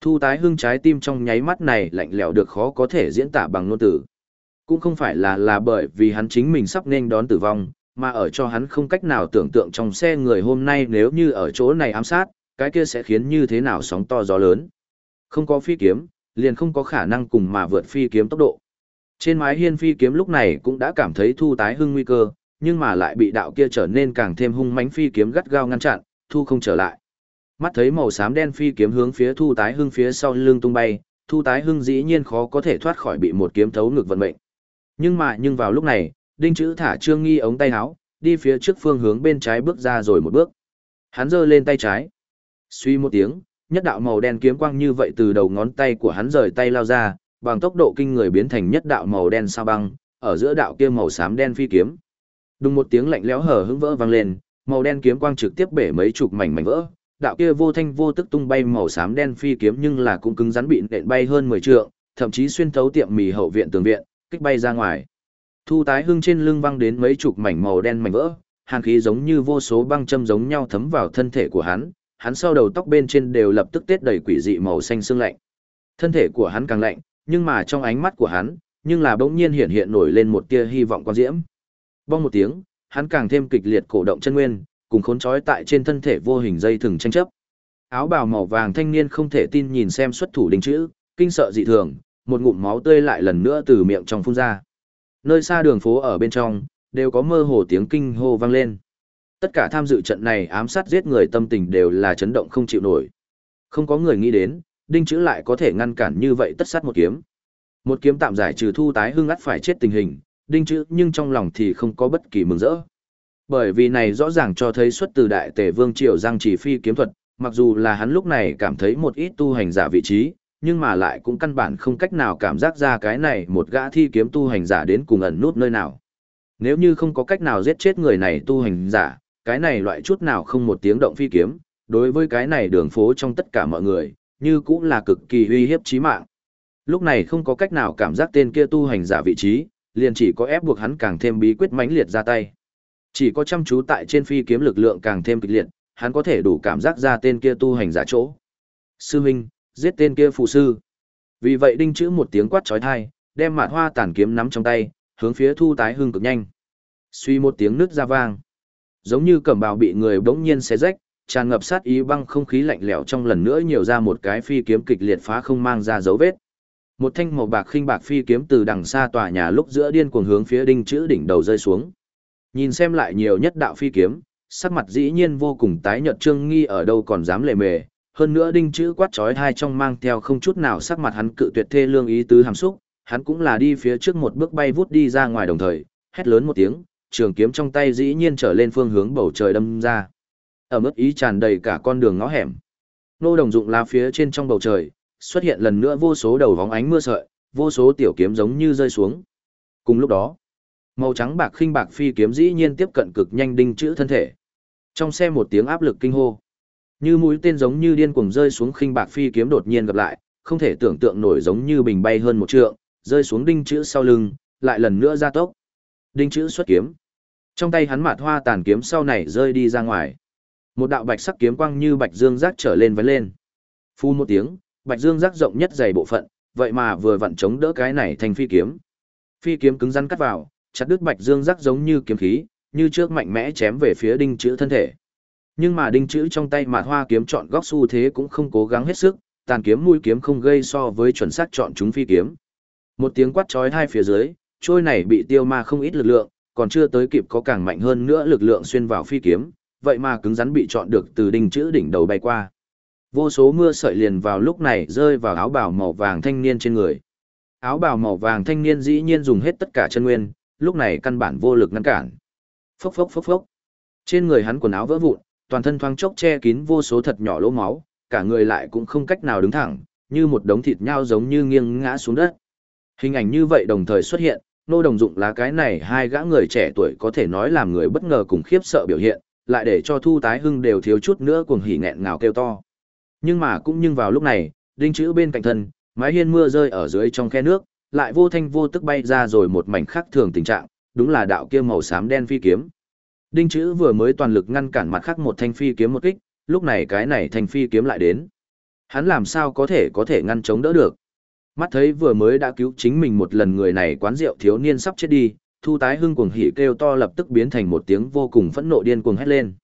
Thu tái hưng trái tim trong nháy mắt này lạnh lẽo được khó có thể diễn tả bằng ngôn từ. Cũng không phải là là bởi vì hắn chính mình sắp nên đón tử vong, mà ở cho hắn không cách nào tưởng tượng trong xe người hôm nay nếu như ở chỗ này ám sát, cái kia sẽ khiến như thế nào sóng to gió lớn. Không có phi kiếm, liền không có khả năng cùng mà vượt phi kiếm tốc độ. Trên mái hiên phi kiếm lúc này cũng đã cảm thấy thu tái hưng nguy cơ, nhưng mà lại bị đạo kia trở nên càng thêm hung mãnh phi kiếm gắt gao ngăn chặn, thu không trở lại. Mắt thấy màu xám đen phi kiếm hướng phía thu tái hưng phía sau lưng tung bay, thu tái hưng dĩ nhiên khó có thể thoát khỏi bị một kiếm thấu ngực vận mệnh. Nhưng mà nhưng vào lúc này, đinh chữ thả trương nghi ống tay áo, đi phía trước phương hướng bên trái bước ra rồi một bước. Hắn giơ lên tay trái. Suy một tiếng, nhất đạo màu đen kiếm quang như vậy từ đầu ngón tay của hắn rời tay lao ra, bằng tốc độ kinh người biến thành nhất đạo màu đen sao băng, ở giữa đạo kia màu xám đen phi kiếm. Đùng một tiếng lạnh lẽo hở hững vỡ vang lên, màu đen kiếm quang trực tiếp bể mấy chục mảnh mảnh vỡ. Đạo kia vô thanh vô tức tung bay màu xám đen phi kiếm nhưng là cũng cứng rắn bị nện bay hơn 10 trượng, thậm chí xuyên thấu tiệm mì hậu viện tường viện, kích bay ra ngoài. Thu tái hưng trên lưng văng đến mấy chục mảnh màu đen mảnh vỡ, hàn khí giống như vô số băng châm giống nhau thấm vào thân thể của hắn, hắn sau đầu tóc bên trên đều lập tức tết đầy quỷ dị màu xanh sương lạnh. Thân thể của hắn càng lạnh, nhưng mà trong ánh mắt của hắn, nhưng là bỗng nhiên hiện hiện nổi lên một tia hy vọng quan diễm. Bong một tiếng, hắn càng thêm kịch liệt cổ động chân nguyên, cùng khốn trói tại trên thân thể vô hình dây thừng tranh chấp. Áo bào màu vàng thanh niên không thể tin nhìn xem xuất thủ đinh chữ, kinh sợ dị thường, một ngụm máu tươi lại lần nữa từ miệng trong phun ra. Nơi xa đường phố ở bên trong, đều có mơ hồ tiếng kinh hô vang lên. Tất cả tham dự trận này ám sát giết người tâm tình đều là chấn động không chịu nổi. Không có người nghĩ đến, đinh chữ lại có thể ngăn cản như vậy tất sát một kiếm. Một kiếm tạm giải trừ thu tái hưng ắt phải chết tình hình, đinh chữ nhưng trong lòng thì không có bất kỳ mừng rỡ. Bởi vì này rõ ràng cho thấy xuất từ đại tề vương triều giang chỉ phi kiếm thuật, mặc dù là hắn lúc này cảm thấy một ít tu hành giả vị trí, nhưng mà lại cũng căn bản không cách nào cảm giác ra cái này một gã thi kiếm tu hành giả đến cùng ẩn nút nơi nào. Nếu như không có cách nào giết chết người này tu hành giả, cái này loại chút nào không một tiếng động phi kiếm, đối với cái này đường phố trong tất cả mọi người, như cũng là cực kỳ uy hiếp chí mạng. Lúc này không có cách nào cảm giác tên kia tu hành giả vị trí, liền chỉ có ép buộc hắn càng thêm bí quyết mãnh liệt ra tay. Chỉ có chăm chú tại trên phi kiếm lực lượng càng thêm kịch liệt, hắn có thể đủ cảm giác ra tên kia tu hành giả chỗ. Sư huynh, giết tên kia phụ sư. Vì vậy đinh chữ một tiếng quát chói tai, đem mạt hoa tản kiếm nắm trong tay, hướng phía thu tái hưng cực nhanh. Suy một tiếng nứt ra vang. Giống như cẩm bào bị người bỗng nhiên xé rách, tràn ngập sát ý băng không khí lạnh lẽo trong lần nữa nhiều ra một cái phi kiếm kịch liệt phá không mang ra dấu vết. Một thanh màu bạc khinh bạc phi kiếm từ đằng xa tòa nhà lúc giữa điên cuồng hướng phía đinh chữ đỉnh đầu rơi xuống. Nhìn xem lại nhiều nhất đạo phi kiếm, sắc mặt dĩ nhiên vô cùng tái nhợt trương nghi ở đâu còn dám lề mề, hơn nữa đinh chữ quát chói hai trong mang theo không chút nào sắc mặt hắn cự tuyệt thê lương ý tứ hàm xúc, hắn cũng là đi phía trước một bước bay vút đi ra ngoài đồng thời, hét lớn một tiếng, trường kiếm trong tay dĩ nhiên trở lên phương hướng bầu trời đâm ra. Ở mức ý tràn đầy cả con đường ngõ hẻm. Nô đồng dụng lá phía trên trong bầu trời, xuất hiện lần nữa vô số đầu vóng ánh mưa sợi, vô số tiểu kiếm giống như rơi xuống. Cùng lúc đó, màu trắng bạc khinh bạc phi kiếm dĩ nhiên tiếp cận cực nhanh đinh chữ thân thể. Trong xe một tiếng áp lực kinh hô, như mũi tên giống như điên cuồng rơi xuống khinh bạc phi kiếm đột nhiên gặp lại, không thể tưởng tượng nổi giống như bình bay hơn một trượng, rơi xuống đinh chữ sau lưng, lại lần nữa ra tốc. Đinh chữ xuất kiếm. Trong tay hắn mạt hoa tàn kiếm sau này rơi đi ra ngoài. Một đạo bạch sắc kiếm quang như bạch dương rác trở lên vấn lên. Phu một tiếng, bạch dương rác rộng nhất dày bộ phận, vậy mà vừa vặn chống đỡ cái này thành phi kiếm. Phi kiếm cứng rắn cắt vào, chặt đứt bạch dương rác giống như kiếm khí, như trước mạnh mẽ chém về phía đinh chữ thân thể. Nhưng mà đinh chữ trong tay mạt hoa kiếm chọn góc xu thế cũng không cố gắng hết sức, tàn kiếm mũi kiếm không gây so với chuẩn xác chọn chúng phi kiếm. Một tiếng quát chói hai phía dưới, trôi này bị tiêu ma không ít lực lượng, còn chưa tới kịp có càng mạnh hơn nữa lực lượng xuyên vào phi kiếm, vậy mà cứng rắn bị chọn được từ đinh chữ đỉnh đầu bay qua. Vô số mưa sợi liền vào lúc này rơi vào áo bào màu vàng thanh niên trên người. Áo bào màu vàng thanh niên dĩ nhiên dùng hết tất cả chân nguyên, lúc này căn bản vô lực ngăn cản. Phốc phốc phốc phốc. Trên người hắn quần áo vỡ vụn, toàn thân thoáng chốc che kín vô số thật nhỏ lỗ máu, cả người lại cũng không cách nào đứng thẳng, như một đống thịt nhau giống như nghiêng ngã xuống đất. Hình ảnh như vậy đồng thời xuất hiện, nô đồng dụng lá cái này hai gã người trẻ tuổi có thể nói làm người bất ngờ cùng khiếp sợ biểu hiện, lại để cho thu tái hưng đều thiếu chút nữa cuồng hỉ nghẹn ngào kêu to. Nhưng mà cũng nhưng vào lúc này, đinh chữ bên cạnh thân, mái hiên mưa rơi ở dưới trong khe nước, lại vô thanh vô tức bay ra rồi một mảnh khác thường tình trạng, đúng là đạo kia màu xám đen phi kiếm. Đinh chữ vừa mới toàn lực ngăn cản mặt khác một thanh phi kiếm một kích, lúc này cái này thanh phi kiếm lại đến. Hắn làm sao có thể có thể ngăn chống đỡ được. Mắt thấy vừa mới đã cứu chính mình một lần người này quán rượu thiếu niên sắp chết đi, thu tái hưng cuồng hỉ kêu to lập tức biến thành một tiếng vô cùng phẫn nộ điên cuồng hét lên.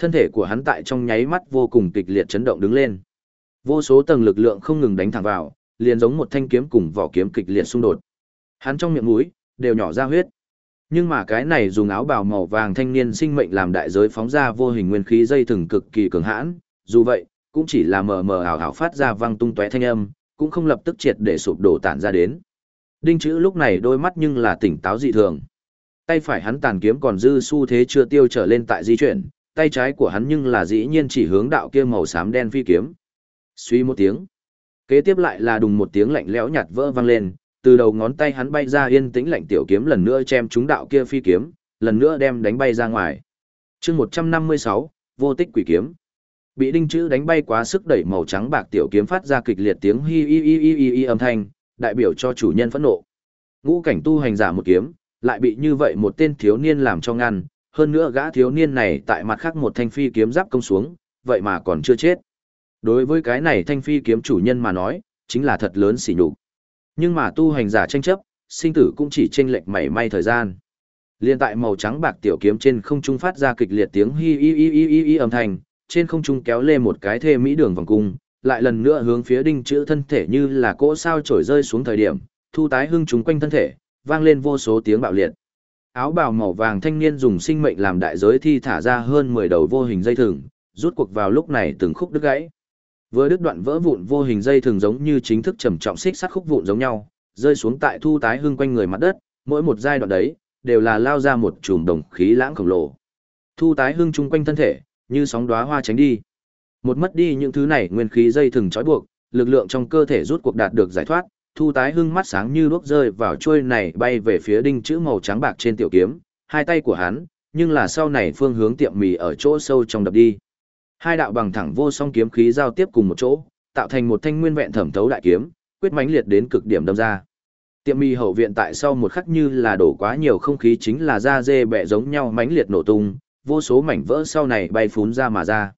Thân thể của hắn tại trong nháy mắt vô cùng kịch liệt chấn động đứng lên. Vô số tầng lực lượng không ngừng đánh thẳng vào, liền giống một thanh kiếm cùng vỏ kiếm kịch liệt xung đột. Hắn trong miệng mũi đều nhỏ ra huyết. Nhưng mà cái này dùng áo bào màu vàng thanh niên sinh mệnh làm đại giới phóng ra vô hình nguyên khí dây thừng cực kỳ cường hãn, dù vậy, cũng chỉ là mờ mờ ảo ảo phát ra vang tung tóe thanh âm, cũng không lập tức triệt để sụp đổ tản ra đến. Đinh chữ lúc này đôi mắt nhưng là tỉnh táo dị thường. Tay phải hắn tàn kiếm còn dư xu thế chưa tiêu trở lên tại di chuyển, tay trái của hắn nhưng là dĩ nhiên chỉ hướng đạo kia màu xám đen phi kiếm. Suy một tiếng. Kế tiếp lại là đùng một tiếng lạnh lẽo nhạt vỡ vang lên, từ đầu ngón tay hắn bay ra yên tĩnh lạnh tiểu kiếm lần nữa chém trúng đạo kia phi kiếm, lần nữa đem đánh bay ra ngoài. Chương 156, vô tích quỷ kiếm. Bị đinh chữ đánh bay quá sức đẩy màu trắng bạc tiểu kiếm phát ra kịch liệt tiếng hi hi hi hi hi âm thanh, đại biểu cho chủ nhân phẫn nộ. Ngũ cảnh tu hành giả một kiếm, lại bị như vậy một tên thiếu niên làm cho ngăn, hơn nữa gã thiếu niên này tại mặt khác một thanh phi kiếm giáp công xuống, vậy mà còn chưa chết. Đối với cái này thanh phi kiếm chủ nhân mà nói, chính là thật lớn xỉ nhục. Nhưng mà tu hành giả tranh chấp, sinh tử cũng chỉ chênh lệch mảy may thời gian. Liên tại màu trắng bạc tiểu kiếm trên không trung phát ra kịch liệt tiếng hi hi hi hi hi, hi âm thanh, trên không trung kéo lê một cái thê mỹ đường vòng cung, lại lần nữa hướng phía đinh chữ thân thể như là cỗ sao trổi rơi xuống thời điểm, thu tái hưng chúng quanh thân thể, vang lên vô số tiếng bạo liệt. Áo bào màu vàng thanh niên dùng sinh mệnh làm đại giới thi thả ra hơn 10 đầu vô hình dây thừng, rút cuộc vào lúc này từng khúc đứt gãy. Vừa đứt đoạn vỡ vụn vô hình dây thường giống như chính thức trầm trọng xích sắt khúc vụn giống nhau, rơi xuống tại thu tái hưng quanh người mặt đất, mỗi một giai đoạn đấy đều là lao ra một chùm đồng khí lãng khổng lồ. Thu tái hưng chung quanh thân thể, như sóng đóa hoa tránh đi. Một mất đi những thứ này nguyên khí dây thừng trói buộc, lực lượng trong cơ thể rút cuộc đạt được giải thoát, thu tái hưng mắt sáng như đuốc rơi vào chuôi này bay về phía đinh chữ màu trắng bạc trên tiểu kiếm, hai tay của hắn, nhưng là sau này phương hướng tiệm mì ở chỗ sâu trong đập đi. Hai đạo bằng thẳng vô song kiếm khí giao tiếp cùng một chỗ, tạo thành một thanh nguyên vẹn thẩm thấu đại kiếm, quyết mãnh liệt đến cực điểm đâm ra. Tiệm mì hậu viện tại sau một khắc như là đổ quá nhiều không khí chính là da dê bẹ giống nhau mãnh liệt nổ tung, vô số mảnh vỡ sau này bay phún ra mà ra.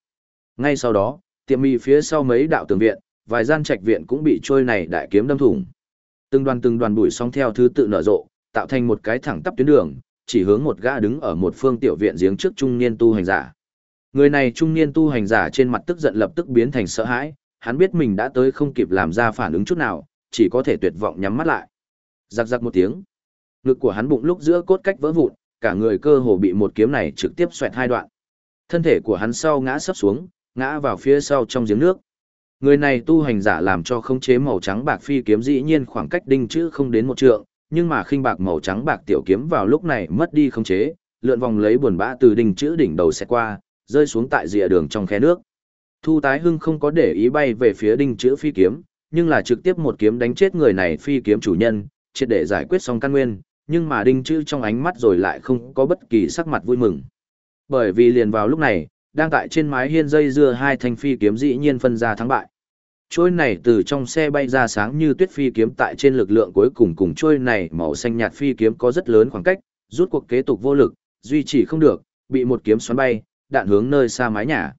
Ngay sau đó, tiệm mì phía sau mấy đạo tường viện, vài gian trạch viện cũng bị trôi này đại kiếm đâm thủng. Từng đoàn từng đoàn bụi sóng theo thứ tự nở rộ, tạo thành một cái thẳng tắp tuyến đường, chỉ hướng một gã đứng ở một phương tiểu viện giếng trước trung niên tu hành giả. Người này trung niên tu hành giả trên mặt tức giận lập tức biến thành sợ hãi, hắn biết mình đã tới không kịp làm ra phản ứng chút nào, chỉ có thể tuyệt vọng nhắm mắt lại. Giặc giặc một tiếng. Ngực của hắn bụng lúc giữa cốt cách vỡ vụn, cả người cơ hồ bị một kiếm này trực tiếp xoẹt hai đoạn. Thân thể của hắn sau ngã sấp xuống, ngã vào phía sau trong giếng nước. Người này tu hành giả làm cho không chế màu trắng bạc phi kiếm dĩ nhiên khoảng cách đinh chữ không đến một trượng, nhưng mà khinh bạc màu trắng bạc tiểu kiếm vào lúc này mất đi không chế, lượn vòng lấy buồn bã từ đinh chữ đỉnh đầu sẽ qua, rơi xuống tại rìa đường trong khe nước. Thu tái hưng không có để ý bay về phía đinh chữ phi kiếm, nhưng là trực tiếp một kiếm đánh chết người này phi kiếm chủ nhân, triệt để giải quyết xong căn nguyên, nhưng mà đinh chữ trong ánh mắt rồi lại không có bất kỳ sắc mặt vui mừng. Bởi vì liền vào lúc này, đang tại trên mái hiên dây dưa hai thanh phi kiếm dĩ nhiên phân ra thắng bại. Trôi này từ trong xe bay ra sáng như tuyết phi kiếm tại trên lực lượng cuối cùng cùng trôi này màu xanh nhạt phi kiếm có rất lớn khoảng cách, rút cuộc kế tục vô lực, duy trì không được, bị một kiếm xoắn bay, đạn hướng nơi xa mái nhà.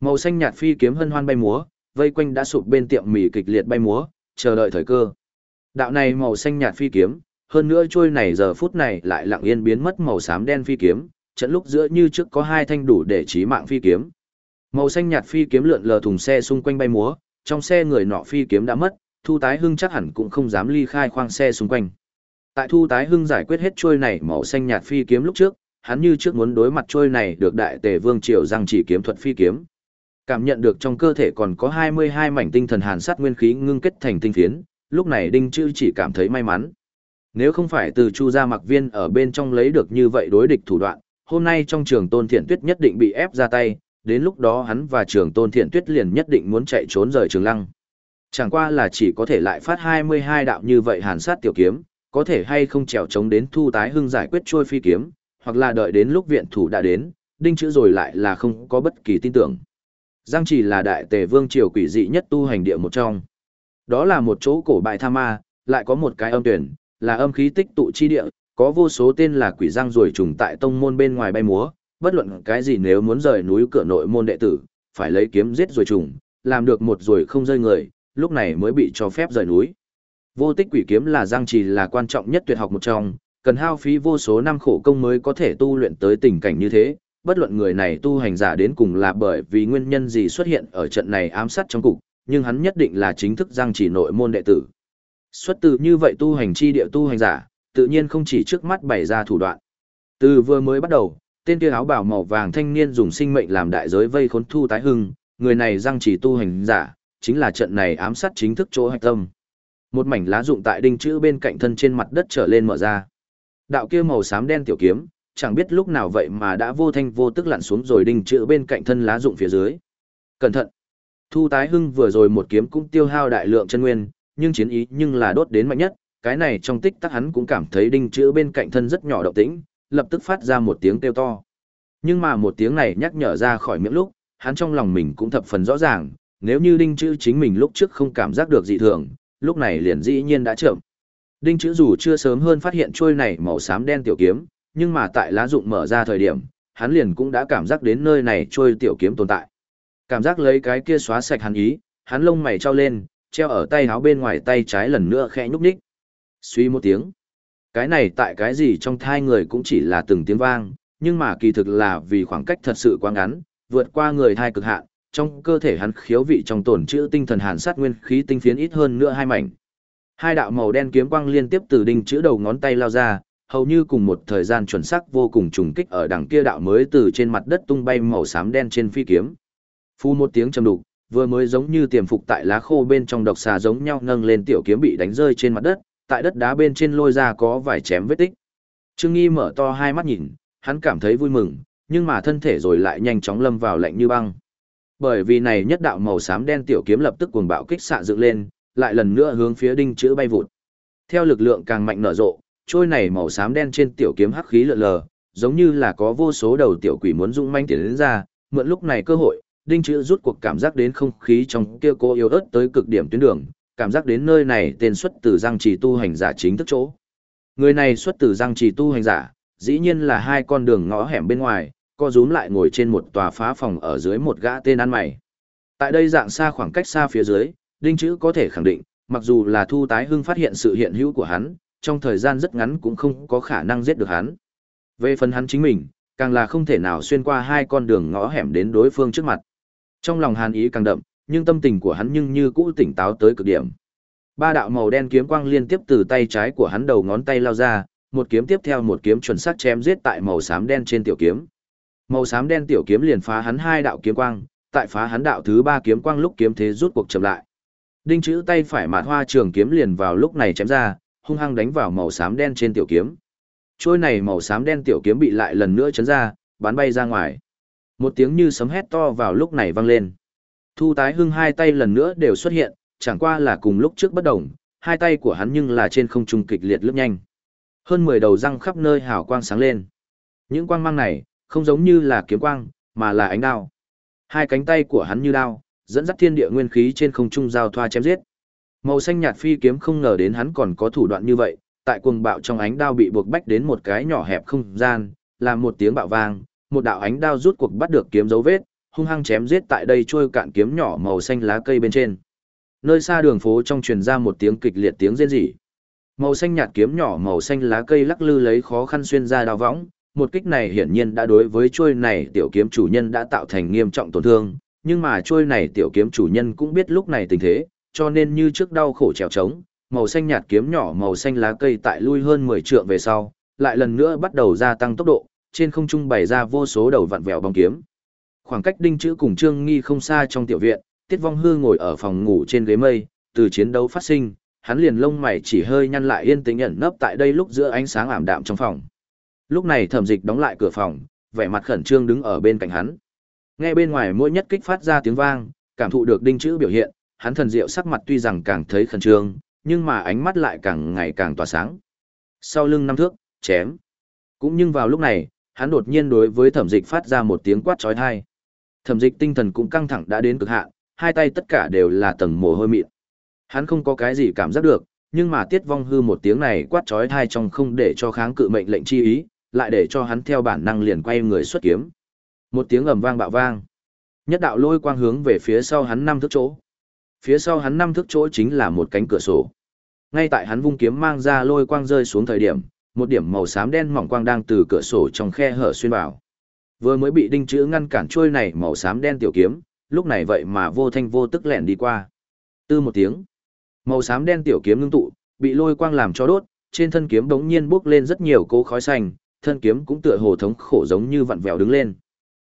Màu xanh nhạt phi kiếm hân hoan bay múa, vây quanh đã sụp bên tiệm mì kịch liệt bay múa, chờ đợi thời cơ. Đạo này màu xanh nhạt phi kiếm, hơn nữa trôi này giờ phút này lại lặng yên biến mất màu xám đen phi kiếm, trận lúc giữa như trước có hai thanh đủ để chí mạng phi kiếm. Màu xanh nhạt phi kiếm lượn lờ thùng xe xung quanh bay múa, trong xe người nọ phi kiếm đã mất, Thu Tái Hưng chắc hẳn cũng không dám ly khai khoang xe xung quanh. Tại Thu Tái Hưng giải quyết hết trôi này màu xanh nhạt phi kiếm lúc trước, hắn như trước muốn đối mặt trôi này được đại tề vương triều răng chỉ kiếm thuật phi kiếm. Cảm nhận được trong cơ thể còn có 22 mảnh tinh thần hàn sát nguyên khí ngưng kết thành tinh phiến, lúc này Đinh Chư chỉ cảm thấy may mắn. Nếu không phải từ Chu gia mặc viên ở bên trong lấy được như vậy đối địch thủ đoạn, hôm nay trong trường Tôn Thiện Tuyết nhất định bị ép ra tay, đến lúc đó hắn và trường Tôn Thiện Tuyết liền nhất định muốn chạy trốn rời trường lăng. Chẳng qua là chỉ có thể lại phát 22 đạo như vậy hàn sát tiểu kiếm, có thể hay không trèo chống đến thu tái hưng giải quyết trôi phi kiếm, hoặc là đợi đến lúc viện thủ đã đến, đinh chữ rồi lại là không có bất kỳ tin tưởng. Giang chỉ là đại tề vương triều quỷ dị nhất tu hành địa một trong. Đó là một chỗ cổ bại tha ma, lại có một cái âm tuyển, là âm khí tích tụ chi địa, có vô số tên là quỷ giang rồi trùng tại tông môn bên ngoài bay múa, bất luận cái gì nếu muốn rời núi cửa nội môn đệ tử, phải lấy kiếm giết rồi trùng, làm được một rồi không rơi người, lúc này mới bị cho phép rời núi. Vô tích quỷ kiếm là giang trì là quan trọng nhất tuyệt học một trong, cần hao phí vô số năm khổ công mới có thể tu luyện tới tình cảnh như thế, bất luận người này tu hành giả đến cùng là bởi vì nguyên nhân gì xuất hiện ở trận này ám sát trong cục, nhưng hắn nhất định là chính thức giang chỉ nội môn đệ tử. Xuất từ như vậy tu hành chi địa tu hành giả, tự nhiên không chỉ trước mắt bày ra thủ đoạn. Từ vừa mới bắt đầu, tên kia áo bào màu vàng thanh niên dùng sinh mệnh làm đại giới vây khốn thu tái hưng, người này giang chỉ tu hành giả, chính là trận này ám sát chính thức chỗ hạch tâm. Một mảnh lá dụng tại đinh chữ bên cạnh thân trên mặt đất trở lên mở ra. Đạo kia màu xám đen tiểu kiếm, chẳng biết lúc nào vậy mà đã vô thanh vô tức lặn xuống rồi đinh chữ bên cạnh thân lá dụng phía dưới. Cẩn thận! Thu tái hưng vừa rồi một kiếm cũng tiêu hao đại lượng chân nguyên, nhưng chiến ý nhưng là đốt đến mạnh nhất, cái này trong tích tắc hắn cũng cảm thấy đinh chữ bên cạnh thân rất nhỏ động tĩnh, lập tức phát ra một tiếng kêu to. Nhưng mà một tiếng này nhắc nhở ra khỏi miệng lúc, hắn trong lòng mình cũng thập phần rõ ràng, nếu như đinh chữ chính mình lúc trước không cảm giác được dị thường, lúc này liền dĩ nhiên đã chậm. Đinh chữ dù chưa sớm hơn phát hiện trôi này màu xám đen tiểu kiếm, nhưng mà tại lá dụng mở ra thời điểm, hắn liền cũng đã cảm giác đến nơi này trôi tiểu kiếm tồn tại. Cảm giác lấy cái kia xóa sạch hắn ý, hắn lông mày trao lên, treo ở tay áo bên ngoài tay trái lần nữa khẽ nhúc nhích. Suy một tiếng. Cái này tại cái gì trong thai người cũng chỉ là từng tiếng vang, nhưng mà kỳ thực là vì khoảng cách thật sự quá ngắn, vượt qua người thai cực hạn, trong cơ thể hắn khiếu vị trong tổn chữ tinh thần hàn sát nguyên khí tinh phiến ít hơn nữa hai mảnh. Hai đạo màu đen kiếm quang liên tiếp từ đinh chữ đầu ngón tay lao ra, hầu như cùng một thời gian chuẩn xác vô cùng trùng kích ở đằng kia đạo mới từ trên mặt đất tung bay màu xám đen trên phi kiếm. Phu một tiếng trầm đục, vừa mới giống như tiềm phục tại lá khô bên trong độc xà giống nhau nâng lên tiểu kiếm bị đánh rơi trên mặt đất, tại đất đá bên trên lôi ra có vài chém vết tích. Trương Nghi mở to hai mắt nhìn, hắn cảm thấy vui mừng, nhưng mà thân thể rồi lại nhanh chóng lâm vào lạnh như băng. Bởi vì này nhất đạo màu xám đen tiểu kiếm lập tức cuồng bạo kích xạ dựng lên, lại lần nữa hướng phía đinh chữ bay vụt. Theo lực lượng càng mạnh nở rộ, trôi này màu xám đen trên tiểu kiếm hắc khí lượn lờ, giống như là có vô số đầu tiểu quỷ muốn dũng manh tiến đến ra, mượn lúc này cơ hội, đinh chữ rút cuộc cảm giác đến không khí trong kia cô yếu ớt tới cực điểm tuyến đường, cảm giác đến nơi này tên xuất từ giang trì tu hành giả chính thức chỗ. Người này xuất từ giang trì tu hành giả, dĩ nhiên là hai con đường ngõ hẻm bên ngoài, co rúm lại ngồi trên một tòa phá phòng ở dưới một gã tên ăn mày. Tại đây dạng xa khoảng cách xa phía dưới, đinh chữ có thể khẳng định, mặc dù là thu tái hưng phát hiện sự hiện hữu của hắn, trong thời gian rất ngắn cũng không có khả năng giết được hắn. Về phần hắn chính mình, càng là không thể nào xuyên qua hai con đường ngõ hẻm đến đối phương trước mặt. Trong lòng hàn ý càng đậm, nhưng tâm tình của hắn nhưng như cũ tỉnh táo tới cực điểm. Ba đạo màu đen kiếm quang liên tiếp từ tay trái của hắn đầu ngón tay lao ra, một kiếm tiếp theo một kiếm chuẩn xác chém giết tại màu xám đen trên tiểu kiếm. Màu xám đen tiểu kiếm liền phá hắn hai đạo kiếm quang, tại phá hắn đạo thứ ba kiếm quang lúc kiếm thế rút cuộc chậm lại. Đinh chữ tay phải mạt hoa trường kiếm liền vào lúc này chém ra, hung hăng đánh vào màu xám đen trên tiểu kiếm. Trôi này màu xám đen tiểu kiếm bị lại lần nữa chấn ra, bắn bay ra ngoài. Một tiếng như sấm hét to vào lúc này vang lên. Thu tái hưng hai tay lần nữa đều xuất hiện, chẳng qua là cùng lúc trước bất đồng, hai tay của hắn nhưng là trên không trung kịch liệt lướt nhanh. Hơn 10 đầu răng khắp nơi hào quang sáng lên. Những quang mang này, không giống như là kiếm quang, mà là ánh đao. Hai cánh tay của hắn như đao, dẫn dắt thiên địa nguyên khí trên không trung giao thoa chém giết. Màu xanh nhạt phi kiếm không ngờ đến hắn còn có thủ đoạn như vậy, tại cuồng bạo trong ánh đao bị buộc bách đến một cái nhỏ hẹp không gian, làm một tiếng bạo vang, một đạo ánh đao rút cuộc bắt được kiếm dấu vết, hung hăng chém giết tại đây trôi cạn kiếm nhỏ màu xanh lá cây bên trên. Nơi xa đường phố trong truyền ra một tiếng kịch liệt tiếng rên rỉ. Màu xanh nhạt kiếm nhỏ màu xanh lá cây lắc lư lấy khó khăn xuyên ra đao võng, một kích này hiển nhiên đã đối với trôi này tiểu kiếm chủ nhân đã tạo thành nghiêm trọng tổn thương, nhưng mà trôi này tiểu kiếm chủ nhân cũng biết lúc này tình thế, cho nên như trước đau khổ trèo trống, màu xanh nhạt kiếm nhỏ màu xanh lá cây tại lui hơn 10 trượng về sau, lại lần nữa bắt đầu gia tăng tốc độ, trên không trung bày ra vô số đầu vặn vẹo bóng kiếm. Khoảng cách đinh chữ cùng Trương Nghi không xa trong tiểu viện, Tiết Vong Hư ngồi ở phòng ngủ trên ghế mây, từ chiến đấu phát sinh, hắn liền lông mày chỉ hơi nhăn lại yên tĩnh ẩn nấp tại đây lúc giữa ánh sáng ảm đạm trong phòng. Lúc này Thẩm Dịch đóng lại cửa phòng, vẻ mặt khẩn trương đứng ở bên cạnh hắn. Nghe bên ngoài mỗi nhất kích phát ra tiếng vang, cảm thụ được đinh chữ biểu hiện, hắn thần diệu sắc mặt tuy rằng càng thấy khẩn trương, nhưng mà ánh mắt lại càng ngày càng tỏa sáng. Sau lưng năm thước, chém. Cũng nhưng vào lúc này, hắn đột nhiên đối với thẩm dịch phát ra một tiếng quát trói thai. Thẩm dịch tinh thần cũng căng thẳng đã đến cực hạn, hai tay tất cả đều là tầng mồ hôi mịn. Hắn không có cái gì cảm giác được, nhưng mà tiết vong hư một tiếng này quát trói thai trong không để cho kháng cự mệnh lệnh chi ý, lại để cho hắn theo bản năng liền quay người xuất kiếm. Một tiếng ầm vang bạo vang. Nhất đạo lôi quang hướng về phía sau hắn năm thước chỗ. Phía sau hắn năm thước chỗ chính là một cánh cửa sổ. Ngay tại hắn vung kiếm mang ra lôi quang rơi xuống thời điểm, một điểm màu xám đen mỏng quang đang từ cửa sổ trong khe hở xuyên vào. Vừa mới bị đinh chữ ngăn cản trôi này màu xám đen tiểu kiếm, lúc này vậy mà vô thanh vô tức lẹn đi qua. Tư một tiếng, màu xám đen tiểu kiếm ngưng tụ, bị lôi quang làm cho đốt, trên thân kiếm đống nhiên bốc lên rất nhiều cố khói xanh, thân kiếm cũng tựa hồ thống khổ giống như vặn vẹo đứng lên.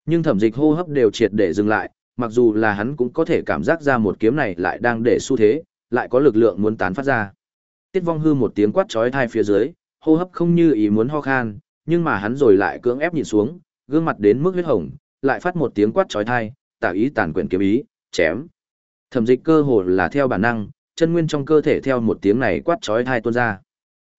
Nhưng thẩm dịch hô hấp đều triệt để dừng lại, mặc dù là hắn cũng có thể cảm giác ra một kiếm này lại đang để xu thế, lại có lực lượng muốn tán phát ra. Tiết vong hư một tiếng quát chói tai phía dưới, hô hấp không như ý muốn ho khan, nhưng mà hắn rồi lại cưỡng ép nhìn xuống, gương mặt đến mức huyết hồng, lại phát một tiếng quát chói tai, tả ý tàn quyền kiếm ý, chém. Thẩm dịch cơ hồ là theo bản năng, chân nguyên trong cơ thể theo một tiếng này quát chói tai tuôn ra.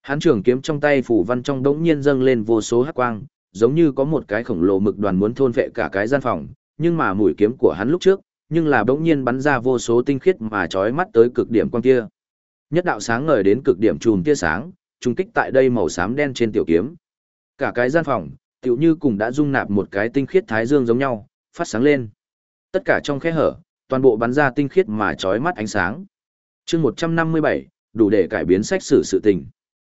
Hán trưởng kiếm trong tay phủ văn trong đống nhiên dâng lên vô số hắc quang, giống như có một cái khổng lồ mực đoàn muốn thôn vệ cả cái gian phòng, nhưng mà mũi kiếm của hắn lúc trước, nhưng là bỗng nhiên bắn ra vô số tinh khiết mà chói mắt tới cực điểm quang kia. Nhất đạo sáng ngời đến cực điểm chùm tia sáng, trung kích tại đây màu xám đen trên tiểu kiếm. Cả cái gian phòng, tựu như cùng đã dung nạp một cái tinh khiết thái dương giống nhau, phát sáng lên. Tất cả trong khe hở, toàn bộ bắn ra tinh khiết mà chói mắt ánh sáng. Chương 157, đủ để cải biến sách sử sự tình.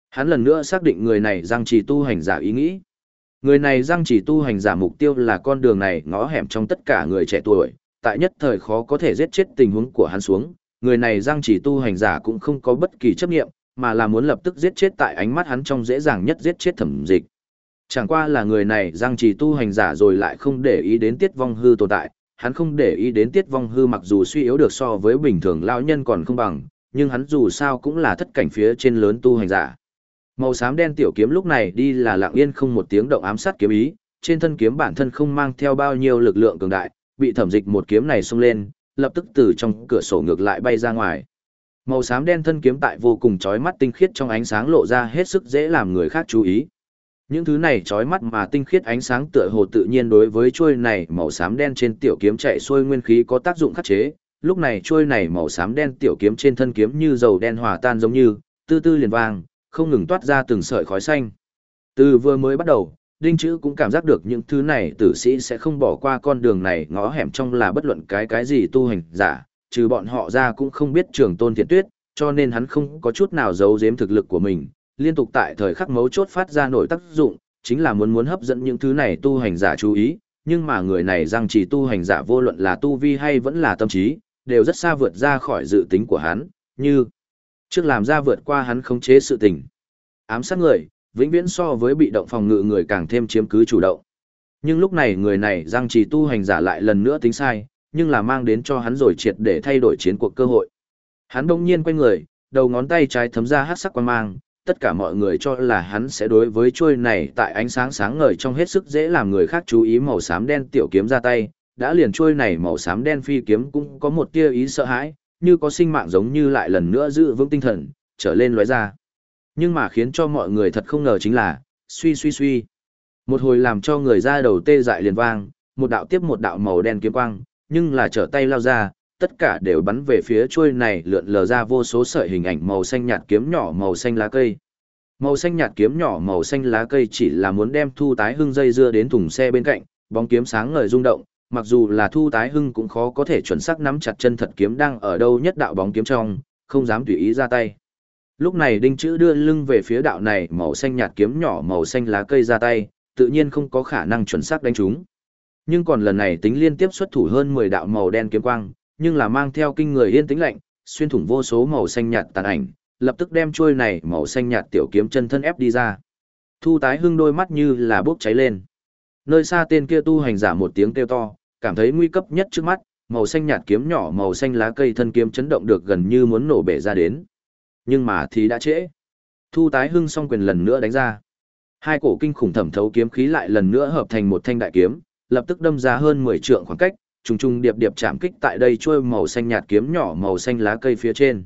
Hắn lần nữa xác định người này răng chỉ tu hành giả ý nghĩ. Người này răng chỉ tu hành giả mục tiêu là con đường này ngõ hẻm trong tất cả người trẻ tuổi, tại nhất thời khó có thể giết chết tình huống của hắn xuống, người này răng chỉ tu hành giả cũng không có bất kỳ chấp nghiệm, mà là muốn lập tức giết chết tại ánh mắt hắn trong dễ dàng nhất giết chết thẩm dịch. Chẳng qua là người này giang chỉ tu hành giả rồi lại không để ý đến tiết vong hư tồn tại, hắn không để ý đến tiết vong hư mặc dù suy yếu được so với bình thường lão nhân còn không bằng, nhưng hắn dù sao cũng là thất cảnh phía trên lớn tu hành giả. Màu xám đen tiểu kiếm lúc này đi là lặng yên không một tiếng động ám sát kiếm ý, trên thân kiếm bản thân không mang theo bao nhiêu lực lượng cường đại, bị thẩm dịch một kiếm này xông lên, lập tức từ trong cửa sổ ngược lại bay ra ngoài. Màu xám đen thân kiếm tại vô cùng chói mắt tinh khiết trong ánh sáng lộ ra hết sức dễ làm người khác chú ý. Những thứ này chói mắt mà tinh khiết ánh sáng tựa hồ tự nhiên đối với chuôi này màu xám đen trên tiểu kiếm chạy xuôi nguyên khí có tác dụng khắc chế. Lúc này chuôi này màu xám đen tiểu kiếm trên thân kiếm như dầu đen hòa tan giống như, tư tư liền vang, không ngừng toát ra từng sợi khói xanh. Từ vừa mới bắt đầu, Đinh Chữ cũng cảm giác được những thứ này tử sĩ sẽ không bỏ qua con đường này ngõ hẻm trong là bất luận cái cái gì tu hành giả, trừ bọn họ ra cũng không biết trường tôn thiện tuyết, cho nên hắn không có chút nào giấu giếm thực lực của mình, liên tục tại thời khắc mấu chốt phát ra nổi tác dụng, chính là muốn muốn hấp dẫn những thứ này tu hành giả chú ý, nhưng mà người này rằng chỉ tu hành giả vô luận là tu vi hay vẫn là tâm trí, đều rất xa vượt ra khỏi dự tính của hắn, như trước làm ra vượt qua hắn khống chế sự tình. Ám sát người, vĩnh viễn so với bị động phòng ngự người càng thêm chiếm cứ chủ động. Nhưng lúc này người này răng trì tu hành giả lại lần nữa tính sai, nhưng là mang đến cho hắn rồi triệt để thay đổi chiến cuộc cơ hội. Hắn đông nhiên quay người, đầu ngón tay trái thấm ra hát sắc quan mang, tất cả mọi người cho là hắn sẽ đối với chuôi này tại ánh sáng sáng ngời trong hết sức dễ làm người khác chú ý màu xám đen tiểu kiếm ra tay, đã liền chuôi này màu xám đen phi kiếm cũng có một tia ý sợ hãi, như có sinh mạng giống như lại lần nữa giữ vững tinh thần, trở lên lóe ra. Nhưng mà khiến cho mọi người thật không ngờ chính là, suy suy suy. Một hồi làm cho người ra đầu tê dại liền vang, một đạo tiếp một đạo màu đen kiếm quang, nhưng là trở tay lao ra, tất cả đều bắn về phía chuôi này lượn lờ ra vô số sợi hình ảnh màu xanh nhạt kiếm nhỏ màu xanh lá cây. Màu xanh nhạt kiếm nhỏ màu xanh lá cây chỉ là muốn đem thu tái hưng dây dưa đến thùng xe bên cạnh, bóng kiếm sáng ngời rung động, mặc dù là thu tái hưng cũng khó có thể chuẩn xác nắm chặt chân thật kiếm đang ở đâu nhất đạo bóng kiếm trong, không dám tùy ý ra tay. Lúc này đinh chữ đưa lưng về phía đạo này màu xanh nhạt kiếm nhỏ màu xanh lá cây ra tay, tự nhiên không có khả năng chuẩn xác đánh chúng. Nhưng còn lần này tính liên tiếp xuất thủ hơn 10 đạo màu đen kiếm quang, nhưng là mang theo kinh người yên tĩnh lạnh, xuyên thủng vô số màu xanh nhạt tàn ảnh, lập tức đem chuôi này màu xanh nhạt tiểu kiếm chân thân ép đi ra. Thu tái hưng đôi mắt như là bốc cháy lên. Nơi xa tên kia tu hành giả một tiếng kêu to, cảm thấy nguy cấp nhất trước mắt, màu xanh nhạt kiếm nhỏ màu xanh lá cây thân kiếm chấn động được gần như muốn nổ bể ra đến. Nhưng mà thì đã trễ. Thu tái hưng song quyền lần nữa đánh ra. Hai cổ kinh khủng thẩm thấu kiếm khí lại lần nữa hợp thành một thanh đại kiếm, lập tức đâm ra hơn 10 trượng khoảng cách, trùng trùng điệp điệp chạm kích tại đây trôi màu xanh nhạt kiếm nhỏ màu xanh lá cây phía trên.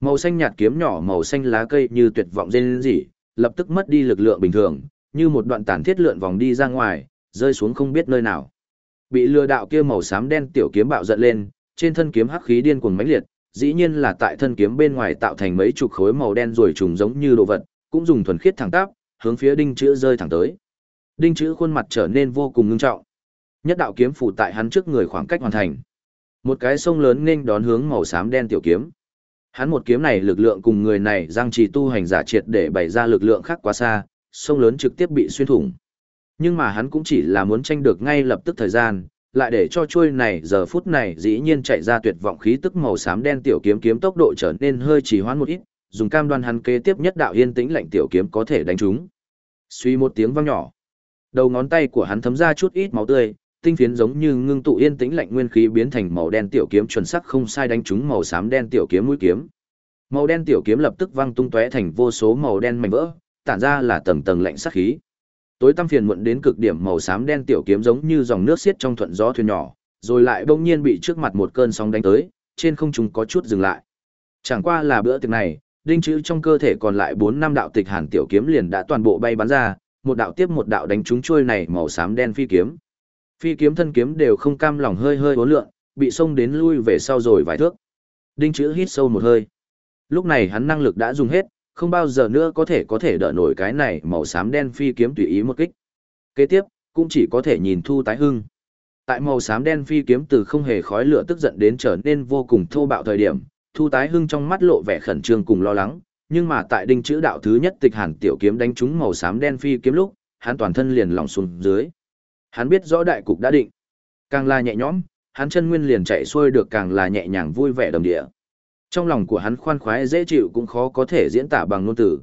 Màu xanh nhạt kiếm nhỏ màu xanh lá cây như tuyệt vọng rên rỉ, lập tức mất đi lực lượng bình thường, như một đoạn tàn thiết lượn vòng đi ra ngoài, rơi xuống không biết nơi nào. Bị lừa đạo kia màu xám đen tiểu kiếm bạo giận lên, trên thân kiếm hắc khí điên cuồng mãnh liệt, dĩ nhiên là tại thân kiếm bên ngoài tạo thành mấy chục khối màu đen rồi trùng giống như đồ vật, cũng dùng thuần khiết thẳng tắp, hướng phía đinh chữ rơi thẳng tới. Đinh chữ khuôn mặt trở nên vô cùng ngưng trọng. Nhất đạo kiếm phủ tại hắn trước người khoảng cách hoàn thành. Một cái sông lớn nên đón hướng màu xám đen tiểu kiếm. Hắn một kiếm này lực lượng cùng người này giang trì tu hành giả triệt để bày ra lực lượng khác quá xa, sông lớn trực tiếp bị xuyên thủng. Nhưng mà hắn cũng chỉ là muốn tranh được ngay lập tức thời gian, lại để cho chuôi này giờ phút này dĩ nhiên chạy ra tuyệt vọng khí tức màu xám đen tiểu kiếm kiếm tốc độ trở nên hơi trì hoãn một ít, dùng cam đoan hắn kế tiếp nhất đạo yên tĩnh lạnh tiểu kiếm có thể đánh trúng. Suy một tiếng vang nhỏ, đầu ngón tay của hắn thấm ra chút ít máu tươi, tinh phiến giống như ngưng tụ yên tĩnh lạnh nguyên khí biến thành màu đen tiểu kiếm chuẩn sắc không sai đánh trúng màu xám đen tiểu kiếm mũi kiếm. Màu đen tiểu kiếm lập tức văng tung tóe thành vô số màu đen mảnh vỡ, tản ra là tầng tầng lạnh sắc khí. Tối tăm phiền muộn đến cực điểm màu xám đen tiểu kiếm giống như dòng nước xiết trong thuận gió thuyền nhỏ, rồi lại bỗng nhiên bị trước mặt một cơn sóng đánh tới, trên không trung có chút dừng lại. Chẳng qua là bữa tiệc này, đinh chữ trong cơ thể còn lại 4 năm đạo tịch hàn tiểu kiếm liền đã toàn bộ bay bắn ra, một đạo tiếp một đạo đánh trúng trôi này màu xám đen phi kiếm. Phi kiếm thân kiếm đều không cam lòng hơi hơi uốn lượn, bị xông đến lui về sau rồi vài thước. Đinh chữ hít sâu một hơi. Lúc này hắn năng lực đã dùng hết, không bao giờ nữa có thể có thể đỡ nổi cái này màu xám đen phi kiếm tùy ý một kích. Kế tiếp, cũng chỉ có thể nhìn Thu Tái Hưng. Tại màu xám đen phi kiếm từ không hề khói lửa tức giận đến trở nên vô cùng thô bạo thời điểm, Thu Tái Hưng trong mắt lộ vẻ khẩn trương cùng lo lắng, nhưng mà tại đinh chữ đạo thứ nhất tịch hàn tiểu kiếm đánh trúng màu xám đen phi kiếm lúc, hắn toàn thân liền lỏng xuống dưới. Hắn biết rõ đại cục đã định. Càng là nhẹ nhõm, hắn chân nguyên liền chạy xuôi được càng là nhẹ nhàng vui vẻ đồng địa. Trong lòng của hắn khoan khoái dễ chịu cũng khó có thể diễn tả bằng ngôn từ.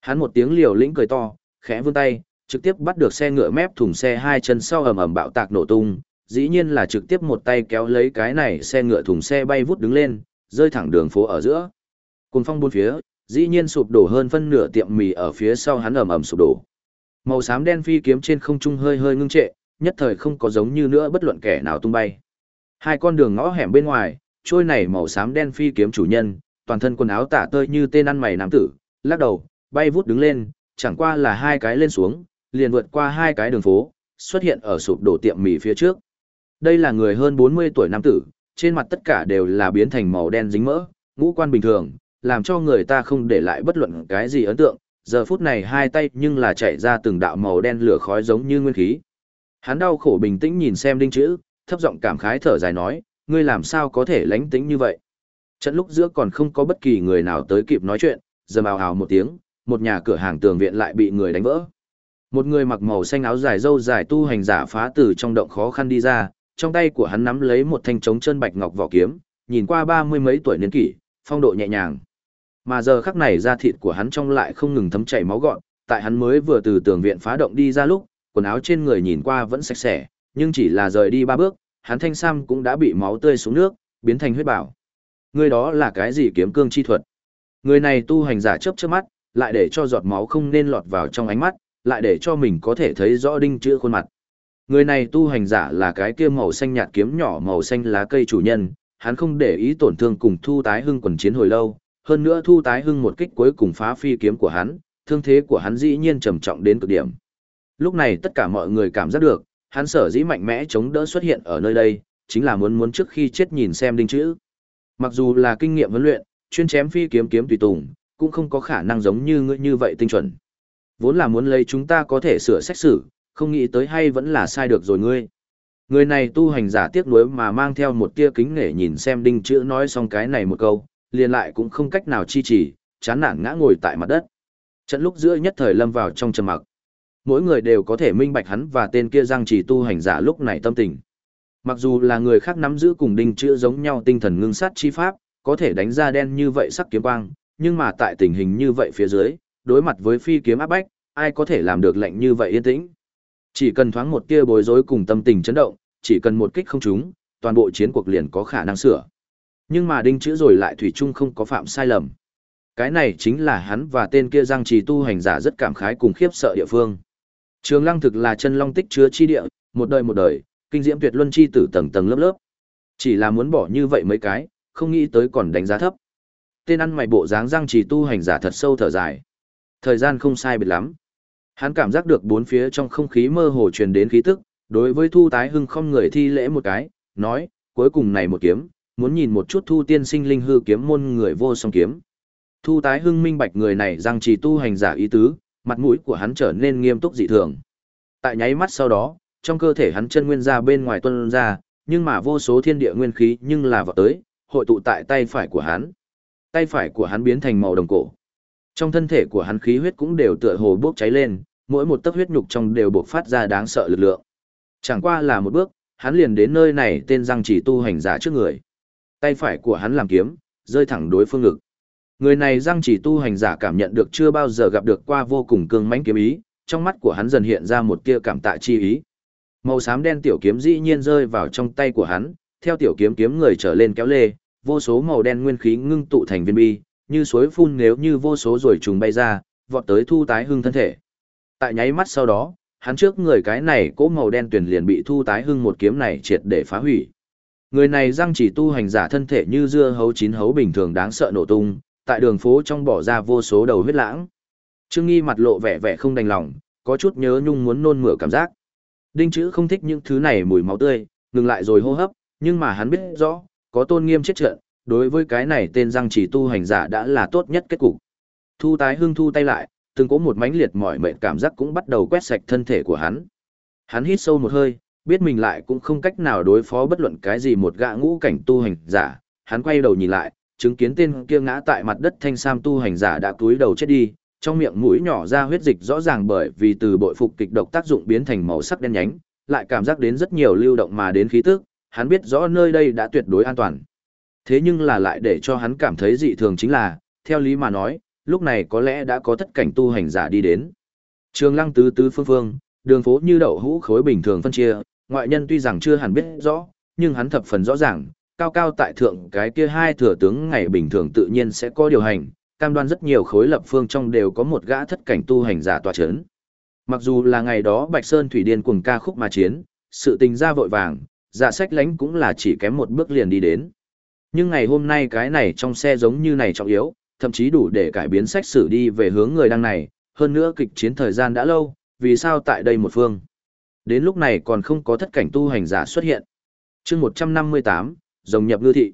Hắn một tiếng liều lĩnh cười to, khẽ vươn tay, trực tiếp bắt được xe ngựa mép thùng xe hai chân sau ầm ầm bạo tạc nổ tung, dĩ nhiên là trực tiếp một tay kéo lấy cái này xe ngựa thùng xe bay vút đứng lên, rơi thẳng đường phố ở giữa. Cùng phong bốn phía, dĩ nhiên sụp đổ hơn phân nửa tiệm mì ở phía sau hắn ầm ầm sụp đổ. Màu xám đen phi kiếm trên không trung hơi hơi ngưng trệ, nhất thời không có giống như nữa bất luận kẻ nào tung bay. Hai con đường ngõ hẻm bên ngoài, trôi này màu xám đen phi kiếm chủ nhân, toàn thân quần áo tả tơi như tên ăn mày nam tử, lắc đầu, bay vút đứng lên, chẳng qua là hai cái lên xuống, liền vượt qua hai cái đường phố, xuất hiện ở sụp đổ tiệm mì phía trước. Đây là người hơn 40 tuổi nam tử, trên mặt tất cả đều là biến thành màu đen dính mỡ, ngũ quan bình thường, làm cho người ta không để lại bất luận cái gì ấn tượng, giờ phút này hai tay nhưng là chạy ra từng đạo màu đen lửa khói giống như nguyên khí. Hắn đau khổ bình tĩnh nhìn xem đinh chữ, thấp giọng cảm khái thở dài nói, ngươi làm sao có thể lánh tĩnh như vậy. Trận lúc giữa còn không có bất kỳ người nào tới kịp nói chuyện, giờ ào ào một tiếng, một nhà cửa hàng tường viện lại bị người đánh vỡ. Một người mặc màu xanh áo dài dâu dài tu hành giả phá từ trong động khó khăn đi ra, trong tay của hắn nắm lấy một thanh trống chân bạch ngọc vỏ kiếm, nhìn qua ba mươi mấy tuổi niên kỷ, phong độ nhẹ nhàng. Mà giờ khắc này da thịt của hắn trong lại không ngừng thấm chảy máu gọn, tại hắn mới vừa từ tường viện phá động đi ra lúc, quần áo trên người nhìn qua vẫn sạch sẽ, nhưng chỉ là rời đi ba bước, hắn thanh sam cũng đã bị máu tươi xuống nước, biến thành huyết bảo. Người đó là cái gì kiếm cương chi thuật? Người này tu hành giả chớp chớp mắt, lại để cho giọt máu không nên lọt vào trong ánh mắt, lại để cho mình có thể thấy rõ đinh chữ khuôn mặt. Người này tu hành giả là cái kia màu xanh nhạt kiếm nhỏ màu xanh lá cây chủ nhân, hắn không để ý tổn thương cùng thu tái hưng quần chiến hồi lâu, hơn nữa thu tái hưng một kích cuối cùng phá phi kiếm của hắn, thương thế của hắn dĩ nhiên trầm trọng đến cực điểm. Lúc này tất cả mọi người cảm giác được, hắn sở dĩ mạnh mẽ chống đỡ xuất hiện ở nơi đây, chính là muốn muốn trước khi chết nhìn xem đinh chữ. Mặc dù là kinh nghiệm huấn luyện, chuyên chém phi kiếm kiếm tùy tùng, cũng không có khả năng giống như ngươi như vậy tinh chuẩn. Vốn là muốn lấy chúng ta có thể sửa xét xử, không nghĩ tới hay vẫn là sai được rồi ngươi. Người này tu hành giả tiếc nuối mà mang theo một tia kính nể nhìn xem đinh chữ nói xong cái này một câu, liền lại cũng không cách nào chi trì, chán nản ngã ngồi tại mặt đất. Trận lúc giữa nhất thời lâm vào trong trầm mặc. Mỗi người đều có thể minh bạch hắn và tên kia giang chỉ tu hành giả lúc này tâm tình. Mặc dù là người khác nắm giữ cùng đinh chữ giống nhau tinh thần ngưng sát chi pháp, có thể đánh ra đen như vậy sắc kiếm quang, nhưng mà tại tình hình như vậy phía dưới, đối mặt với phi kiếm áp bách, ai có thể làm được lệnh như vậy yên tĩnh. Chỉ cần thoáng một tia bối rối cùng tâm tình chấn động, chỉ cần một kích không trúng, toàn bộ chiến cuộc liền có khả năng sửa. Nhưng mà đinh chữ rồi lại thủy chung không có phạm sai lầm. Cái này chính là hắn và tên kia giang trì tu hành giả rất cảm khái cùng khiếp sợ địa phương. Trường lăng thực là chân long tích chứa chi địa, một đời một đời, kinh diễm tuyệt luân chi tử tầng tầng lớp lớp. Chỉ là muốn bỏ như vậy mấy cái, không nghĩ tới còn đánh giá thấp. Tên ăn mày bộ dáng giang trì tu hành giả thật sâu thở dài. Thời gian không sai biệt lắm. Hắn cảm giác được bốn phía trong không khí mơ hồ truyền đến khí tức, đối với Thu Tái Hưng không người thi lễ một cái, nói, cuối cùng này một kiếm, muốn nhìn một chút Thu Tiên Sinh linh hư kiếm môn người vô song kiếm. Thu Tái Hưng minh bạch người này răng chỉ tu hành giả ý tứ, mặt mũi của hắn trở nên nghiêm túc dị thường. Tại nháy mắt sau đó, trong cơ thể hắn chân nguyên ra bên ngoài tuôn ra, nhưng mà vô số thiên địa nguyên khí nhưng là vào tới, hội tụ tại tay phải của hắn. Tay phải của hắn biến thành màu đồng cổ, trong thân thể của hắn khí huyết cũng đều tựa hồ bốc cháy lên, mỗi một tấc huyết nhục trong đều bộc phát ra đáng sợ lực lượng. Chẳng qua là một bước, hắn liền đến nơi này tên răng chỉ tu hành giả trước người. Tay phải của hắn làm kiếm, rơi thẳng đối phương ngực. Người này răng chỉ tu hành giả cảm nhận được chưa bao giờ gặp được qua vô cùng cương mãnh kiếm ý, trong mắt của hắn dần hiện ra một tia cảm tạ chi ý. Màu xám đen tiểu kiếm dĩ nhiên rơi vào trong tay của hắn, theo tiểu kiếm kiếm người trở lên kéo lê, vô số màu đen nguyên khí ngưng tụ thành viên bi, như suối phun nếu như vô số rồi trùng bay ra, vọt tới thu tái hưng thân thể. Tại nháy mắt sau đó, hắn trước người cái này cỗ màu đen tuyển liền bị thu tái hưng một kiếm này triệt để phá hủy. Người này răng chỉ tu hành giả thân thể như dưa hấu chín hấu bình thường đáng sợ nổ tung, tại đường phố trong bỏ ra vô số đầu huyết lãng. Trương Nghi mặt lộ vẻ vẻ không đành lòng, có chút nhớ nhung muốn nôn mửa cảm giác. Đinh chữ không thích những thứ này mùi máu tươi, ngừng lại rồi hô hấp, nhưng mà hắn biết rõ, có tôn nghiêm chết trận, đối với cái này tên răng chỉ tu hành giả đã là tốt nhất kết cục. Thu tái hưng thu tay lại, từng có một mãnh liệt mỏi mệt cảm giác cũng bắt đầu quét sạch thân thể của hắn. Hắn hít sâu một hơi, biết mình lại cũng không cách nào đối phó bất luận cái gì một gã ngũ cảnh tu hành giả, hắn quay đầu nhìn lại, chứng kiến tên kia ngã tại mặt đất thanh sam tu hành giả đã túi đầu chết đi, trong miệng mũi nhỏ ra huyết dịch rõ ràng bởi vì từ bội phục kịch độc tác dụng biến thành màu sắc đen nhánh, lại cảm giác đến rất nhiều lưu động mà đến khí tức, hắn biết rõ nơi đây đã tuyệt đối an toàn. Thế nhưng là lại để cho hắn cảm thấy dị thường chính là, theo lý mà nói, lúc này có lẽ đã có tất cảnh tu hành giả đi đến. Trường lăng tứ tứ phương phương, đường phố như đậu hũ khối bình thường phân chia, ngoại nhân tuy rằng chưa hẳn biết rõ, nhưng hắn thập phần rõ ràng, cao cao tại thượng cái kia hai thừa tướng ngày bình thường tự nhiên sẽ có điều hành, cam đoan rất nhiều khối lập phương trong đều có một gã thất cảnh tu hành giả tòa chấn. Mặc dù là ngày đó Bạch Sơn Thủy Điên cùng ca khúc mà chiến, sự tình ra vội vàng, dạ sách lánh cũng là chỉ kém một bước liền đi đến. Nhưng ngày hôm nay cái này trong xe giống như này trọng yếu, thậm chí đủ để cải biến sách sử đi về hướng người đang này, hơn nữa kịch chiến thời gian đã lâu, vì sao tại đây một phương. Đến lúc này còn không có thất cảnh tu hành giả xuất hiện. chương 158, rồng nhập ngư thị.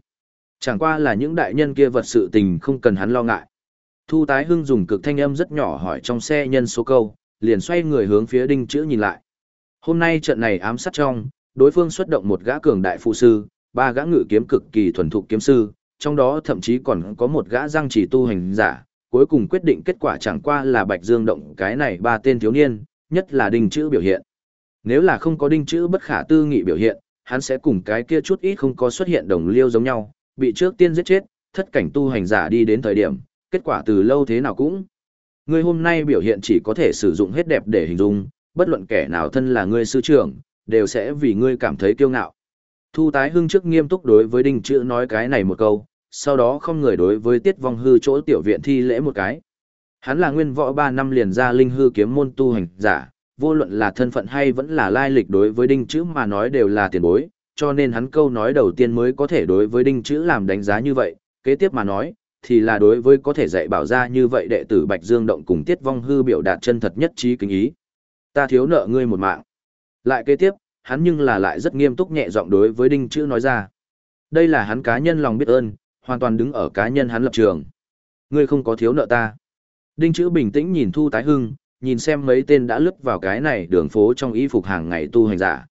Chẳng qua là những đại nhân kia vật sự tình không cần hắn lo ngại. Thu tái hưng dùng cực thanh âm rất nhỏ hỏi trong xe nhân số câu, liền xoay người hướng phía đinh chữ nhìn lại. Hôm nay trận này ám sát trong, đối phương xuất động một gã cường đại phụ sư, ba gã ngự kiếm cực kỳ thuần thục kiếm sư, trong đó thậm chí còn có một gã răng chỉ tu hành giả, cuối cùng quyết định kết quả chẳng qua là Bạch Dương động cái này ba tên thiếu niên, nhất là đinh chữ biểu hiện. Nếu là không có đinh chữ bất khả tư nghị biểu hiện, hắn sẽ cùng cái kia chút ít không có xuất hiện đồng liêu giống nhau, bị trước tiên giết chết, thất cảnh tu hành giả đi đến thời điểm, kết quả từ lâu thế nào cũng. Ngươi hôm nay biểu hiện chỉ có thể sử dụng hết đẹp để hình dung, bất luận kẻ nào thân là ngươi sư trưởng, đều sẽ vì ngươi cảm thấy kiêu ngạo. Thu tái hưng trước nghiêm túc đối với đinh chữ nói cái này một câu, sau đó không người đối với tiết vong hư chỗ tiểu viện thi lễ một cái. Hắn là nguyên võ 3 năm liền ra linh hư kiếm môn tu hành giả, vô luận là thân phận hay vẫn là lai lịch đối với đinh chữ mà nói đều là tiền bối, cho nên hắn câu nói đầu tiên mới có thể đối với đinh chữ làm đánh giá như vậy, kế tiếp mà nói, thì là đối với có thể dạy bảo ra như vậy đệ tử Bạch Dương Động cùng Tiết Vong Hư biểu đạt chân thật nhất trí kính ý. Ta thiếu nợ ngươi một mạng. Lại kế tiếp, hắn nhưng là lại rất nghiêm túc nhẹ giọng đối với đinh chữ nói ra. Đây là hắn cá nhân lòng biết ơn, hoàn toàn đứng ở cá nhân hắn lập trường. Ngươi không có thiếu nợ ta. Đinh chữ bình tĩnh nhìn Thu Tái Hưng, nhìn xem mấy tên đã lướt vào cái này đường phố trong y phục hàng ngày tu hành giả.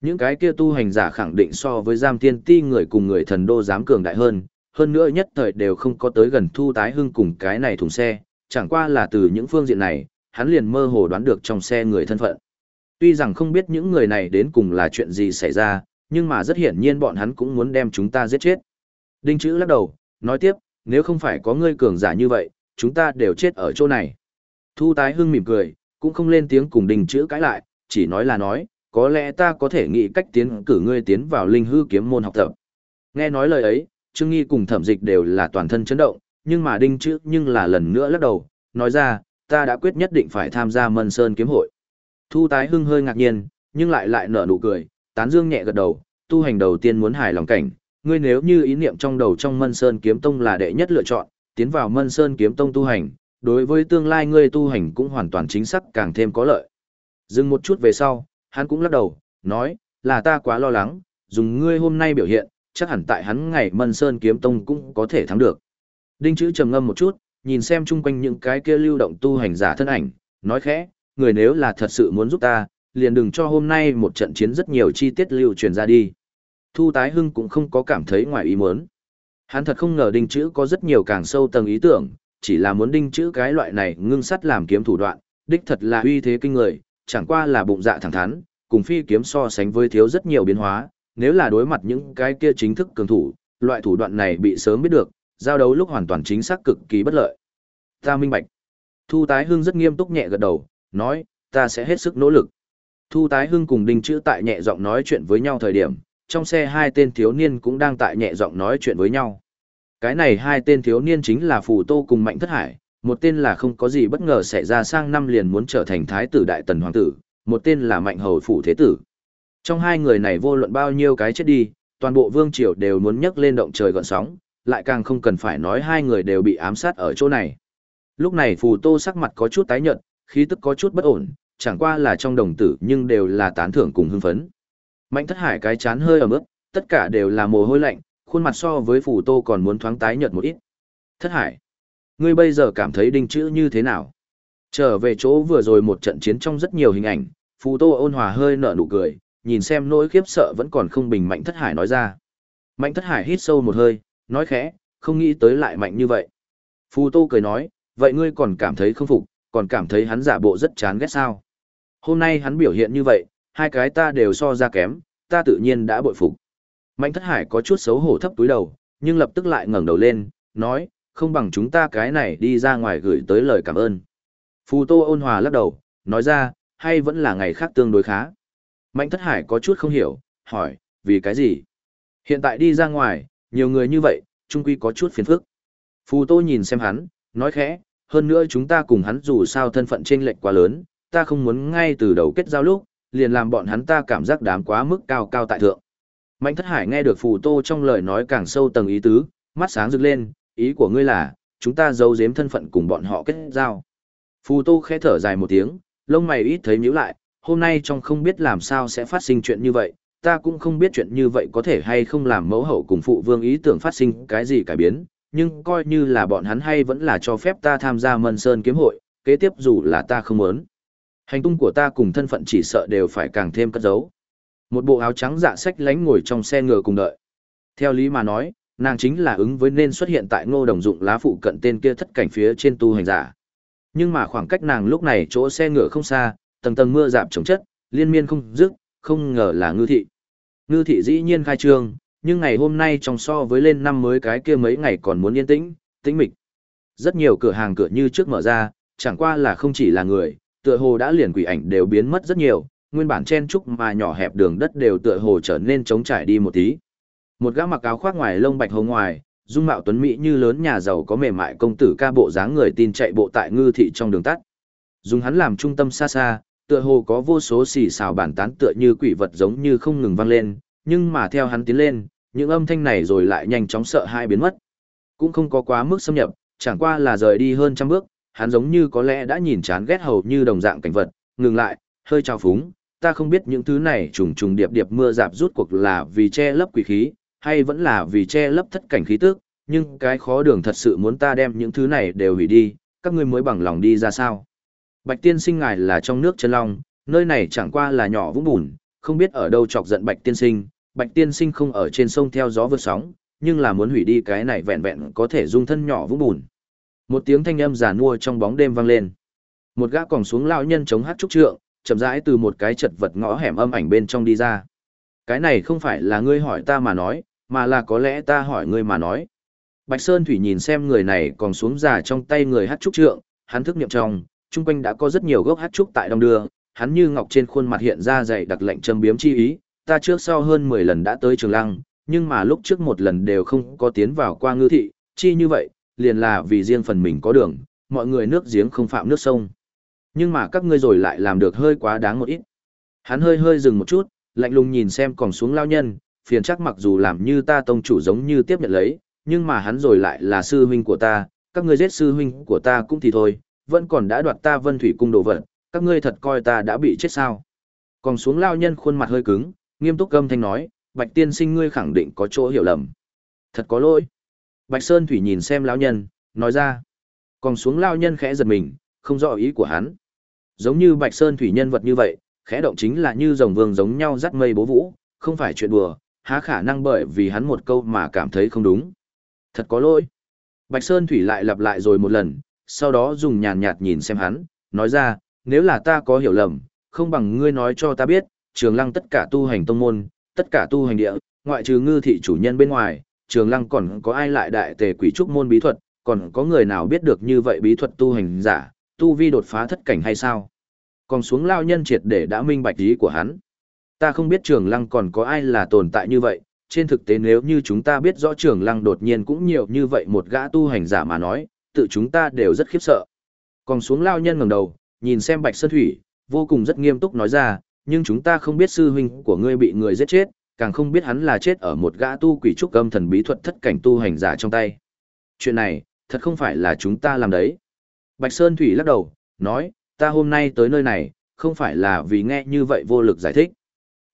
Những cái kia tu hành giả khẳng định so với giam tiên ti người cùng người thần đô dám cường đại hơn, hơn nữa nhất thời đều không có tới gần Thu Tái Hưng cùng cái này thùng xe, chẳng qua là từ những phương diện này, hắn liền mơ hồ đoán được trong xe người thân phận. Tuy rằng không biết những người này đến cùng là chuyện gì xảy ra, nhưng mà rất hiển nhiên bọn hắn cũng muốn đem chúng ta giết chết. Đinh chữ lắc đầu, nói tiếp, nếu không phải có ngươi cường giả như vậy, chúng ta đều chết ở chỗ này. Thu tái hưng mỉm cười, cũng không lên tiếng cùng đinh chữ cãi lại, chỉ nói là nói, có lẽ ta có thể nghĩ cách tiến cử ngươi tiến vào linh hư kiếm môn học tập. Nghe nói lời ấy, Trương Nghi cùng thẩm dịch đều là toàn thân chấn động, nhưng mà đinh chữ nhưng là lần nữa lắc đầu, nói ra, ta đã quyết nhất định phải tham gia Mân Sơn kiếm hội. Thu tái hưng hơi ngạc nhiên, nhưng lại lại nở nụ cười, tán dương nhẹ gật đầu, tu hành đầu tiên muốn hài lòng cảnh, ngươi nếu như ý niệm trong đầu trong Mân Sơn kiếm tông là đệ nhất lựa chọn, tiến vào Mân Sơn kiếm tông tu hành, đối với tương lai ngươi tu hành cũng hoàn toàn chính xác càng thêm có lợi. Dừng một chút về sau, hắn cũng lắc đầu, nói, là ta quá lo lắng, dùng ngươi hôm nay biểu hiện, chắc hẳn tại hắn ngày Mân Sơn kiếm tông cũng có thể thắng được. Đinh chữ trầm ngâm một chút, nhìn xem chung quanh những cái kia lưu động tu hành giả thân ảnh, nói khẽ, người nếu là thật sự muốn giúp ta, liền đừng cho hôm nay một trận chiến rất nhiều chi tiết lưu truyền ra đi. Thu tái hưng cũng không có cảm thấy ngoài ý muốn. Hắn thật không ngờ đinh chữ có rất nhiều càng sâu tầng ý tưởng, chỉ là muốn đinh chữ cái loại này ngưng sắt làm kiếm thủ đoạn, đích thật là uy thế kinh người, chẳng qua là bụng dạ thẳng thắn, cùng phi kiếm so sánh với thiếu rất nhiều biến hóa, nếu là đối mặt những cái kia chính thức cường thủ, loại thủ đoạn này bị sớm biết được, giao đấu lúc hoàn toàn chính xác cực kỳ bất lợi. Ta minh bạch. Thu tái hưng rất nghiêm túc nhẹ gật đầu, nói, ta sẽ hết sức nỗ lực. Thu tái hưng cùng đinh chữ tại nhẹ giọng nói chuyện với nhau thời điểm, trong xe hai tên thiếu niên cũng đang tại nhẹ giọng nói chuyện với nhau. Cái này hai tên thiếu niên chính là Phù Tô cùng Mạnh Thất Hải, một tên là không có gì bất ngờ xảy ra sang năm liền muốn trở thành thái tử đại tần hoàng tử, một tên là Mạnh Hầu Phủ Thế Tử. Trong hai người này vô luận bao nhiêu cái chết đi, toàn bộ vương triều đều muốn nhấc lên động trời gọn sóng, lại càng không cần phải nói hai người đều bị ám sát ở chỗ này. Lúc này Phù Tô sắc mặt có chút tái nhợt, khí tức có chút bất ổn, chẳng qua là trong đồng tử nhưng đều là tán thưởng cùng hưng phấn. Mạnh thất hải cái chán hơi ẩm ướt, tất cả đều là mồ hôi lạnh, khuôn mặt so với phù tô còn muốn thoáng tái nhợt một ít. Thất hải, ngươi bây giờ cảm thấy đinh chữ như thế nào? Trở về chỗ vừa rồi một trận chiến trong rất nhiều hình ảnh, phù tô ôn hòa hơi nở nụ cười, nhìn xem nỗi khiếp sợ vẫn còn không bình mạnh thất hải nói ra. Mạnh thất hải hít sâu một hơi, nói khẽ, không nghĩ tới lại mạnh như vậy. Phù tô cười nói, vậy ngươi còn cảm thấy không phục, còn cảm thấy hắn giả bộ rất chán ghét sao. Hôm nay hắn biểu hiện như vậy, hai cái ta đều so ra kém, ta tự nhiên đã bội phục. Mạnh thất hải có chút xấu hổ thấp túi đầu, nhưng lập tức lại ngẩng đầu lên, nói, không bằng chúng ta cái này đi ra ngoài gửi tới lời cảm ơn. Phù tô ôn hòa lắc đầu, nói ra, hay vẫn là ngày khác tương đối khá. Mạnh thất hải có chút không hiểu, hỏi, vì cái gì? Hiện tại đi ra ngoài, nhiều người như vậy, trung quy có chút phiền phức. Phù tô nhìn xem hắn, nói khẽ, hơn nữa chúng ta cùng hắn dù sao thân phận chênh lệch quá lớn, ta không muốn ngay từ đầu kết giao lúc, liền làm bọn hắn ta cảm giác đám quá mức cao cao tại thượng. Mạnh thất hải nghe được phù tô trong lời nói càng sâu tầng ý tứ, mắt sáng rực lên, ý của ngươi là, chúng ta giấu giếm thân phận cùng bọn họ kết giao. Phù tô khẽ thở dài một tiếng, lông mày ít thấy nhíu lại, hôm nay trong không biết làm sao sẽ phát sinh chuyện như vậy, ta cũng không biết chuyện như vậy có thể hay không làm mẫu hậu cùng phụ vương ý tưởng phát sinh cái gì cải biến, nhưng coi như là bọn hắn hay vẫn là cho phép ta tham gia mân sơn kiếm hội, kế tiếp dù là ta không muốn. Hành tung của ta cùng thân phận chỉ sợ đều phải càng thêm cất giấu. Một bộ áo trắng dạ sách lánh ngồi trong xe ngựa cùng đợi. Theo lý mà nói, nàng chính là ứng với nên xuất hiện tại ngô đồng dụng lá phụ cận tên kia thất cảnh phía trên tu hành giả. Nhưng mà khoảng cách nàng lúc này chỗ xe ngựa không xa, tầng tầng mưa dạp trồng chất, liên miên không dứt, không ngờ là ngư thị. Ngư thị dĩ nhiên khai trương, nhưng ngày hôm nay trong so với lên năm mới cái kia mấy ngày còn muốn yên tĩnh, tĩnh mịch. Rất nhiều cửa hàng cửa như trước mở ra, chẳng qua là không chỉ là người, tựa hồ đã liền quỷ ảnh đều biến mất rất nhiều, nguyên bản chen trúc mà nhỏ hẹp đường đất đều tựa hồ trở nên trống trải đi một tí. Một gã mặc áo khoác ngoài lông bạch hồ ngoài, dung mạo tuấn mỹ như lớn nhà giàu có mềm mại công tử ca bộ dáng người tin chạy bộ tại ngư thị trong đường tắt. Dùng hắn làm trung tâm xa xa, tựa hồ có vô số xì xào bản tán tựa như quỷ vật giống như không ngừng vang lên, nhưng mà theo hắn tiến lên, những âm thanh này rồi lại nhanh chóng sợ hai biến mất. Cũng không có quá mức xâm nhập, chẳng qua là rời đi hơn trăm bước, hắn giống như có lẽ đã nhìn chán ghét hầu như đồng dạng cảnh vật, ngừng lại, hơi trao phúng, ta không biết những thứ này trùng trùng điệp điệp mưa dạp rút cuộc là vì che lấp quỷ khí, hay vẫn là vì che lấp thất cảnh khí tức, nhưng cái khó đường thật sự muốn ta đem những thứ này đều hủy đi, các ngươi mới bằng lòng đi ra sao. Bạch tiên sinh ngài là trong nước chân long, nơi này chẳng qua là nhỏ vũng bùn, không biết ở đâu chọc giận bạch tiên sinh, bạch tiên sinh không ở trên sông theo gió vượt sóng, nhưng là muốn hủy đi cái này vẹn vẹn có thể dung thân nhỏ vũng bùn. Một tiếng thanh âm giả nua trong bóng đêm vang lên. Một gã còng xuống lão nhân chống hát trúc trượng, chậm rãi từ một cái chật vật ngõ hẻm âm ảnh bên trong đi ra. Cái này không phải là ngươi hỏi ta mà nói, mà là có lẽ ta hỏi ngươi mà nói. Bạch Sơn Thủy nhìn xem người này còn xuống già trong tay người hát trúc trượng, hắn thức niệm trong, chung quanh đã có rất nhiều gốc hát trúc tại đông đưa, hắn như ngọc trên khuôn mặt hiện ra dày đặc lệnh châm biếm chi ý, ta trước sau hơn 10 lần đã tới Trường Lăng, nhưng mà lúc trước một lần đều không có tiến vào qua ngư thị, chi như vậy, liền là vì riêng phần mình có đường, mọi người nước giếng không phạm nước sông. Nhưng mà các ngươi rồi lại làm được hơi quá đáng một ít. Hắn hơi hơi dừng một chút, lạnh lùng nhìn xem còn xuống lao nhân, phiền chắc mặc dù làm như ta tông chủ giống như tiếp nhận lấy, nhưng mà hắn rồi lại là sư huynh của ta, các ngươi giết sư huynh của ta cũng thì thôi, vẫn còn đã đoạt ta vân thủy cung đồ vật, các ngươi thật coi ta đã bị chết sao. Còn xuống lao nhân khuôn mặt hơi cứng, nghiêm túc gâm thanh nói, bạch tiên sinh ngươi khẳng định có chỗ hiểu lầm. Thật có lỗi. Bạch Sơn Thủy nhìn xem lão nhân, nói ra. Còn xuống lao nhân khẽ giật mình, không rõ ý của hắn. Giống như Bạch Sơn Thủy nhân vật như vậy, khẽ động chính là như rồng vương giống nhau dắt mây bố vũ, không phải chuyện đùa, há khả năng bởi vì hắn một câu mà cảm thấy không đúng. Thật có lỗi. Bạch Sơn Thủy lại lặp lại rồi một lần, sau đó dùng nhàn nhạt nhìn xem hắn, nói ra, nếu là ta có hiểu lầm, không bằng ngươi nói cho ta biết, trường lăng tất cả tu hành tông môn, tất cả tu hành địa, ngoại trừ ngư thị chủ nhân bên ngoài, trường lăng còn có ai lại đại tề quỷ trúc môn bí thuật, còn có người nào biết được như vậy bí thuật tu hành giả, tu vi đột phá thất cảnh hay sao? Còn xuống lao nhân triệt để đã minh bạch ý của hắn. Ta không biết trường lăng còn có ai là tồn tại như vậy, trên thực tế nếu như chúng ta biết rõ trường lăng đột nhiên cũng nhiều như vậy một gã tu hành giả mà nói, tự chúng ta đều rất khiếp sợ. Còn xuống lao nhân ngẩng đầu, nhìn xem Bạch Sơn Thủy, vô cùng rất nghiêm túc nói ra, nhưng chúng ta không biết sư huynh của ngươi bị người giết chết, càng không biết hắn là chết ở một gã tu quỷ trúc âm thần bí thuật thất cảnh tu hành giả trong tay. Chuyện này, thật không phải là chúng ta làm đấy. Bạch Sơn Thủy lắc đầu, nói, ta hôm nay tới nơi này, không phải là vì nghe như vậy vô lực giải thích.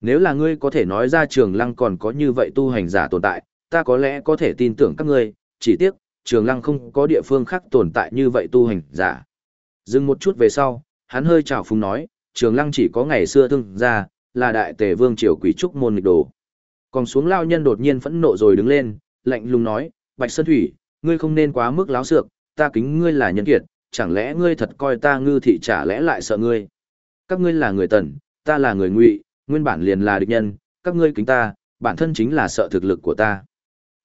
Nếu là ngươi có thể nói ra trường lăng còn có như vậy tu hành giả tồn tại, ta có lẽ có thể tin tưởng các ngươi, chỉ tiếc, trường lăng không có địa phương khác tồn tại như vậy tu hành giả. Dừng một chút về sau, hắn hơi chào phúng nói, trường lăng chỉ có ngày xưa thương ra, là đại tề vương triều quỷ trúc môn nghịch đồ. Còn xuống lao nhân đột nhiên phẫn nộ rồi đứng lên, lạnh lùng nói, Bạch Sơn Thủy, ngươi không nên quá mức láo xược, ta kính ngươi là nhân kiệt, chẳng lẽ ngươi thật coi ta ngư thị trả lẽ lại sợ ngươi. Các ngươi là người tần, ta là người ngụy, nguyên bản liền là địch nhân, các ngươi kính ta, bản thân chính là sợ thực lực của ta.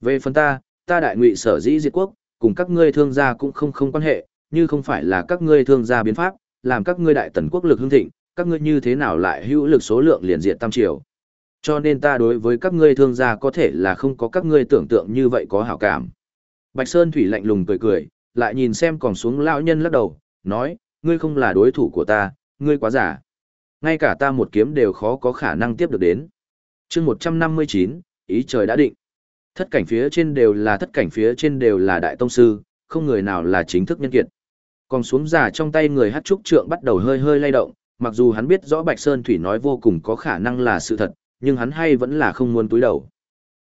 Về phần ta, ta đại ngụy sở dĩ diệt quốc, cùng các ngươi thương gia cũng không không quan hệ, như không phải là các ngươi thương gia biến pháp, làm các ngươi đại tần quốc lực hưng thịnh, các ngươi như thế nào lại hữu lực số lượng liền diệt tam triều. Cho nên ta đối với các ngươi thương gia có thể là không có các ngươi tưởng tượng như vậy có hảo cảm. Bạch Sơn Thủy lạnh lùng cười cười, lại nhìn xem còn xuống lão nhân lắc đầu, nói, ngươi không là đối thủ của ta, ngươi quá giả. Ngay cả ta một kiếm đều khó có khả năng tiếp được đến. chương 159, ý trời đã định. Thất cảnh phía trên đều là thất cảnh phía trên đều là đại tông sư, không người nào là chính thức nhân kiệt. Còn xuống giả trong tay người hát trúc trượng bắt đầu hơi hơi lay động, mặc dù hắn biết rõ Bạch Sơn Thủy nói vô cùng có khả năng là sự thật, nhưng hắn hay vẫn là không muốn túi đầu.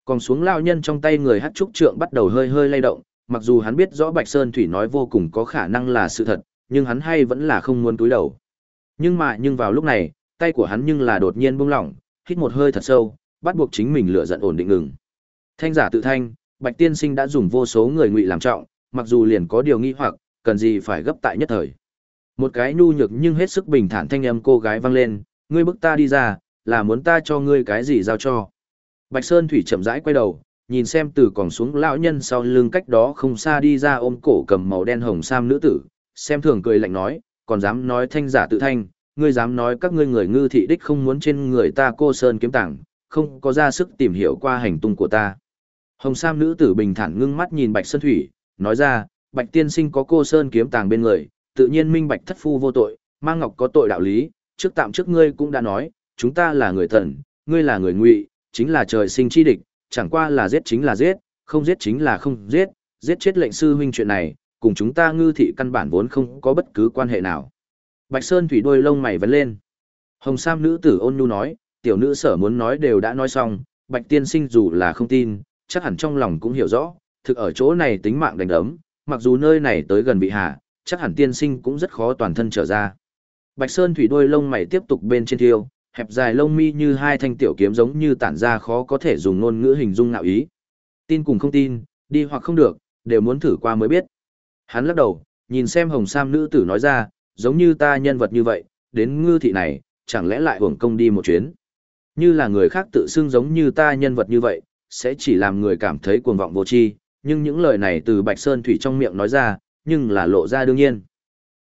Còn xuống lao nhân trong tay người hát trúc trượng bắt đầu hơi hơi lay động, mặc dù hắn biết rõ Bạch Sơn Thủy nói vô cùng có khả năng là sự thật, nhưng hắn hay vẫn là không muốn túi đầu. Nhưng mà nhưng vào lúc này, tay của hắn nhưng là đột nhiên buông lỏng, hít một hơi thật sâu, bắt buộc chính mình lựa giận ổn định ngừng. Thanh giả tự thanh, Bạch Tiên Sinh đã dùng vô số người ngụy làm trọng, mặc dù liền có điều nghi hoặc, cần gì phải gấp tại nhất thời. Một cái nhu nhược nhưng hết sức bình thản thanh âm cô gái vang lên, ngươi bức ta đi ra, là muốn ta cho ngươi cái gì giao cho. Bạch Sơn Thủy chậm rãi quay đầu, nhìn xem từ còn xuống lão nhân sau lưng cách đó không xa đi ra ôm cổ cầm màu đen hồng sam nữ tử, xem thường cười lạnh nói, còn dám nói thanh giả tự thanh, ngươi dám nói các ngươi người ngư thị đích không muốn trên người ta cô sơn kiếm tảng, không có ra sức tìm hiểu qua hành tung của ta. Hồng sam nữ tử bình thản ngưng mắt nhìn Bạch Sơn Thủy, nói ra, Bạch tiên sinh có cô sơn kiếm tàng bên người, tự nhiên minh bạch thất phu vô tội, mang ngọc có tội đạo lý, trước tạm trước ngươi cũng đã nói, chúng ta là người thần, ngươi là người ngụy, chính là trời sinh chi địch, chẳng qua là giết chính là giết, không giết chính là không giết, giết chết lệnh sư huynh chuyện này, cùng chúng ta ngư thị căn bản vốn không có bất cứ quan hệ nào. Bạch Sơn thủy đôi lông mày vấn lên. Hồng Sam nữ tử ôn nhu nói, tiểu nữ sở muốn nói đều đã nói xong, Bạch tiên sinh dù là không tin, chắc hẳn trong lòng cũng hiểu rõ, thực ở chỗ này tính mạng đánh đấm, mặc dù nơi này tới gần bị hạ, chắc hẳn tiên sinh cũng rất khó toàn thân trở ra. Bạch Sơn thủy đôi lông mày tiếp tục bên trên thiêu, hẹp dài lông mi như hai thanh tiểu kiếm giống như tản ra khó có thể dùng ngôn ngữ hình dung ngạo ý. Tin cùng không tin, đi hoặc không được, đều muốn thử qua mới biết. Hắn lắc đầu, nhìn xem hồng sam nữ tử nói ra, giống như ta nhân vật như vậy, đến ngư thị này, chẳng lẽ lại hưởng công đi một chuyến. Như là người khác tự xưng giống như ta nhân vật như vậy, sẽ chỉ làm người cảm thấy cuồng vọng vô tri, nhưng những lời này từ Bạch Sơn Thủy trong miệng nói ra, nhưng là lộ ra đương nhiên.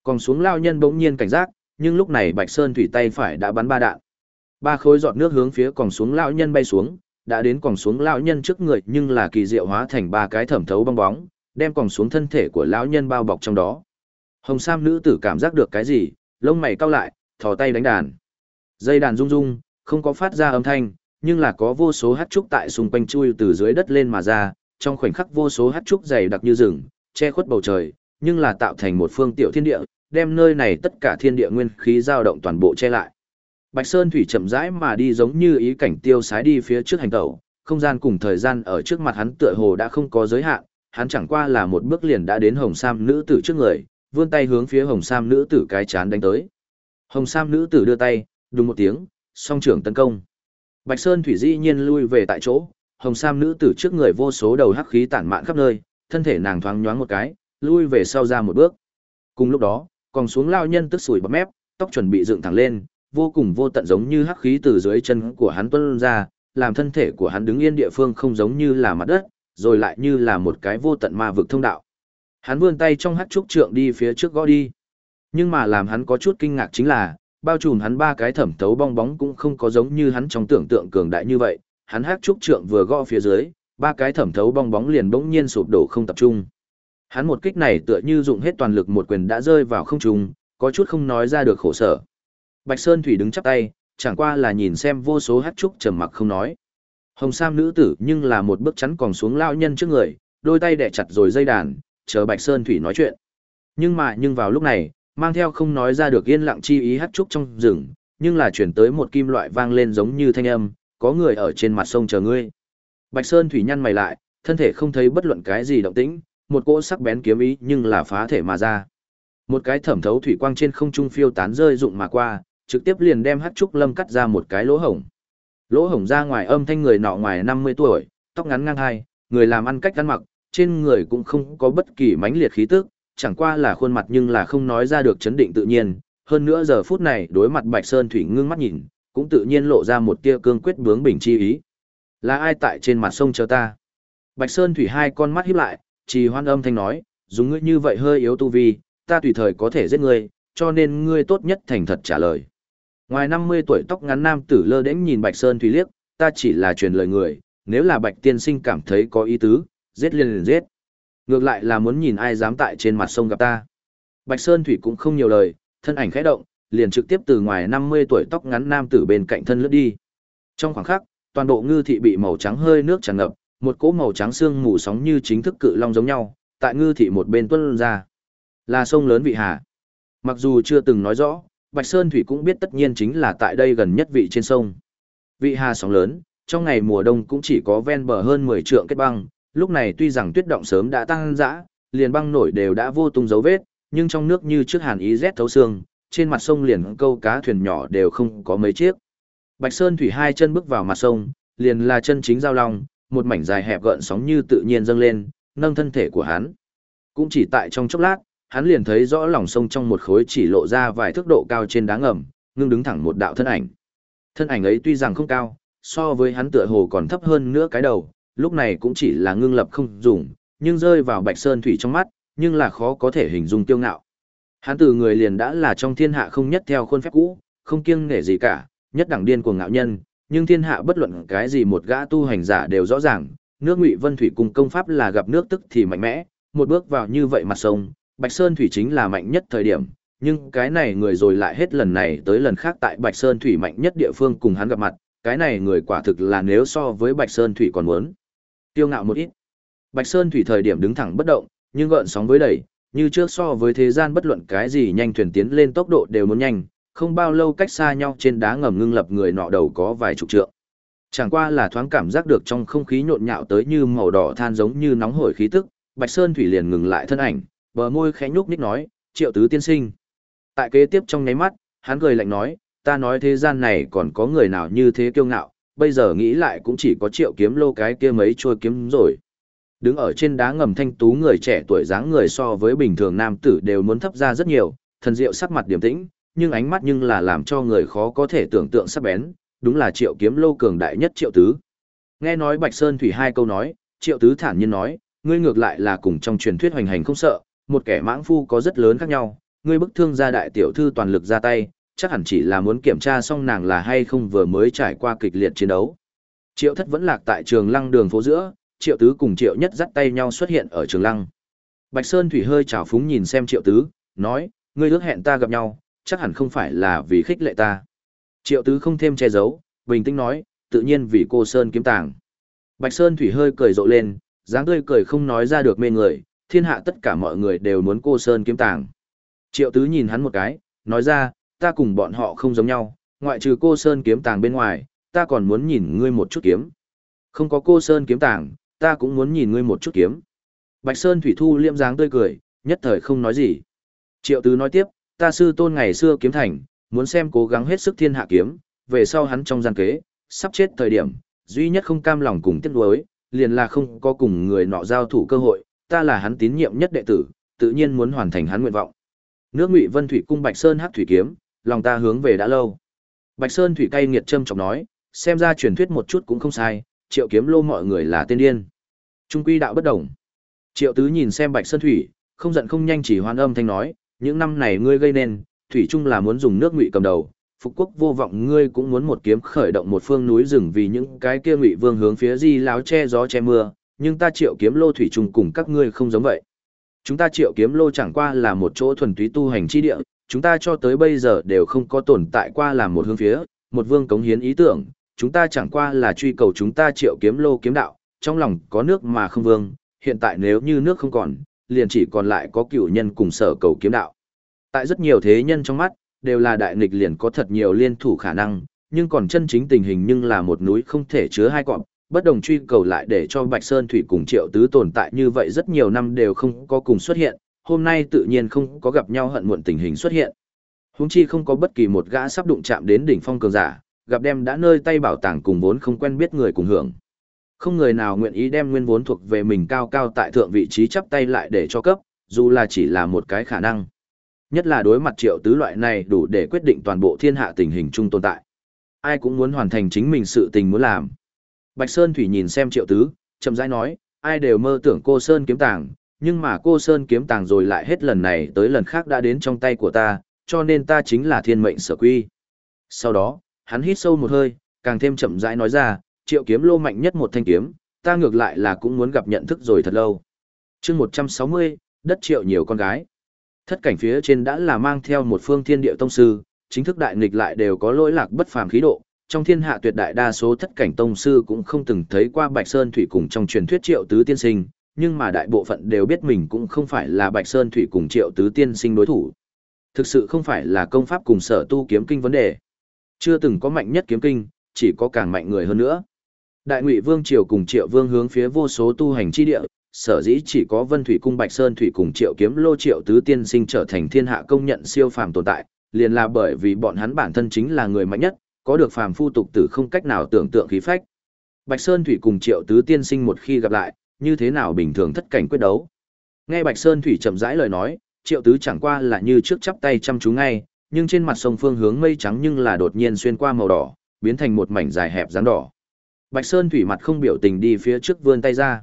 Còn xuống lao nhân bỗng nhiên cảnh giác, nhưng lúc này Bạch Sơn Thủy tay phải đã bắn ba đạn. Ba khối giọt nước hướng phía còng xuống lão nhân bay xuống, đã đến còng xuống lão nhân trước người nhưng là kỳ diệu hóa thành ba cái thẩm thấu bong bóng, đem còng xuống thân thể của lão nhân bao bọc trong đó. Hồng Sam nữ tử cảm giác được cái gì, lông mày cau lại, thò tay đánh đàn. Dây đàn rung rung, không có phát ra âm thanh, nhưng là có vô số hát trúc tại xung quanh chui từ dưới đất lên mà ra, trong khoảnh khắc vô số hát trúc dày đặc như rừng, che khuất bầu trời, nhưng là tạo thành một phương tiểu thiên địa, đem nơi này tất cả thiên địa nguyên khí dao động toàn bộ che lại. Bạch Sơn Thủy chậm rãi mà đi giống như ý cảnh tiêu sái đi phía trước hành tẩu, không gian cùng thời gian ở trước mặt hắn tựa hồ đã không có giới hạn, hắn chẳng qua là một bước liền đã đến Hồng Sam nữ tử trước người, vươn tay hướng phía Hồng Sam nữ tử cái chán đánh tới. Hồng Sam nữ tử đưa tay, đùng một tiếng, song trưởng tấn công. Bạch Sơn Thủy dĩ nhiên lui về tại chỗ, Hồng Sam nữ tử trước người vô số đầu hắc khí tản mạn khắp nơi, thân thể nàng thoáng nhoáng một cái, lui về sau ra một bước. Cùng lúc đó, còn xuống lao nhân tức sủi bắp mép, tóc chuẩn bị dựng thẳng lên, vô cùng vô tận giống như hắc khí từ dưới chân của hắn tuôn ra, làm thân thể của hắn đứng yên địa phương không giống như là mặt đất, rồi lại như là một cái vô tận ma vực thông đạo. Hắn vươn tay trong hắc trúc trượng đi phía trước gõ đi. Nhưng mà làm hắn có chút kinh ngạc chính là, bao trùm hắn ba cái thẩm thấu bong bóng cũng không có giống như hắn trong tưởng tượng cường đại như vậy, hắn hắc trúc trượng vừa gõ phía dưới, ba cái thẩm thấu bong bóng liền bỗng nhiên sụp đổ không tập trung. Hắn một kích này tựa như dụng hết toàn lực một quyền đã rơi vào không trung, có chút không nói ra được khổ sở. Bạch Sơn Thủy đứng chắp tay, chẳng qua là nhìn xem vô số hát trúc trầm mặc không nói. Hồng Sam nữ tử nhưng là một bước chắn còn xuống lao nhân trước người, đôi tay đè chặt rồi dây đàn, chờ Bạch Sơn Thủy nói chuyện. Nhưng mà nhưng vào lúc này, mang theo không nói ra được yên lặng chi ý hát trúc trong rừng, nhưng là chuyển tới một kim loại vang lên giống như thanh âm, có người ở trên mặt sông chờ ngươi. Bạch Sơn Thủy nhăn mày lại, thân thể không thấy bất luận cái gì động tĩnh, một cỗ sắc bén kiếm ý nhưng là phá thể mà ra. Một cái thẩm thấu thủy quang trên không trung phiêu tán rơi rụng mà qua, trực tiếp liền đem hát Trúc Lâm cắt ra một cái lỗ hổng. Lỗ hổng ra ngoài âm thanh người nọ ngoài 50 tuổi, tóc ngắn ngang hai, người làm ăn cách ăn mặc, trên người cũng không có bất kỳ mãnh liệt khí tức, chẳng qua là khuôn mặt nhưng là không nói ra được chấn định tự nhiên, hơn nữa giờ phút này đối mặt Bạch Sơn Thủy ngưng mắt nhìn, cũng tự nhiên lộ ra một tia cương quyết bướng bình chi ý. Là ai tại trên mặt sông chờ ta? Bạch Sơn Thủy hai con mắt híp lại, trì hoan âm thanh nói, dùng ngươi như vậy hơi yếu tu vi, ta tùy thời có thể giết ngươi, cho nên ngươi tốt nhất thành thật trả lời. Ngoài 50 tuổi tóc ngắn nam tử lơ đễnh nhìn Bạch Sơn Thủy liếc, ta chỉ là truyền lời người, nếu là Bạch tiên sinh cảm thấy có ý tứ, giết liền liền giết. Ngược lại là muốn nhìn ai dám tại trên mặt sông gặp ta. Bạch Sơn Thủy cũng không nhiều lời, thân ảnh khẽ động, liền trực tiếp từ ngoài 50 tuổi tóc ngắn nam tử bên cạnh thân lướt đi. Trong khoảng khắc, toàn bộ ngư thị bị màu trắng hơi nước tràn ngập, một cỗ màu trắng xương mù sóng như chính thức cự long giống nhau, tại ngư thị một bên tuôn ra. Là sông lớn vị hà. Mặc dù chưa từng nói rõ, Bạch Sơn Thủy cũng biết tất nhiên chính là tại đây gần nhất vị trên sông. Vị hà sóng lớn, trong ngày mùa đông cũng chỉ có ven bờ hơn 10 trượng kết băng, lúc này tuy rằng tuyết động sớm đã tăng dã, liền băng nổi đều đã vô tung dấu vết, nhưng trong nước như trước hàn ý rét thấu xương, trên mặt sông liền câu cá thuyền nhỏ đều không có mấy chiếc. Bạch Sơn Thủy hai chân bước vào mặt sông, liền là chân chính giao long, một mảnh dài hẹp gợn sóng như tự nhiên dâng lên, nâng thân thể của hắn. Cũng chỉ tại trong chốc lát, hắn liền thấy rõ lòng sông trong một khối chỉ lộ ra vài thước độ cao trên đá ngầm, ngưng đứng thẳng một đạo thân ảnh. Thân ảnh ấy tuy rằng không cao, so với hắn tựa hồ còn thấp hơn nữa cái đầu, lúc này cũng chỉ là ngưng lập không dùng, nhưng rơi vào Bạch Sơn Thủy trong mắt, nhưng là khó có thể hình dung tiêu ngạo. Hắn từ người liền đã là trong thiên hạ không nhất theo khuôn phép cũ, không kiêng nể gì cả, nhất đẳng điên của ngạo nhân, nhưng thiên hạ bất luận cái gì một gã tu hành giả đều rõ ràng, nước Ngụy Vân Thủy cùng công pháp là gặp nước tức thì mạnh mẽ, một bước vào như vậy mặt sông, Bạch Sơn Thủy chính là mạnh nhất thời điểm, nhưng cái này người rồi lại hết lần này tới lần khác tại Bạch Sơn Thủy mạnh nhất địa phương cùng hắn gặp mặt, cái này người quả thực là nếu so với Bạch Sơn Thủy còn muốn tiêu ngạo một ít. Bạch Sơn Thủy thời điểm đứng thẳng bất động, nhưng gợn sóng với đẩy, như trước so với thế gian bất luận cái gì nhanh thuyền tiến lên tốc độ đều muốn nhanh, không bao lâu cách xa nhau trên đá ngầm ngưng lập người nọ đầu có vài chục trượng. Chẳng qua là thoáng cảm giác được trong không khí nhộn nhạo tới như màu đỏ than giống như nóng hổi khí tức, Bạch Sơn Thủy liền ngừng lại thân ảnh, bờ môi khẽ nhúc nhích nói, "Triệu tứ tiên sinh." Tại kế tiếp trong nháy mắt, hắn cười lạnh nói, "Ta nói thế gian này còn có người nào như thế kiêu ngạo, bây giờ nghĩ lại cũng chỉ có Triệu Kiếm Lô cái kia mấy trôi kiếm rồi." Đứng ở trên đá ngầm thanh tú người trẻ tuổi dáng người so với bình thường nam tử đều muốn thấp ra rất nhiều, thần diệu sắc mặt điềm tĩnh, nhưng ánh mắt nhưng là làm cho người khó có thể tưởng tượng sắc bén, đúng là Triệu Kiếm Lô cường đại nhất Triệu Tứ. Nghe nói Bạch Sơn Thủy hai câu nói, Triệu Tứ thản nhiên nói, ngươi ngược lại là cùng trong truyền thuyết hoành hành không sợ, một kẻ mãng phu có rất lớn khác nhau, ngươi bức thương gia đại tiểu thư toàn lực ra tay, chắc hẳn chỉ là muốn kiểm tra xong nàng là hay không vừa mới trải qua kịch liệt chiến đấu. Triệu Thất vẫn lạc tại trường lăng đường phố giữa, Triệu Tứ cùng Triệu Nhất dắt tay nhau xuất hiện ở trường lăng. Bạch Sơn Thủy hơi trào phúng nhìn xem Triệu Tứ, nói, ngươi ước hẹn ta gặp nhau, chắc hẳn không phải là vì khích lệ ta. Triệu Tứ không thêm che giấu, bình tĩnh nói, tự nhiên vì cô Sơn kiếm tàng. Bạch Sơn Thủy hơi cười rộ lên, dáng tươi cười không nói ra được mê người, thiên hạ tất cả mọi người đều muốn cô Sơn kiếm tàng. Triệu Tứ nhìn hắn một cái, nói ra, ta cùng bọn họ không giống nhau, ngoại trừ cô Sơn kiếm tàng bên ngoài, ta còn muốn nhìn ngươi một chút kiếm. Không có cô Sơn kiếm tàng, ta cũng muốn nhìn ngươi một chút kiếm. Bạch Sơn Thủy Thu liêm dáng tươi cười, nhất thời không nói gì. Triệu Tứ nói tiếp, ta sư tôn ngày xưa kiếm thành, muốn xem cố gắng hết sức thiên hạ kiếm, về sau hắn trong gian kế, sắp chết thời điểm, duy nhất không cam lòng cùng tiếc nuối, liền là không có cùng người nọ giao thủ cơ hội, ta là hắn tín nhiệm nhất đệ tử, tự nhiên muốn hoàn thành hắn nguyện vọng. Nước Ngụy Vân Thủy cung Bạch Sơn hắc thủy kiếm, lòng ta hướng về đã lâu. Bạch Sơn thủy cay nghiệt châm trọng nói, xem ra truyền thuyết một chút cũng không sai, Triệu Kiếm Lô mọi người là tiên điên. Trung quy đạo bất đồng. Triệu Tứ nhìn xem Bạch Sơn thủy, không giận không nhanh chỉ hoan âm thanh nói, những năm này ngươi gây nên, thủy chung là muốn dùng nước Ngụy cầm đầu, phục quốc vô vọng ngươi cũng muốn một kiếm khởi động một phương núi rừng vì những cái kia Ngụy Vương hướng phía Di láo che gió che mưa, nhưng ta Triệu Kiếm Lô thủy chung cùng các ngươi không giống vậy. Chúng ta Triệu Kiếm Lô chẳng qua là một chỗ thuần túy tu hành chi địa, chúng ta cho tới bây giờ đều không có tồn tại qua làm một hướng phía, một vương cống hiến ý tưởng, chúng ta chẳng qua là truy cầu chúng ta Triệu Kiếm Lô kiếm đạo, trong lòng có nước mà không vương, hiện tại nếu như nước không còn, liền chỉ còn lại có cựu nhân cùng sở cầu kiếm đạo. Tại rất nhiều thế nhân trong mắt, đều là đại nghịch liền có thật nhiều liên thủ khả năng, nhưng còn chân chính tình hình nhưng là một núi không thể chứa hai cọp, bất đồng truy cầu lại để cho Bạch Sơn Thủy cùng Triệu Tứ tồn tại như vậy rất nhiều năm đều không có cùng xuất hiện, hôm nay tự nhiên không có gặp nhau hận muộn tình hình xuất hiện. Huống chi không có bất kỳ một gã sắp đụng chạm đến đỉnh phong cường giả, gặp đem đã nơi tay bảo tàng cùng vốn không quen biết người cùng hưởng. Không người nào nguyện ý đem nguyên vốn thuộc về mình cao cao tại thượng vị trí chắp tay lại để cho cấp, dù là chỉ là một cái khả năng. Nhất là đối mặt triệu tứ loại này đủ để quyết định toàn bộ thiên hạ tình hình chung tồn tại. Ai cũng muốn hoàn thành chính mình sự tình muốn làm. Bạch Sơn Thủy nhìn xem triệu tứ, chậm rãi nói, ai đều mơ tưởng cô Sơn kiếm tàng, nhưng mà cô Sơn kiếm tàng rồi lại hết lần này tới lần khác đã đến trong tay của ta, cho nên ta chính là thiên mệnh sở quy. Sau đó, hắn hít sâu một hơi, càng thêm chậm rãi nói ra, triệu kiếm lô mạnh nhất một thanh kiếm, ta ngược lại là cũng muốn gặp nhận thức rồi thật lâu. chương 160, đất triệu nhiều con gái. Thất cảnh phía trên đã là mang theo một phương thiên địa tông sư, chính thức đại nghịch lại đều có lỗi lạc bất phàm khí độ. Trong thiên hạ tuyệt đại đa số thất cảnh tông sư cũng không từng thấy qua Bạch Sơn Thủy cùng trong truyền thuyết triệu tứ tiên sinh, nhưng mà đại bộ phận đều biết mình cũng không phải là Bạch Sơn Thủy cùng triệu tứ tiên sinh đối thủ. Thực sự không phải là công pháp cùng sở tu kiếm kinh vấn đề. Chưa từng có mạnh nhất kiếm kinh, chỉ có càng mạnh người hơn nữa. Đại Ngụy Vương triều cùng Triệu Vương hướng phía vô số tu hành chi địa, sở dĩ chỉ có Vân Thủy cung Bạch Sơn thủy cùng Triệu Kiếm Lô Triệu tứ tiên sinh trở thành thiên hạ công nhận siêu phàm tồn tại, liền là bởi vì bọn hắn bản thân chính là người mạnh nhất, có được phàm phu tục tử không cách nào tưởng tượng khí phách. Bạch Sơn thủy cùng Triệu tứ tiên sinh một khi gặp lại, như thế nào bình thường thất cảnh quyết đấu. Nghe Bạch Sơn thủy chậm rãi lời nói, Triệu tứ chẳng qua là như trước chắp tay chăm chú ngay, nhưng trên mặt sông phương hướng mây trắng nhưng là đột nhiên xuyên qua màu đỏ, biến thành một mảnh dài hẹp dáng đỏ. Bạch Sơn thủy mặt không biểu tình đi phía trước vươn tay ra.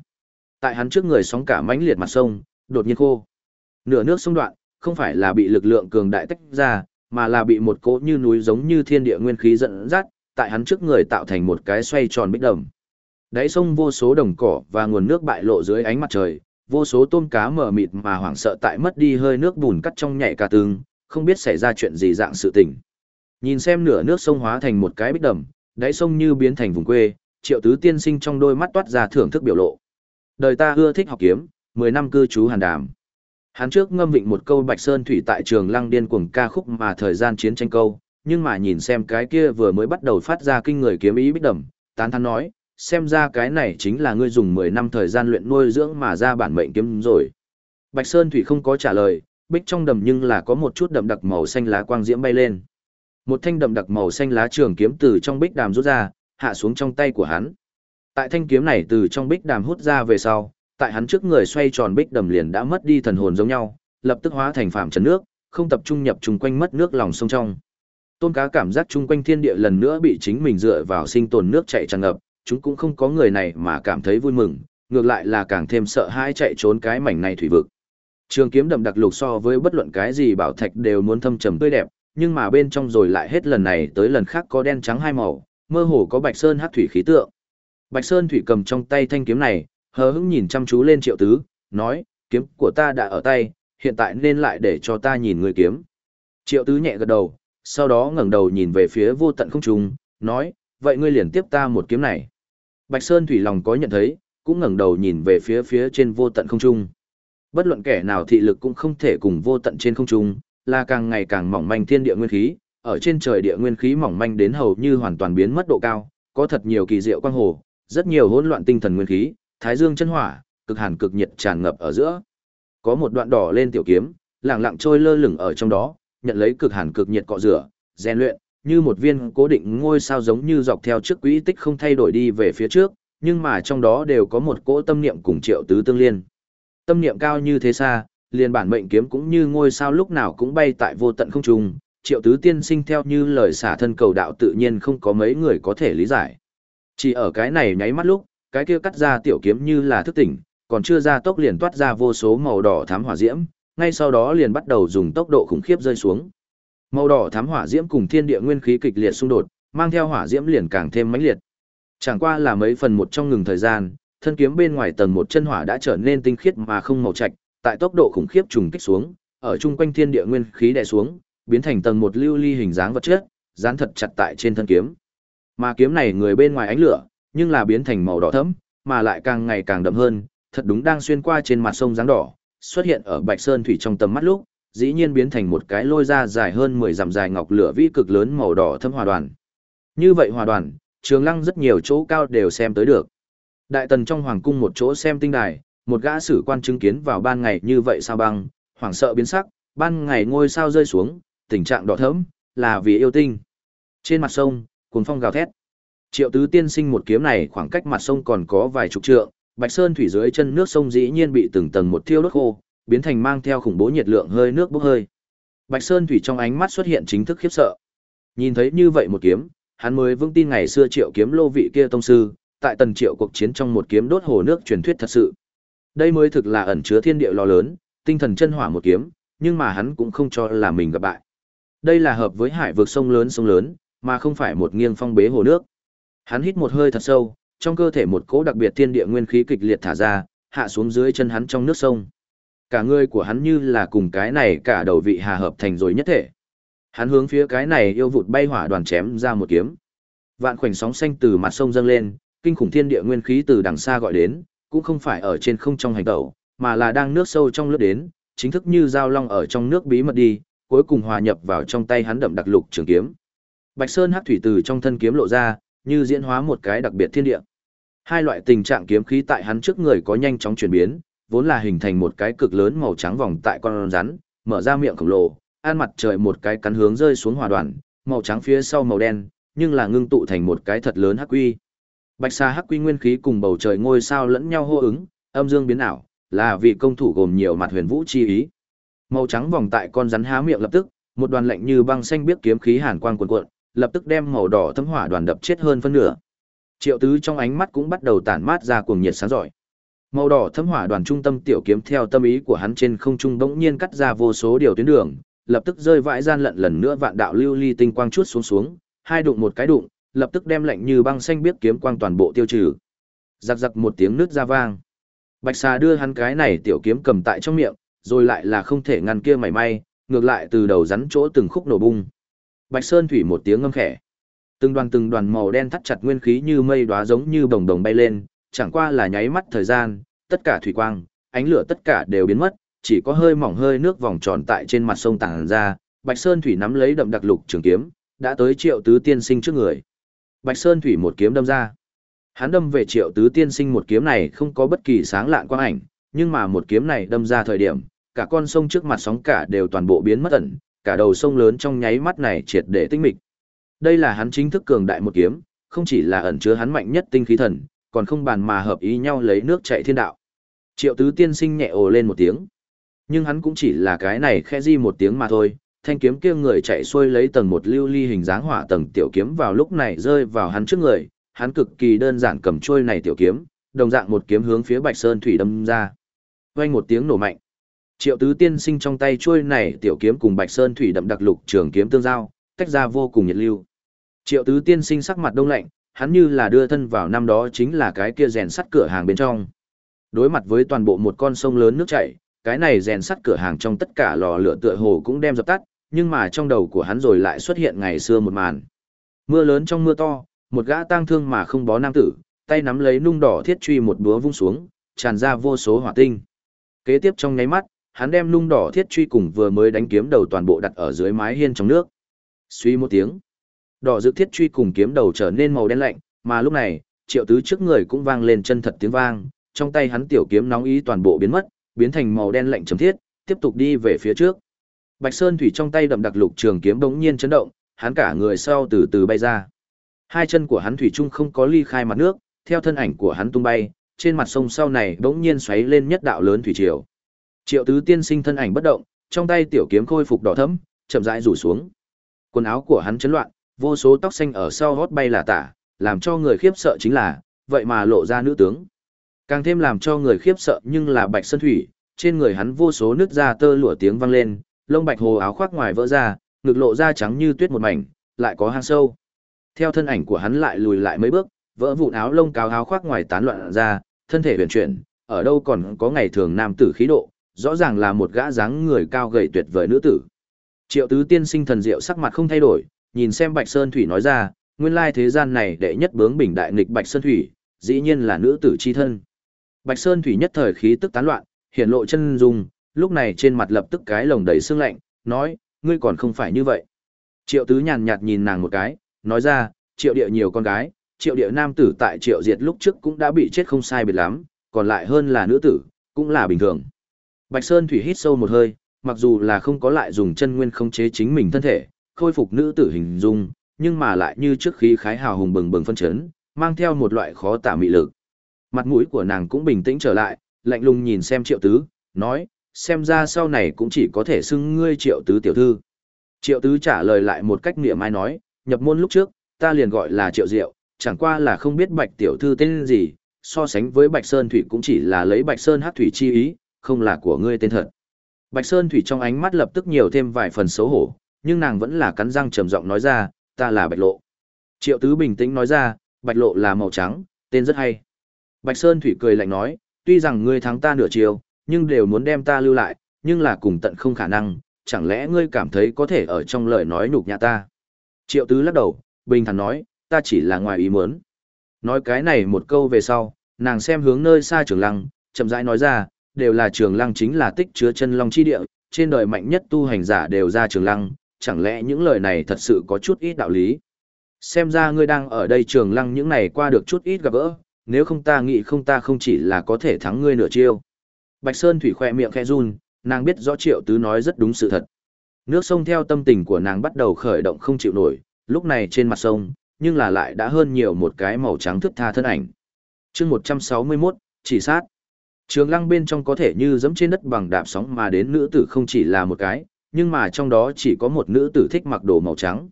Tại hắn trước người sóng cả mãnh liệt mặt sông, đột nhiên khô. Nửa nước sông đoạn, không phải là bị lực lượng cường đại tách ra, mà là bị một cỗ như núi giống như thiên địa nguyên khí dẫn dắt, tại hắn trước người tạo thành một cái xoay tròn bích đầm. Đáy sông vô số đồng cỏ và nguồn nước bại lộ dưới ánh mặt trời, vô số tôm cá mờ mịt mà hoảng sợ tại mất đi hơi nước bùn cắt trong nhảy cả tường, không biết xảy ra chuyện gì dạng sự tình. Nhìn xem nửa nước sông hóa thành một cái bích đầm, đáy sông như biến thành vùng quê, triệu tứ tiên sinh trong đôi mắt toát ra thưởng thức biểu lộ. Đời ta ưa thích học kiếm, 10 năm cư trú hàn đàm. Hắn trước ngâm vịnh một câu Bạch Sơn Thủy tại trường lăng điên cuồng ca khúc mà thời gian chiến tranh câu, nhưng mà nhìn xem cái kia vừa mới bắt đầu phát ra kinh người kiếm ý bích đầm, tán thán nói, xem ra cái này chính là ngươi dùng 10 năm thời gian luyện nuôi dưỡng mà ra bản mệnh kiếm rồi. Bạch Sơn Thủy không có trả lời, bích trong đầm nhưng là có một chút đậm đặc màu xanh lá quang diễm bay lên. Một thanh đậm đặc màu xanh lá trường kiếm từ trong bích đàm rút ra, hạ xuống trong tay của hắn. Tại thanh kiếm này từ trong bích đàm hút ra về sau, tại hắn trước người xoay tròn bích đầm liền đã mất đi thần hồn giống nhau, lập tức hóa thành phạm trần nước, không tập trung nhập trùng quanh mất nước lòng sông trong. Tôn cá cảm giác chung quanh thiên địa lần nữa bị chính mình dựa vào sinh tồn nước chạy tràn ngập, chúng cũng không có người này mà cảm thấy vui mừng, ngược lại là càng thêm sợ hãi chạy trốn cái mảnh này thủy vực. Trường kiếm đậm đặc lục so với bất luận cái gì bảo thạch đều muốn thâm trầm tươi đẹp, nhưng mà bên trong rồi lại hết lần này tới lần khác có đen trắng hai màu, mơ hồ có bạch sơn hắc thủy khí tượng. Bạch Sơn Thủy cầm trong tay thanh kiếm này, hờ hững nhìn chăm chú lên Triệu Tứ, nói, kiếm của ta đã ở tay, hiện tại nên lại để cho ta nhìn người kiếm. Triệu Tứ nhẹ gật đầu, sau đó ngẩng đầu nhìn về phía vô tận không trung, nói, vậy ngươi liền tiếp ta một kiếm này. Bạch Sơn Thủy lòng có nhận thấy, cũng ngẩng đầu nhìn về phía phía trên vô tận không trung. Bất luận kẻ nào thị lực cũng không thể cùng vô tận trên không trung, là càng ngày càng mỏng manh thiên địa nguyên khí, ở trên trời địa nguyên khí mỏng manh đến hầu như hoàn toàn biến mất độ cao, có thật nhiều kỳ diệu quang hồ, rất nhiều hỗn loạn tinh thần nguyên khí, thái dương chân hỏa, cực hàn cực nhiệt tràn ngập ở giữa. Có một đoạn đỏ lên tiểu kiếm, lặng lặng trôi lơ lửng ở trong đó, nhận lấy cực hàn cực nhiệt cọ rửa, rèn luyện, như một viên cố định ngôi sao giống như dọc theo trước quỹ tích không thay đổi đi về phía trước, nhưng mà trong đó đều có một cỗ tâm niệm cùng triệu tứ tương liên. Tâm niệm cao như thế xa, liền bản mệnh kiếm cũng như ngôi sao lúc nào cũng bay tại vô tận không trung, triệu tứ tiên sinh theo như lời xả thân cầu đạo tự nhiên không có mấy người có thể lý giải. Chỉ ở cái này nháy mắt lúc, cái kia cắt ra tiểu kiếm như là thức tỉnh, còn chưa ra tốc liền toát ra vô số màu đỏ thám hỏa diễm, ngay sau đó liền bắt đầu dùng tốc độ khủng khiếp rơi xuống. Màu đỏ thám hỏa diễm cùng thiên địa nguyên khí kịch liệt xung đột, mang theo hỏa diễm liền càng thêm mãnh liệt. Chẳng qua là mấy phần một trong ngừng thời gian, thân kiếm bên ngoài tầng một chân hỏa đã trở nên tinh khiết mà không màu trạch, tại tốc độ khủng khiếp trùng kích xuống, ở chung quanh thiên địa nguyên khí đè xuống, biến thành tầng một lưu ly hình dáng vật chất, dán thật chặt tại trên thân kiếm. Mà kiếm này người bên ngoài ánh lửa, nhưng là biến thành màu đỏ thẫm, mà lại càng ngày càng đậm hơn, thật đúng đang xuyên qua trên mặt sông dáng đỏ, xuất hiện ở Bạch Sơn thủy trong tầm mắt lúc, dĩ nhiên biến thành một cái lôi ra dài hơn 10 dặm dài ngọc lửa vĩ cực lớn màu đỏ thâm hòa đoàn. Như vậy hòa đoàn, Trường Lăng rất nhiều chỗ cao đều xem tới được. Đại tần trong hoàng cung một chỗ xem tinh đài, một gã sử quan chứng kiến vào ban ngày như vậy sao băng, hoảng sợ biến sắc, ban ngày ngôi sao rơi xuống, tình trạng đỏ thẫm, là vì yêu tinh. Trên mặt sông, cuồng phong gào thét. Triệu tứ tiên sinh một kiếm này khoảng cách mặt sông còn có vài chục trượng, Bạch Sơn thủy dưới chân nước sông dĩ nhiên bị từng tầng một thiêu đốt khô, biến thành mang theo khủng bố nhiệt lượng hơi nước bốc hơi. Bạch Sơn thủy trong ánh mắt xuất hiện chính thức khiếp sợ. Nhìn thấy như vậy một kiếm, hắn mới vững tin ngày xưa Triệu kiếm lô vị kia tông sư, tại tần Triệu cuộc chiến trong một kiếm đốt hồ nước truyền thuyết thật sự. Đây mới thực là ẩn chứa thiên địa lo lớn, tinh thần chân hỏa một kiếm, nhưng mà hắn cũng không cho là mình gặp bại. Đây là hợp với hải vực sông lớn sông lớn, mà không phải một nghiêng phong bế hồ nước. Hắn hít một hơi thật sâu, trong cơ thể một cỗ đặc biệt thiên địa nguyên khí kịch liệt thả ra, hạ xuống dưới chân hắn trong nước sông. Cả người của hắn như là cùng cái này cả đầu vị hà hợp thành rồi nhất thể. Hắn hướng phía cái này yêu vụt bay hỏa đoàn chém ra một kiếm. Vạn khoảnh sóng xanh từ mặt sông dâng lên, kinh khủng thiên địa nguyên khí từ đằng xa gọi đến, cũng không phải ở trên không trong hành tẩu, mà là đang nước sâu trong lướt đến, chính thức như dao long ở trong nước bí mật đi, cuối cùng hòa nhập vào trong tay hắn đậm đặc lục trường kiếm. Bạch Sơn hắc thủy từ trong thân kiếm lộ ra, như diễn hóa một cái đặc biệt thiên địa. Hai loại tình trạng kiếm khí tại hắn trước người có nhanh chóng chuyển biến, vốn là hình thành một cái cực lớn màu trắng vòng tại con rắn, mở ra miệng khổng lồ, an mặt trời một cái cắn hướng rơi xuống hòa đoàn, màu trắng phía sau màu đen, nhưng là ngưng tụ thành một cái thật lớn hắc quy. Bạch sa hắc quy nguyên khí cùng bầu trời ngôi sao lẫn nhau hô ứng, âm dương biến ảo, là vì công thủ gồm nhiều mặt huyền vũ chi ý. Màu trắng vòng tại con rắn há miệng lập tức, một đoàn lạnh như băng xanh biết kiếm khí hàn quang cuồn cuộn, lập tức đem màu đỏ thấm hỏa đoàn đập chết hơn phân nửa. Triệu Tứ trong ánh mắt cũng bắt đầu tản mát ra cuồng nhiệt sáng giỏi. Màu đỏ thấm hỏa đoàn trung tâm tiểu kiếm theo tâm ý của hắn trên không trung bỗng nhiên cắt ra vô số điều tuyến đường, lập tức rơi vãi gian lận lần nữa vạn đạo lưu ly tinh quang chút xuống xuống, hai đụng một cái đụng, lập tức đem lạnh như băng xanh biết kiếm quang toàn bộ tiêu trừ. Giặc giặc một tiếng nước ra vang. Bạch xà đưa hắn cái này tiểu kiếm cầm tại trong miệng, rồi lại là không thể ngăn kia mảy may, ngược lại từ đầu rắn chỗ từng khúc nổ bung. Bạch Sơn thủy một tiếng ngâm khẽ. Từng đoàn từng đoàn màu đen thắt chặt nguyên khí như mây đóa giống như bồng bồng bay lên, chẳng qua là nháy mắt thời gian, tất cả thủy quang, ánh lửa tất cả đều biến mất, chỉ có hơi mỏng hơi nước vòng tròn tại trên mặt sông tàng ra, Bạch Sơn thủy nắm lấy đậm đặc lục trường kiếm, đã tới Triệu Tứ tiên sinh trước người. Bạch Sơn thủy một kiếm đâm ra. Hắn đâm về Triệu Tứ tiên sinh một kiếm này không có bất kỳ sáng lạn quang ảnh, nhưng mà một kiếm này đâm ra thời điểm, cả con sông trước mặt sóng cả đều toàn bộ biến mất ẩn, cả đầu sông lớn trong nháy mắt này triệt để tinh mịch. Đây là hắn chính thức cường đại một kiếm, không chỉ là ẩn chứa hắn mạnh nhất tinh khí thần, còn không bàn mà hợp ý nhau lấy nước chạy thiên đạo. Triệu tứ tiên sinh nhẹ ồ lên một tiếng. Nhưng hắn cũng chỉ là cái này khẽ di một tiếng mà thôi, thanh kiếm kia người chạy xuôi lấy tầng một lưu ly hình dáng hỏa tầng tiểu kiếm vào lúc này rơi vào hắn trước người, hắn cực kỳ đơn giản cầm trôi này tiểu kiếm, đồng dạng một kiếm hướng phía Bạch Sơn thủy đâm ra. Vang một tiếng nổ mạnh. Triệu tứ tiên sinh trong tay chuôi này tiểu kiếm cùng Bạch Sơn thủy đậm đặc lục trường kiếm tương giao, tách ra vô cùng nhiệt lưu. Triệu tứ tiên sinh sắc mặt đông lạnh, hắn như là đưa thân vào năm đó chính là cái kia rèn sắt cửa hàng bên trong. Đối mặt với toàn bộ một con sông lớn nước chảy, cái này rèn sắt cửa hàng trong tất cả lò lửa tựa hồ cũng đem dập tắt, nhưng mà trong đầu của hắn rồi lại xuất hiện ngày xưa một màn. Mưa lớn trong mưa to, một gã tang thương mà không bó nam tử, tay nắm lấy nung đỏ thiết truy một búa vung xuống, tràn ra vô số hỏa tinh. Kế tiếp trong nháy mắt, hắn đem nung đỏ thiết truy cùng vừa mới đánh kiếm đầu toàn bộ đặt ở dưới mái hiên trong nước. Suy một tiếng, đỏ dự thiết truy cùng kiếm đầu trở nên màu đen lạnh, mà lúc này, triệu tứ trước người cũng vang lên chân thật tiếng vang, trong tay hắn tiểu kiếm nóng ý toàn bộ biến mất, biến thành màu đen lạnh chấm thiết, tiếp tục đi về phía trước. Bạch Sơn Thủy trong tay đậm đặc lục trường kiếm bỗng nhiên chấn động, hắn cả người sau từ từ bay ra. Hai chân của hắn thủy chung không có ly khai mặt nước, theo thân ảnh của hắn tung bay, trên mặt sông sau này bỗng nhiên xoáy lên nhất đạo lớn thủy triều. Triệu tứ tiên sinh thân ảnh bất động, trong tay tiểu kiếm khôi phục đỏ thẫm, chậm rãi rủ xuống. Quần áo của hắn chấn loạn, vô số tóc xanh ở sau hót bay là tả, làm cho người khiếp sợ chính là, vậy mà lộ ra nữ tướng. Càng thêm làm cho người khiếp sợ nhưng là bạch sơn thủy, trên người hắn vô số nước da tơ lụa tiếng vang lên, lông bạch hồ áo khoác ngoài vỡ ra, ngực lộ ra trắng như tuyết một mảnh, lại có hang sâu. Theo thân ảnh của hắn lại lùi lại mấy bước, vỡ vụn áo lông cao áo khoác ngoài tán loạn ra, thân thể huyền chuyển, ở đâu còn có ngày thường nam tử khí độ, rõ ràng là một gã dáng người cao gầy tuyệt vời nữ tử. Triệu tứ tiên sinh thần diệu sắc mặt không thay đổi, nhìn xem Bạch Sơn Thủy nói ra, nguyên lai thế gian này đệ nhất bướng bình đại nghịch Bạch Sơn Thủy, dĩ nhiên là nữ tử chi thân. Bạch Sơn Thủy nhất thời khí tức tán loạn, hiện lộ chân dung, lúc này trên mặt lập tức cái lồng đầy sương lạnh, nói, ngươi còn không phải như vậy. Triệu tứ nhàn nhạt nhìn nàng một cái, nói ra, triệu địa nhiều con gái, triệu địa nam tử tại triệu diệt lúc trước cũng đã bị chết không sai biệt lắm, còn lại hơn là nữ tử, cũng là bình thường. Bạch Sơn Thủy hít sâu một hơi, mặc dù là không có lại dùng chân nguyên khống chế chính mình thân thể, khôi phục nữ tử hình dung, nhưng mà lại như trước khí khái hào hùng bừng bừng phân chấn, mang theo một loại khó tả mị lực. Mặt mũi của nàng cũng bình tĩnh trở lại, lạnh lùng nhìn xem triệu tứ, nói, xem ra sau này cũng chỉ có thể xưng ngươi triệu tứ tiểu thư. Triệu tứ trả lời lại một cách mỉa mai nói, nhập môn lúc trước, ta liền gọi là triệu diệu, chẳng qua là không biết bạch tiểu thư tên gì, so sánh với bạch sơn thủy cũng chỉ là lấy bạch sơn hát thủy chi ý, không là của ngươi tên thật. Bạch sơn thủy trong ánh mắt lập tức nhiều thêm vài phần xấu hổ, nhưng nàng vẫn là cắn răng trầm giọng nói ra, ta là bạch lộ. Triệu tứ bình tĩnh nói ra, bạch lộ là màu trắng, tên rất hay. Bạch sơn thủy cười lạnh nói, tuy rằng ngươi thắng ta nửa chiều, nhưng đều muốn đem ta lưu lại, nhưng là cùng tận không khả năng, chẳng lẽ ngươi cảm thấy có thể ở trong lời nói nhục nhã ta. Triệu tứ lắc đầu, bình thản nói, ta chỉ là ngoài ý muốn. Nói cái này một câu về sau, nàng xem hướng nơi xa trường lăng, chậm rãi nói ra, đều là trường lăng chính là tích chứa chân long chi địa, trên đời mạnh nhất tu hành giả đều ra trường lăng, chẳng lẽ những lời này thật sự có chút ít đạo lý. Xem ra ngươi đang ở đây trường lăng những này qua được chút ít gặp gỡ, nếu không ta nghĩ không ta không chỉ là có thể thắng ngươi nửa chiêu. Bạch Sơn Thủy khoe miệng khẽ run, nàng biết rõ Triệu Tứ nói rất đúng sự thật. Nước sông theo tâm tình của nàng bắt đầu khởi động không chịu nổi, lúc này trên mặt sông, nhưng là lại đã hơn nhiều một cái màu trắng thức tha thân ảnh. chương 161, chỉ sát. Trường lăng bên trong có thể như dẫm trên đất bằng đạp sóng mà đến nữ tử không chỉ là một cái, nhưng mà trong đó chỉ có một nữ tử thích mặc đồ màu trắng.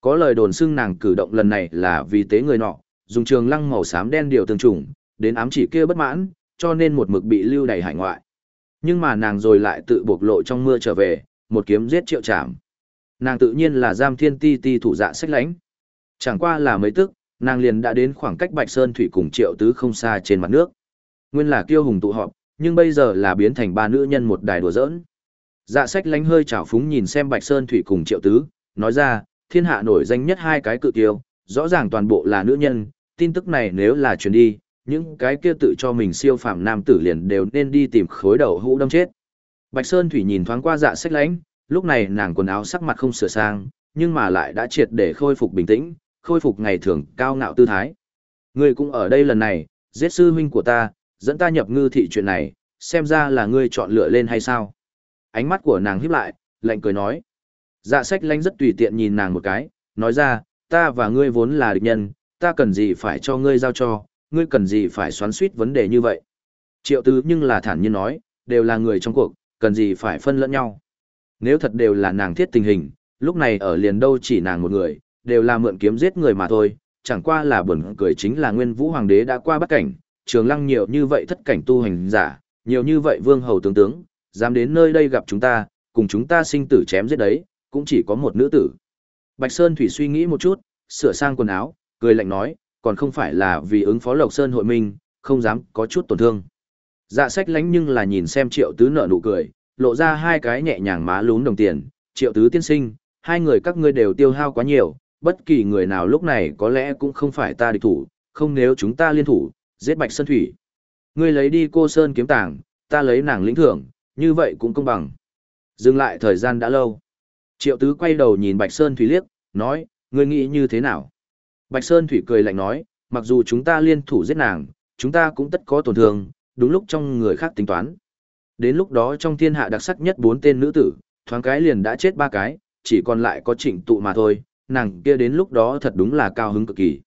Có lời đồn xưng nàng cử động lần này là vì tế người nọ, dùng trường lăng màu xám đen điều tương trùng, đến ám chỉ kia bất mãn, cho nên một mực bị lưu đày hải ngoại. Nhưng mà nàng rồi lại tự bộc lộ trong mưa trở về, một kiếm giết triệu trảm. Nàng tự nhiên là giam thiên ti ti thủ dạ sách lánh. Chẳng qua là mấy tức, nàng liền đã đến khoảng cách Bạch Sơn Thủy cùng triệu tứ không xa trên mặt nước. Nguyên là kiêu hùng tụ họp, nhưng bây giờ là biến thành ba nữ nhân một đài đùa giỡn. Dạ sách lánh hơi trào phúng nhìn xem Bạch Sơn Thủy cùng triệu tứ, nói ra, thiên hạ nổi danh nhất hai cái cự kiêu, rõ ràng toàn bộ là nữ nhân, tin tức này nếu là truyền đi, những cái kia tự cho mình siêu phàm nam tử liền đều nên đi tìm khối đầu hũ đâm chết. Bạch Sơn Thủy nhìn thoáng qua dạ sách lánh, lúc này nàng quần áo sắc mặt không sửa sang, nhưng mà lại đã triệt để khôi phục bình tĩnh, khôi phục ngày thường cao ngạo tư thái. Ngươi cũng ở đây lần này, giết sư huynh của ta, dẫn ta nhập ngư thị chuyện này, xem ra là ngươi chọn lựa lên hay sao? Ánh mắt của nàng híp lại, lạnh cười nói. Dạ sách lánh rất tùy tiện nhìn nàng một cái, nói ra, ta và ngươi vốn là địch nhân, ta cần gì phải cho ngươi giao cho, ngươi cần gì phải xoắn suýt vấn đề như vậy. Triệu tứ nhưng là thản nhiên nói, đều là người trong cuộc, cần gì phải phân lẫn nhau. Nếu thật đều là nàng thiết tình hình, lúc này ở liền đâu chỉ nàng một người, đều là mượn kiếm giết người mà thôi, chẳng qua là buồn cười chính là nguyên vũ hoàng đế đã qua bắt cảnh, trường lăng nhiều như vậy thất cảnh tu hành giả, nhiều như vậy vương hầu tướng tướng, dám đến nơi đây gặp chúng ta, cùng chúng ta sinh tử chém giết đấy, cũng chỉ có một nữ tử. Bạch Sơn Thủy suy nghĩ một chút, sửa sang quần áo, cười lạnh nói, còn không phải là vì ứng phó Lộc Sơn hội minh, không dám có chút tổn thương. Dạ sách lánh nhưng là nhìn xem triệu tứ nợ nụ cười, lộ ra hai cái nhẹ nhàng má lún đồng tiền, triệu tứ tiên sinh, hai người các ngươi đều tiêu hao quá nhiều, bất kỳ người nào lúc này có lẽ cũng không phải ta địch thủ, không nếu chúng ta liên thủ, giết Bạch Sơn Thủy. Ngươi lấy đi cô Sơn kiếm tàng, ta lấy nàng lĩnh thưởng, như vậy cũng công bằng. Dừng lại thời gian đã lâu. Triệu tứ quay đầu nhìn Bạch Sơn Thủy liếc, nói, ngươi nghĩ như thế nào? Bạch Sơn Thủy cười lạnh nói, mặc dù chúng ta liên thủ giết nàng, chúng ta cũng tất có tổn thương, đúng lúc trong người khác tính toán. Đến lúc đó trong thiên hạ đặc sắc nhất bốn tên nữ tử, thoáng cái liền đã chết ba cái, chỉ còn lại có trịnh tụ mà thôi, nàng kia đến lúc đó thật đúng là cao hứng cực kỳ.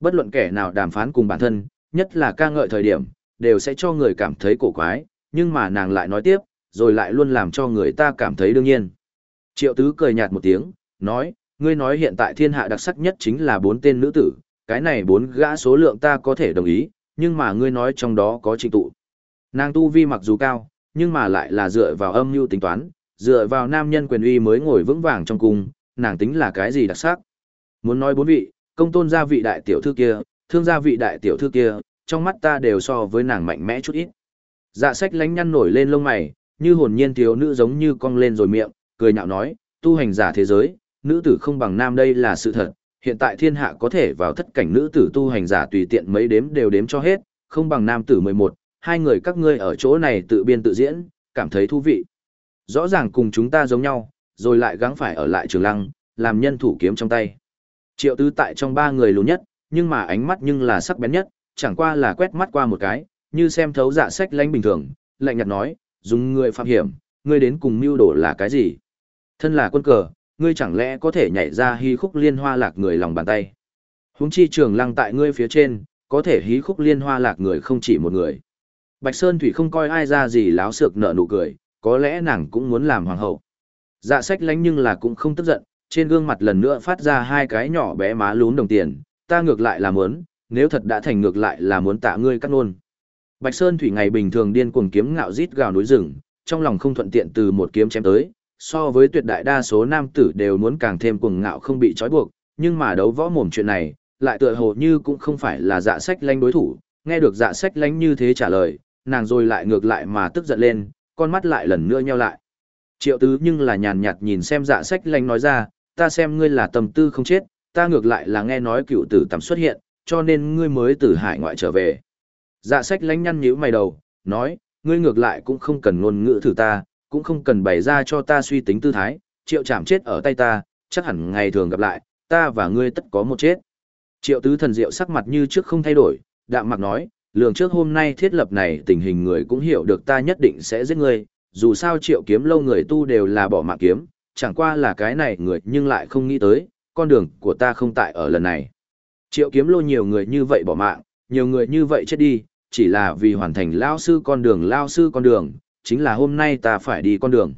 Bất luận kẻ nào đàm phán cùng bản thân, nhất là ca ngợi thời điểm, đều sẽ cho người cảm thấy cổ quái, nhưng mà nàng lại nói tiếp, rồi lại luôn làm cho người ta cảm thấy đương nhiên. Triệu tứ cười nhạt một tiếng, nói, ngươi nói hiện tại thiên hạ đặc sắc nhất chính là bốn tên nữ tử, cái này bốn gã số lượng ta có thể đồng ý, nhưng mà ngươi nói trong đó có trình tụ. Nàng tu vi mặc dù cao, nhưng mà lại là dựa vào âm mưu tính toán, dựa vào nam nhân quyền uy mới ngồi vững vàng trong cung, nàng tính là cái gì đặc sắc. Muốn nói bốn vị, công tôn gia vị đại tiểu thư kia, thương gia vị đại tiểu thư kia, trong mắt ta đều so với nàng mạnh mẽ chút ít. Dạ sách lánh nhăn nổi lên lông mày, như hồn nhiên thiếu nữ giống như cong lên rồi miệng, cười nhạo nói, tu hành giả thế giới, nữ tử không bằng nam đây là sự thật, hiện tại thiên hạ có thể vào thất cảnh nữ tử tu hành giả tùy tiện mấy đếm đều đếm cho hết, không bằng nam tử 11, hai người các ngươi ở chỗ này tự biên tự diễn, cảm thấy thú vị. Rõ ràng cùng chúng ta giống nhau, rồi lại gắng phải ở lại trường lăng, làm nhân thủ kiếm trong tay. Triệu tứ tại trong ba người lùn nhất, nhưng mà ánh mắt nhưng là sắc bén nhất, chẳng qua là quét mắt qua một cái, như xem thấu dạ sách lánh bình thường, lạnh nhạt nói, dùng người phạm hiểm, ngươi đến cùng mưu đồ là cái gì? Thân là quân cờ, ngươi chẳng lẽ có thể nhảy ra hí khúc liên hoa lạc người lòng bàn tay? Huống chi trường lăng tại ngươi phía trên, có thể hí khúc liên hoa lạc người không chỉ một người. Bạch Sơn Thủy không coi ai ra gì láo xược nợ nụ cười, có lẽ nàng cũng muốn làm hoàng hậu. Dạ sách lánh nhưng là cũng không tức giận, trên gương mặt lần nữa phát ra hai cái nhỏ bé má lún đồng tiền, ta ngược lại là muốn, nếu thật đã thành ngược lại là muốn tạ ngươi cắt nôn. Bạch Sơn Thủy ngày bình thường điên cuồng kiếm ngạo rít gào núi rừng, trong lòng không thuận tiện từ một kiếm chém tới, so với tuyệt đại đa số nam tử đều muốn càng thêm cuồng ngạo không bị trói buộc, nhưng mà đấu võ mồm chuyện này, lại tựa hồ như cũng không phải là dạ sách lánh đối thủ, nghe được dạ sách lánh như thế trả lời, nàng rồi lại ngược lại mà tức giận lên, con mắt lại lần nữa nheo lại. Triệu tứ nhưng là nhàn nhạt nhìn xem dạ sách lánh nói ra, ta xem ngươi là tầm tư không chết, ta ngược lại là nghe nói cựu tử tắm xuất hiện, cho nên ngươi mới từ hải ngoại trở về. Dạ sách lánh nhăn nhíu mày đầu, nói, ngươi ngược lại cũng không cần ngôn ngữ thử ta, cũng không cần bày ra cho ta suy tính tư thái, triệu chạm chết ở tay ta, chắc hẳn ngày thường gặp lại, ta và ngươi tất có một chết. Triệu tứ thần diệu sắc mặt như trước không thay đổi, đạm mặc nói, lường trước hôm nay thiết lập này tình hình người cũng hiểu được ta nhất định sẽ giết ngươi, dù sao triệu kiếm lâu người tu đều là bỏ mạng kiếm, chẳng qua là cái này người nhưng lại không nghĩ tới, con đường của ta không tại ở lần này. Triệu kiếm lô nhiều người như vậy bỏ mạng, nhiều người như vậy chết đi, chỉ là vì hoàn thành lao sư con đường lao sư con đường, chính là hôm nay ta phải đi con đường.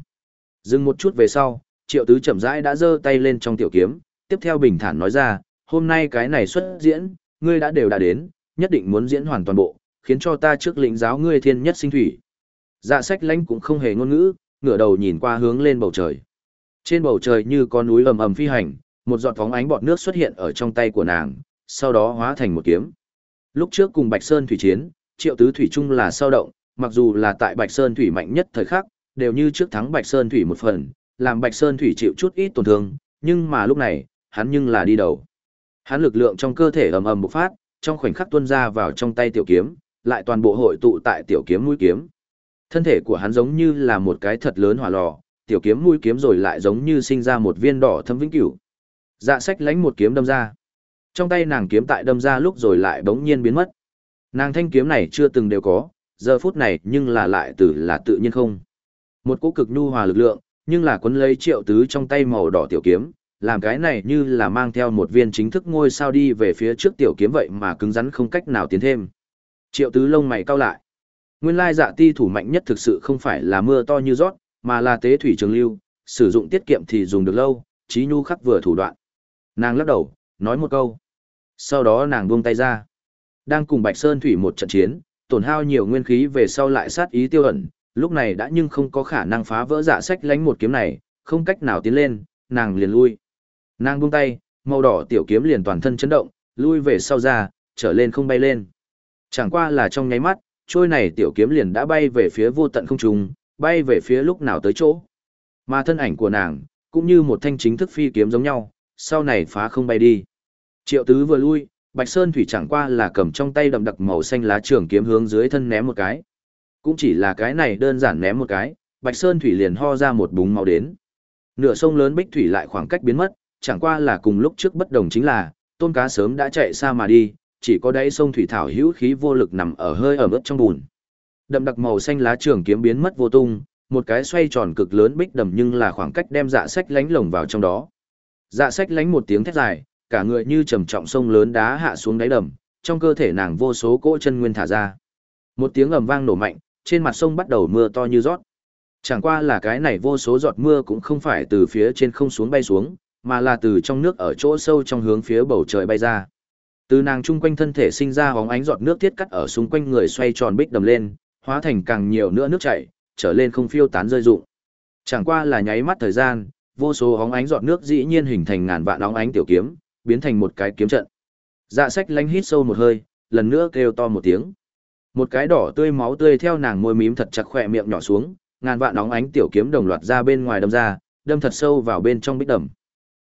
Dừng một chút về sau, triệu tứ chậm rãi đã giơ tay lên trong tiểu kiếm, tiếp theo bình thản nói ra, hôm nay cái này xuất diễn, ngươi đã đều đã đến, nhất định muốn diễn hoàn toàn bộ, khiến cho ta trước lĩnh giáo ngươi thiên nhất sinh thủy. Dạ sách lãnh cũng không hề ngôn ngữ, ngửa đầu nhìn qua hướng lên bầu trời. Trên bầu trời như có núi ầm ầm phi hành, một giọt phóng ánh bọt nước xuất hiện ở trong tay của nàng, sau đó hóa thành một kiếm. Lúc trước cùng Bạch Sơn thủy chiến, Triệu Tứ thủy chung là sao động, mặc dù là tại Bạch Sơn thủy mạnh nhất thời khắc, đều như trước thắng Bạch Sơn thủy một phần, làm Bạch Sơn thủy chịu chút ít tổn thương, nhưng mà lúc này, hắn nhưng là đi đầu. Hắn lực lượng trong cơ thể ầm ầm bộc phát, trong khoảnh khắc tuôn ra vào trong tay tiểu kiếm, lại toàn bộ hội tụ tại tiểu kiếm mũi kiếm. Thân thể của hắn giống như là một cái thật lớn hỏa lò, tiểu kiếm mũi kiếm rồi lại giống như sinh ra một viên đỏ thâm vĩnh cửu. Dạ sách lánh một kiếm đâm ra. Trong tay nàng kiếm tại đâm ra lúc rồi lại bỗng nhiên biến mất. Nàng thanh kiếm này chưa từng đều có, giờ phút này nhưng là lại từ là tự nhiên không. Một cỗ cực nhu hòa lực lượng, nhưng là quấn lấy triệu tứ trong tay màu đỏ tiểu kiếm, làm cái này như là mang theo một viên chính thức ngôi sao đi về phía trước tiểu kiếm vậy mà cứng rắn không cách nào tiến thêm. Triệu tứ lông mày cau lại. Nguyên lai dạ ti thủ mạnh nhất thực sự không phải là mưa to như rót, mà là tế thủy trường lưu, sử dụng tiết kiệm thì dùng được lâu, trí nhu khắc vừa thủ đoạn. Nàng lắc đầu, nói một câu. Sau đó nàng buông tay ra. Đang cùng Bạch Sơn Thủy một trận chiến, tổn hao nhiều nguyên khí về sau lại sát ý tiêu ẩn, lúc này đã nhưng không có khả năng phá vỡ dạ sách lánh một kiếm này, không cách nào tiến lên, nàng liền lui. Nàng buông tay, màu đỏ tiểu kiếm liền toàn thân chấn động, lui về sau ra, trở lên không bay lên. Chẳng qua là trong nháy mắt, trôi này tiểu kiếm liền đã bay về phía vô tận không trung, bay về phía lúc nào tới chỗ. Mà thân ảnh của nàng, cũng như một thanh chính thức phi kiếm giống nhau, sau này phá không bay đi. Triệu tứ vừa lui, Bạch Sơn Thủy chẳng qua là cầm trong tay đậm đặc màu xanh lá trường kiếm hướng dưới thân ném một cái. Cũng chỉ là cái này đơn giản ném một cái, Bạch Sơn Thủy liền ho ra một búng máu đến. Nửa sông lớn Bích Thủy lại khoảng cách biến mất, chẳng qua là cùng lúc trước bất đồng chính là, tôn cá sớm đã chạy xa mà đi, chỉ có đáy sông Thủy Thảo hữu khí vô lực nằm ở hơi ẩm ướt trong bùn. Đậm đặc màu xanh lá trường kiếm biến mất vô tung, một cái xoay tròn cực lớn bích đầm nhưng là khoảng cách đem dạ sách lánh lồng vào trong đó. Dạ sách lánh một tiếng thét dài, cả người như trầm trọng sông lớn đá hạ xuống đáy đầm, trong cơ thể nàng vô số cỗ chân nguyên thả ra. Một tiếng ầm vang nổ mạnh, trên mặt sông bắt đầu mưa to như rót. Chẳng qua là cái này vô số giọt mưa cũng không phải từ phía trên không xuống bay xuống, mà là từ trong nước ở chỗ sâu trong hướng phía bầu trời bay ra. Từ nàng chung quanh thân thể sinh ra hóng ánh giọt nước thiết cắt ở xung quanh người xoay tròn bích đầm lên, hóa thành càng nhiều nữa nước chảy, trở lên không phiêu tán rơi rụng. Chẳng qua là nháy mắt thời gian, vô số hóng ánh giọt nước dĩ nhiên hình thành ngàn vạn óng ánh tiểu kiếm, biến thành một cái kiếm trận. Dạ sách lánh hít sâu một hơi, lần nữa kêu to một tiếng. Một cái đỏ tươi máu tươi theo nàng môi mím thật chặt khỏe miệng nhỏ xuống, ngàn vạn óng ánh tiểu kiếm đồng loạt ra bên ngoài đâm ra, đâm thật sâu vào bên trong bích đầm.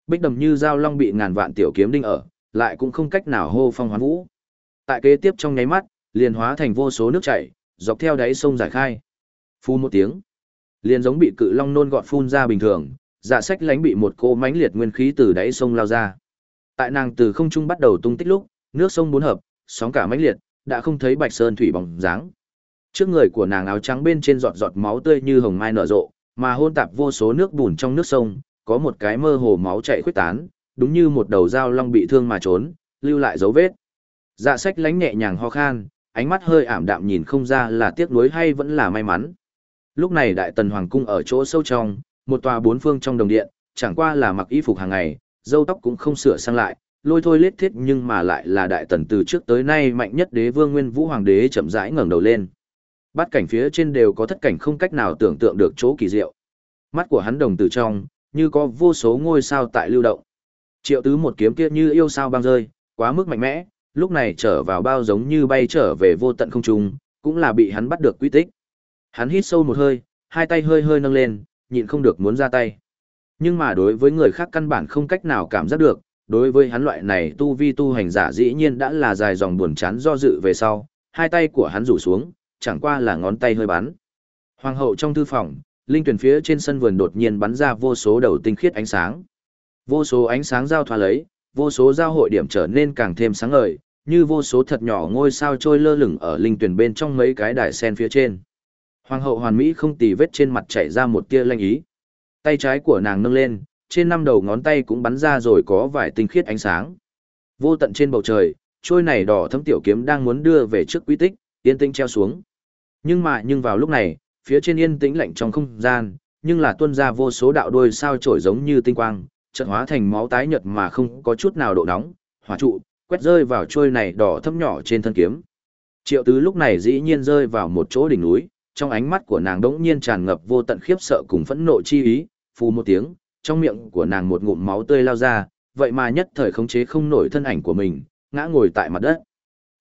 Bích đầm như dao long bị ngàn vạn tiểu kiếm đinh ở, lại cũng không cách nào hô phong hoán vũ. Tại kế tiếp trong nháy mắt, liền hóa thành vô số nước chảy, dọc theo đáy sông giải khai. Phun một tiếng, liền giống bị cự long nôn gọt phun ra bình thường, dạ sách lánh bị một cô mãnh liệt nguyên khí từ đáy sông lao ra. Tại nàng từ không trung bắt đầu tung tích lúc, nước sông bốn hợp, sóng cả mãnh liệt, đã không thấy Bạch Sơn thủy bóng dáng. Trước người của nàng áo trắng bên trên giọt giọt máu tươi như hồng mai nở rộ, mà hôn tạp vô số nước bùn trong nước sông, có một cái mơ hồ máu chảy khuyết tán, đúng như một đầu dao long bị thương mà trốn, lưu lại dấu vết. Dạ sách lánh nhẹ nhàng ho khan, ánh mắt hơi ảm đạm nhìn không ra là tiếc nuối hay vẫn là may mắn. Lúc này đại tần hoàng cung ở chỗ sâu trong, một tòa bốn phương trong đồng điện, chẳng qua là mặc y phục hàng ngày, dâu tóc cũng không sửa sang lại, lôi thôi lết thiết nhưng mà lại là đại tần từ trước tới nay mạnh nhất đế vương nguyên vũ hoàng đế chậm rãi ngẩng đầu lên. Bát cảnh phía trên đều có thất cảnh không cách nào tưởng tượng được chỗ kỳ diệu. Mắt của hắn đồng từ trong, như có vô số ngôi sao tại lưu động. Triệu tứ một kiếm kia như yêu sao băng rơi, quá mức mạnh mẽ, lúc này trở vào bao giống như bay trở về vô tận không trung, cũng là bị hắn bắt được quy tích. Hắn hít sâu một hơi, hai tay hơi hơi nâng lên, nhịn không được muốn ra tay. Nhưng mà đối với người khác căn bản không cách nào cảm giác được, đối với hắn loại này tu vi tu hành giả dĩ nhiên đã là dài dòng buồn chán do dự về sau, hai tay của hắn rủ xuống, chẳng qua là ngón tay hơi bắn. Hoàng hậu trong thư phòng, linh tuyển phía trên sân vườn đột nhiên bắn ra vô số đầu tinh khiết ánh sáng. Vô số ánh sáng giao thoa lấy, vô số giao hội điểm trở nên càng thêm sáng ngời, như vô số thật nhỏ ngôi sao trôi lơ lửng ở linh tuyển bên trong mấy cái đài sen phía trên. Hoàng hậu hoàn mỹ không tì vết trên mặt chảy ra một tia lanh ý. Tay trái của nàng nâng lên, trên năm đầu ngón tay cũng bắn ra rồi có vài tinh khiết ánh sáng. Vô tận trên bầu trời, trôi này đỏ thấm tiểu kiếm đang muốn đưa về trước quy tích, yên tĩnh treo xuống. Nhưng mà nhưng vào lúc này, phía trên yên tĩnh lạnh trong không gian, nhưng là tuôn ra vô số đạo đôi sao trổi giống như tinh quang, chợt hóa thành máu tái nhợt mà không có chút nào độ nóng, hỏa trụ, quét rơi vào trôi này đỏ thấm nhỏ trên thân kiếm. Triệu tứ lúc này dĩ nhiên rơi vào một chỗ đỉnh núi, trong ánh mắt của nàng đống nhiên tràn ngập vô tận khiếp sợ cùng phẫn nộ chi ý, phù một tiếng, trong miệng của nàng một ngụm máu tươi lao ra, vậy mà nhất thời khống chế không nổi thân ảnh của mình, ngã ngồi tại mặt đất.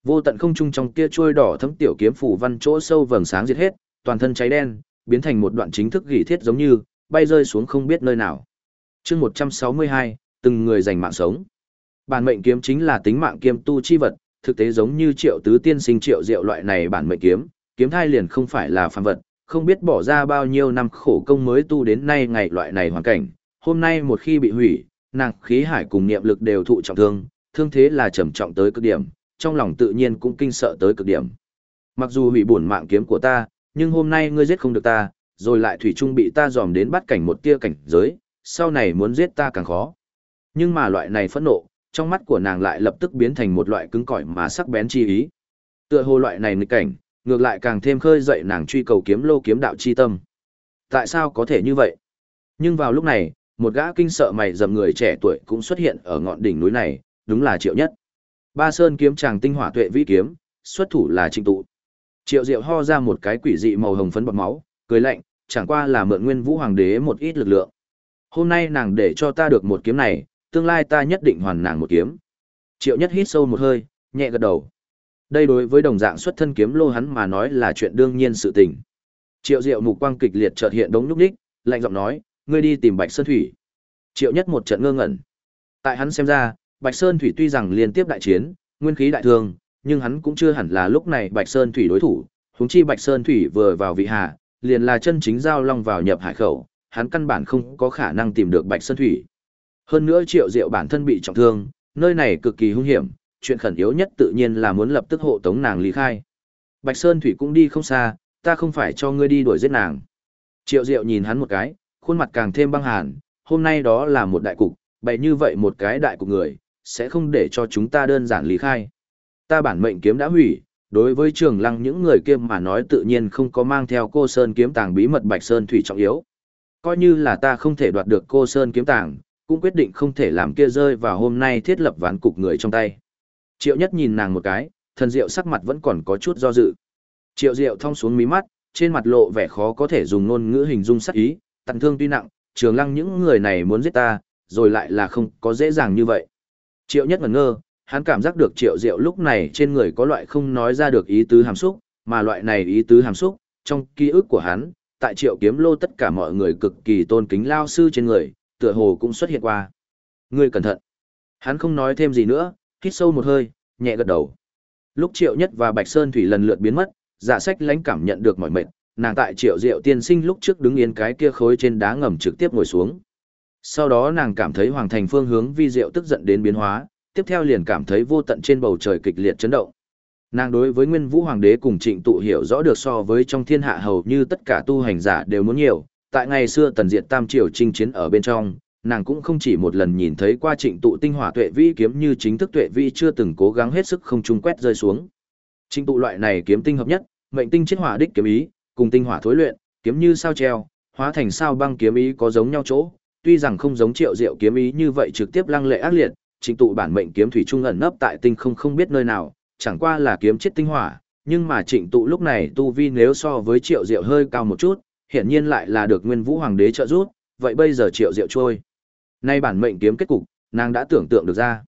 Vô tận không trung trong kia trôi đỏ thấm tiểu kiếm phủ văn chỗ sâu vầng sáng diệt hết, toàn thân cháy đen, biến thành một đoạn chính thức gỉ thiết giống như bay rơi xuống không biết nơi nào. Chương 162, từng người giành mạng sống. Bản mệnh kiếm chính là tính mạng kiêm tu chi vật, thực tế giống như Triệu Tứ tiên sinh Triệu Diệu loại này bản mệnh kiếm, kiếm thai liền không phải là phàm vật, không biết bỏ ra bao nhiêu năm khổ công mới tu đến nay ngày loại này hoàn cảnh, hôm nay một khi bị hủy, nàng khí hải cùng niệm lực đều thụ trọng thương, thương thế là trầm trọng tới cực điểm, trong lòng tự nhiên cũng kinh sợ tới cực điểm. Mặc dù hủy bổn mạng kiếm của ta, nhưng hôm nay ngươi giết không được ta, rồi lại thủy chung bị ta dòm đến bắt cảnh một tia cảnh giới, sau này muốn giết ta càng khó. Nhưng mà loại này phẫn nộ, trong mắt của nàng lại lập tức biến thành một loại cứng cỏi mà sắc bén chi ý. Tựa hồ loại này nghịch cảnh, ngược lại càng thêm khơi dậy nàng truy cầu kiếm lô kiếm đạo chi tâm. Tại sao có thể như vậy? Nhưng vào lúc này, một gã kinh sợ mày dầm người trẻ tuổi cũng xuất hiện ở ngọn đỉnh núi này, đúng là Triệu Nhất. Ba Sơn kiếm chàng tinh hỏa tuệ vĩ kiếm, xuất thủ là Trịnh Tụ. Triệu Diệu ho ra một cái quỷ dị màu hồng phấn bọt máu, cười lạnh, chẳng qua là mượn Nguyên Vũ Hoàng đế một ít lực lượng. Hôm nay nàng để cho ta được một kiếm này, tương lai ta nhất định hoàn nàng một kiếm. Triệu Nhất hít sâu một hơi, nhẹ gật đầu. Đây đối với đồng dạng xuất thân kiếm lô hắn mà nói là chuyện đương nhiên sự tình. Triệu Diệu mục quang kịch liệt chợt hiện đống lúc đích, lạnh giọng nói, ngươi đi tìm Bạch Sơn Thủy. Triệu Nhất một trận ngơ ngẩn. Tại hắn xem ra, Bạch Sơn Thủy tuy rằng liên tiếp đại chiến, nguyên khí đại thương, nhưng hắn cũng chưa hẳn là lúc này Bạch Sơn Thủy đối thủ, huống chi Bạch Sơn Thủy vừa vào vị hạ, liền là chân chính giao long vào nhập hải khẩu, hắn căn bản không có khả năng tìm được Bạch Sơn Thủy. Hơn nữa Triệu Diệu bản thân bị trọng thương, nơi này cực kỳ hung hiểm, chuyện khẩn yếu nhất tự nhiên là muốn lập tức hộ tống nàng lý khai. Bạch Sơn Thủy cũng đi không xa, ta không phải cho ngươi đi đuổi giết nàng. Triệu Diệu nhìn hắn một cái, khuôn mặt càng thêm băng hàn, hôm nay đó là một đại cục, bày như vậy một cái đại cục người, sẽ không để cho chúng ta đơn giản lý khai. Ta bản mệnh kiếm đã hủy, đối với trường lăng những người kia mà nói tự nhiên không có mang theo cô Sơn kiếm tàng bí mật Bạch Sơn Thủy trọng yếu. Coi như là ta không thể đoạt được cô Sơn kiếm tàng, cũng quyết định không thể làm kia rơi vào hôm nay thiết lập ván cục người trong tay. Triệu nhất nhìn nàng một cái, thần diệu sắc mặt vẫn còn có chút do dự. Triệu diệu thong xuống mí mắt, trên mặt lộ vẻ khó có thể dùng ngôn ngữ hình dung sắc ý, tận thương tuy nặng, trường lăng những người này muốn giết ta, rồi lại là không có dễ dàng như vậy. Triệu nhất ngẩn ngơ, hắn cảm giác được triệu diệu lúc này trên người có loại không nói ra được ý tứ hàm xúc, mà loại này ý tứ hàm xúc, trong ký ức của hắn, tại triệu kiếm lô tất cả mọi người cực kỳ tôn kính lao sư trên người, tựa hồ cũng xuất hiện qua. Ngươi cẩn thận. Hắn không nói thêm gì nữa, hít sâu một hơi, nhẹ gật đầu. Lúc Triệu Nhất và Bạch Sơn Thủy lần lượt biến mất, Dạ Sách lãnh cảm nhận được mỏi mệt, nàng tại Triệu Diệu tiên sinh lúc trước đứng yên cái kia khối trên đá ngầm trực tiếp ngồi xuống. Sau đó nàng cảm thấy Hoàng Thành phương hướng vi diệu tức giận đến biến hóa, tiếp theo liền cảm thấy vô tận trên bầu trời kịch liệt chấn động. Nàng đối với Nguyên Vũ Hoàng đế cùng Trịnh tụ hiểu rõ được so với trong thiên hạ hầu như tất cả tu hành giả đều muốn nhiều, tại ngày xưa tần diệt tam triều chinh chiến ở bên trong, nàng cũng không chỉ một lần nhìn thấy qua Trịnh tụ tinh hỏa tuệ vĩ kiếm như chính thức tuệ vĩ chưa từng cố gắng hết sức không trung quét rơi xuống. Trịnh tụ loại này kiếm tinh hợp nhất, mệnh tinh chết hỏa đích kiếm ý, cùng tinh hỏa thối luyện, kiếm như sao treo, hóa thành sao băng kiếm ý có giống nhau chỗ, tuy rằng không giống Triệu Diệu kiếm ý như vậy trực tiếp lăng lệ ác liệt, Trịnh tụ bản mệnh kiếm thủy trung ẩn nấp tại tinh không không biết nơi nào, chẳng qua là kiếm chết tinh hỏa, nhưng mà trịnh tụ lúc này tu vi nếu so với triệu diệu hơi cao một chút, hiển nhiên lại là được nguyên vũ hoàng đế trợ giúp, vậy bây giờ triệu diệu trôi. Nay bản mệnh kiếm kết cục, nàng đã tưởng tượng được ra.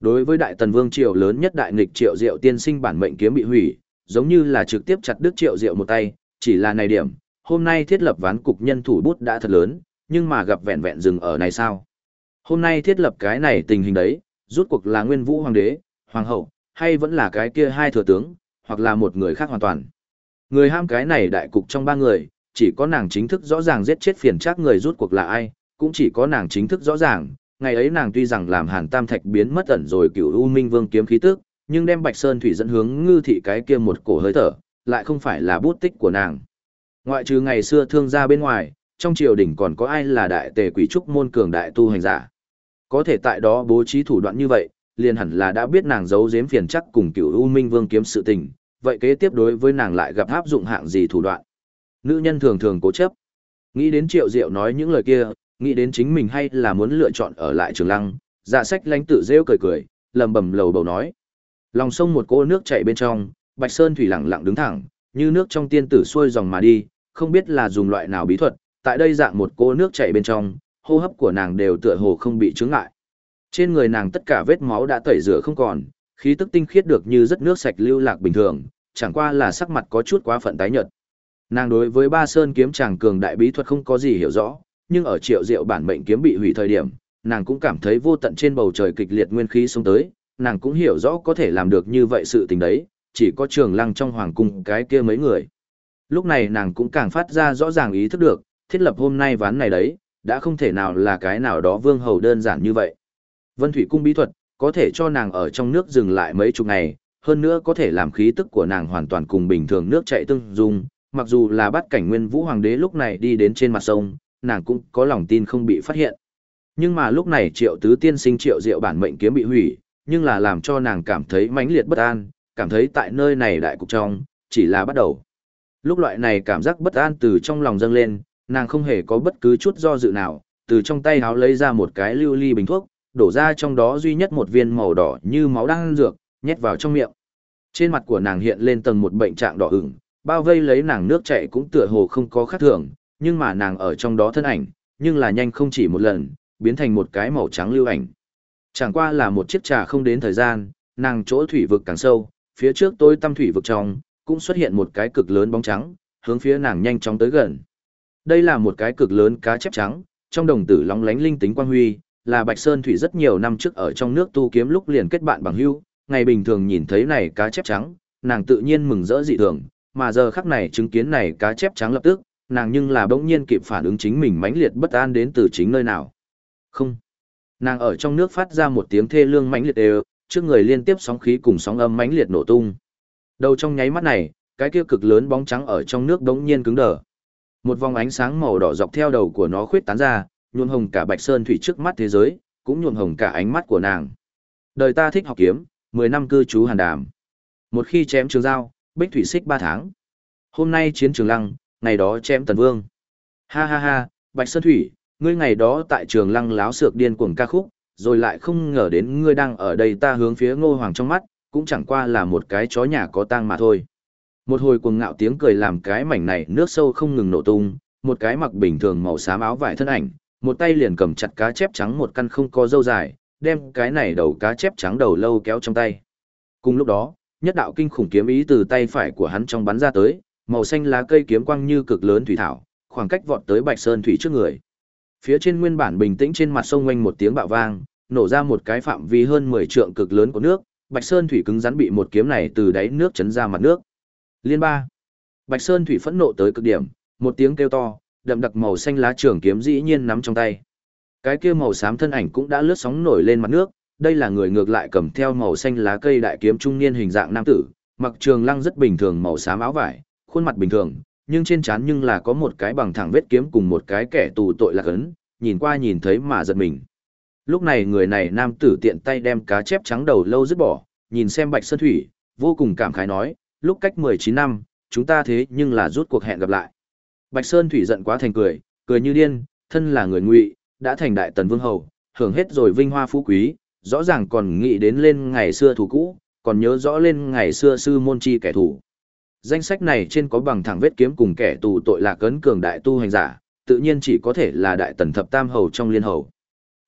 Đối với đại tần vương triều lớn nhất đại nghịch triệu diệu tiên sinh bản mệnh kiếm bị hủy, giống như là trực tiếp chặt đứt triệu diệu một tay, chỉ là này điểm, hôm nay thiết lập ván cục nhân thủ bút đã thật lớn, nhưng mà gặp vẹn vẹn dừng ở này sao. Hôm nay thiết lập cái này tình hình đấy, rút cuộc là nguyên vũ hoàng đế, hoàng hậu, hay vẫn là cái kia hai thừa tướng, hoặc là một người khác hoàn toàn. Người ham cái này đại cục trong ba người, chỉ có nàng chính thức rõ ràng giết chết phiền trác người rút cuộc là ai, cũng chỉ có nàng chính thức rõ ràng, ngày ấy nàng tuy rằng làm Hàn Tam Thạch biến mất ẩn rồi cửu U Minh Vương kiếm khí tức, nhưng đem Bạch Sơn thủy dẫn hướng ngư thị cái kia một cổ hơi thở, lại không phải là bút tích của nàng. Ngoại trừ ngày xưa thương gia bên ngoài, trong triều đình còn có ai là đại tề quỷ trúc môn cường đại tu hành giả. Có thể tại đó bố trí thủ đoạn như vậy, liền hẳn là đã biết nàng giấu giếm phiền chắc cùng cựu U Minh Vương kiếm sự tình, vậy kế tiếp đối với nàng lại gặp áp dụng hạng gì thủ đoạn. Nữ nhân thường thường cố chấp. Nghĩ đến Triệu Diệu nói những lời kia, nghĩ đến chính mình hay là muốn lựa chọn ở lại Trường Lăng, Dạ Sách lánh tự rêu cười cười, lầm bầm lầu bầu nói. Lòng sông một cỗ nước chảy bên trong, Bạch Sơn thủy lặng lặng đứng thẳng, như nước trong tiên tử xuôi dòng mà đi, không biết là dùng loại nào bí thuật, tại đây dạng một cỗ nước chảy bên trong, hô hấp của nàng đều tựa hồ không bị chướng ngại. Trên người nàng tất cả vết máu đã tẩy rửa không còn, khí tức tinh khiết được như rất nước sạch lưu lạc bình thường, chẳng qua là sắc mặt có chút quá phận tái nhợt. Nàng đối với Ba Sơn kiếm chàng cường đại bí thuật không có gì hiểu rõ, nhưng ở Triệu Diệu bản mệnh kiếm bị hủy thời điểm, nàng cũng cảm thấy vô tận trên bầu trời kịch liệt nguyên khí xông tới, nàng cũng hiểu rõ có thể làm được như vậy sự tình đấy, chỉ có Trường Lăng trong hoàng cung cái kia mấy người. Lúc này nàng cũng càng phát ra rõ ràng ý thức được, thiết lập hôm nay ván này đấy, đã không thể nào là cái nào đó vương hầu đơn giản như vậy. Vân Thủy Cung bí thuật, có thể cho nàng ở trong nước dừng lại mấy chục ngày, hơn nữa có thể làm khí tức của nàng hoàn toàn cùng bình thường nước chảy tương dung, mặc dù là bắt cảnh nguyên vũ hoàng đế lúc này đi đến trên mặt sông, nàng cũng có lòng tin không bị phát hiện. Nhưng mà lúc này triệu tứ tiên sinh triệu diệu bản mệnh kiếm bị hủy, nhưng là làm cho nàng cảm thấy mãnh liệt bất an, cảm thấy tại nơi này đại cục trong, chỉ là bắt đầu. Lúc loại này cảm giác bất an từ trong lòng dâng lên, nàng không hề có bất cứ chút do dự nào, từ trong tay háo lấy ra một cái lưu ly bình thuốc, đổ ra trong đó duy nhất một viên màu đỏ như máu đang dược, nhét vào trong miệng. Trên mặt của nàng hiện lên tầng một bệnh trạng đỏ ửng, bao vây lấy nàng nước chảy cũng tựa hồ không có khác thường, nhưng mà nàng ở trong đó thân ảnh, nhưng là nhanh không chỉ một lần, biến thành một cái màu trắng lưu ảnh. Chẳng qua là một chiếc trà không đến thời gian, nàng chỗ thủy vực càng sâu, phía trước tôi tâm thủy vực trong, cũng xuất hiện một cái cực lớn bóng trắng, hướng phía nàng nhanh chóng tới gần. Đây là một cái cực lớn cá chép trắng, trong đồng tử lóng lánh linh tính quang huy, là Bạch Sơn Thủy rất nhiều năm trước ở trong nước tu kiếm lúc liền kết bạn bằng hữu, ngày bình thường nhìn thấy này cá chép trắng, nàng tự nhiên mừng rỡ dị thường, mà giờ khắc này chứng kiến này cá chép trắng lập tức, nàng nhưng là bỗng nhiên kịp phản ứng chính mình mãnh liệt bất an đến từ chính nơi nào. Không. Nàng ở trong nước phát ra một tiếng thê lương mãnh liệt đều, trước người liên tiếp sóng khí cùng sóng âm mãnh liệt nổ tung. Đầu trong nháy mắt này, cái kia cực lớn bóng trắng ở trong nước bỗng nhiên cứng đờ. Một vòng ánh sáng màu đỏ dọc theo đầu của nó khuyết tán ra, nhuộm hồng cả bạch sơn thủy trước mắt thế giới, cũng nhuộm hồng cả ánh mắt của nàng. Đời ta thích học kiếm, 10 năm cư trú hàn đàm. Một khi chém trường dao, bích thủy xích 3 tháng. Hôm nay chiến trường lăng, ngày đó chém tần vương. Ha ha ha, bạch sơn thủy, ngươi ngày đó tại trường lăng láo sược điên cuồng ca khúc, rồi lại không ngờ đến ngươi đang ở đây ta hướng phía ngô hoàng trong mắt, cũng chẳng qua là một cái chó nhà có tang mà thôi. Một hồi cuồng ngạo tiếng cười làm cái mảnh này nước sâu không ngừng nổ tung, một cái mặc bình thường màu xám áo vải thân ảnh, một tay liền cầm chặt cá chép trắng một căn không có dâu dài, đem cái này đầu cá chép trắng đầu lâu kéo trong tay. Cùng lúc đó, nhất đạo kinh khủng kiếm ý từ tay phải của hắn trong bắn ra tới, màu xanh lá cây kiếm quang như cực lớn thủy thảo, khoảng cách vọt tới Bạch Sơn thủy trước người. Phía trên nguyên bản bình tĩnh trên mặt sông quanh một tiếng bạo vang, nổ ra một cái phạm vi hơn 10 trượng cực lớn của nước, Bạch Sơn thủy cứng rắn bị một kiếm này từ đáy nước chấn ra mặt nước. Liên ba. Bạch Sơn thủy phẫn nộ tới cực điểm, một tiếng kêu to, đậm đặc màu xanh lá trường kiếm dĩ nhiên nắm trong tay. Cái kia màu xám thân ảnh cũng đã lướt sóng nổi lên mặt nước, đây là người ngược lại cầm theo màu xanh lá cây đại kiếm trung niên hình dạng nam tử, mặc trường lăng rất bình thường màu xám áo vải, khuôn mặt bình thường, nhưng trên trán nhưng là có một cái bằng thẳng vết kiếm cùng một cái kẻ tù tội lạc ấn, nhìn qua nhìn thấy mà giật mình. Lúc này người này nam tử tiện tay đem cá chép trắng đầu lâu dứt bỏ, nhìn xem Bạch Sơn Thủy, vô cùng cảm khái nói, lúc cách 19 năm, chúng ta thế nhưng là rút cuộc hẹn gặp lại. Bạch Sơn Thủy giận quá thành cười, cười như điên, thân là người ngụy, đã thành đại tần vương hầu, hưởng hết rồi vinh hoa phú quý, rõ ràng còn nghĩ đến lên ngày xưa thủ cũ, còn nhớ rõ lên ngày xưa sư môn chi kẻ thù. Danh sách này trên có bằng thẳng vết kiếm cùng kẻ tù tội lạc cấn cường đại tu hành giả, tự nhiên chỉ có thể là đại tần thập tam hầu trong liên hầu.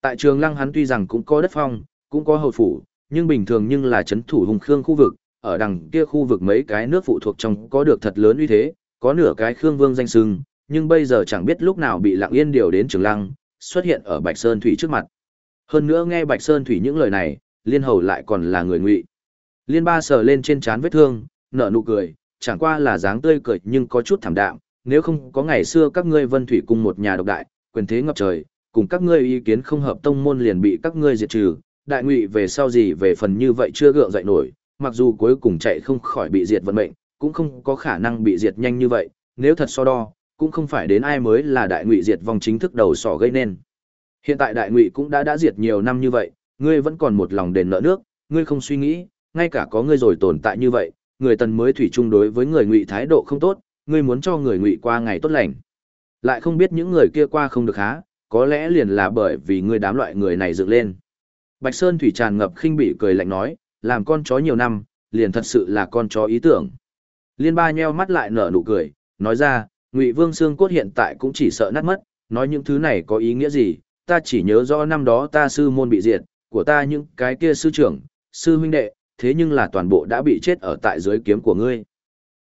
Tại trường lăng hắn tuy rằng cũng có đất phong, cũng có hầu phủ, nhưng bình thường nhưng là chấn thủ hùng khương khu vực, ở đằng kia khu vực mấy cái nước phụ thuộc trong có được thật lớn uy thế, có nửa cái khương vương danh sưng, nhưng bây giờ chẳng biết lúc nào bị lặng yên điều đến trường lăng, xuất hiện ở Bạch Sơn Thủy trước mặt. Hơn nữa nghe Bạch Sơn Thủy những lời này, liên hầu lại còn là người ngụy. Liên ba sờ lên trên trán vết thương, nở nụ cười, chẳng qua là dáng tươi cười nhưng có chút thảm đạm, nếu không có ngày xưa các ngươi vân thủy cùng một nhà độc đại, quyền thế ngập trời, cùng các ngươi ý kiến không hợp tông môn liền bị các ngươi diệt trừ, đại ngụy về sau gì về phần như vậy chưa gượng dậy nổi, mặc dù cuối cùng chạy không khỏi bị diệt vận mệnh, cũng không có khả năng bị diệt nhanh như vậy, nếu thật so đo, cũng không phải đến ai mới là đại ngụy diệt vong chính thức đầu sỏ gây nên. Hiện tại đại ngụy cũng đã đã diệt nhiều năm như vậy, ngươi vẫn còn một lòng đền nợ nước, ngươi không suy nghĩ, ngay cả có ngươi rồi tồn tại như vậy, người tần mới thủy chung đối với người ngụy thái độ không tốt, ngươi muốn cho người ngụy qua ngày tốt lành. Lại không biết những người kia qua không được há, có lẽ liền là bởi vì ngươi đám loại người này dựng lên. Bạch Sơn thủy tràn ngập khinh bị cười lạnh nói, làm con chó nhiều năm, liền thật sự là con chó ý tưởng. Liên ba nheo mắt lại nở nụ cười, nói ra, Ngụy Vương xương cốt hiện tại cũng chỉ sợ nát mất, nói những thứ này có ý nghĩa gì, ta chỉ nhớ rõ năm đó ta sư môn bị diệt, của ta những cái kia sư trưởng, sư huynh đệ, thế nhưng là toàn bộ đã bị chết ở tại dưới kiếm của ngươi.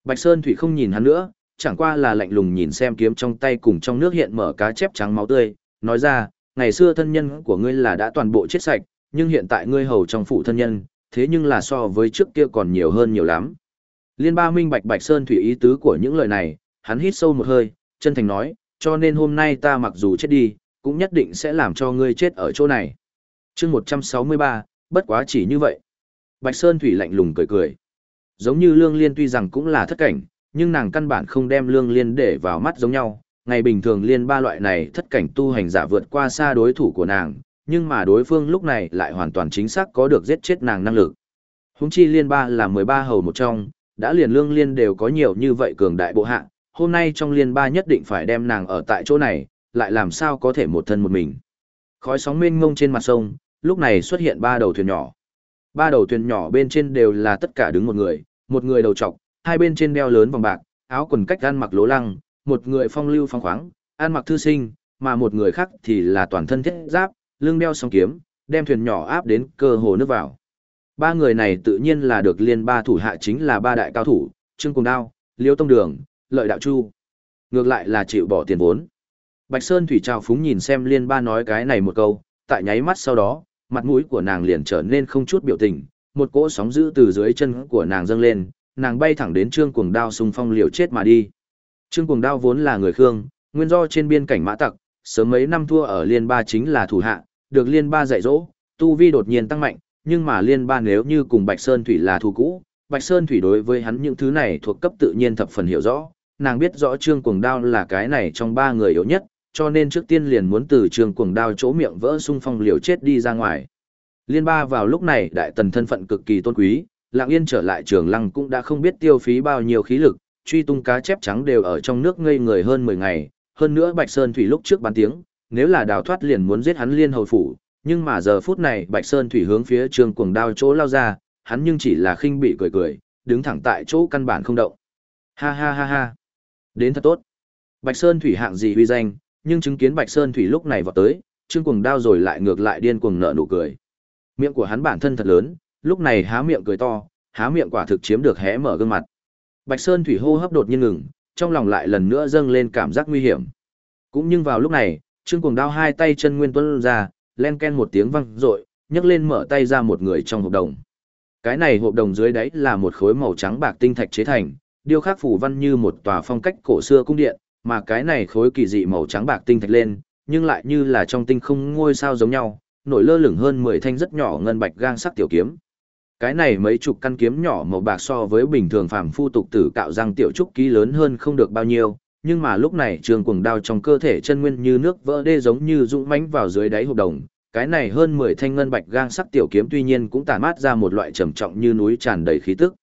Bạch Sơn Thủy không nhìn hắn nữa, chẳng qua là lạnh lùng nhìn xem kiếm trong tay cùng trong nước hiện mở cá chép trắng máu tươi, nói ra, ngày xưa thân nhân của ngươi là đã toàn bộ chết sạch, nhưng hiện tại ngươi hầu trong phủ thân nhân, thế nhưng là so với trước kia còn nhiều hơn nhiều lắm. Liên ba minh bạch Bạch Sơn Thủy ý tứ của những lời này, hắn hít sâu một hơi, chân thành nói, cho nên hôm nay ta mặc dù chết đi, cũng nhất định sẽ làm cho ngươi chết ở chỗ này. chương 163, bất quá chỉ như vậy. Bạch Sơn Thủy lạnh lùng cười cười. Giống như Lương Liên tuy rằng cũng là thất cảnh, nhưng nàng căn bản không đem Lương Liên để vào mắt giống nhau. Ngày bình thường liên ba loại này thất cảnh tu hành giả vượt qua xa đối thủ của nàng, nhưng mà đối phương lúc này lại hoàn toàn chính xác có được giết chết nàng năng lực. Húng chi liên ba là 13 hầu một trong, đã liền lương liên đều có nhiều như vậy cường đại bộ hạ, hôm nay trong liên ba nhất định phải đem nàng ở tại chỗ này, lại làm sao có thể một thân một mình. Khói sóng mênh ngông trên mặt sông, lúc này xuất hiện ba đầu thuyền nhỏ. Ba đầu thuyền nhỏ bên trên đều là tất cả đứng một người, một người đầu trọc, hai bên trên đeo lớn vòng bạc, áo quần cách ăn mặc lố lăng, một người phong lưu phong khoáng, ăn mặc thư sinh, mà một người khác thì là toàn thân thiết giáp, lưng đeo song kiếm, đem thuyền nhỏ áp đến cơ hồ nước vào. Ba người này tự nhiên là được liên ba thủ hạ chính là ba đại cao thủ, Trương Cùng Đao, Liêu Tông Đường, Lợi Đạo Chu. Ngược lại là chịu bỏ tiền vốn. Bạch Sơn Thủy Trào Phúng nhìn xem liên ba nói cái này một câu, tại nháy mắt sau đó, mặt mũi của nàng liền trở nên không chút biểu tình, một cỗ sóng dữ từ dưới chân của nàng dâng lên, nàng bay thẳng đến Trương Cuồng Đao xung phong liều chết mà đi. Trương Cuồng Đao vốn là người Khương, nguyên do trên biên cảnh mã tặc, sớm mấy năm thua ở liên ba chính là thủ hạ, được liên ba dạy dỗ, tu vi đột nhiên tăng mạnh, nhưng mà liên ba nếu như cùng Bạch Sơn Thủy là thù cũ, Bạch Sơn Thủy đối với hắn những thứ này thuộc cấp tự nhiên thập phần hiểu rõ, nàng biết rõ Trương Cuồng Đao là cái này trong ba người yếu nhất, cho nên trước tiên liền muốn từ trường Cuồng Đao chỗ miệng vỡ xung phong liều chết đi ra ngoài. Liên ba vào lúc này đại tần thân phận cực kỳ tôn quý, Lặng Yên trở lại trường lăng cũng đã không biết tiêu phí bao nhiêu khí lực, truy tung cá chép trắng đều ở trong nước ngây người hơn 10 ngày, hơn nữa Bạch Sơn Thủy lúc trước bán tiếng, nếu là đào thoát liền muốn giết hắn liên hồi phủ, nhưng mà giờ phút này Bạch Sơn Thủy hướng phía trường Cuồng Đao chỗ lao ra, hắn nhưng chỉ là khinh bị cười cười, đứng thẳng tại chỗ căn bản không động. Ha ha ha ha. Đến thật tốt. Bạch Sơn Thủy hạng gì uy danh, nhưng chứng kiến Bạch Sơn Thủy lúc này vọt tới, Trương Cuồng Đao rồi lại ngược lại điên cuồng nở nụ cười. Miệng của hắn bản thân thật lớn, lúc này há miệng cười to, há miệng quả thực chiếm được hé mở gương mặt. Bạch Sơn Thủy hô hấp đột nhiên ngừng, trong lòng lại lần nữa dâng lên cảm giác nguy hiểm. Cũng nhưng vào lúc này, Trương Cuồng Đao hai tay chân nguyên tuôn ra, len ken một tiếng vang rội, nhấc lên mở tay ra một người trong hộp đồng. Cái này hộp đồng dưới đáy là một khối màu trắng bạc tinh thạch chế thành, điêu khắc phủ văn như một tòa phong cách cổ xưa cung điện, mà cái này khối kỳ dị màu trắng bạc tinh thạch lên, nhưng lại như là trong tinh không ngôi sao giống nhau, nổi lơ lửng hơn 10 thanh rất nhỏ ngân bạch gang sắc tiểu kiếm. Cái này mấy chục căn kiếm nhỏ màu bạc so với bình thường phàm phu tục tử cạo răng tiểu trúc ký lớn hơn không được bao nhiêu, nhưng mà lúc này trường cuồng đao trong cơ thể chân nguyên như nước vỡ đê giống như dũng mãnh vào dưới đáy hộp đồng. Cái này hơn 10 thanh ngân bạch gang sắc tiểu kiếm tuy nhiên cũng tản mát ra một loại trầm trọng như núi tràn đầy khí tức.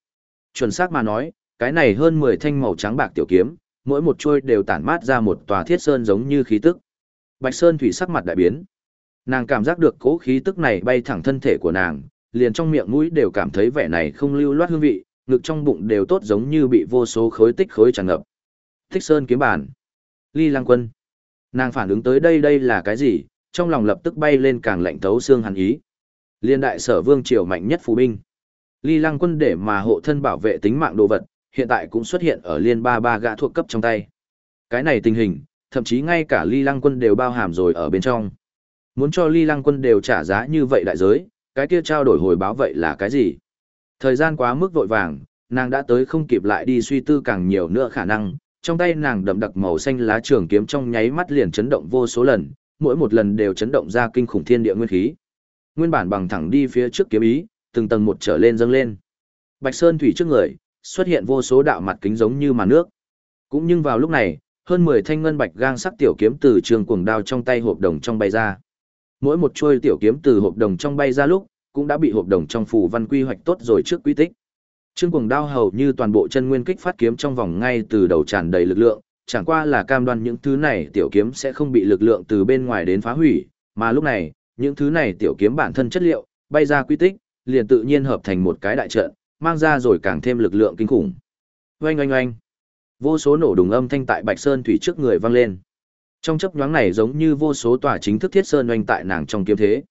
Chuẩn xác mà nói, cái này hơn 10 thanh màu trắng bạc tiểu kiếm, mỗi một chuôi đều tản mát ra một tòa thiết sơn giống như khí tức. Bạch Sơn thủy sắc mặt đại biến. Nàng cảm giác được cố khí tức này bay thẳng thân thể của nàng, liền trong miệng mũi đều cảm thấy vẻ này không lưu loát hương vị, ngực trong bụng đều tốt giống như bị vô số khối tích khối tràn ngập. Thích Sơn kiếm bản. Ly Lăng Quân. Nàng phản ứng tới đây đây là cái gì, trong lòng lập tức bay lên càng lạnh thấu xương hàn ý. Liên đại sở vương triều mạnh nhất phù binh. Ly Lăng Quân để mà hộ thân bảo vệ tính mạng đồ vật, hiện tại cũng xuất hiện ở liên ba ba gã thuộc cấp trong tay. Cái này tình hình, thậm chí ngay cả Ly Lăng Quân đều bao hàm rồi ở bên trong. Muốn cho Ly Lăng Quân đều trả giá như vậy đại giới, cái kia trao đổi hồi báo vậy là cái gì? Thời gian quá mức vội vàng, nàng đã tới không kịp lại đi suy tư càng nhiều nữa khả năng, trong tay nàng đậm đặc màu xanh lá trường kiếm trong nháy mắt liền chấn động vô số lần, mỗi một lần đều chấn động ra kinh khủng thiên địa nguyên khí. Nguyên bản bằng thẳng đi phía trước kiếm ý, từng tầng một trở lên dâng lên. Bạch Sơn thủy trước người, xuất hiện vô số đạo mặt kính giống như màn nước. Cũng nhưng vào lúc này, hơn 10 thanh ngân bạch gang sắc tiểu kiếm từ trường cuồng đao trong tay hộp đồng trong bay ra. Mỗi một chuôi tiểu kiếm từ hộp đồng trong bay ra lúc, cũng đã bị hộp đồng trong phù văn quy hoạch tốt rồi trước quy tích. Trương cuồng đao hầu như toàn bộ chân nguyên kích phát kiếm trong vòng ngay từ đầu tràn đầy lực lượng, chẳng qua là cam đoan những thứ này tiểu kiếm sẽ không bị lực lượng từ bên ngoài đến phá hủy, mà lúc này, những thứ này tiểu kiếm bản thân chất liệu, bay ra quy tích, liền tự nhiên hợp thành một cái đại trận, mang ra rồi càng thêm lực lượng kinh khủng. Oanh oanh oanh. Vô số nổ đùng âm thanh tại Bạch Sơn thủy trước người vang lên. Trong chấp nhoáng này giống như vô số tòa chính thức thiết sơn oanh tại nàng trong kiếm thế.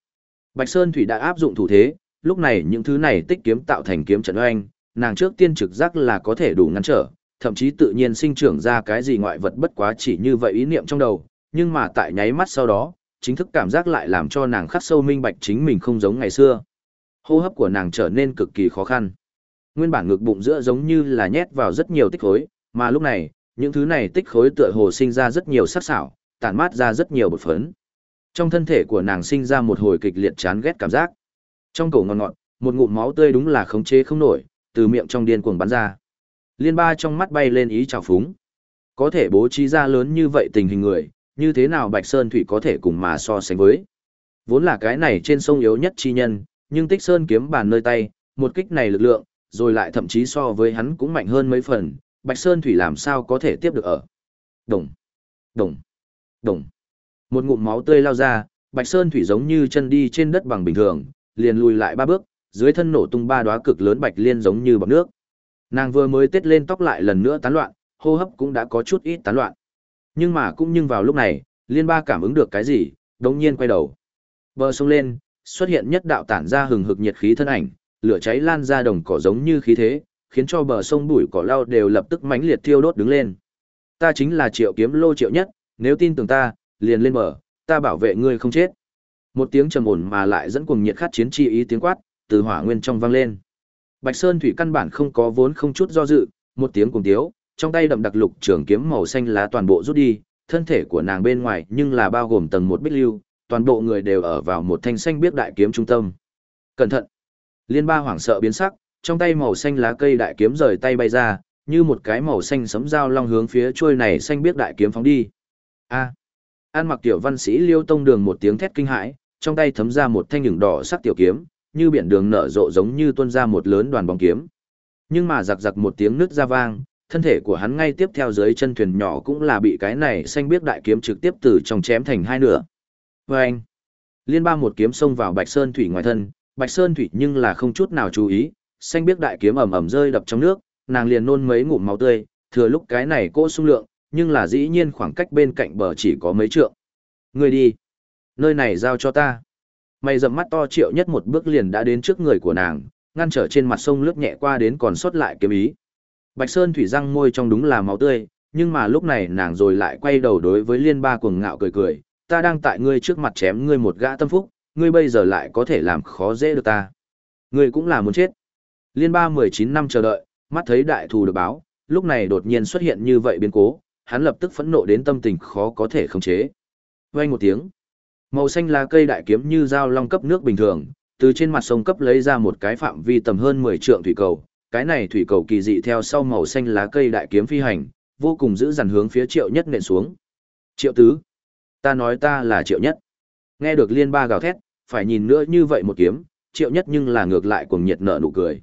Bạch Sơn thủy đã áp dụng thủ thế, lúc này những thứ này tích kiếm tạo thành kiếm trận oanh, nàng trước tiên trực giác là có thể đủ ngăn trở, thậm chí tự nhiên sinh trưởng ra cái gì ngoại vật bất quá chỉ như vậy ý niệm trong đầu, nhưng mà tại nháy mắt sau đó, chính thức cảm giác lại làm cho nàng khắc sâu minh bạch chính mình không giống ngày xưa. Hô hấp của nàng trở nên cực kỳ khó khăn. Nguyên bản ngực bụng giữa giống như là nhét vào rất nhiều tích khối, mà lúc này, những thứ này tích khối tựa hồ sinh ra rất nhiều sắc sảo, tản mát ra rất nhiều bột phấn. Trong thân thể của nàng sinh ra một hồi kịch liệt chán ghét cảm giác. Trong cổ ngọt ngọt, một ngụm máu tươi đúng là khống chế không nổi, từ miệng trong điên cuồng bắn ra. Liên ba trong mắt bay lên ý trào phúng. Có thể bố trí ra lớn như vậy tình hình người, như thế nào Bạch Sơn Thủy có thể cùng mà so sánh với. Vốn là cái này trên sông yếu nhất chi nhân, nhưng Tích Sơn kiếm bàn nơi tay, một kích này lực lượng, rồi lại thậm chí so với hắn cũng mạnh hơn mấy phần, Bạch Sơn Thủy làm sao có thể tiếp được ở. Đồng, đồng, đồng. Một ngụm máu tươi lao ra, Bạch Sơn Thủy giống như chân đi trên đất bằng bình thường, liền lùi lại ba bước, dưới thân nổ tung ba đóa cực lớn bạch liên giống như bọt nước. Nàng vừa mới tết lên tóc lại lần nữa tán loạn, hô hấp cũng đã có chút ít tán loạn. Nhưng mà cũng nhưng vào lúc này, liên ba cảm ứng được cái gì, đột nhiên quay đầu. Bờ sông lên, xuất hiện nhất đạo tản ra hừng hực nhiệt khí thân ảnh, lửa cháy lan ra đồng cỏ giống như khí thế, khiến cho bờ sông bụi cỏ lau đều lập tức mãnh liệt thiêu đốt đứng lên. Ta chính là triệu kiếm lô triệu nhất, nếu tin tưởng ta, liền lên bờ, ta bảo vệ ngươi không chết. Một tiếng trầm ổn mà lại dẫn cuồng nhiệt khát chiến chi ý tiếng quát, từ hỏa nguyên trong vang lên. Bạch Sơn Thủy căn bản không có vốn không chút do dự, một tiếng cùng tiếu, trong tay đậm đặc lục trường kiếm màu xanh lá toàn bộ rút đi, thân thể của nàng bên ngoài nhưng là bao gồm tầng một bích lưu, toàn bộ người đều ở vào một thanh xanh biết đại kiếm trung tâm. Cẩn thận! Liên ba hoảng sợ biến sắc, trong tay màu xanh lá cây đại kiếm rời tay bay ra, như một cái màu xanh sấm dao long hướng phía chuôi này xanh biết đại kiếm phóng đi. A! An mặc tiểu văn sĩ liêu tông đường một tiếng thét kinh hãi, trong tay thấm ra một thanh nhửng đỏ sắc tiểu kiếm, như biển đường nở rộ giống như tuôn ra một lớn đoàn bóng kiếm. Nhưng mà giặc giặc một tiếng nứt ra vang, thân thể của hắn ngay tiếp theo dưới chân thuyền nhỏ cũng là bị cái này xanh biết đại kiếm trực tiếp từ trong chém thành hai nửa. Và anh, liên ba một kiếm xông vào Bạch Sơn Thủy ngoài thân, Bạch Sơn Thủy nhưng là không chút nào chú ý, xanh biết đại kiếm ầm ầm rơi đập trong nước, nàng liền nôn mấy ngụm máu tươi, thừa lúc cái này cô sung lượng, nhưng là dĩ nhiên khoảng cách bên cạnh bờ chỉ có mấy trượng. Người đi, nơi này giao cho ta. Mày dầm mắt to triệu nhất một bước liền đã đến trước người của nàng, ngăn trở trên mặt sông lướt nhẹ qua đến còn sót lại kiếm ý. Bạch Sơn thủy răng môi trong đúng là máu tươi, nhưng mà lúc này nàng rồi lại quay đầu đối với liên ba cuồng ngạo cười cười, ta đang tại ngươi trước mặt chém ngươi một gã tâm phúc, ngươi bây giờ lại có thể làm khó dễ được ta. Ngươi cũng là muốn chết. Liên ba 19 năm chờ đợi, mắt thấy đại thù được báo, lúc này đột nhiên xuất hiện như vậy biến cố, hắn lập tức phẫn nộ đến tâm tình khó có thể khống chế. Vang một tiếng, Màu xanh lá cây đại kiếm như dao long cấp nước bình thường, từ trên mặt sông cấp lấy ra một cái phạm vi tầm hơn 10 trượng thủy cầu, cái này thủy cầu kỳ dị theo sau màu xanh lá cây đại kiếm phi hành, vô cùng giữ dằn hướng phía Triệu Nhất nện xuống. Triệu tứ, ta nói ta là Triệu Nhất. Nghe được Liên Ba gào thét, phải nhìn nữa như vậy một kiếm, Triệu Nhất nhưng là ngược lại cuồng nhiệt nợ nụ cười.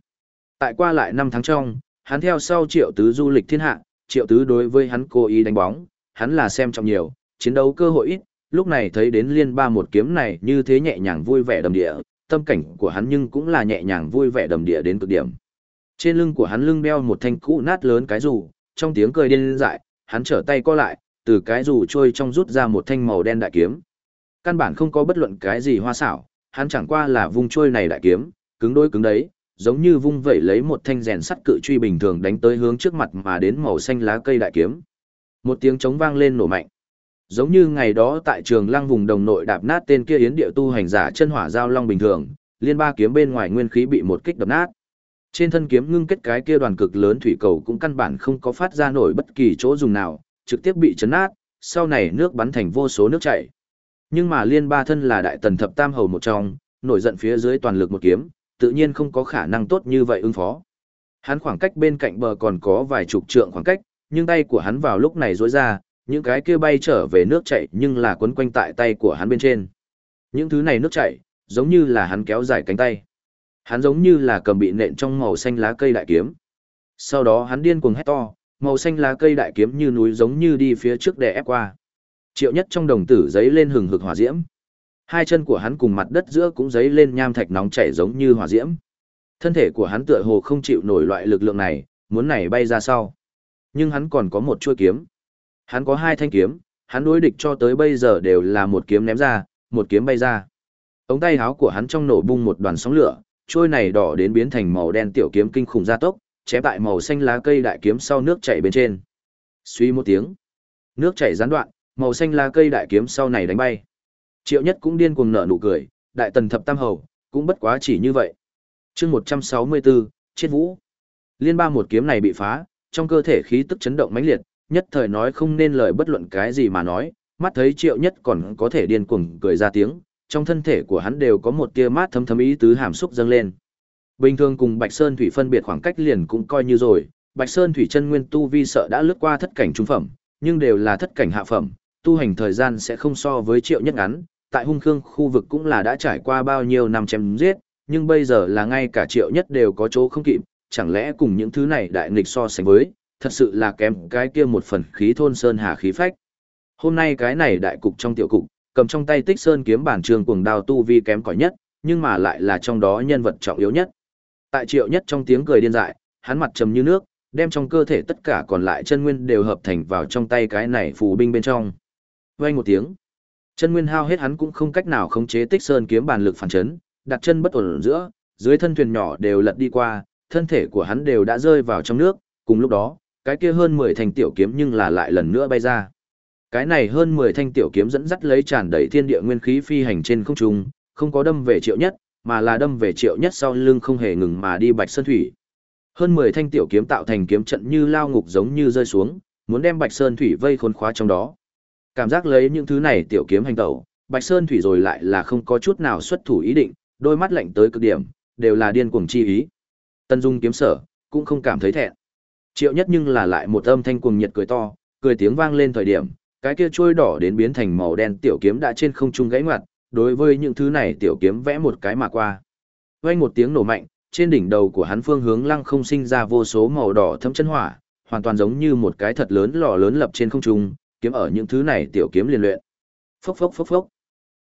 Tại qua lại năm tháng trong, hắn theo sau Triệu tứ du lịch thiên hạ, Triệu tứ đối với hắn cố ý đánh bóng, hắn là xem trọng nhiều, chiến đấu cơ hội ít, lúc này thấy đến Liên Ba một kiếm này như thế nhẹ nhàng vui vẻ đầm địa, tâm cảnh của hắn nhưng cũng là nhẹ nhàng vui vẻ đầm địa đến cực điểm. Trên lưng của hắn lưng đeo một thanh cũ nát lớn cái dù, trong tiếng cười điên dại, hắn trở tay co lại, từ cái dù trôi trong rút ra một thanh màu đen đại kiếm. Căn bản không có bất luận cái gì hoa xảo, hắn chẳng qua là vung trôi này đại kiếm, cứng đôi cứng đấy, giống như vung vẩy lấy một thanh rèn sắt cự truy bình thường đánh tới hướng trước mặt mà đến màu xanh lá cây đại kiếm. Một tiếng trống vang lên nổ mạnh. Giống như ngày đó tại trường lăng vùng đồng nội đạp nát tên kia yến địa tu hành giả chân hỏa giao long bình thường, liên ba kiếm bên ngoài nguyên khí bị một kích đập nát. Trên thân kiếm ngưng kết cái kia đoàn cực lớn thủy cầu cũng căn bản không có phát ra nổi bất kỳ chỗ dùng nào, trực tiếp bị chấn nát, sau này nước bắn thành vô số nước chảy. Nhưng mà liên ba thân là đại tần thập tam hầu một trong, nổi giận phía dưới toàn lực một kiếm, tự nhiên không có khả năng tốt như vậy ứng phó. Hắn khoảng cách bên cạnh bờ còn có vài chục trượng khoảng cách, nhưng tay của hắn vào lúc này rối ra, những cái kia bay trở về nước chảy nhưng là quấn quanh tại tay của hắn bên trên. Những thứ này nước chảy, giống như là hắn kéo dài cánh tay. Hắn giống như là cầm bị nện trong màu xanh lá cây đại kiếm. Sau đó hắn điên cuồng hét to, màu xanh lá cây đại kiếm như núi giống như đi phía trước để ép qua. Triệu nhất trong đồng tử giấy lên hừng hực hỏa diễm. Hai chân của hắn cùng mặt đất giữa cũng giấy lên nham thạch nóng chảy giống như hỏa diễm. Thân thể của hắn tựa hồ không chịu nổi loại lực lượng này, muốn này bay ra sau. Nhưng hắn còn có một chuôi kiếm. Hắn có hai thanh kiếm, hắn đối địch cho tới bây giờ đều là một kiếm ném ra, một kiếm bay ra. Ống tay áo của hắn trong nổ bung một đoàn sóng lửa, trôi này đỏ đến biến thành màu đen tiểu kiếm kinh khủng gia tốc, chém tại màu xanh lá cây đại kiếm sau nước chảy bên trên. Suy một tiếng, nước chảy gián đoạn, màu xanh lá cây đại kiếm sau này đánh bay. Triệu Nhất cũng điên cuồng nở nụ cười, đại tần thập tam hầu, cũng bất quá chỉ như vậy. Chương 164, chết vũ. Liên ba một kiếm này bị phá, trong cơ thể khí tức chấn động mãnh liệt, nhất thời nói không nên lời bất luận cái gì mà nói, mắt thấy Triệu Nhất còn có thể điên cuồng cười ra tiếng, trong thân thể của hắn đều có một tia mát thấm thấm ý tứ hàm xúc dâng lên. Bình thường cùng Bạch Sơn Thủy phân biệt khoảng cách liền cũng coi như rồi, Bạch Sơn Thủy chân nguyên tu vi sợ đã lướt qua thất cảnh trung phẩm, nhưng đều là thất cảnh hạ phẩm, tu hành thời gian sẽ không so với triệu nhất ngắn, tại hung khương khu vực cũng là đã trải qua bao nhiêu năm chém giết, nhưng bây giờ là ngay cả triệu nhất đều có chỗ không kịp, chẳng lẽ cùng những thứ này đại nghịch so sánh với, thật sự là kém cái kia một phần khí thôn sơn hà khí phách. Hôm nay cái này đại cục trong tiểu cục, cầm trong tay tích sơn kiếm bản trường cuồng đao tu vi kém cỏi nhất, nhưng mà lại là trong đó nhân vật trọng yếu nhất. Tại triệu nhất trong tiếng cười điên dại, hắn mặt trầm như nước, đem trong cơ thể tất cả còn lại chân nguyên đều hợp thành vào trong tay cái này phù binh bên trong. Vang một tiếng, chân nguyên hao hết hắn cũng không cách nào khống chế tích sơn kiếm bản lực phản chấn, đặt chân bất ổn giữa, dưới thân thuyền nhỏ đều lật đi qua, thân thể của hắn đều đã rơi vào trong nước, cùng lúc đó, cái kia hơn 10 thành tiểu kiếm nhưng là lại lần nữa bay ra. Cái này hơn 10 thanh tiểu kiếm dẫn dắt lấy tràn đầy thiên địa nguyên khí phi hành trên không trung, không có đâm về triệu nhất, mà là đâm về triệu nhất sau lưng không hề ngừng mà đi Bạch Sơn Thủy. Hơn 10 thanh tiểu kiếm tạo thành kiếm trận như lao ngục giống như rơi xuống, muốn đem Bạch Sơn Thủy vây khốn khóa trong đó. Cảm giác lấy những thứ này tiểu kiếm hành tẩu, Bạch Sơn Thủy rồi lại là không có chút nào xuất thủ ý định, đôi mắt lạnh tới cực điểm, đều là điên cuồng chi ý. Tân Dung kiếm sở, cũng không cảm thấy thẹn. Triệu nhất nhưng là lại một âm thanh cuồng nhiệt cười to, cười tiếng vang lên thời điểm, cái kia trôi đỏ đến biến thành màu đen tiểu kiếm đã trên không trung gãy ngoặt, đối với những thứ này tiểu kiếm vẽ một cái mà qua. Vang một tiếng nổ mạnh, trên đỉnh đầu của hắn phương hướng lăng không sinh ra vô số màu đỏ thâm chân hỏa, hoàn toàn giống như một cái thật lớn lò lớn lập trên không trung, kiếm ở những thứ này tiểu kiếm liên luyện. Phốc phốc phốc phốc.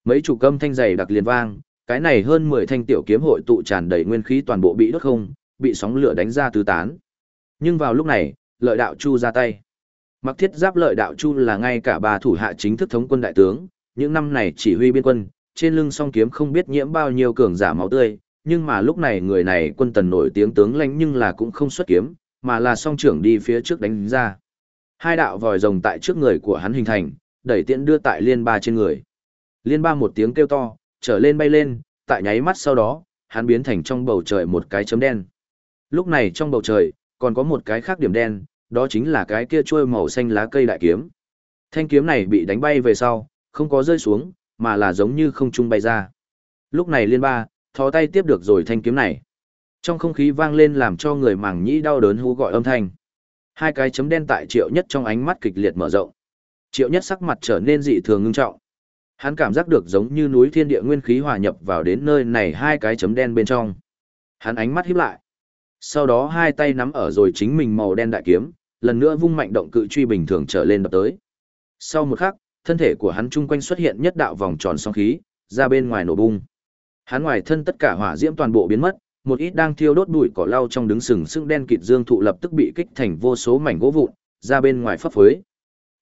Mấy chủ câm thanh dày đặc liền vang, cái này hơn 10 thanh tiểu kiếm hội tụ tràn đầy nguyên khí toàn bộ bị đốt không, bị sóng lửa đánh ra tứ tán. Nhưng vào lúc này, lợi đạo chu ra tay. Mặc thiết giáp lợi đạo chu là ngay cả bà thủ hạ chính thức thống quân đại tướng, những năm này chỉ huy biên quân, trên lưng song kiếm không biết nhiễm bao nhiêu cường giả máu tươi, nhưng mà lúc này người này quân tần nổi tiếng tướng lãnh nhưng là cũng không xuất kiếm, mà là song trưởng đi phía trước đánh ra. Hai đạo vòi rồng tại trước người của hắn hình thành, đẩy tiễn đưa tại liên ba trên người. Liên ba một tiếng kêu to, trở lên bay lên, tại nháy mắt sau đó, hắn biến thành trong bầu trời một cái chấm đen. Lúc này trong bầu trời, còn có một cái khác điểm đen, đó chính là cái kia trôi màu xanh lá cây đại kiếm. Thanh kiếm này bị đánh bay về sau, không có rơi xuống, mà là giống như không trung bay ra. Lúc này liên ba, thò tay tiếp được rồi thanh kiếm này. Trong không khí vang lên làm cho người màng nhĩ đau đớn hú gọi âm thanh. Hai cái chấm đen tại triệu nhất trong ánh mắt kịch liệt mở rộng. Triệu nhất sắc mặt trở nên dị thường ngưng trọng. Hắn cảm giác được giống như núi thiên địa nguyên khí hòa nhập vào đến nơi này hai cái chấm đen bên trong. Hắn ánh mắt híp lại. Sau đó hai tay nắm ở rồi chính mình màu đen đại kiếm, lần nữa vung mạnh động cự truy bình thường trở lên đập tới. Sau một khắc, thân thể của hắn chung quanh xuất hiện nhất đạo vòng tròn sóng khí, ra bên ngoài nổ bung. Hắn ngoài thân tất cả hỏa diễm toàn bộ biến mất, một ít đang thiêu đốt bụi cỏ lau trong đứng sừng sững đen kịt dương thụ lập tức bị kích thành vô số mảnh gỗ vụn, ra bên ngoài phấp phới.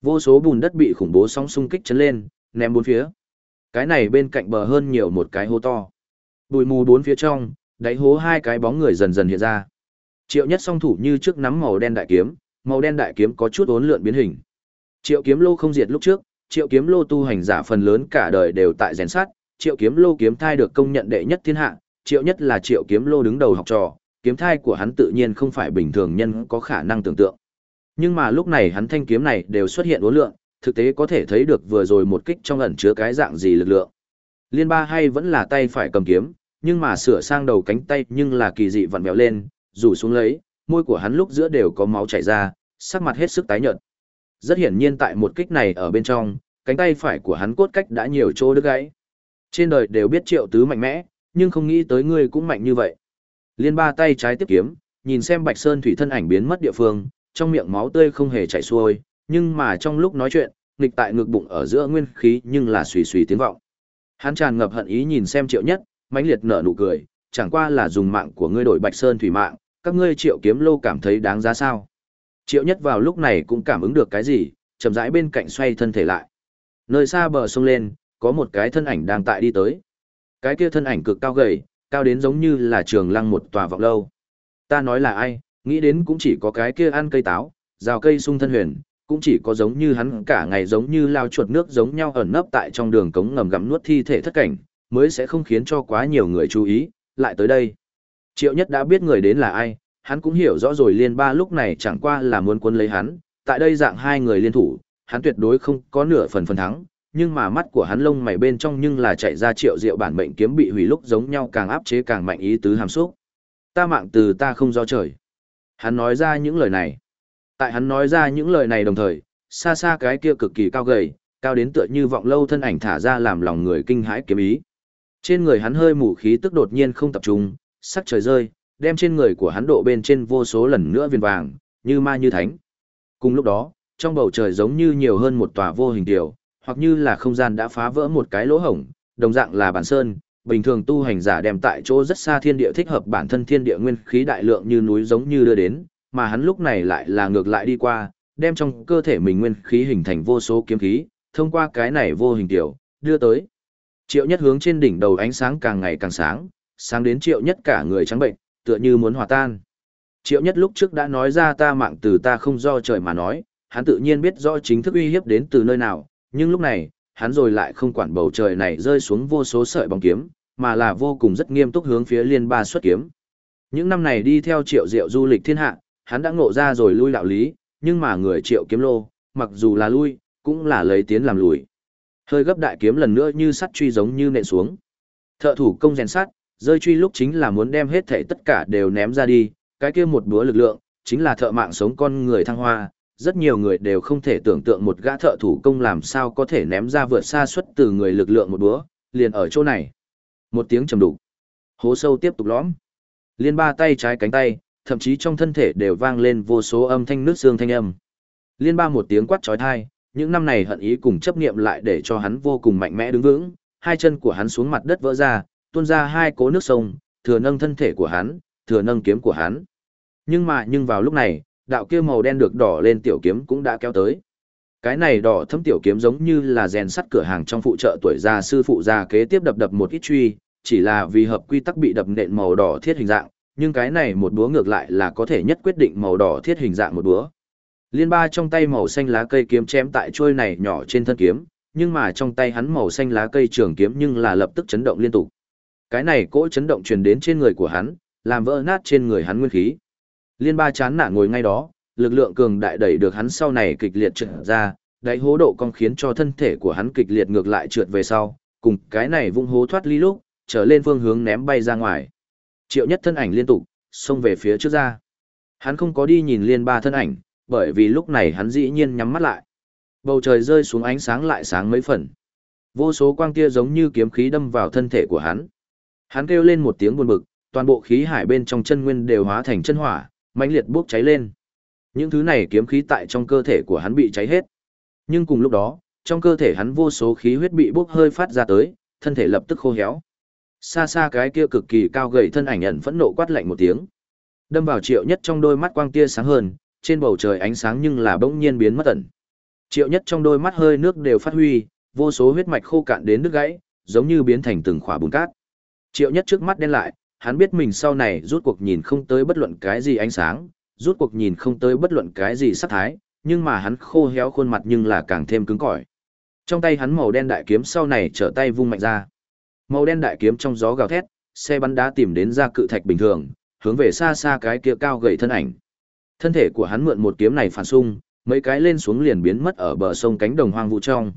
Vô số bùn đất bị khủng bố sóng xung kích chấn lên, ném bốn phía. Cái này bên cạnh bờ hơn nhiều một cái hố to. Bụi mù bốn phía trong, đáy hố hai cái bóng người dần dần hiện ra. Triệu Nhất song thủ như trước nắm màu đen đại kiếm, màu đen đại kiếm có chút uốn lượn biến hình. Triệu Kiếm Lô không diệt lúc trước, Triệu Kiếm Lô tu hành giả phần lớn cả đời đều tại rèn sát, Triệu Kiếm Lô kiếm thai được công nhận đệ nhất thiên hạ, Triệu Nhất là Triệu Kiếm Lô đứng đầu học trò, kiếm thai của hắn tự nhiên không phải bình thường nhân có khả năng tưởng tượng. Nhưng mà lúc này hắn thanh kiếm này đều xuất hiện uốn lượn, thực tế có thể thấy được vừa rồi một kích trong ẩn chứa cái dạng gì lực lượng. Liên ba hay vẫn là tay phải cầm kiếm, nhưng mà sửa sang đầu cánh tay nhưng là kỳ dị vặn vẹo lên, rủ xuống lấy, môi của hắn lúc giữa đều có máu chảy ra, sắc mặt hết sức tái nhợt. Rất hiển nhiên tại một kích này ở bên trong, cánh tay phải của hắn cốt cách đã nhiều chỗ đứt gãy. Trên đời đều biết triệu tứ mạnh mẽ, nhưng không nghĩ tới ngươi cũng mạnh như vậy. Liên ba tay trái tiếp kiếm, nhìn xem Bạch Sơn thủy thân ảnh biến mất địa phương, trong miệng máu tươi không hề chảy xuôi, nhưng mà trong lúc nói chuyện, nghịch tại ngực bụng ở giữa nguyên khí nhưng là xùy xùy tiếng vọng. Hắn tràn ngập hận ý nhìn xem Triệu Nhất, mãnh liệt nở nụ cười, chẳng qua là dùng mạng của ngươi đổi Bạch Sơn thủy mạng, các ngươi Triệu Kiếm Lô cảm thấy đáng giá sao? Triệu Nhất vào lúc này cũng cảm ứng được cái gì, chậm rãi bên cạnh xoay thân thể lại. Nơi xa bờ sông lên, có một cái thân ảnh đang tại đi tới. Cái kia thân ảnh cực cao gầy, cao đến giống như là trường lăng một tòa vọng lâu. Ta nói là ai, nghĩ đến cũng chỉ có cái kia ăn cây táo, rào cây sung thân huyền, cũng chỉ có giống như hắn cả ngày giống như lao chuột nước giống nhau ẩn nấp tại trong đường cống ngầm gặm nuốt thi thể thất cảnh, mới sẽ không khiến cho quá nhiều người chú ý, lại tới đây. Triệu nhất đã biết người đến là ai, hắn cũng hiểu rõ rồi liên ba lúc này chẳng qua là muốn quân lấy hắn, tại đây dạng hai người liên thủ, hắn tuyệt đối không có nửa phần phần thắng, nhưng mà mắt của hắn lông mày bên trong nhưng là chạy ra triệu diệu bản mệnh kiếm bị hủy lúc giống nhau càng áp chế càng mạnh ý tứ hàm xúc. Ta mạng từ ta không do trời. Hắn nói ra những lời này. Tại hắn nói ra những lời này đồng thời, xa xa cái kia cực kỳ cao gầy, cao đến tựa như vọng lâu thân ảnh thả ra làm lòng người kinh hãi kiếm ý. Trên người hắn hơi mù khí tức đột nhiên không tập trung, sắc trời rơi, đem trên người của hắn độ bên trên vô số lần nữa viên vàng, như ma như thánh. Cùng lúc đó, trong bầu trời giống như nhiều hơn một tòa vô hình tiểu, hoặc như là không gian đã phá vỡ một cái lỗ hổng, đồng dạng là bản sơn, bình thường tu hành giả đem tại chỗ rất xa thiên địa thích hợp bản thân thiên địa nguyên khí đại lượng như núi giống như đưa đến, mà hắn lúc này lại là ngược lại đi qua, đem trong cơ thể mình nguyên khí hình thành vô số kiếm khí, thông qua cái này vô hình tiểu, đưa tới. Triệu nhất hướng trên đỉnh đầu ánh sáng càng ngày càng sáng, sáng đến triệu nhất cả người trắng bệnh, tựa như muốn hòa tan. Triệu nhất lúc trước đã nói ra ta mạng từ ta không do trời mà nói, hắn tự nhiên biết rõ chính thức uy hiếp đến từ nơi nào, nhưng lúc này, hắn rồi lại không quản bầu trời này rơi xuống vô số sợi bóng kiếm, mà là vô cùng rất nghiêm túc hướng phía liên ba xuất kiếm. Những năm này đi theo triệu diệu du lịch thiên hạ, hắn đã ngộ ra rồi lui đạo lý, nhưng mà người triệu kiếm lô, mặc dù là lui, cũng là lấy tiến làm lùi. Hơi gấp đại kiếm lần nữa như sắt truy giống như nện xuống. Thợ thủ công rèn sắt, rơi truy lúc chính là muốn đem hết thảy tất cả đều ném ra đi, cái kia một búa lực lượng, chính là thợ mạng sống con người thăng hoa, rất nhiều người đều không thể tưởng tượng một gã thợ thủ công làm sao có thể ném ra vượt xa suất từ người lực lượng một búa, liền ở chỗ này. Một tiếng trầm đục. Hố sâu tiếp tục lõm. Liên ba tay trái cánh tay, thậm chí trong thân thể đều vang lên vô số âm thanh nước xương thanh âm. Liên ba một tiếng quát chói tai, những năm này hận ý cùng chấp niệm lại để cho hắn vô cùng mạnh mẽ đứng vững, hai chân của hắn xuống mặt đất vỡ ra, tuôn ra hai cố nước sông, thừa nâng thân thể của hắn, thừa nâng kiếm của hắn. Nhưng mà nhưng vào lúc này, đạo kia màu đen được đỏ lên tiểu kiếm cũng đã kéo tới. Cái này đỏ thấm tiểu kiếm giống như là rèn sắt cửa hàng trong phụ trợ tuổi già sư phụ già kế tiếp đập đập một ít truy, chỉ là vì hợp quy tắc bị đập nện màu đỏ thiết hình dạng, nhưng cái này một búa ngược lại là có thể nhất quyết định màu đỏ thiết hình dạng một búa. Liên ba trong tay màu xanh lá cây kiếm chém tại trôi này nhỏ trên thân kiếm, nhưng mà trong tay hắn màu xanh lá cây trường kiếm nhưng là lập tức chấn động liên tục. Cái này cỗ chấn động truyền đến trên người của hắn, làm vỡ nát trên người hắn nguyên khí. Liên ba chán nản ngồi ngay đó, lực lượng cường đại đẩy được hắn sau này kịch liệt trượt ra, đáy hố độ cong khiến cho thân thể của hắn kịch liệt ngược lại trượt về sau, cùng cái này vung hố thoát ly lúc, trở lên phương hướng ném bay ra ngoài. Triệu nhất thân ảnh liên tục, xông về phía trước ra. Hắn không có đi nhìn liên ba thân ảnh, bởi vì lúc này hắn dĩ nhiên nhắm mắt lại. Bầu trời rơi xuống ánh sáng lại sáng mấy phần. Vô số quang tia giống như kiếm khí đâm vào thân thể của hắn. Hắn kêu lên một tiếng buồn bực, toàn bộ khí hải bên trong chân nguyên đều hóa thành chân hỏa, mãnh liệt bốc cháy lên. Những thứ này kiếm khí tại trong cơ thể của hắn bị cháy hết. Nhưng cùng lúc đó, trong cơ thể hắn vô số khí huyết bị bốc hơi phát ra tới, thân thể lập tức khô héo. Xa xa cái kia cực kỳ cao gầy thân ảnh ẩn phẫn nộ quát lạnh một tiếng. Đâm vào Triệu Nhất trong đôi mắt quang tia sáng hơn, trên bầu trời ánh sáng nhưng là bỗng nhiên biến mất ẩn. Triệu Nhất trong đôi mắt hơi nước đều phát huy, vô số huyết mạch khô cạn đến nước gãy, giống như biến thành từng khỏa bùn cát. Triệu Nhất trước mắt đen lại, hắn biết mình sau này rút cuộc nhìn không tới bất luận cái gì ánh sáng, rút cuộc nhìn không tới bất luận cái gì sắc thái, nhưng mà hắn khô héo khuôn mặt nhưng là càng thêm cứng cỏi. Trong tay hắn màu đen đại kiếm sau này trở tay vung mạnh ra. Màu đen đại kiếm trong gió gào thét, xe bắn đá tìm đến ra cự thạch bình thường, hướng về xa xa cái kia cao gầy thân ảnh. Thân thể của hắn mượn một kiếm này phản xung, mấy cái lên xuống liền biến mất ở bờ sông cánh đồng hoang vu trong.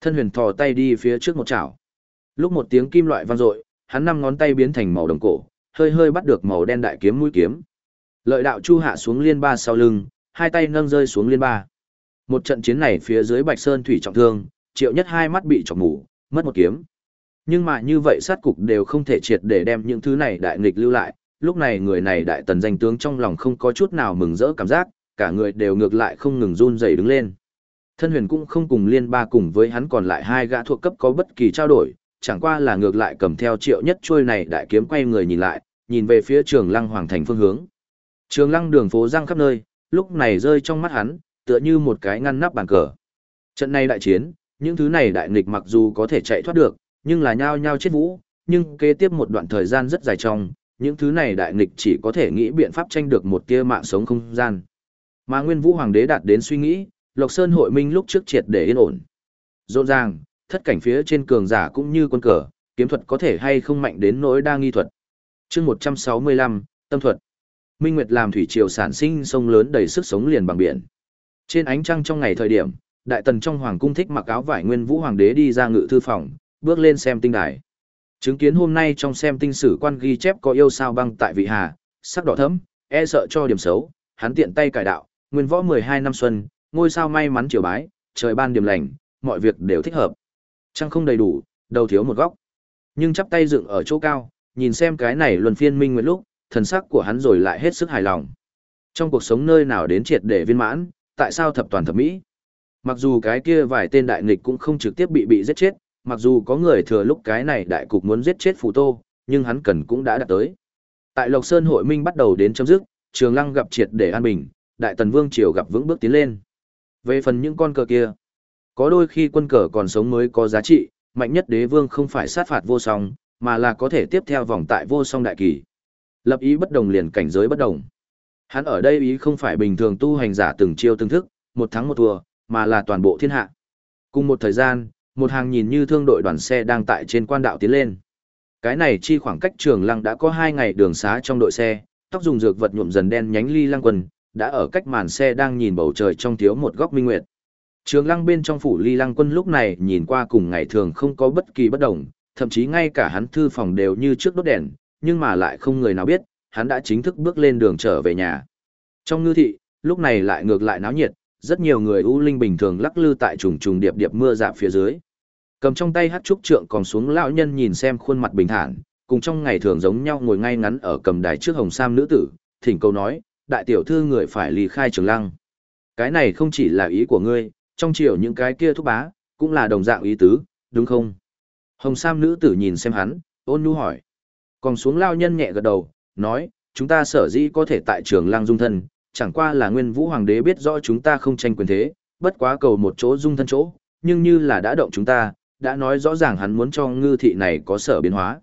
Thân huyền thò tay đi phía trước một chảo. Lúc một tiếng kim loại vang dội, hắn năm ngón tay biến thành màu đồng cổ, hơi hơi bắt được màu đen đại kiếm mũi kiếm. Lợi đạo chu hạ xuống liên ba sau lưng, hai tay nâng rơi xuống liên ba. Một trận chiến này phía dưới Bạch Sơn thủy trọng thương, Triệu Nhất hai mắt bị trọng mù, mất một kiếm. Nhưng mà như vậy sát cục đều không thể triệt để đem những thứ này đại nghịch lưu lại, lúc này người này đại tần danh tướng trong lòng không có chút nào mừng rỡ cảm giác, cả người đều ngược lại không ngừng run rẩy đứng lên. Thân huyền cũng không cùng liên ba cùng với hắn còn lại hai gã thuộc cấp có bất kỳ trao đổi, chẳng qua là ngược lại cầm theo triệu nhất trôi này đại kiếm quay người nhìn lại, nhìn về phía trường lăng hoàng thành phương hướng. Trường lăng đường phố răng khắp nơi, lúc này rơi trong mắt hắn, tựa như một cái ngăn nắp bàn cờ. Trận này đại chiến, những thứ này đại nghịch mặc dù có thể chạy thoát được, nhưng là nhao nhao chết vũ, nhưng kế tiếp một đoạn thời gian rất dài trong, những thứ này đại nghịch chỉ có thể nghĩ biện pháp tranh được một tia mạng sống không gian. Mà Nguyên Vũ Hoàng đế đạt đến suy nghĩ, Lộc Sơn hội minh lúc trước triệt để yên ổn. Rộn ràng, thất cảnh phía trên cường giả cũng như quân cờ, kiếm thuật có thể hay không mạnh đến nỗi đa nghi thuật. chương 165, tâm thuật. Minh Nguyệt làm thủy triều sản sinh sông lớn đầy sức sống liền bằng biển. Trên ánh trăng trong ngày thời điểm, đại tần trong hoàng cung thích mặc áo vải nguyên vũ hoàng đế đi ra ngự thư phòng, bước lên xem tinh đài. Chứng kiến hôm nay trong xem tinh sử quan ghi chép có yêu sao băng tại vị hà, sắc đỏ thẫm, e sợ cho điểm xấu, hắn tiện tay cải đạo, nguyên võ 12 năm xuân, ngôi sao may mắn chiều bái, trời ban điểm lành, mọi việc đều thích hợp. Trăng không đầy đủ, đầu thiếu một góc. Nhưng chắp tay dựng ở chỗ cao, nhìn xem cái này luân phiên minh nguyệt lúc, thần sắc của hắn rồi lại hết sức hài lòng. Trong cuộc sống nơi nào đến triệt để viên mãn, tại sao thập toàn thập mỹ? Mặc dù cái kia vài tên đại nghịch cũng không trực tiếp bị bị giết chết, mặc dù có người thừa lúc cái này đại cục muốn giết chết Phù Tô, nhưng hắn cần cũng đã đạt tới. Tại Lộc Sơn hội minh bắt đầu đến chấm dứt, Trường Lăng gặp triệt để an bình, Đại Tần Vương triều gặp vững bước tiến lên. Về phần những con cờ kia, có đôi khi quân cờ còn sống mới có giá trị, mạnh nhất đế vương không phải sát phạt vô song, mà là có thể tiếp theo vòng tại vô song đại kỳ. Lập ý bất đồng liền cảnh giới bất đồng. Hắn ở đây ý không phải bình thường tu hành giả từng chiêu từng thức, một thắng một thua, mà là toàn bộ thiên hạ. Cùng một thời gian, một hàng nhìn như thương đội đoàn xe đang tại trên quan đạo tiến lên. Cái này chi khoảng cách trường lăng đã có hai ngày đường xá trong đội xe, tóc dùng dược vật nhuộm dần đen nhánh ly lăng quần, đã ở cách màn xe đang nhìn bầu trời trong thiếu một góc minh nguyệt. Trường lăng bên trong phủ ly lăng quân lúc này nhìn qua cùng ngày thường không có bất kỳ bất đồng, thậm chí ngay cả hắn thư phòng đều như trước đốt đèn, nhưng mà lại không người nào biết, hắn đã chính thức bước lên đường trở về nhà. Trong ngư thị, lúc này lại ngược lại náo nhiệt, rất nhiều người u linh bình thường lắc lư tại trùng trùng điệp điệp mưa dạp phía dưới. Cầm trong tay hát trúc trượng còn xuống lão nhân nhìn xem khuôn mặt bình thản, cùng trong ngày thường giống nhau ngồi ngay ngắn ở cầm đài trước hồng sam nữ tử, thỉnh cầu nói, đại tiểu thư người phải ly khai trường lăng. Cái này không chỉ là ý của ngươi, trong chiều những cái kia thúc bá, cũng là đồng dạng ý tứ, đúng không? Hồng sam nữ tử nhìn xem hắn, ôn nhu hỏi. Còn xuống lao nhân nhẹ gật đầu, nói, chúng ta sở dĩ có thể tại trường lang dung thân, chẳng qua là nguyên vũ hoàng đế biết rõ chúng ta không tranh quyền thế, bất quá cầu một chỗ dung thân chỗ, nhưng như là đã động chúng ta, đã nói rõ ràng hắn muốn cho ngư thị này có sở biến hóa.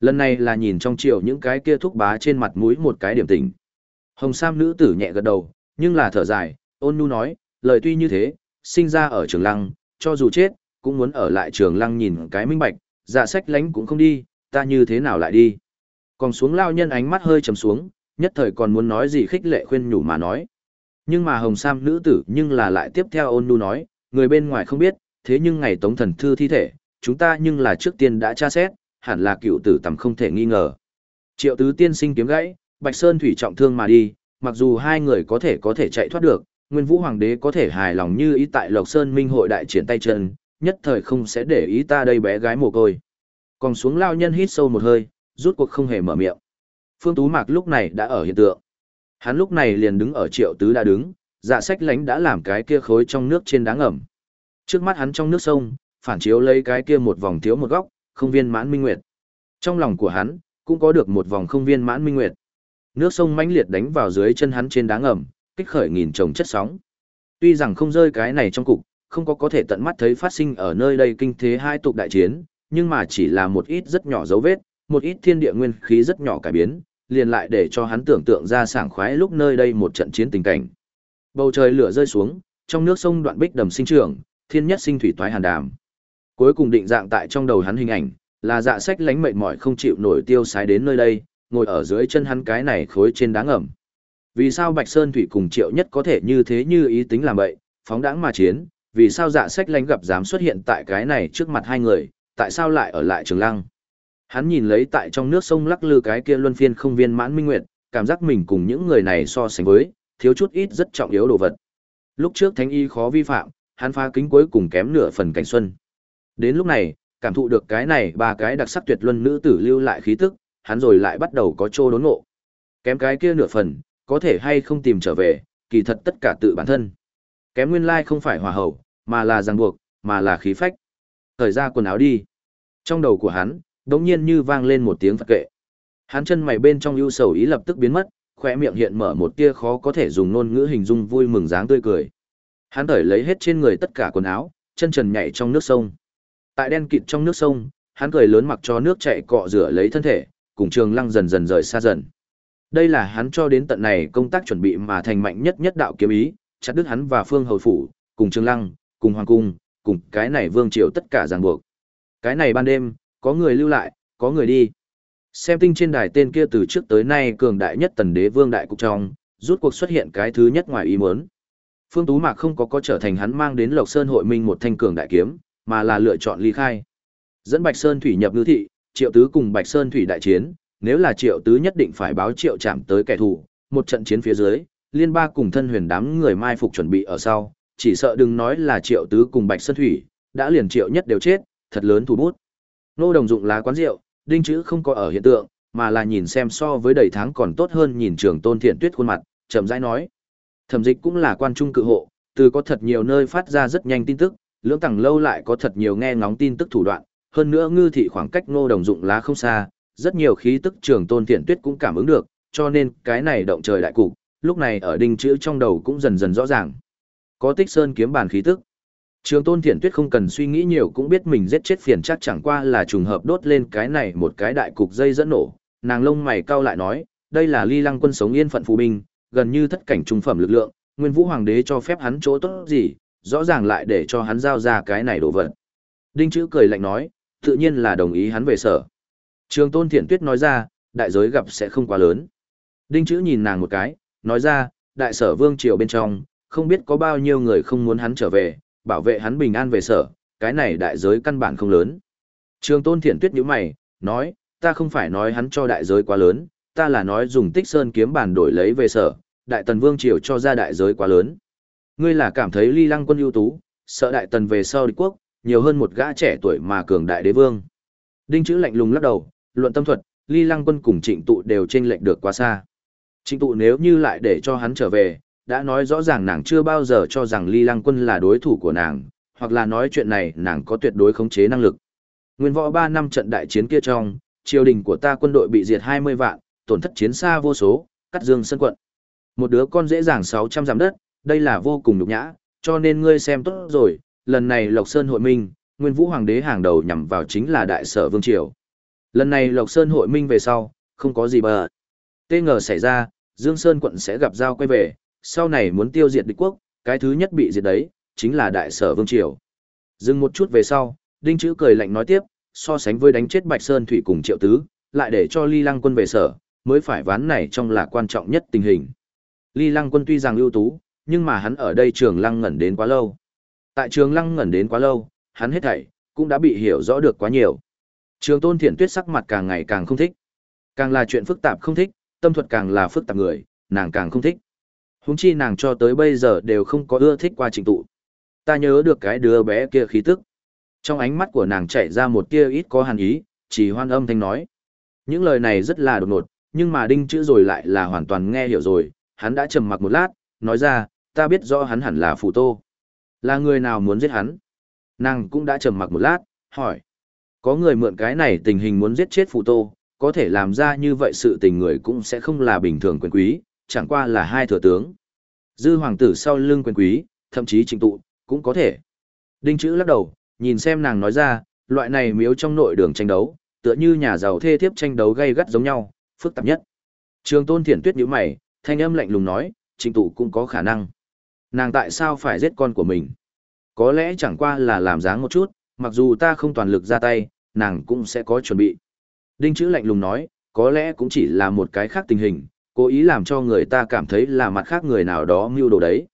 Lần này là nhìn trong chiều những cái kia thúc bá trên mặt mũi một cái điểm tình. Hồng Sam nữ tử nhẹ gật đầu, nhưng là thở dài, ôn nhu nói, lời tuy như thế, sinh ra ở trường lăng, cho dù chết, cũng muốn ở lại trường lăng nhìn cái minh bạch, dạ sách lánh cũng không đi, ta như thế nào lại đi. Còn xuống lao nhân ánh mắt hơi trầm xuống, nhất thời còn muốn nói gì khích lệ khuyên nhủ mà nói. Nhưng mà hồng sam nữ tử nhưng là lại tiếp theo ôn nu nói, người bên ngoài không biết, thế nhưng ngày tống thần thư thi thể, chúng ta nhưng là trước tiên đã tra xét, hẳn là cựu tử tầm không thể nghi ngờ. Triệu tứ tiên sinh kiếm gãy, Bạch Sơn Thủy trọng thương mà đi, mặc dù hai người có thể có thể chạy thoát được, Nguyên Vũ Hoàng đế có thể hài lòng như ý tại Lộc Sơn Minh hội đại triển tay chân, nhất thời không sẽ để ý ta đây bé gái mồ côi. Còn xuống lao nhân hít sâu một hơi, rút cuộc không hề mở miệng. Phương Tú Mạc lúc này đã ở hiện tượng. Hắn lúc này liền đứng ở triệu tứ đã đứng, dạ sách lánh đã làm cái kia khối trong nước trên đá ngầm. Trước mắt hắn trong nước sông, phản chiếu lấy cái kia một vòng thiếu một góc, không viên mãn minh nguyệt. Trong lòng của hắn, cũng có được một vòng không viên mãn minh nguyệt. Nước sông mãnh liệt đánh vào dưới chân hắn trên đá ngầm, kích khởi nghìn trồng chất sóng. Tuy rằng không rơi cái này trong cục, không có có thể tận mắt thấy phát sinh ở nơi đây kinh thế hai tục đại chiến, nhưng mà chỉ là một ít rất nhỏ dấu vết, một ít thiên địa nguyên khí rất nhỏ cải biến, liền lại để cho hắn tưởng tượng ra sảng khoái lúc nơi đây một trận chiến tình cảnh. Bầu trời lửa rơi xuống, trong nước sông đoạn bích đầm sinh trưởng, thiên nhất sinh thủy toái hàn đàm. Cuối cùng định dạng tại trong đầu hắn hình ảnh, là dạ sách lánh mệt mỏi không chịu nổi tiêu sái đến nơi đây, ngồi ở dưới chân hắn cái này khối trên đá ngầm. Vì sao Bạch Sơn Thủy cùng Triệu Nhất có thể như thế như ý tính làm vậy, phóng đãng mà chiến, vì sao dạ sách lánh gặp dám xuất hiện tại cái này trước mặt hai người, tại sao lại ở lại trường lăng. Hắn nhìn lấy tại trong nước sông lắc lư cái kia luân phiên không viên mãn minh nguyệt, cảm giác mình cùng những người này so sánh với, thiếu chút ít rất trọng yếu đồ vật. Lúc trước thánh y khó vi phạm, hắn phá kính cuối cùng kém nửa phần cảnh xuân. Đến lúc này, cảm thụ được cái này ba cái đặc sắc tuyệt luân nữ tử lưu lại khí tức, hắn rồi lại bắt đầu có trô đốn ngộ. Kém cái kia nửa phần, có thể hay không tìm trở về, kỳ thật tất cả tự bản thân. Kém nguyên lai không phải hòa hậu, mà là ràng buộc, mà là khí phách. Thời ra quần áo đi. Trong đầu của hắn, đống nhiên như vang lên một tiếng phật kệ. Hắn chân mày bên trong ưu sầu ý lập tức biến mất, khỏe miệng hiện mở một tia khó có thể dùng ngôn ngữ hình dung vui mừng dáng tươi cười. Hắn thởi lấy hết trên người tất cả quần áo, chân trần nhảy trong nước sông. Tại đen kịt trong nước sông, hắn cười lớn mặc cho nước chảy cọ rửa lấy thân thể, cùng Trường Lăng dần dần rời xa dần. Đây là hắn cho đến tận này công tác chuẩn bị mà thành mạnh nhất nhất đạo kiếm ý, chặt đứt hắn và Phương Hầu phủ, cùng trương Lăng, cùng Hoàng cung, cùng cái này vương triều tất cả ràng buộc. Cái này ban đêm, có người lưu lại, có người đi. Xem tinh trên đài tên kia từ trước tới nay cường đại nhất tần đế vương đại cục trong, rút cuộc xuất hiện cái thứ nhất ngoài ý muốn. Phương Tú Mạc không có có trở thành hắn mang đến Lộc Sơn hội minh một thanh cường đại kiếm, mà là lựa chọn ly khai. Dẫn Bạch Sơn Thủy nhập ngư thị, Triệu Tứ cùng Bạch Sơn Thủy đại chiến, nếu là Triệu Tứ nhất định phải báo Triệu chạm tới kẻ thù, một trận chiến phía dưới, liên ba cùng thân huyền đám người mai phục chuẩn bị ở sau, chỉ sợ đừng nói là Triệu Tứ cùng Bạch Sơn Thủy, đã liền Triệu nhất đều chết, thật lớn thủ bút. Nô đồng dụng lá quán rượu, đinh chữ không có ở hiện tượng, mà là nhìn xem so với đầy tháng còn tốt hơn nhìn trường tôn thiện tuyết khuôn mặt, chậm rãi nói. Thẩm dịch cũng là quan trung cự hộ, từ có thật nhiều nơi phát ra rất nhanh tin tức, lưỡng tầng lâu lại có thật nhiều nghe ngóng tin tức thủ đoạn, hơn nữa ngư thị khoảng cách ngô đồng dụng lá không xa, rất nhiều khí tức trường tôn thiện tuyết cũng cảm ứng được, cho nên cái này động trời đại cục, lúc này ở đinh chữ trong đầu cũng dần dần rõ ràng. Có tích sơn kiếm bàn khí tức. Trường tôn thiện tuyết không cần suy nghĩ nhiều cũng biết mình giết chết phiền chắc chẳng qua là trùng hợp đốt lên cái này một cái đại cục dây dẫn nổ. Nàng lông mày cau lại nói, đây là ly lăng quân sống yên phận phù binh, gần như thất cảnh trung phẩm lực lượng, nguyên vũ hoàng đế cho phép hắn chỗ tốt gì, rõ ràng lại để cho hắn giao ra cái này đồ vật. Đinh chữ cười lạnh nói, tự nhiên là đồng ý hắn về sở. Trường tôn thiện tuyết nói ra, đại giới gặp sẽ không quá lớn. Đinh chữ nhìn nàng một cái, nói ra, đại sở vương triều bên trong, không biết có bao nhiêu người không muốn hắn trở về, bảo vệ hắn bình an về sở, cái này đại giới căn bản không lớn. Trường tôn thiện tuyết nhíu mày, nói, ta không phải nói hắn cho đại giới quá lớn, ta là nói dùng tích sơn kiếm bản đổi lấy về sở, đại tần vương triều cho ra đại giới quá lớn. Ngươi là cảm thấy ly lăng quân ưu tú, sợ đại tần về sau địch quốc, nhiều hơn một gã trẻ tuổi mà cường đại đế vương. Đinh chữ lạnh lùng lắc đầu, luận tâm thuật, ly lăng quân cùng trịnh tụ đều chênh lệch được quá xa. Trịnh tụ nếu như lại để cho hắn trở về, đã nói rõ ràng nàng chưa bao giờ cho rằng ly lăng quân là đối thủ của nàng, hoặc là nói chuyện này nàng có tuyệt đối khống chế năng lực. Nguyên võ 3 năm trận đại chiến kia trong, triều đình của ta quân đội bị diệt 20 vạn, tổn thất chiến xa vô số, cắt dương sân quận. Một đứa con dễ dàng 600 giảm đất, đây là vô cùng nhục nhã, cho nên ngươi xem tốt rồi, lần này Lộc Sơn hội minh, Nguyên Vũ Hoàng đế hàng đầu nhằm vào chính là đại sở vương triều. Lần này Lộc Sơn hội minh về sau, không có gì bờ. Tê ngờ xảy ra, Dương Sơn quận sẽ gặp giao quay về, sau này muốn tiêu diệt địch quốc, cái thứ nhất bị diệt đấy, chính là đại sở vương triều. Dừng một chút về sau, Đinh Chữ cười lạnh nói tiếp, so sánh với đánh chết Bạch Sơn Thủy cùng Triệu Tứ, lại để cho Ly Lăng quân về sở, mới phải ván này trong là quan trọng nhất tình hình. Ly Lăng quân tuy rằng ưu tú, nhưng mà hắn ở đây trường lăng ngẩn đến quá lâu. Tại trường lăng ngẩn đến quá lâu, hắn hết thảy, cũng đã bị hiểu rõ được quá nhiều. Trường tôn thiện tuyết sắc mặt càng ngày càng không thích. Càng là chuyện phức tạp không thích, tâm thuật càng là phức tạp người, nàng càng không thích. Húng chi nàng cho tới bây giờ đều không có ưa thích qua trình tụ. Ta nhớ được cái đứa bé kia khí tức. Trong ánh mắt của nàng chạy ra một tia ít có hàn ý, chỉ hoan âm thanh nói. Những lời này rất là đột ngột, nhưng mà đinh chữ rồi lại là hoàn toàn nghe hiểu rồi, hắn đã trầm mặc một lát, nói ra, ta biết rõ hắn hẳn là phù tô. Là người nào muốn giết hắn? Nàng cũng đã trầm mặc một lát, hỏi. Có người mượn cái này tình hình muốn giết chết phụ tô, có thể làm ra như vậy sự tình người cũng sẽ không là bình thường quyền quý, chẳng qua là hai thừa tướng. Dư hoàng tử sau lưng quyền quý, thậm chí trình tụ, cũng có thể. Đinh chữ lắc đầu, nhìn xem nàng nói ra, loại này miếu trong nội đường tranh đấu, tựa như nhà giàu thê thiếp tranh đấu gay gắt giống nhau, phức tạp nhất. Trường tôn thiển tuyết nhíu mày, thanh âm lạnh lùng nói, trình tụ cũng có khả năng. Nàng tại sao phải giết con của mình? Có lẽ chẳng qua là làm dáng một chút, mặc dù ta không toàn lực ra tay, nàng cũng sẽ có chuẩn bị. Đinh chữ lạnh lùng nói, có lẽ cũng chỉ là một cái khác tình hình, cố ý làm cho người ta cảm thấy là mặt khác người nào đó mưu đồ đấy.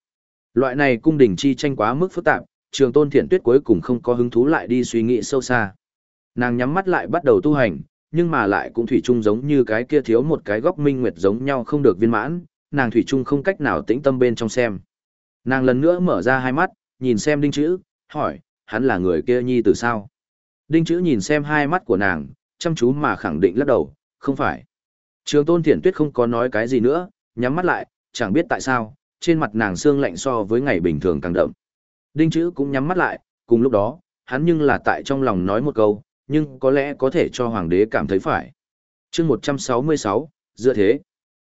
Loại này cung đình chi tranh quá mức phức tạp, trường tôn thiện tuyết cuối cùng không có hứng thú lại đi suy nghĩ sâu xa. Nàng nhắm mắt lại bắt đầu tu hành, nhưng mà lại cũng thủy chung giống như cái kia thiếu một cái góc minh nguyệt giống nhau không được viên mãn, nàng thủy chung không cách nào tĩnh tâm bên trong xem. Nàng lần nữa mở ra hai mắt, nhìn xem đinh chữ, hỏi, hắn là người kia nhi từ sao? Đinh chữ nhìn xem hai mắt của nàng, chăm chú mà khẳng định lắc đầu, không phải. Trường tôn thiển tuyết không có nói cái gì nữa, nhắm mắt lại, chẳng biết tại sao, trên mặt nàng xương lạnh so với ngày bình thường càng đậm. Đinh chữ cũng nhắm mắt lại, cùng lúc đó, hắn nhưng là tại trong lòng nói một câu, nhưng có lẽ có thể cho hoàng đế cảm thấy phải. chương 166, dựa thế.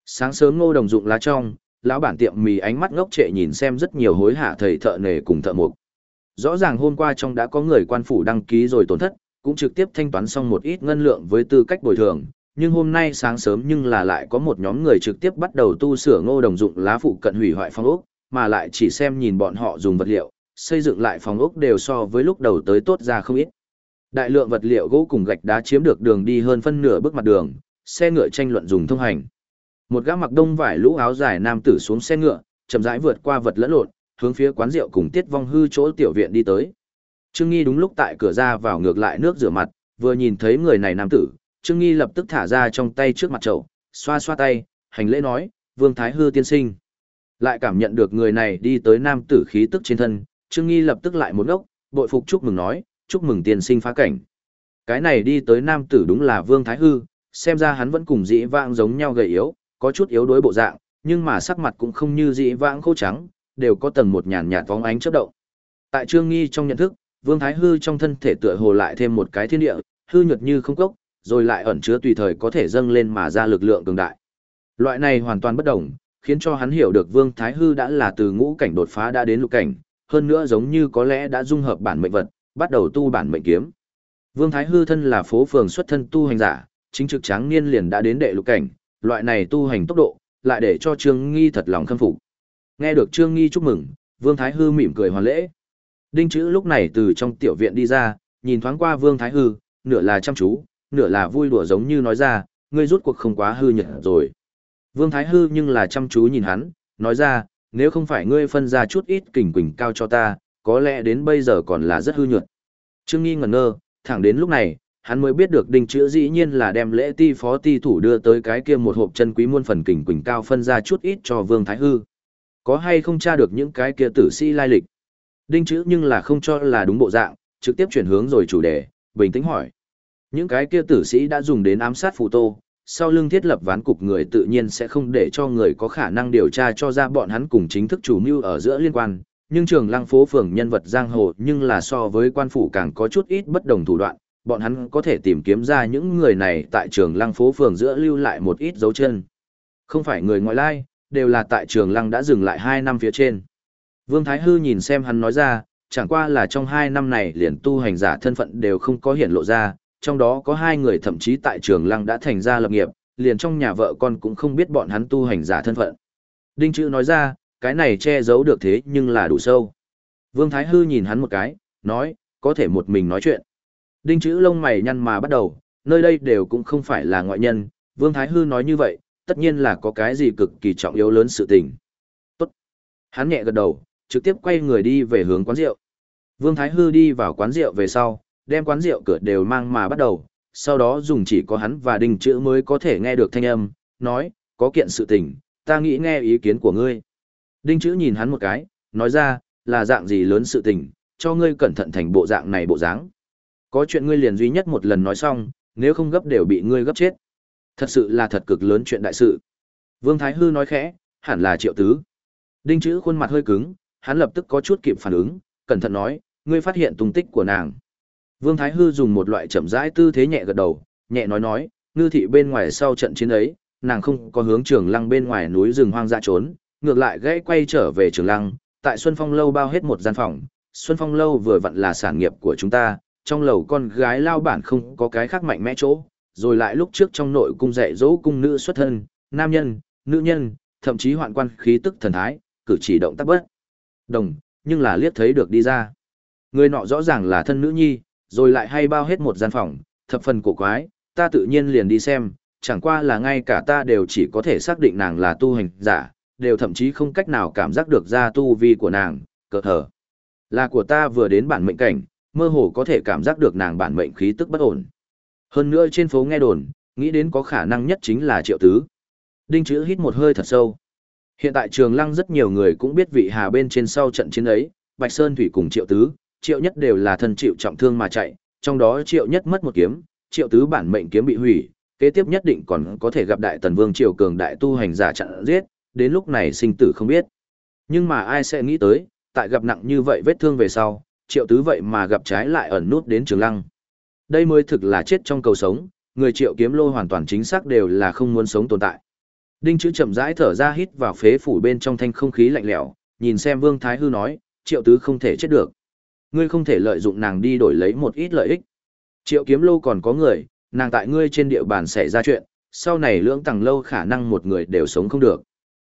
Sáng sớm ngô đồng dụng lá trong, lão bản tiệm mì ánh mắt ngốc trệ nhìn xem rất nhiều hối hạ thầy thợ nề cùng thợ mộc. Rõ ràng hôm qua trong đã có người quan phủ đăng ký rồi tổn thất, cũng trực tiếp thanh toán xong một ít ngân lượng với tư cách bồi thường, nhưng hôm nay sáng sớm nhưng là lại có một nhóm người trực tiếp bắt đầu tu sửa ngô đồng dụng lá phụ cận hủy hoại phong ốc, mà lại chỉ xem nhìn bọn họ dùng vật liệu, xây dựng lại phòng ốc đều so với lúc đầu tới tốt ra không ít. Đại lượng vật liệu gỗ cùng gạch đá chiếm được đường đi hơn phân nửa bước mặt đường, xe ngựa tranh luận dùng thông hành. Một gã mặc đông vải lũ áo dài nam tử xuống xe ngựa, chậm rãi vượt qua vật lẫn lộn, hướng phía quán rượu cùng Tiết Vong Hư chỗ tiểu viện đi tới. Trương Nghi đúng lúc tại cửa ra vào ngược lại nước rửa mặt, vừa nhìn thấy người này nam tử, Trương Nghi lập tức thả ra trong tay trước mặt chậu, xoa xoa tay, hành lễ nói, Vương Thái Hư tiên sinh. Lại cảm nhận được người này đi tới nam tử khí tức trên thân, Trương Nghi lập tức lại một ngốc, bội phục chúc mừng nói, chúc mừng tiên sinh phá cảnh. Cái này đi tới nam tử đúng là Vương Thái Hư, xem ra hắn vẫn cùng dĩ vãng giống nhau gầy yếu, có chút yếu đuối bộ dạng, nhưng mà sắc mặt cũng không như dĩ vãng khô trắng, đều có tầng một nhàn nhạt vóng ánh chớp động. Tại Trương Nghi trong nhận thức, Vương Thái Hư trong thân thể tựa hồ lại thêm một cái thiên địa, hư nhược như không cốc, rồi lại ẩn chứa tùy thời có thể dâng lên mà ra lực lượng cường đại. Loại này hoàn toàn bất đồng, khiến cho hắn hiểu được Vương Thái Hư đã là từ ngũ cảnh đột phá đã đến lục cảnh, hơn nữa giống như có lẽ đã dung hợp bản mệnh vật, bắt đầu tu bản mệnh kiếm. Vương Thái Hư thân là phố phường xuất thân tu hành giả, chính trực tráng niên liền đã đến đệ lục cảnh, loại này tu hành tốc độ, lại để cho Trương Nghi thật lòng khâm phục. Nghe được Trương Nghi chúc mừng, Vương Thái Hư mỉm cười hoàn lễ. Đinh Chữ lúc này từ trong tiểu viện đi ra, nhìn thoáng qua Vương Thái Hư, nửa là chăm chú, nửa là vui đùa giống như nói ra, ngươi rút cuộc không quá hư nhật rồi. Vương Thái Hư nhưng là chăm chú nhìn hắn, nói ra, nếu không phải ngươi phân ra chút ít kình quỳnh cao cho ta, có lẽ đến bây giờ còn là rất hư nhuận. Trương Nghi ngẩn ngơ, thẳng đến lúc này, hắn mới biết được đinh chữ dĩ nhiên là đem lễ ti phó ti thủ đưa tới cái kia một hộp chân quý muôn phần kình quỳnh cao phân ra chút ít cho Vương Thái Hư. Có hay không tra được những cái kia tử sĩ lai lịch? Đinh chữ nhưng là không cho là đúng bộ dạng, trực tiếp chuyển hướng rồi chủ đề, bình tĩnh hỏi. Những cái kia tử sĩ đã dùng đến ám sát phù tô, sau lưng thiết lập ván cục người tự nhiên sẽ không để cho người có khả năng điều tra cho ra bọn hắn cùng chính thức chủ mưu ở giữa liên quan, nhưng trường lăng phố phường nhân vật giang hồ nhưng là so với quan phủ càng có chút ít bất đồng thủ đoạn, bọn hắn có thể tìm kiếm ra những người này tại trường lăng phố phường giữa lưu lại một ít dấu chân. Không phải người ngoại lai, đều là tại trường lăng đã dừng lại 2 năm phía trên. Vương Thái Hư nhìn xem hắn nói ra, chẳng qua là trong 2 năm này liền tu hành giả thân phận đều không có hiện lộ ra, trong đó có hai người thậm chí tại trường lăng đã thành ra lập nghiệp, liền trong nhà vợ con cũng không biết bọn hắn tu hành giả thân phận. Đinh chữ nói ra, cái này che giấu được thế nhưng là đủ sâu. Vương Thái Hư nhìn hắn một cái, nói, có thể một mình nói chuyện. Đinh chữ lông mày nhăn mà bắt đầu, nơi đây đều cũng không phải là ngoại nhân, Vương Thái Hư nói như vậy, tất nhiên là có cái gì cực kỳ trọng yếu lớn sự tình. Tốt. Hắn nhẹ gật đầu, trực tiếp quay người đi về hướng quán rượu. Vương Thái Hư đi vào quán rượu về sau, đem quán rượu cửa đều mang mà bắt đầu, sau đó dùng chỉ có hắn và đinh chữ mới có thể nghe được thanh âm, nói, có kiện sự tình, ta nghĩ nghe ý kiến của ngươi. Đinh chữ nhìn hắn một cái, nói ra, là dạng gì lớn sự tình, cho ngươi cẩn thận thành bộ dạng này bộ dáng. Có chuyện ngươi liền duy nhất một lần nói xong, nếu không gấp đều bị ngươi gấp chết. Thật sự là thật cực lớn chuyện đại sự. Vương Thái Hư nói khẽ, hẳn là triệu tứ. Đinh chữ khuôn mặt hơi cứng, hắn lập tức có chút kịp phản ứng, cẩn thận nói, ngươi phát hiện tung tích của nàng. Vương Thái Hư dùng một loại chậm rãi tư thế nhẹ gật đầu, nhẹ nói nói, ngư thị bên ngoài sau trận chiến ấy, nàng không có hướng trường lăng bên ngoài núi rừng hoang dã trốn, ngược lại gãy quay trở về trường lăng, tại Xuân Phong lâu bao hết một gian phòng. Xuân Phong lâu vừa vặn là sản nghiệp của chúng ta, trong lầu con gái lao bản không có cái khác mạnh mẽ chỗ, rồi lại lúc trước trong nội cung dạy dỗ cung nữ xuất thân, nam nhân, nữ nhân, thậm chí hoạn quan khí tức thần thái, cử chỉ động tác bất đồng, nhưng là liếc thấy được đi ra. Người nọ rõ ràng là thân nữ nhi, rồi lại hay bao hết một gian phòng, thập phần cổ quái, ta tự nhiên liền đi xem, chẳng qua là ngay cả ta đều chỉ có thể xác định nàng là tu hành giả, đều thậm chí không cách nào cảm giác được ra tu vi của nàng, cờ thở. Là của ta vừa đến bản mệnh cảnh, mơ hồ có thể cảm giác được nàng bản mệnh khí tức bất ổn. Hơn nữa trên phố nghe đồn, nghĩ đến có khả năng nhất chính là triệu tứ. Đinh chữ hít một hơi thật sâu. Hiện tại trường lăng rất nhiều người cũng biết vị hà bên trên sau trận chiến ấy, Bạch Sơn Thủy cùng triệu tứ, triệu nhất đều là thân chịu trọng thương mà chạy, trong đó triệu nhất mất một kiếm, triệu tứ bản mệnh kiếm bị hủy, kế tiếp nhất định còn có thể gặp đại tần vương triều cường đại tu hành giả chặn giết, đến lúc này sinh tử không biết. Nhưng mà ai sẽ nghĩ tới, tại gặp nặng như vậy vết thương về sau, triệu tứ vậy mà gặp trái lại ẩn nút đến trường lăng. Đây mới thực là chết trong cầu sống, người triệu kiếm lô hoàn toàn chính xác đều là không muốn sống tồn tại. Đinh chữ chậm rãi thở ra hít vào phế phủ bên trong thanh không khí lạnh lẽo, nhìn xem Vương Thái Hư nói, triệu tứ không thể chết được. Ngươi không thể lợi dụng nàng đi đổi lấy một ít lợi ích. Triệu kiếm lô còn có người, nàng tại ngươi trên địa bàn xảy ra chuyện, sau này lưỡng tầng lâu khả năng một người đều sống không được.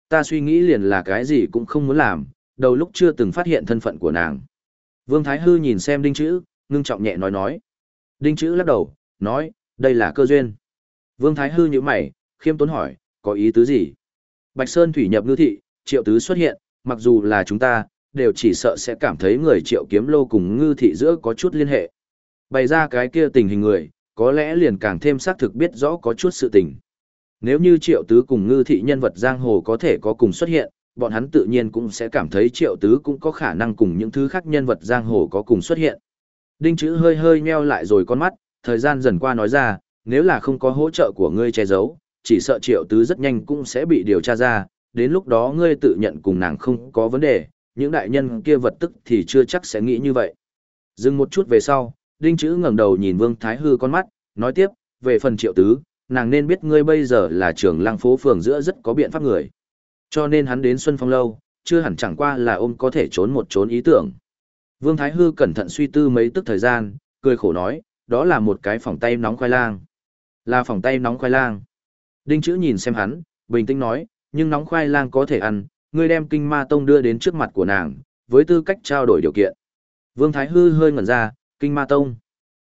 Ta suy nghĩ liền là cái gì cũng không muốn làm, đầu lúc chưa từng phát hiện thân phận của nàng. Vương Thái Hư nhìn xem đinh chữ, ngưng trọng nhẹ nói nói. Đinh chữ lắc đầu, nói, đây là cơ duyên. Vương Thái Hư như mày, khiêm tốn hỏi, có ý tứ gì? Bạch Sơn Thủy nhập ngư thị, triệu tứ xuất hiện, mặc dù là chúng ta, đều chỉ sợ sẽ cảm thấy người triệu kiếm lô cùng ngư thị giữa có chút liên hệ. Bày ra cái kia tình hình người, có lẽ liền càng thêm xác thực biết rõ có chút sự tình. Nếu như triệu tứ cùng ngư thị nhân vật giang hồ có thể có cùng xuất hiện, bọn hắn tự nhiên cũng sẽ cảm thấy triệu tứ cũng có khả năng cùng những thứ khác nhân vật giang hồ có cùng xuất hiện. Đinh chữ hơi hơi nheo lại rồi con mắt, thời gian dần qua nói ra, nếu là không có hỗ trợ của ngươi che giấu, chỉ sợ triệu tứ rất nhanh cũng sẽ bị điều tra ra, đến lúc đó ngươi tự nhận cùng nàng không có vấn đề, những đại nhân kia vật tức thì chưa chắc sẽ nghĩ như vậy. Dừng một chút về sau, Đinh Chữ ngẩng đầu nhìn Vương Thái Hư con mắt, nói tiếp, về phần triệu tứ, nàng nên biết ngươi bây giờ là trưởng lăng phố phường giữa rất có biện pháp người. Cho nên hắn đến Xuân Phong Lâu, chưa hẳn chẳng qua là ôm có thể trốn một trốn ý tưởng. Vương Thái Hư cẩn thận suy tư mấy tức thời gian, cười khổ nói, đó là một cái phòng tay nóng khoai lang. Là phòng tay nóng khoai lang. Đinh chữ nhìn xem hắn, bình tĩnh nói, nhưng nóng khoai lang có thể ăn, ngươi đem kinh ma tông đưa đến trước mặt của nàng, với tư cách trao đổi điều kiện. Vương Thái Hư hơi ngẩn ra, kinh ma tông.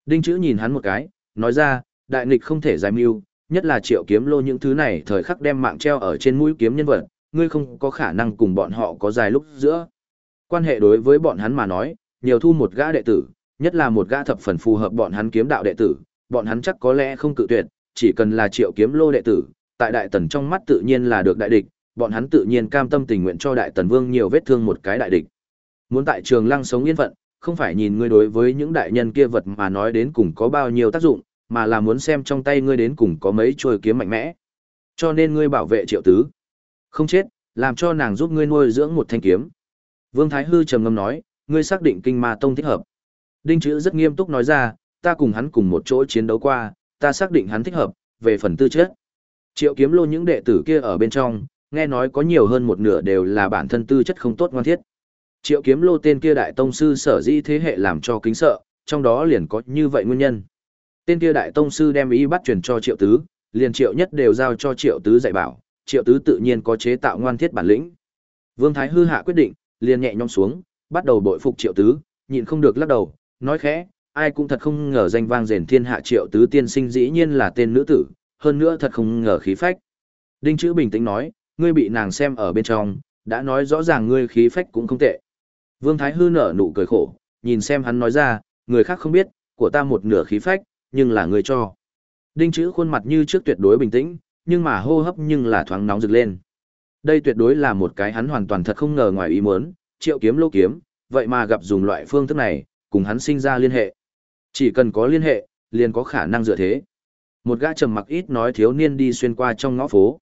Đinh chữ nhìn hắn một cái, nói ra, đại nghịch không thể giải mưu, nhất là triệu kiếm lô những thứ này thời khắc đem mạng treo ở trên mũi kiếm nhân vật, ngươi không có khả năng cùng bọn họ có dài lúc giữa. Quan hệ đối với bọn hắn mà nói, nhiều thu một gã đệ tử, nhất là một gã thập phần phù hợp bọn hắn kiếm đạo đệ tử, bọn hắn chắc có lẽ không cự tuyệt, chỉ cần là triệu kiếm lô đệ tử, tại đại tần trong mắt tự nhiên là được đại địch, bọn hắn tự nhiên cam tâm tình nguyện cho đại tần vương nhiều vết thương một cái đại địch. Muốn tại trường lăng sống yên phận, không phải nhìn ngươi đối với những đại nhân kia vật mà nói đến cùng có bao nhiêu tác dụng, mà là muốn xem trong tay ngươi đến cùng có mấy chuôi kiếm mạnh mẽ. Cho nên ngươi bảo vệ triệu tứ. Không chết, làm cho nàng giúp ngươi nuôi dưỡng một thanh kiếm. Vương Thái Hư trầm ngâm nói, ngươi xác định kinh ma tông thích hợp. Đinh chữ rất nghiêm túc nói ra, ta cùng hắn cùng một chỗ chiến đấu qua, ta xác định hắn thích hợp, về phần tư chất. Triệu kiếm lô những đệ tử kia ở bên trong, nghe nói có nhiều hơn một nửa đều là bản thân tư chất không tốt ngoan thiết. Triệu kiếm lô tên kia đại tông sư sở dĩ thế hệ làm cho kính sợ, trong đó liền có như vậy nguyên nhân. Tên kia đại tông sư đem ý bắt truyền cho triệu tứ, liền triệu nhất đều giao cho triệu tứ dạy bảo, triệu tứ tự nhiên có chế tạo ngoan thiết bản lĩnh. Vương Thái hư hạ quyết định, liền nhẹ nhõm xuống, bắt đầu bội phục triệu tứ, nhịn không được lắc đầu, nói khẽ, ai cũng thật không ngờ danh vang rền thiên hạ triệu tứ tiên sinh dĩ nhiên là tên nữ tử, hơn nữa thật không ngờ khí phách. Đinh chữ bình tĩnh nói, ngươi bị nàng xem ở bên trong, đã nói rõ ràng ngươi khí phách cũng không tệ. Vương Thái Hư nở nụ cười khổ, nhìn xem hắn nói ra, người khác không biết, của ta một nửa khí phách, nhưng là ngươi cho. Đinh chữ khuôn mặt như trước tuyệt đối bình tĩnh, nhưng mà hô hấp nhưng là thoáng nóng rực lên. Đây tuyệt đối là một cái hắn hoàn toàn thật không ngờ ngoài ý muốn, triệu kiếm lô kiếm, vậy mà gặp dùng loại phương thức này, cùng hắn sinh ra liên hệ. Chỉ cần có liên hệ, liền có khả năng dựa thế. Một gã trầm mặc ít nói thiếu niên đi xuyên qua trong ngõ phố.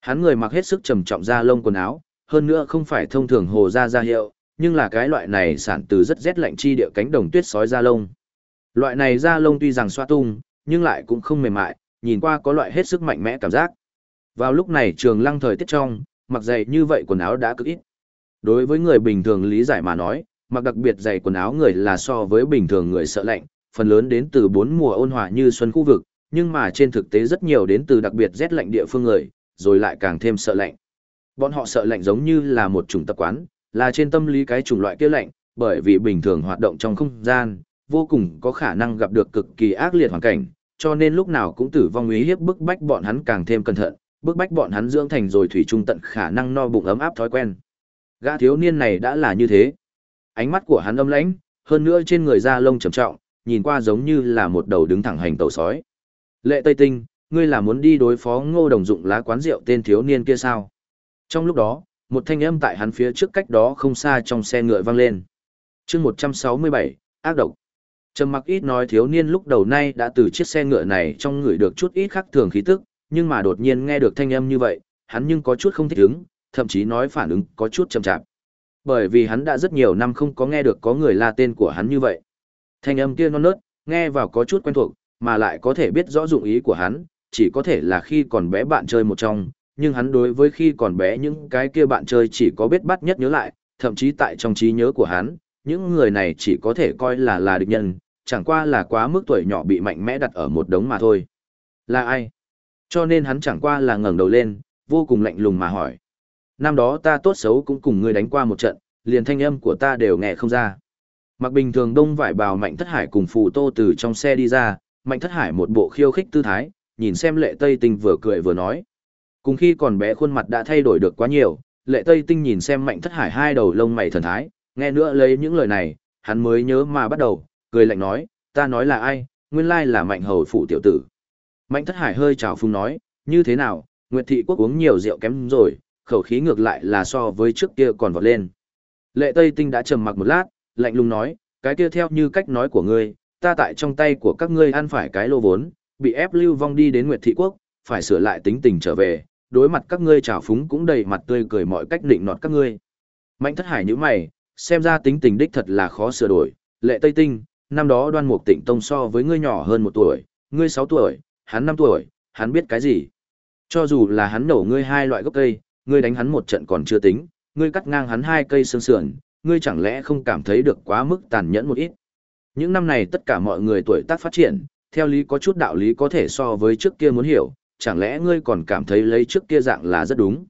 Hắn người mặc hết sức trầm trọng da lông quần áo, hơn nữa không phải thông thường hồ da da hiệu, nhưng là cái loại này sản từ rất rét lạnh chi địa cánh đồng tuyết sói da lông. Loại này da lông tuy rằng xoa tung, nhưng lại cũng không mềm mại, nhìn qua có loại hết sức mạnh mẽ cảm giác. Vào lúc này trường lăng thời tiết trong, mặc dày như vậy quần áo đã cực ít. Đối với người bình thường lý giải mà nói, mặc đặc biệt dày quần áo người là so với bình thường người sợ lạnh, phần lớn đến từ bốn mùa ôn hòa như xuân khu vực, nhưng mà trên thực tế rất nhiều đến từ đặc biệt rét lạnh địa phương người, rồi lại càng thêm sợ lạnh. Bọn họ sợ lạnh giống như là một chủng tập quán, là trên tâm lý cái chủng loại kia lạnh, bởi vì bình thường hoạt động trong không gian, vô cùng có khả năng gặp được cực kỳ ác liệt hoàn cảnh, cho nên lúc nào cũng tử vong ý hiếp bức bách bọn hắn càng thêm cẩn thận, bức bách bọn hắn dưỡng thành rồi thủy trung tận khả năng no bụng ấm áp thói quen. Gã thiếu niên này đã là như thế. Ánh mắt của hắn âm lãnh, hơn nữa trên người da lông trầm trọng, nhìn qua giống như là một đầu đứng thẳng hành tàu sói. Lệ Tây Tinh, ngươi là muốn đi đối phó ngô đồng dụng lá quán rượu tên thiếu niên kia sao? Trong lúc đó, một thanh âm tại hắn phía trước cách đó không xa trong xe ngựa vang lên. chương 167, ác độc. Trầm mặc ít nói thiếu niên lúc đầu nay đã từ chiếc xe ngựa này trong người được chút ít khác thường khí tức, nhưng mà đột nhiên nghe được thanh âm như vậy, hắn nhưng có chút không thích ứng, thậm chí nói phản ứng có chút chậm chạp. Bởi vì hắn đã rất nhiều năm không có nghe được có người la tên của hắn như vậy. Thanh âm kia non nớt, nghe vào có chút quen thuộc, mà lại có thể biết rõ dụng ý của hắn, chỉ có thể là khi còn bé bạn chơi một trong, nhưng hắn đối với khi còn bé những cái kia bạn chơi chỉ có biết bắt nhất nhớ lại, thậm chí tại trong trí nhớ của hắn, những người này chỉ có thể coi là là địch nhân, chẳng qua là quá mức tuổi nhỏ bị mạnh mẽ đặt ở một đống mà thôi. Là ai? Cho nên hắn chẳng qua là ngẩng đầu lên, vô cùng lạnh lùng mà hỏi. Năm đó ta tốt xấu cũng cùng ngươi đánh qua một trận, liền thanh âm của ta đều nghe không ra. Mặc bình thường đông vải bào mạnh thất hải cùng phù tô từ trong xe đi ra, mạnh thất hải một bộ khiêu khích tư thái, nhìn xem lệ tây tinh vừa cười vừa nói. Cùng khi còn bé khuôn mặt đã thay đổi được quá nhiều, lệ tây tinh nhìn xem mạnh thất hải hai đầu lông mày thần thái, nghe nữa lấy những lời này, hắn mới nhớ mà bắt đầu, cười lạnh nói, ta nói là ai, nguyên lai là mạnh hầu phụ tiểu tử. Mạnh thất hải hơi trào phung nói, như thế nào, Nguyệt thị quốc uống nhiều rượu kém rồi, khẩu khí ngược lại là so với trước kia còn vọt lên. Lệ Tây Tinh đã trầm mặc một lát, lạnh lùng nói, cái kia theo như cách nói của ngươi, ta tại trong tay của các ngươi ăn phải cái lô vốn, bị ép lưu vong đi đến Nguyệt thị quốc, phải sửa lại tính tình trở về, đối mặt các ngươi trào phúng cũng đầy mặt tươi cười mọi cách định nọt các ngươi. Mạnh thất hải như mày, xem ra tính tình đích thật là khó sửa đổi, lệ Tây Tinh, năm đó đoan mục tịnh tông so với ngươi nhỏ hơn một tuổi, ngươi sáu tuổi, hắn năm tuổi, hắn biết cái gì. Cho dù là hắn nổ ngươi hai loại gốc cây, ngươi đánh hắn một trận còn chưa tính, ngươi cắt ngang hắn hai cây xương sườn, ngươi chẳng lẽ không cảm thấy được quá mức tàn nhẫn một ít. Những năm này tất cả mọi người tuổi tác phát triển, theo lý có chút đạo lý có thể so với trước kia muốn hiểu, chẳng lẽ ngươi còn cảm thấy lấy trước kia dạng là rất đúng.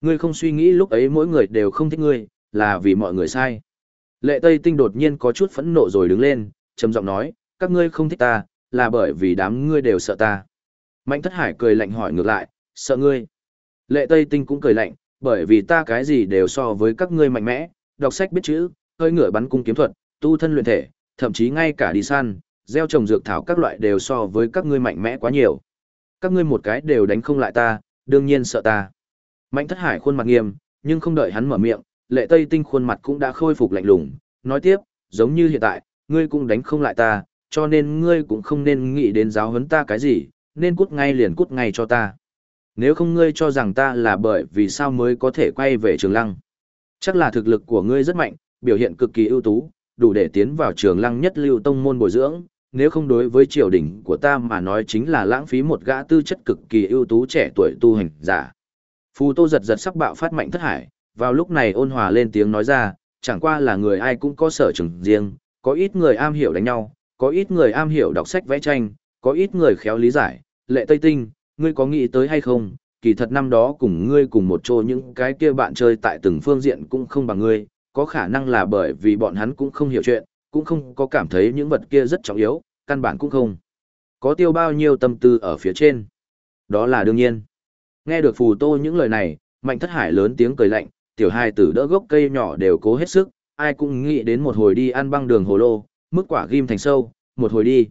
Ngươi không suy nghĩ lúc ấy mỗi người đều không thích ngươi, là vì mọi người sai. Lệ Tây Tinh đột nhiên có chút phẫn nộ rồi đứng lên, trầm giọng nói, các ngươi không thích ta, là bởi vì đám ngươi đều sợ ta. Mạnh Thất Hải cười lạnh hỏi ngược lại, sợ ngươi. Lệ Tây Tinh cũng cười lạnh, bởi vì ta cái gì đều so với các ngươi mạnh mẽ, đọc sách biết chữ, hơi ngửa bắn cung kiếm thuật, tu thân luyện thể, thậm chí ngay cả đi săn, gieo trồng dược thảo các loại đều so với các ngươi mạnh mẽ quá nhiều. Các ngươi một cái đều đánh không lại ta, đương nhiên sợ ta. Mạnh Thất Hải khuôn mặt nghiêm, nhưng không đợi hắn mở miệng, Lệ Tây Tinh khuôn mặt cũng đã khôi phục lạnh lùng, nói tiếp, giống như hiện tại, ngươi cũng đánh không lại ta, cho nên ngươi cũng không nên nghĩ đến giáo huấn ta cái gì, nên cút ngay liền cút ngay cho ta. Nếu không ngươi cho rằng ta là bởi vì sao mới có thể quay về trường lăng. Chắc là thực lực của ngươi rất mạnh, biểu hiện cực kỳ ưu tú, đủ để tiến vào trường lăng nhất lưu tông môn bồi dưỡng, nếu không đối với triều đình của ta mà nói chính là lãng phí một gã tư chất cực kỳ ưu tú trẻ tuổi tu hành giả. Phù Tô giật giật sắc bạo phát mạnh thất hải, vào lúc này ôn hòa lên tiếng nói ra, chẳng qua là người ai cũng có sở trường riêng, có ít người am hiểu đánh nhau, có ít người am hiểu đọc sách vẽ tranh, có ít người khéo lý giải, lệ tây tinh, ngươi có nghĩ tới hay không, kỳ thật năm đó cùng ngươi cùng một chỗ những cái kia bạn chơi tại từng phương diện cũng không bằng ngươi, có khả năng là bởi vì bọn hắn cũng không hiểu chuyện, cũng không có cảm thấy những vật kia rất trọng yếu, căn bản cũng không. Có tiêu bao nhiêu tâm tư ở phía trên. Đó là đương nhiên. Nghe được phù tô những lời này, mạnh thất hải lớn tiếng cười lạnh, tiểu hai tử đỡ gốc cây nhỏ đều cố hết sức, ai cũng nghĩ đến một hồi đi ăn băng đường hồ lô, mức quả ghim thành sâu, một hồi đi.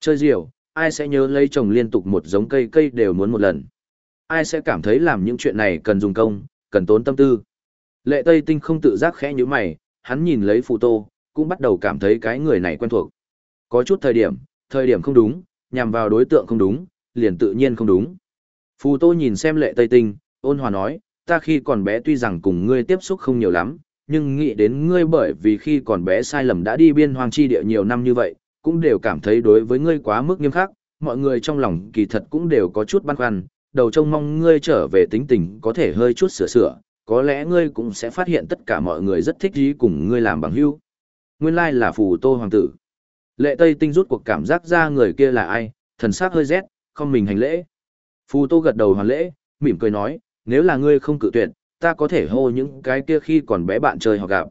Chơi diều, ai sẽ nhớ lấy trồng liên tục một giống cây cây đều muốn một lần. Ai sẽ cảm thấy làm những chuyện này cần dùng công, cần tốn tâm tư. Lệ Tây Tinh không tự giác khẽ như mày, hắn nhìn lấy phù tô, cũng bắt đầu cảm thấy cái người này quen thuộc. Có chút thời điểm, thời điểm không đúng, nhằm vào đối tượng không đúng, liền tự nhiên không đúng. Phù tô nhìn xem lệ Tây Tinh, ôn hòa nói, ta khi còn bé tuy rằng cùng ngươi tiếp xúc không nhiều lắm, nhưng nghĩ đến ngươi bởi vì khi còn bé sai lầm đã đi biên hoang chi địa nhiều năm như vậy, cũng đều cảm thấy đối với ngươi quá mức nghiêm khắc, mọi người trong lòng kỳ thật cũng đều có chút băn khoăn, đầu trông mong ngươi trở về tính tình có thể hơi chút sửa sửa, có lẽ ngươi cũng sẽ phát hiện tất cả mọi người rất thích ý cùng ngươi làm bằng hữu. Nguyên lai là phù tô hoàng tử. Lệ Tây Tinh rút cuộc cảm giác ra người kia là ai, thần sắc hơi rét, không mình hành lễ. Phù tô gật đầu hoàn lễ, mỉm cười nói, nếu là ngươi không cự tuyệt, ta có thể hô những cái kia khi còn bé bạn chơi họ gặp.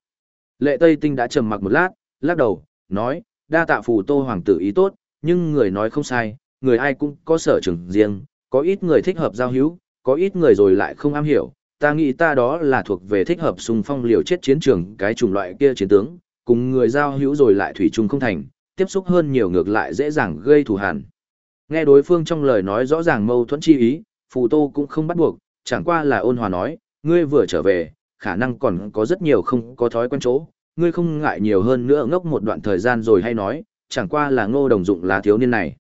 Lệ Tây Tinh đã trầm mặc một lát, lắc đầu, nói, đa tạ phù tô hoàng tử ý tốt, nhưng người nói không sai, người ai cũng có sở trường riêng, có ít người thích hợp giao hữu, có ít người rồi lại không am hiểu, ta nghĩ ta đó là thuộc về thích hợp xung phong liều chết chiến trường cái chủng loại kia chiến tướng, cùng người giao hữu rồi lại thủy chung không thành, tiếp xúc hơn nhiều ngược lại dễ dàng gây thù hằn. Nghe đối phương trong lời nói rõ ràng mâu thuẫn chi ý, Phù Tô cũng không bắt buộc, chẳng qua là ôn hòa nói, ngươi vừa trở về, khả năng còn có rất nhiều không có thói quen chỗ, ngươi không ngại nhiều hơn nữa ngốc một đoạn thời gian rồi hay nói, chẳng qua là ngô đồng dụng lá thiếu niên này.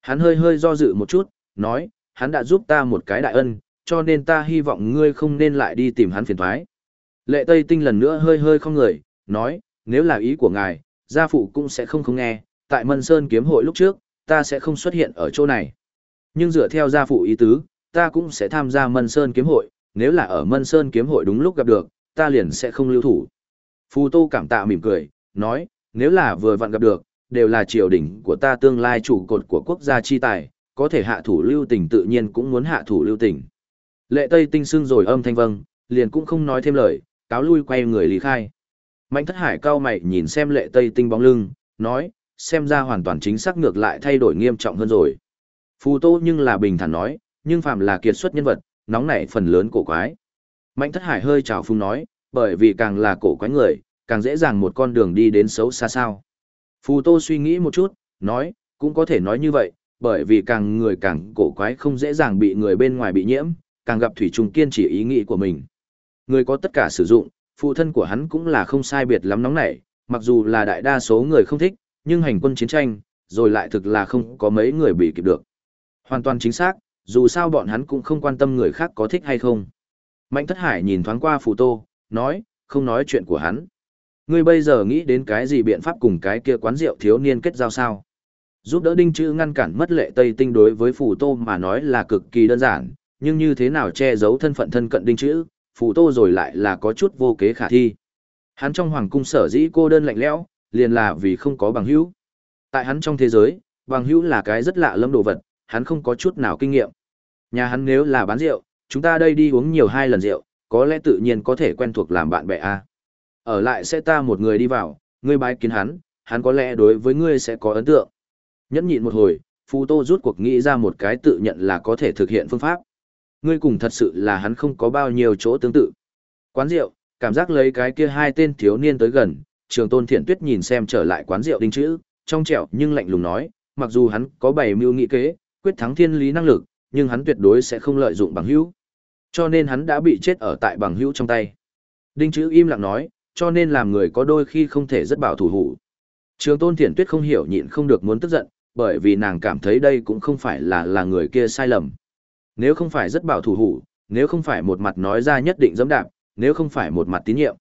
Hắn hơi hơi do dự một chút, nói, hắn đã giúp ta một cái đại ân, cho nên ta hy vọng ngươi không nên lại đi tìm hắn phiền thoái. Lệ Tây Tinh lần nữa hơi hơi không người, nói, nếu là ý của ngài, gia phụ cũng sẽ không không nghe, tại Mân Sơn kiếm hội lúc trước, ta sẽ không xuất hiện ở chỗ này. Nhưng dựa theo gia phụ ý tứ, ta cũng sẽ tham gia Mân Sơn kiếm hội, nếu là ở Mân Sơn kiếm hội đúng lúc gặp được, ta liền sẽ không lưu thủ. Phù Tô cảm tạ mỉm cười, nói, nếu là vừa vặn gặp được, đều là triều đình của ta tương lai chủ cột của quốc gia chi tài, có thể hạ thủ lưu tình tự nhiên cũng muốn hạ thủ lưu tình. Lệ Tây tinh sưng rồi âm thanh vâng, liền cũng không nói thêm lời, cáo lui quay người lý khai. Mạnh thất hải cao mày nhìn xem lệ Tây tinh bóng lưng, nói, xem ra hoàn toàn chính xác ngược lại thay đổi nghiêm trọng hơn rồi. Phù Tô nhưng là bình thản nói, nhưng phạm là kiệt xuất nhân vật, nóng nảy phần lớn cổ quái. Mạnh thất hải hơi trào phung nói, bởi vì càng là cổ quái người, càng dễ dàng một con đường đi đến xấu xa sao. Phù Tô suy nghĩ một chút, nói, cũng có thể nói như vậy, bởi vì càng người càng cổ quái không dễ dàng bị người bên ngoài bị nhiễm, càng gặp Thủy Trung kiên trì ý nghĩ của mình. Người có tất cả sử dụng, phụ thân của hắn cũng là không sai biệt lắm nóng nảy, mặc dù là đại đa số người không thích, nhưng hành quân chiến tranh, rồi lại thực là không có mấy người bị kịp được. Hoàn toàn chính xác, dù sao bọn hắn cũng không quan tâm người khác có thích hay không. Mạnh Thất Hải nhìn thoáng qua Phù Tô, nói, không nói chuyện của hắn. Ngươi bây giờ nghĩ đến cái gì biện pháp cùng cái kia quán rượu thiếu niên kết giao sao? Giúp đỡ Đinh Chữ ngăn cản mất lệ Tây Tinh đối với Phù Tô mà nói là cực kỳ đơn giản, nhưng như thế nào che giấu thân phận thân cận Đinh Chữ, Phù Tô rồi lại là có chút vô kế khả thi. Hắn trong hoàng cung sở dĩ cô đơn lạnh lẽo, liền là vì không có bằng hữu. Tại hắn trong thế giới, bằng hữu là cái rất lạ lâm đồ vật, hắn không có chút nào kinh nghiệm. Nhà hắn nếu là bán rượu, chúng ta đây đi uống nhiều hai lần rượu, có lẽ tự nhiên có thể quen thuộc làm bạn bè a. Ở lại sẽ ta một người đi vào, ngươi bái kiến hắn, hắn có lẽ đối với ngươi sẽ có ấn tượng. Nhẫn nhịn một hồi, Phù Tô rút cuộc nghĩ ra một cái tự nhận là có thể thực hiện phương pháp. Ngươi cùng thật sự là hắn không có bao nhiêu chỗ tương tự. Quán rượu, cảm giác lấy cái kia hai tên thiếu niên tới gần, trường tôn thiện tuyết nhìn xem trở lại quán rượu đinh chữ, trong trẻo nhưng lạnh lùng nói, mặc dù hắn có bảy mưu nghị kế, quyết thắng thiên lý năng lực, nhưng hắn tuyệt đối sẽ không lợi dụng bằng hữu. Cho nên hắn đã bị chết ở tại bằng hữu trong tay. Đinh chữ im lặng nói, cho nên làm người có đôi khi không thể rất bảo thủ hủ. Trường tôn Thiển tuyết không hiểu nhịn không được muốn tức giận, bởi vì nàng cảm thấy đây cũng không phải là là người kia sai lầm. Nếu không phải rất bảo thủ hủ, nếu không phải một mặt nói ra nhất định dẫm đạp, nếu không phải một mặt tín nhiệm.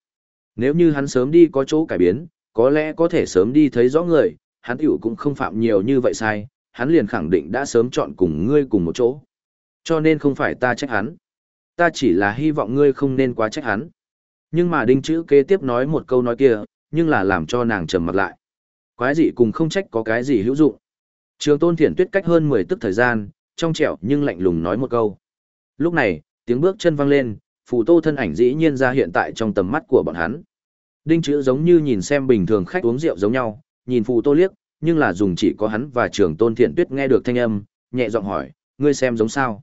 Nếu như hắn sớm đi có chỗ cải biến, có lẽ có thể sớm đi thấy rõ người, hắn tiểu cũng không phạm nhiều như vậy sai, hắn liền khẳng định đã sớm chọn cùng ngươi cùng một chỗ. Cho nên không phải ta trách hắn. Ta chỉ là hy vọng ngươi không nên quá trách hắn. Nhưng mà đinh chữ kế tiếp nói một câu nói kia, nhưng là làm cho nàng trầm mặt lại. Quái gì cùng không trách có cái gì hữu dụng. Trường tôn thiển tuyết cách hơn 10 tức thời gian, trong trẻo nhưng lạnh lùng nói một câu. Lúc này, tiếng bước chân vang lên, phù tô thân ảnh dĩ nhiên ra hiện tại trong tầm mắt của bọn hắn. Đinh chữ giống như nhìn xem bình thường khách uống rượu giống nhau, nhìn phù tô liếc, nhưng là dùng chỉ có hắn và trường tôn thiện tuyết nghe được thanh âm, nhẹ giọng hỏi, ngươi xem giống sao.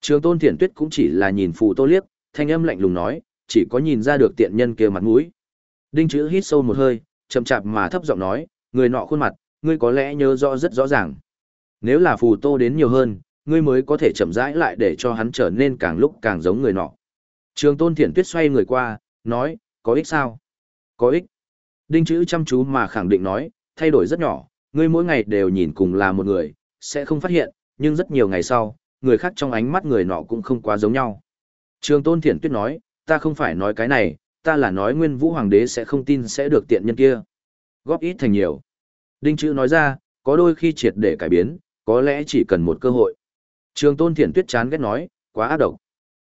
Trường tôn thiện tuyết cũng chỉ là nhìn phù tô liếc, thanh âm lạnh lùng nói, chỉ có nhìn ra được tiện nhân kia mặt mũi. Đinh chữ hít sâu một hơi, chậm chạp mà thấp giọng nói, người nọ khuôn mặt, ngươi có lẽ nhớ rõ rất rõ ràng. Nếu là phù tô đến nhiều hơn, ngươi mới có thể chậm rãi lại để cho hắn trở nên càng lúc càng giống người nọ. Trường tôn thiện tuyết xoay người qua, nói, có ích sao? Có ích. Đinh chữ chăm chú mà khẳng định nói, thay đổi rất nhỏ, ngươi mỗi ngày đều nhìn cùng là một người, sẽ không phát hiện, nhưng rất nhiều ngày sau, người khác trong ánh mắt người nọ cũng không quá giống nhau. Trường tôn thiện tuyết nói, ta không phải nói cái này, ta là nói nguyên vũ hoàng đế sẽ không tin sẽ được tiện nhân kia. Góp ít thành nhiều. Đinh chữ nói ra, có đôi khi triệt để cải biến, có lẽ chỉ cần một cơ hội. Trường tôn thiện tuyết chán ghét nói, quá ác độc.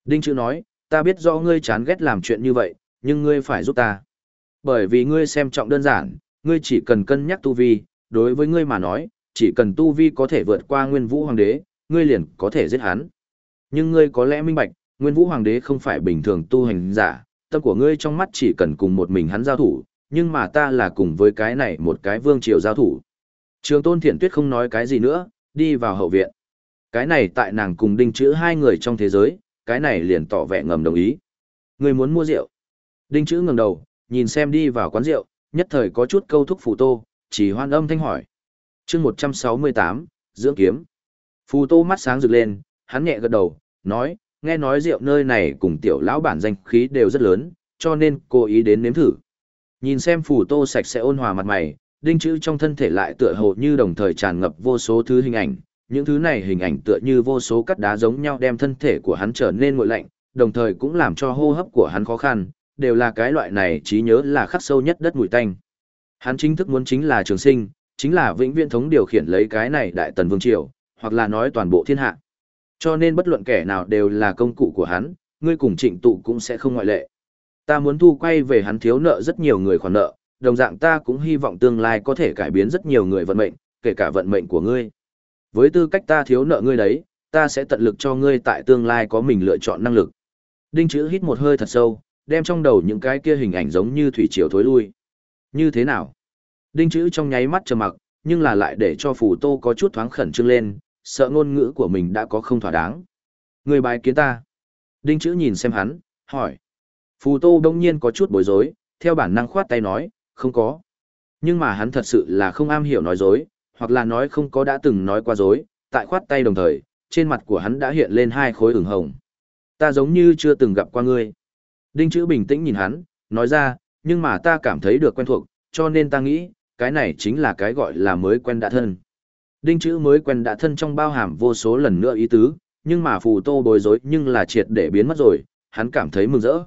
Đinh chữ nói, ta biết rõ ngươi chán ghét làm chuyện như vậy, nhưng ngươi phải giúp ta. Bởi vì ngươi xem trọng đơn giản, ngươi chỉ cần cân nhắc tu vi, đối với ngươi mà nói, chỉ cần tu vi có thể vượt qua nguyên vũ hoàng đế, ngươi liền có thể giết hắn. Nhưng ngươi có lẽ minh bạch, nguyên vũ hoàng đế không phải bình thường tu hành giả, tâm của ngươi trong mắt chỉ cần cùng một mình hắn giao thủ, nhưng mà ta là cùng với cái này một cái vương triều giao thủ. Trường tôn thiện tuyết không nói cái gì nữa, đi vào hậu viện. Cái này tại nàng cùng đinh chữ hai người trong thế giới, cái này liền tỏ vẻ ngầm đồng ý. ngươi muốn mua rượu. Đinh chữ ngẩng đầu, nhìn xem đi vào quán rượu, nhất thời có chút câu thúc phủ tô, chỉ hoan âm thanh hỏi. chương 168, dưỡng kiếm. Phù tô mắt sáng rực lên, hắn nhẹ gật đầu, nói, nghe nói rượu nơi này cùng tiểu lão bản danh khí đều rất lớn, cho nên cố ý đến nếm thử. Nhìn xem phù tô sạch sẽ ôn hòa mặt mày, đinh chữ trong thân thể lại tựa hồ như đồng thời tràn ngập vô số thứ hình ảnh, những thứ này hình ảnh tựa như vô số cắt đá giống nhau đem thân thể của hắn trở nên nguội lạnh, đồng thời cũng làm cho hô hấp của hắn khó khăn, đều là cái loại này trí nhớ là khắc sâu nhất đất mùi tanh. Hắn chính thức muốn chính là trường sinh, chính là vĩnh viễn thống điều khiển lấy cái này đại tần vương triều, hoặc là nói toàn bộ thiên hạ. Cho nên bất luận kẻ nào đều là công cụ của hắn, ngươi cùng trịnh tụ cũng sẽ không ngoại lệ. Ta muốn thu quay về hắn thiếu nợ rất nhiều người khoản nợ, đồng dạng ta cũng hy vọng tương lai có thể cải biến rất nhiều người vận mệnh, kể cả vận mệnh của ngươi. Với tư cách ta thiếu nợ ngươi đấy, ta sẽ tận lực cho ngươi tại tương lai có mình lựa chọn năng lực. Đinh chữ hít một hơi thật sâu, đem trong đầu những cái kia hình ảnh giống như thủy triều thối lui. Như thế nào? Đinh chữ trong nháy mắt trầm mặc, nhưng là lại để cho phù tô có chút thoáng khẩn trương lên, sợ ngôn ngữ của mình đã có không thỏa đáng. Người bài kiến ta. Đinh chữ nhìn xem hắn, hỏi. Phù tô đông nhiên có chút bối rối, theo bản năng khoát tay nói, không có. Nhưng mà hắn thật sự là không am hiểu nói dối, hoặc là nói không có đã từng nói qua dối, tại khoát tay đồng thời, trên mặt của hắn đã hiện lên hai khối ửng hồng. Ta giống như chưa từng gặp qua ngươi. Đinh chữ bình tĩnh nhìn hắn, nói ra, nhưng mà ta cảm thấy được quen thuộc, cho nên ta nghĩ, cái này chính là cái gọi là mới quen đã thân. Đinh chữ mới quen đã thân trong bao hàm vô số lần nữa ý tứ, nhưng mà phù tô bối rối nhưng là triệt để biến mất rồi, hắn cảm thấy mừng rỡ.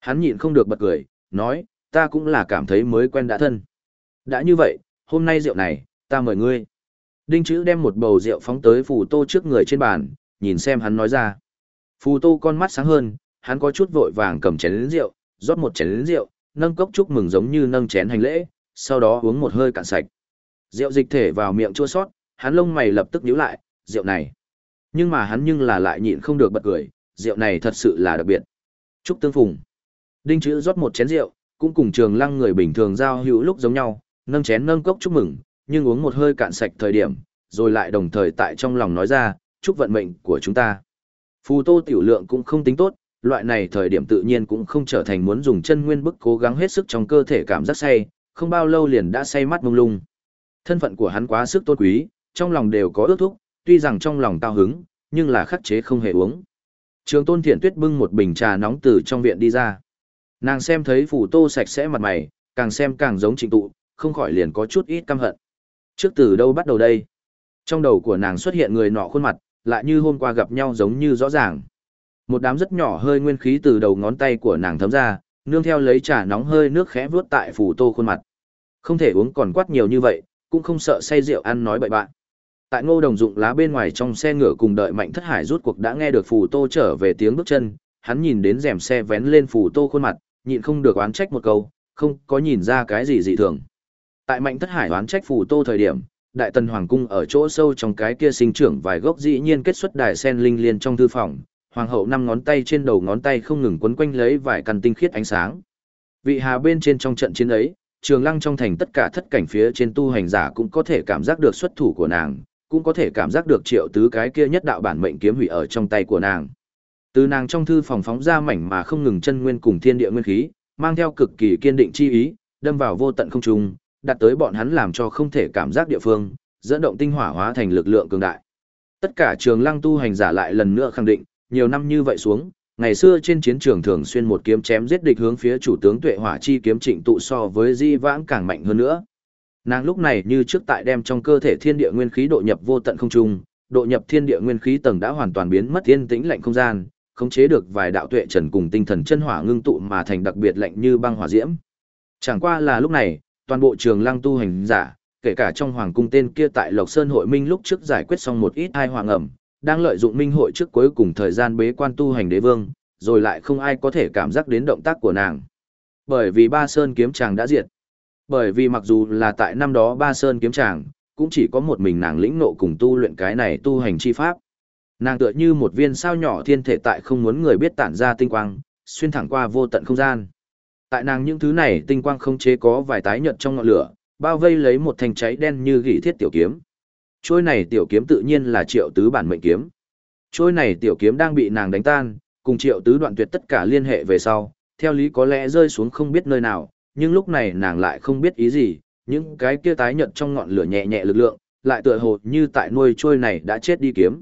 Hắn nhịn không được bật cười, nói, ta cũng là cảm thấy mới quen đã thân. Đã như vậy, hôm nay rượu này, ta mời ngươi. Đinh chữ đem một bầu rượu phóng tới phù tô trước người trên bàn, nhìn xem hắn nói ra. Phù tô con mắt sáng hơn, hắn có chút vội vàng cầm chén rượu, rót một chén rượu, nâng cốc chúc mừng giống như nâng chén hành lễ, sau đó uống một hơi cạn sạch. Rượu dịch thể vào miệng chua sót, hắn lông mày lập tức nhíu lại, rượu này. Nhưng mà hắn nhưng là lại nhịn không được bật cười, rượu này thật sự là đặc biệt. Chúc tương phùng. Đinh chữ rót một chén rượu, cũng cùng trường lăng người bình thường giao hữu lúc giống nhau, nâng chén nâng cốc chúc mừng, nhưng uống một hơi cạn sạch thời điểm, rồi lại đồng thời tại trong lòng nói ra, chúc vận mệnh của chúng ta. Phù tô tiểu lượng cũng không tính tốt, loại này thời điểm tự nhiên cũng không trở thành muốn dùng chân nguyên bức cố gắng hết sức trong cơ thể cảm giác say, không bao lâu liền đã say mắt mông lung. Thân phận của hắn quá sức tôn quý, trong lòng đều có ước thúc, tuy rằng trong lòng tao hứng, nhưng là khắc chế không hề uống. Trường tôn thiện tuyết bưng một bình trà nóng từ trong viện đi ra. Nàng xem thấy phủ tô sạch sẽ mặt mày, càng xem càng giống trịnh tụ, không khỏi liền có chút ít căm hận. Trước từ đâu bắt đầu đây? Trong đầu của nàng xuất hiện người nọ khuôn mặt, lại như hôm qua gặp nhau giống như rõ ràng. Một đám rất nhỏ hơi nguyên khí từ đầu ngón tay của nàng thấm ra, nương theo lấy trà nóng hơi nước khẽ vuốt tại phủ tô khuôn mặt. Không thể uống còn quát nhiều như vậy, cũng không sợ say rượu ăn nói bậy bạn. Tại ngô đồng dụng lá bên ngoài trong xe ngựa cùng đợi mạnh thất hải rút cuộc đã nghe được phủ tô trở về tiếng bước chân, hắn nhìn đến rèm xe vén lên phủ tô khuôn mặt, nhịn không được oán trách một câu, không có nhìn ra cái gì dị thường. Tại mạnh thất hải oán trách phủ tô thời điểm, đại tần hoàng cung ở chỗ sâu trong cái kia sinh trưởng vài gốc dĩ nhiên kết xuất đài sen linh liên trong thư phòng, hoàng hậu năm ngón tay trên đầu ngón tay không ngừng quấn quanh lấy vài căn tinh khiết ánh sáng. Vị hà bên trên trong trận chiến ấy, trường lăng trong thành tất cả thất cảnh phía trên tu hành giả cũng có thể cảm giác được xuất thủ của nàng, cũng có thể cảm giác được triệu tứ cái kia nhất đạo bản mệnh kiếm hủy ở trong tay của nàng. Từ nàng trong thư phòng phóng ra mảnh mà không ngừng chân nguyên cùng thiên địa nguyên khí, mang theo cực kỳ kiên định chi ý, đâm vào vô tận không trung, đặt tới bọn hắn làm cho không thể cảm giác địa phương, dẫn động tinh hỏa hóa thành lực lượng cường đại. Tất cả trường lăng tu hành giả lại lần nữa khẳng định, nhiều năm như vậy xuống, ngày xưa trên chiến trường thường xuyên một kiếm chém giết địch hướng phía chủ tướng tuệ hỏa chi kiếm trịnh tụ so với di vãng càng mạnh hơn nữa. Nàng lúc này như trước tại đem trong cơ thể thiên địa nguyên khí độ nhập vô tận không trung, độ nhập thiên địa nguyên khí tầng đã hoàn toàn biến mất thiên tĩnh lạnh không gian, khống chế được vài đạo tuệ trần cùng tinh thần chân hỏa ngưng tụ mà thành đặc biệt lạnh như băng hỏa diễm. Chẳng qua là lúc này, toàn bộ trường lăng tu hành giả, kể cả trong hoàng cung tên kia tại Lộc Sơn hội minh lúc trước giải quyết xong một ít hai hoàng ẩm, đang lợi dụng minh hội trước cuối cùng thời gian bế quan tu hành đế vương, rồi lại không ai có thể cảm giác đến động tác của nàng. Bởi vì ba sơn kiếm chàng đã diệt. Bởi vì mặc dù là tại năm đó ba sơn kiếm chàng, cũng chỉ có một mình nàng lĩnh nộ cùng tu luyện cái này tu hành chi pháp. Nàng tựa như một viên sao nhỏ thiên thể tại không muốn người biết tản ra tinh quang, xuyên thẳng qua vô tận không gian. Tại nàng những thứ này tinh quang không chế có vài tái nhợt trong ngọn lửa, bao vây lấy một thanh cháy đen như gỉ thiết tiểu kiếm. Trôi này tiểu kiếm tự nhiên là triệu tứ bản mệnh kiếm. Trôi này tiểu kiếm đang bị nàng đánh tan, cùng triệu tứ đoạn tuyệt tất cả liên hệ về sau, theo lý có lẽ rơi xuống không biết nơi nào, nhưng lúc này nàng lại không biết ý gì, những cái kia tái nhợt trong ngọn lửa nhẹ nhẹ lực lượng, lại tựa hồ như tại nuôi trôi này đã chết đi kiếm.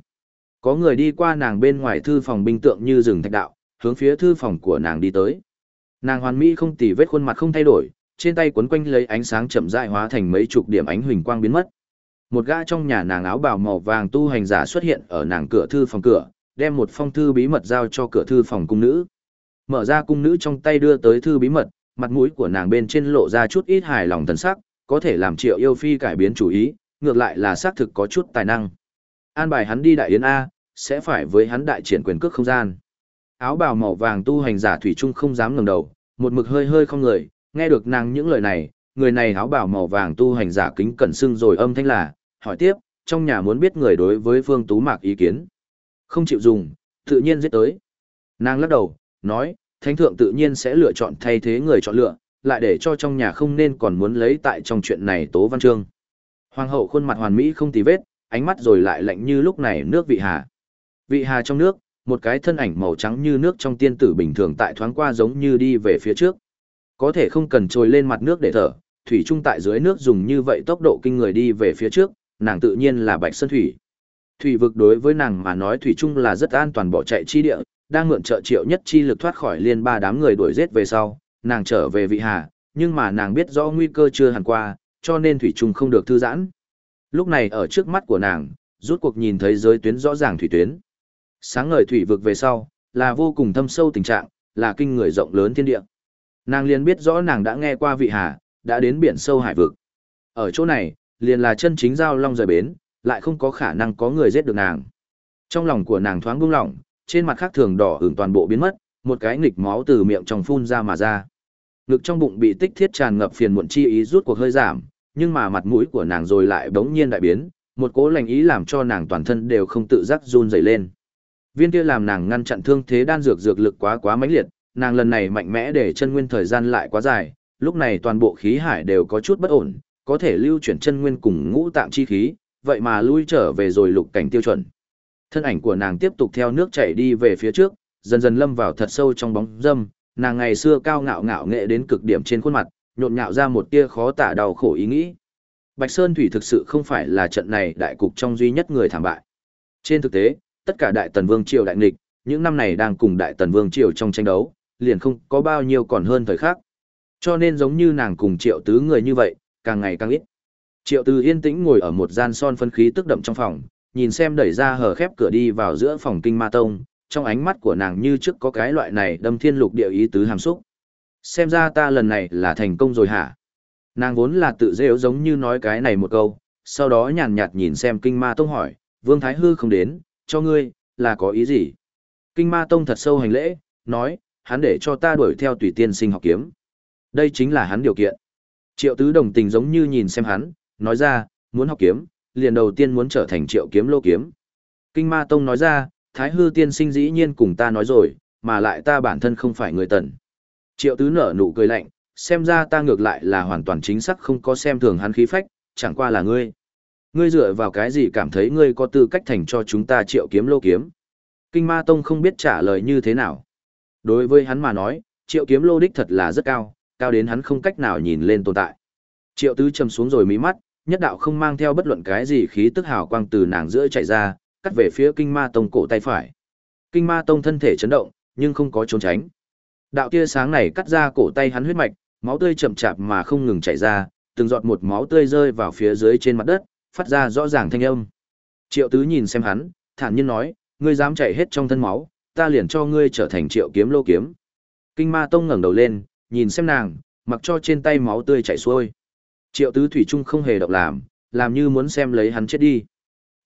Có người đi qua nàng bên ngoài thư phòng binh tượng như rừng thạch đạo, hướng phía thư phòng của nàng đi tới. Nàng hoàn mỹ không tì vết khuôn mặt không thay đổi, trên tay quấn quanh lấy ánh sáng chậm rãi hóa thành mấy chục điểm ánh huỳnh quang biến mất. Một gã trong nhà nàng áo bào màu vàng tu hành giả xuất hiện ở nàng cửa thư phòng cửa, đem một phong thư bí mật giao cho cửa thư phòng cung nữ. Mở ra cung nữ trong tay đưa tới thư bí mật, mặt mũi của nàng bên trên lộ ra chút ít hài lòng thần sắc, có thể làm Triệu Yêu Phi cải biến chủ ý, ngược lại là xác thực có chút tài năng. An bài hắn đi đại yến a, sẽ phải với hắn đại triển quyền cước không gian. Áo bào màu vàng tu hành giả thủy trung không dám ngẩng đầu, một mực hơi hơi không người, nghe được nàng những lời này, người này áo bào màu vàng tu hành giả kính cẩn sưng rồi âm thanh là, hỏi tiếp, trong nhà muốn biết người đối với Phương Tú Mạc ý kiến. Không chịu dùng, tự nhiên giết tới. Nàng lắc đầu, nói, thánh thượng tự nhiên sẽ lựa chọn thay thế người chọn lựa, lại để cho trong nhà không nên còn muốn lấy tại trong chuyện này tố văn chương. Hoàng hậu khuôn mặt hoàn mỹ không tì vết, ánh mắt rồi lại lạnh như lúc này nước vị hà. Vị hà trong nước, một cái thân ảnh màu trắng như nước trong tiên tử bình thường tại thoáng qua giống như đi về phía trước. Có thể không cần trồi lên mặt nước để thở, thủy trung tại dưới nước dùng như vậy tốc độ kinh người đi về phía trước, nàng tự nhiên là Bạch Sơn Thủy. Thủy vực đối với nàng mà nói thủy trung là rất an toàn bỏ chạy chi địa, đang mượn trợ triệu nhất chi lực thoát khỏi liên ba đám người đuổi giết về sau, nàng trở về vị hà, nhưng mà nàng biết rõ nguy cơ chưa hẳn qua, cho nên thủy trung không được thư giãn. Lúc này ở trước mắt của nàng, rút cuộc nhìn thấy giới tuyến rõ ràng thủy tuyến. Sáng ngời thủy vực về sau, là vô cùng thâm sâu tình trạng, là kinh người rộng lớn thiên địa. Nàng liền biết rõ nàng đã nghe qua vị hà, đã đến biển sâu hải vực. Ở chỗ này, liền là chân chính giao long rời bến, lại không có khả năng có người giết được nàng. Trong lòng của nàng thoáng buông lỏng, trên mặt khác thường đỏ ửng toàn bộ biến mất, một cái nghịch máu từ miệng trong phun ra mà ra. Ngực trong bụng bị tích thiết tràn ngập phiền muộn chi ý rút cuộc hơi giảm, nhưng mà mặt mũi của nàng rồi lại bỗng nhiên đại biến, một cố lành ý làm cho nàng toàn thân đều không tự giác run rẩy lên. Viên kia làm nàng ngăn chặn thương thế đan dược dược lực quá quá mãnh liệt, nàng lần này mạnh mẽ để chân nguyên thời gian lại quá dài, lúc này toàn bộ khí hải đều có chút bất ổn, có thể lưu chuyển chân nguyên cùng ngũ tạng chi khí, vậy mà lui trở về rồi lục cảnh tiêu chuẩn. Thân ảnh của nàng tiếp tục theo nước chảy đi về phía trước, dần dần lâm vào thật sâu trong bóng dâm, nàng ngày xưa cao ngạo ngạo nghệ đến cực điểm trên khuôn mặt, nhộn nhạo ra một tia khó tả đau khổ ý nghĩ. Bạch Sơn Thủy thực sự không phải là trận này đại cục trong duy nhất người thảm bại. Trên thực tế, tất cả đại tần vương triều đại nghịch, những năm này đang cùng đại tần vương triều trong tranh đấu, liền không có bao nhiêu còn hơn thời khác. Cho nên giống như nàng cùng triệu tứ người như vậy, càng ngày càng ít. Triệu Từ yên tĩnh ngồi ở một gian son phân khí tức đậm trong phòng, nhìn xem đẩy ra hở khép cửa đi vào giữa phòng kinh ma tông, trong ánh mắt của nàng như trước có cái loại này đâm thiên lục địa ý tứ hàm xúc. Xem ra ta lần này là thành công rồi hả? Nàng vốn là tự rêu giống như nói cái này một câu, sau đó nhàn nhạt nhìn xem kinh ma tông hỏi, Vương Thái Hư không đến, cho ngươi, là có ý gì? Kinh ma tông thật sâu hành lễ, nói, hắn để cho ta đuổi theo tùy tiên sinh học kiếm. Đây chính là hắn điều kiện. Triệu tứ đồng tình giống như nhìn xem hắn, nói ra, muốn học kiếm, liền đầu tiên muốn trở thành triệu kiếm lô kiếm. Kinh ma tông nói ra, thái hư tiên sinh dĩ nhiên cùng ta nói rồi, mà lại ta bản thân không phải người tần. Triệu tứ nở nụ cười lạnh, xem ra ta ngược lại là hoàn toàn chính xác không có xem thường hắn khí phách, chẳng qua là ngươi. Ngươi dựa vào cái gì cảm thấy ngươi có tư cách thành cho chúng ta triệu kiếm lô kiếm? Kinh ma tông không biết trả lời như thế nào. Đối với hắn mà nói, triệu kiếm lô đích thật là rất cao, cao đến hắn không cách nào nhìn lên tồn tại. Triệu tứ trầm xuống rồi mí mắt, nhất đạo không mang theo bất luận cái gì khí tức hào quang từ nàng giữa chạy ra, cắt về phía kinh ma tông cổ tay phải. Kinh ma tông thân thể chấn động, nhưng không có trốn tránh. Đạo tia sáng này cắt ra cổ tay hắn huyết mạch, máu tươi chậm chạp mà không ngừng chảy ra, từng giọt một máu tươi rơi vào phía dưới trên mặt đất, phát ra rõ ràng thanh âm. Triệu tứ nhìn xem hắn, thản nhiên nói, ngươi dám chạy hết trong thân máu, ta liền cho ngươi trở thành triệu kiếm lô kiếm. Kinh ma tông ngẩng đầu lên, nhìn xem nàng, mặc cho trên tay máu tươi chảy xuôi. Triệu tứ thủy trung không hề động làm, làm như muốn xem lấy hắn chết đi.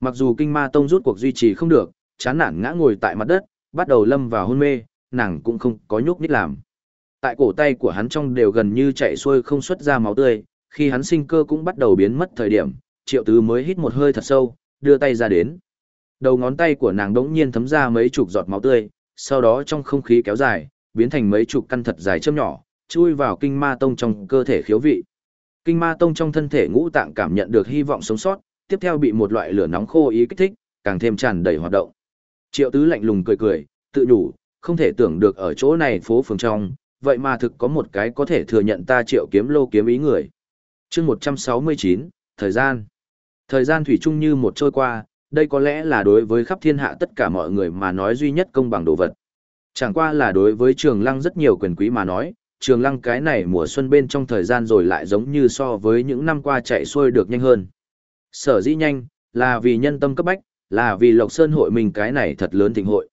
Mặc dù kinh ma tông rút cuộc duy trì không được, chán nản ngã ngồi tại mặt đất, bắt đầu lâm vào hôn mê, nàng cũng không có nhúc nhích làm. Tại cổ tay của hắn trong đều gần như chảy xuôi không xuất ra máu tươi, khi hắn sinh cơ cũng bắt đầu biến mất thời điểm, triệu tứ mới hít một hơi thật sâu, đưa tay ra đến. Đầu ngón tay của nàng đống nhiên thấm ra mấy chục giọt máu tươi, sau đó trong không khí kéo dài, biến thành mấy chục căn thật dài châm nhỏ, chui vào kinh ma tông trong cơ thể khiếu vị. Kinh ma tông trong thân thể ngũ tạng cảm nhận được hy vọng sống sót, tiếp theo bị một loại lửa nóng khô ý kích thích, càng thêm tràn đầy hoạt động. Triệu tứ lạnh lùng cười cười, tự đủ không thể tưởng được ở chỗ này phố phường trong, vậy mà thực có một cái có thể thừa nhận ta triệu kiếm lô kiếm ý người. chương 169, thời gian. Thời gian thủy chung như một trôi qua, đây có lẽ là đối với khắp thiên hạ tất cả mọi người mà nói duy nhất công bằng đồ vật. Chẳng qua là đối với trường lăng rất nhiều quyền quý mà nói, trường lăng cái này mùa xuân bên trong thời gian rồi lại giống như so với những năm qua chạy xuôi được nhanh hơn. Sở dĩ nhanh, là vì nhân tâm cấp bách, là vì Lộc Sơn hội mình cái này thật lớn thịnh hội.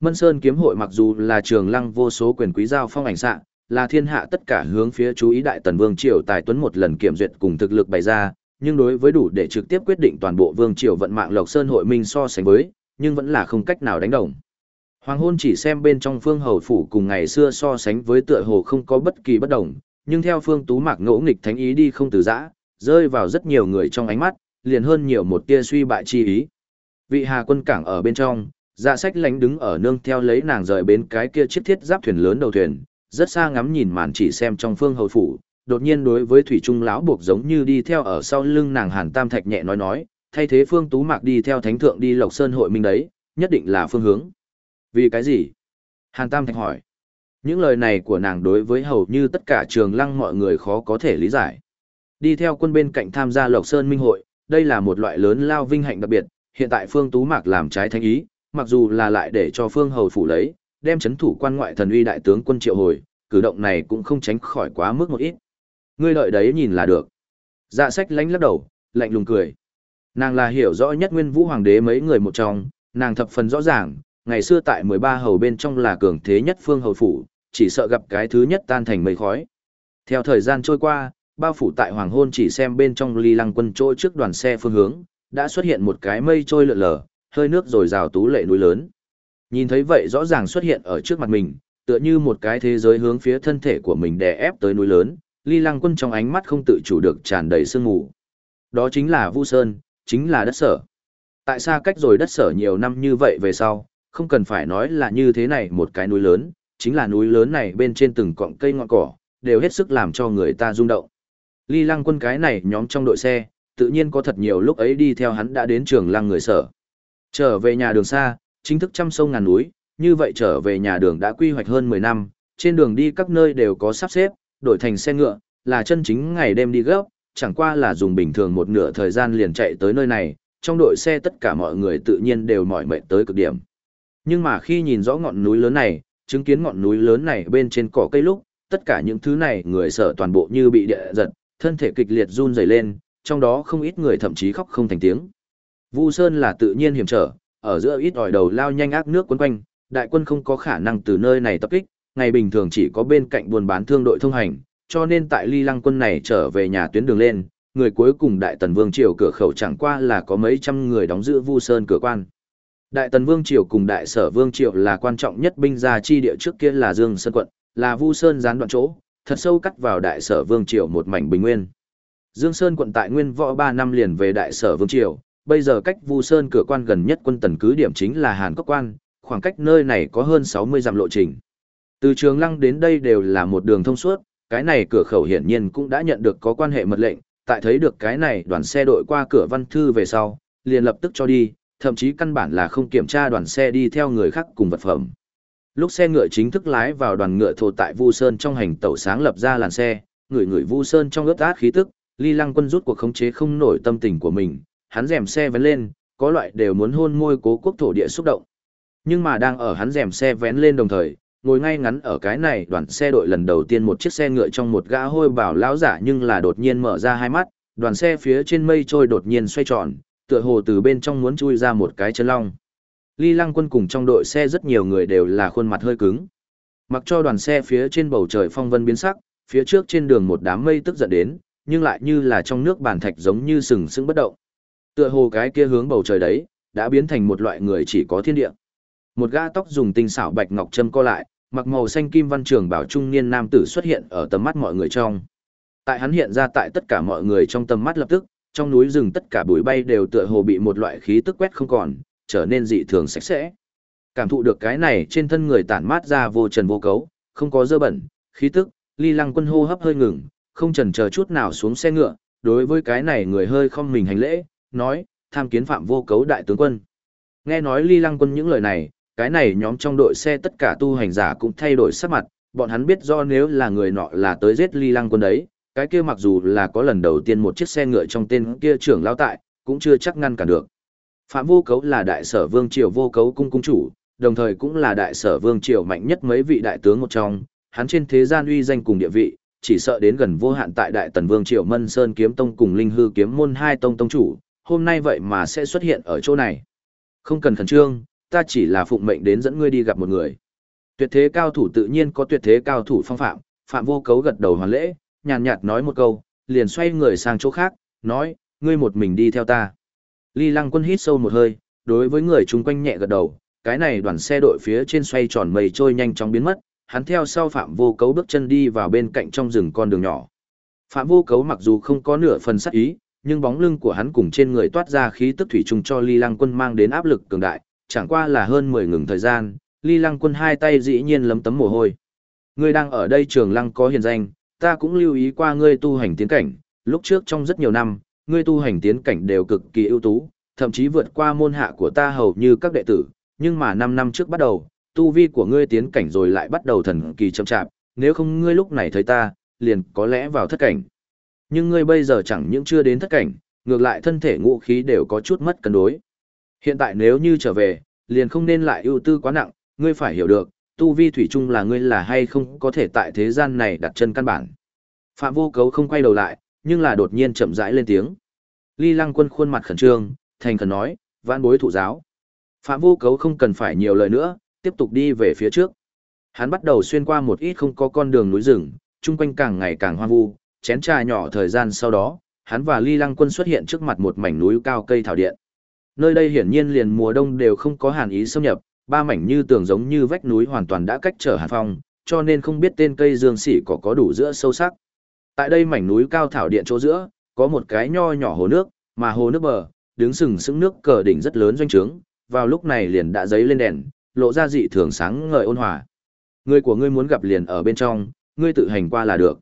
Mân Sơn kiếm hội mặc dù là trường lăng vô số quyền quý giao phong ảnh sạng, là thiên hạ tất cả hướng phía chú ý đại tần vương triều tài tuấn một lần kiểm duyệt cùng thực lực bày ra, nhưng đối với đủ để trực tiếp quyết định toàn bộ vương triều vận mạng Lộc Sơn hội minh so sánh với, nhưng vẫn là không cách nào đánh đồng. Hoàng hôn chỉ xem bên trong phương hầu phủ cùng ngày xưa so sánh với tựa hồ không có bất kỳ bất đồng, nhưng theo phương tú mạc ngỗ nghịch thánh ý đi không từ giã, rơi vào rất nhiều người trong ánh mắt, liền hơn nhiều một tia suy bại chi ý. Vị hà quân cảng ở bên trong, dạ sách lánh đứng ở nương theo lấy nàng rời bến cái kia chiếc thiết giáp thuyền lớn đầu thuyền, rất xa ngắm nhìn màn chỉ xem trong phương hầu phủ, đột nhiên đối với thủy trung lão buộc giống như đi theo ở sau lưng nàng hàn tam thạch nhẹ nói nói, thay thế phương tú mạc đi theo thánh thượng đi lộc sơn hội minh đấy, nhất định là phương hướng. Vì cái gì? Hàn Tam Thạch hỏi. Những lời này của nàng đối với hầu như tất cả trường lăng mọi người khó có thể lý giải. Đi theo quân bên cạnh tham gia Lộc Sơn Minh Hội, đây là một loại lớn lao vinh hạnh đặc biệt, hiện tại Phương Tú Mạc làm trái thánh ý, mặc dù là lại để cho Phương Hầu phủ lấy, đem chấn thủ quan ngoại thần uy đại tướng quân triệu hồi, cử động này cũng không tránh khỏi quá mức một ít. Ngươi đợi đấy nhìn là được. Dạ sách lánh lắc đầu, lạnh lùng cười. Nàng là hiểu rõ nhất nguyên vũ hoàng đế mấy người một trong, nàng thập phần rõ ràng, ngày xưa tại 13 hầu bên trong là cường thế nhất phương hầu phủ, chỉ sợ gặp cái thứ nhất tan thành mây khói. Theo thời gian trôi qua, bao phủ tại hoàng hôn chỉ xem bên trong ly lăng quân trôi trước đoàn xe phương hướng, đã xuất hiện một cái mây trôi lượn lờ, hơi nước rồi rào tú lệ núi lớn. Nhìn thấy vậy rõ ràng xuất hiện ở trước mặt mình, tựa như một cái thế giới hướng phía thân thể của mình đè ép tới núi lớn, ly lăng quân trong ánh mắt không tự chủ được tràn đầy sương mù. Đó chính là Vu Sơn, chính là đất sở. Tại sao cách rồi đất sở nhiều năm như vậy về sau, không cần phải nói là như thế này một cái núi lớn, chính là núi lớn này bên trên từng cọng cây ngọn cỏ, đều hết sức làm cho người ta rung động. Ly lăng quân cái này nhóm trong đội xe, tự nhiên có thật nhiều lúc ấy đi theo hắn đã đến trường lăng người sở. Trở về nhà đường xa, chính thức trăm sông ngàn núi, như vậy trở về nhà đường đã quy hoạch hơn 10 năm, trên đường đi các nơi đều có sắp xếp, đổi thành xe ngựa, là chân chính ngày đêm đi gấp, chẳng qua là dùng bình thường một nửa thời gian liền chạy tới nơi này, trong đội xe tất cả mọi người tự nhiên đều mỏi mệt tới cực điểm. Nhưng mà khi nhìn rõ ngọn núi lớn này, chứng kiến ngọn núi lớn này bên trên cỏ cây lúc, tất cả những thứ này người sợ toàn bộ như bị địa giật, thân thể kịch liệt run rẩy lên, trong đó không ít người thậm chí khóc không thành tiếng. Vu Sơn là tự nhiên hiểm trở, ở giữa ít ỏi đầu lao nhanh ác nước quấn quanh, đại quân không có khả năng từ nơi này tập kích, ngày bình thường chỉ có bên cạnh buôn bán thương đội thông hành, cho nên tại Ly Lăng quân này trở về nhà tuyến đường lên, người cuối cùng Đại Tần Vương triều cửa khẩu chẳng qua là có mấy trăm người đóng giữ Vu Sơn cửa quan. Đại Tần Vương Triều cùng Đại Sở Vương Triều là quan trọng nhất binh gia chi địa trước kia là Dương Sơn quận, là Vu Sơn gián đoạn chỗ, thật sâu cắt vào Đại Sở Vương Triều một mảnh bình nguyên. Dương Sơn quận tại nguyên võ 3 năm liền về Đại Sở Vương Triều, bây giờ cách Vu Sơn cửa quan gần nhất quân tần cứ điểm chính là Hàn Cốc quan, khoảng cách nơi này có hơn 60 dặm lộ trình. Từ Trường Lăng đến đây đều là một đường thông suốt, cái này cửa khẩu hiển nhiên cũng đã nhận được có quan hệ mật lệnh, tại thấy được cái này đoàn xe đội qua cửa văn thư về sau, liền lập tức cho đi, thậm chí căn bản là không kiểm tra đoàn xe đi theo người khác cùng vật phẩm. Lúc xe ngựa chính thức lái vào đoàn ngựa thổ tại Vu Sơn trong hành tẩu sáng lập ra làn xe, người người Vu Sơn trong ướt át khí tức, Ly Lăng Quân rút cuộc khống chế không nổi tâm tình của mình, hắn rèm xe vén lên, có loại đều muốn hôn môi cố quốc thổ địa xúc động. Nhưng mà đang ở hắn rèm xe vén lên đồng thời, ngồi ngay ngắn ở cái này đoàn xe đội lần đầu tiên một chiếc xe ngựa trong một gã hôi bảo lão giả nhưng là đột nhiên mở ra hai mắt, đoàn xe phía trên mây trôi đột nhiên xoay tròn, tựa hồ từ bên trong muốn chui ra một cái chân long. Ly Lăng Quân cùng trong đội xe rất nhiều người đều là khuôn mặt hơi cứng. Mặc cho đoàn xe phía trên bầu trời phong vân biến sắc, phía trước trên đường một đám mây tức giận đến, nhưng lại như là trong nước bàn thạch giống như sừng sững bất động. Tựa hồ cái kia hướng bầu trời đấy, đã biến thành một loại người chỉ có thiên địa. Một gã tóc dùng tinh xảo bạch ngọc châm co lại, mặc màu xanh kim văn trường bảo trung niên nam tử xuất hiện ở tầm mắt mọi người trong. Tại hắn hiện ra tại tất cả mọi người trong tầm mắt lập tức, trong núi rừng tất cả bụi bay đều tựa hồ bị một loại khí tức quét không còn, trở nên dị thường sạch sẽ. Cảm thụ được cái này trên thân người tản mát ra vô trần vô cấu, không có dơ bẩn, khí tức, ly lăng quân hô hấp hơi ngừng, không chần chờ chút nào xuống xe ngựa, đối với cái này người hơi không mình hành lễ, nói, tham kiến phạm vô cấu đại tướng quân. Nghe nói ly lăng quân những lời này, cái này nhóm trong đội xe tất cả tu hành giả cũng thay đổi sắc mặt, bọn hắn biết do nếu là người nọ là tới giết ly lăng quân đấy, cái kia mặc dù là có lần đầu tiên một chiếc xe ngựa trong tên kia trưởng lao tại, cũng chưa chắc ngăn cản được. Phạm Vô Cấu là đại sở vương triều vô cấu cung cung chủ, đồng thời cũng là đại sở vương triều mạnh nhất mấy vị đại tướng một trong, hắn trên thế gian uy danh cùng địa vị, chỉ sợ đến gần vô hạn tại đại tần vương triều Mân Sơn kiếm tông cùng Linh Hư kiếm môn hai tông tông chủ, hôm nay vậy mà sẽ xuất hiện ở chỗ này. Không cần khẩn trương, ta chỉ là phụng mệnh đến dẫn ngươi đi gặp một người. Tuyệt thế cao thủ tự nhiên có tuyệt thế cao thủ phong phạm, Phạm Vô Cấu gật đầu hoàn lễ, nhàn nhạt nói một câu, liền xoay người sang chỗ khác, nói, ngươi một mình đi theo ta. Ly Lăng Quân hít sâu một hơi, đối với người chung quanh nhẹ gật đầu, cái này đoàn xe đội phía trên xoay tròn mây trôi nhanh chóng biến mất, hắn theo sau Phạm Vô Cấu bước chân đi vào bên cạnh trong rừng con đường nhỏ. Phạm Vô Cấu mặc dù không có nửa phần sắc ý, nhưng bóng lưng của hắn cùng trên người toát ra khí tức thủy chung cho Ly Lăng Quân mang đến áp lực cường đại, chẳng qua là hơn 10 ngừng thời gian, Ly Lăng Quân hai tay dĩ nhiên lấm tấm mồ hôi. Ngươi đang ở đây trường lăng có hiền danh, ta cũng lưu ý qua ngươi tu hành tiến cảnh, lúc trước trong rất nhiều năm, ngươi tu hành tiến cảnh đều cực kỳ ưu tú, thậm chí vượt qua môn hạ của ta hầu như các đệ tử, nhưng mà 5 năm trước bắt đầu, tu vi của ngươi tiến cảnh rồi lại bắt đầu thần kỳ chậm chạp, nếu không ngươi lúc này thấy ta, liền có lẽ vào thất cảnh. Nhưng ngươi bây giờ chẳng những chưa đến thất cảnh, ngược lại thân thể ngũ khí đều có chút mất cân đối. Hiện tại nếu như trở về, liền không nên lại ưu tư quá nặng, ngươi phải hiểu được, tu vi thủy chung là ngươi là hay không có thể tại thế gian này đặt chân căn bản. Phạm vô cấu không quay đầu lại, nhưng là đột nhiên chậm rãi lên tiếng. Ly lăng quân khuôn mặt khẩn trương, thành khẩn nói, vãn bối thụ giáo. Phạm vô cấu không cần phải nhiều lời nữa, tiếp tục đi về phía trước. Hắn bắt đầu xuyên qua một ít không có con đường núi rừng, chung quanh càng ngày càng hoang vu, chén trà nhỏ thời gian sau đó, hắn và Ly Lăng Quân xuất hiện trước mặt một mảnh núi cao cây thảo điện. Nơi đây hiển nhiên liền mùa đông đều không có hàn ý xâm nhập, ba mảnh như tường giống như vách núi hoàn toàn đã cách trở hàn phong, cho nên không biết tên cây dương xỉ có có đủ giữa sâu sắc. Tại đây mảnh núi cao thảo điện chỗ giữa, có một cái nho nhỏ hồ nước, mà hồ nước bờ, đứng sừng sững nước cờ đỉnh rất lớn doanh trướng, vào lúc này liền đã dấy lên đèn, lộ ra dị thường sáng ngời ôn hòa. Người của ngươi muốn gặp liền ở bên trong, ngươi tự hành qua là được.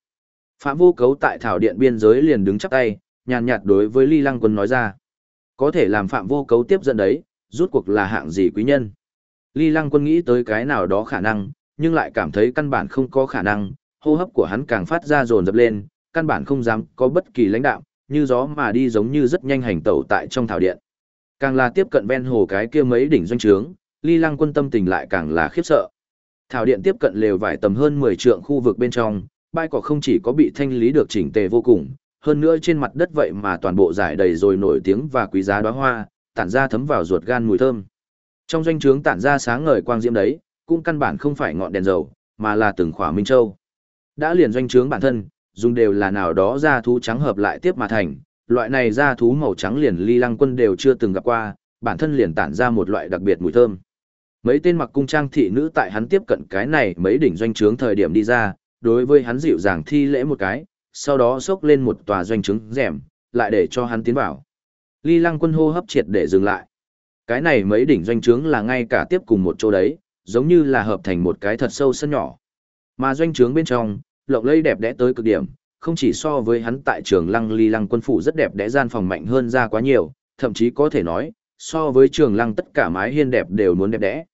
Phạm vô cấu tại thảo điện biên giới liền đứng chắp tay, nhàn nhạt đối với Ly Lăng Quân nói ra. Có thể làm phạm vô cấu tiếp dẫn đấy, rút cuộc là hạng gì quý nhân. Ly Lăng Quân nghĩ tới cái nào đó khả năng, nhưng lại cảm thấy căn bản không có khả năng, hô hấp của hắn càng phát ra dồn dập lên, căn bản không dám có bất kỳ lãnh đạo, như gió mà đi giống như rất nhanh hành tẩu tại trong thảo điện. Càng là tiếp cận ven hồ cái kia mấy đỉnh doanh trướng, Ly Lăng Quân tâm tình lại càng là khiếp sợ. Thảo điện tiếp cận lều vải tầm hơn 10 trượng khu vực bên trong, bãi cỏ không chỉ có bị thanh lý được chỉnh tề vô cùng, hơn nữa trên mặt đất vậy mà toàn bộ giải đầy rồi nổi tiếng và quý giá đóa hoa, tản ra thấm vào ruột gan mùi thơm. Trong doanh trướng tản ra sáng ngời quang diễm đấy, cũng căn bản không phải ngọn đèn dầu, mà là từng khỏa minh châu. Đã liền doanh trướng bản thân, dùng đều là nào đó da thú trắng hợp lại tiếp mà thành, loại này da thú màu trắng liền ly lăng quân đều chưa từng gặp qua, bản thân liền tản ra một loại đặc biệt mùi thơm. Mấy tên mặc cung trang thị nữ tại hắn tiếp cận cái này mấy đỉnh doanh trướng thời điểm đi ra, đối với hắn dịu dàng thi lễ một cái, sau đó xốc lên một tòa doanh trướng rèm, lại để cho hắn tiến vào. Ly Lăng Quân hô hấp triệt để dừng lại. Cái này mấy đỉnh doanh trướng là ngay cả tiếp cùng một chỗ đấy, giống như là hợp thành một cái thật sâu sân nhỏ. Mà doanh trướng bên trong, lộng lẫy đẹp đẽ tới cực điểm, không chỉ so với hắn tại trường Lăng Ly Lăng Quân phủ rất đẹp đẽ gian phòng mạnh hơn ra quá nhiều, thậm chí có thể nói, so với trường Lăng tất cả mái hiên đẹp đều muốn đẹp đẽ.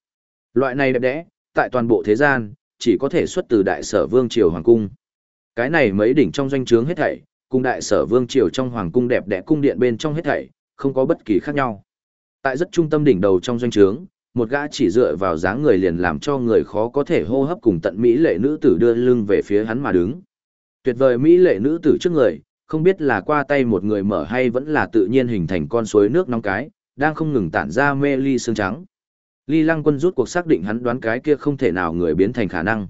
Loại này đẹp đẽ, tại toàn bộ thế gian, chỉ có thể xuất từ đại sở vương triều hoàng cung. Cái này mấy đỉnh trong doanh trướng hết thảy, cùng đại sở vương triều trong hoàng cung đẹp đẽ cung điện bên trong hết thảy, không có bất kỳ khác nhau. Tại rất trung tâm đỉnh đầu trong doanh trướng, một gã chỉ dựa vào dáng người liền làm cho người khó có thể hô hấp cùng tận mỹ lệ nữ tử đưa lưng về phía hắn mà đứng. Tuyệt vời mỹ lệ nữ tử trước người, không biết là qua tay một người mở hay vẫn là tự nhiên hình thành con suối nước nóng cái, đang không ngừng tản ra mê ly xương trắng. Ly Lăng Quân rút cuộc xác định hắn đoán cái kia không thể nào người biến thành khả năng.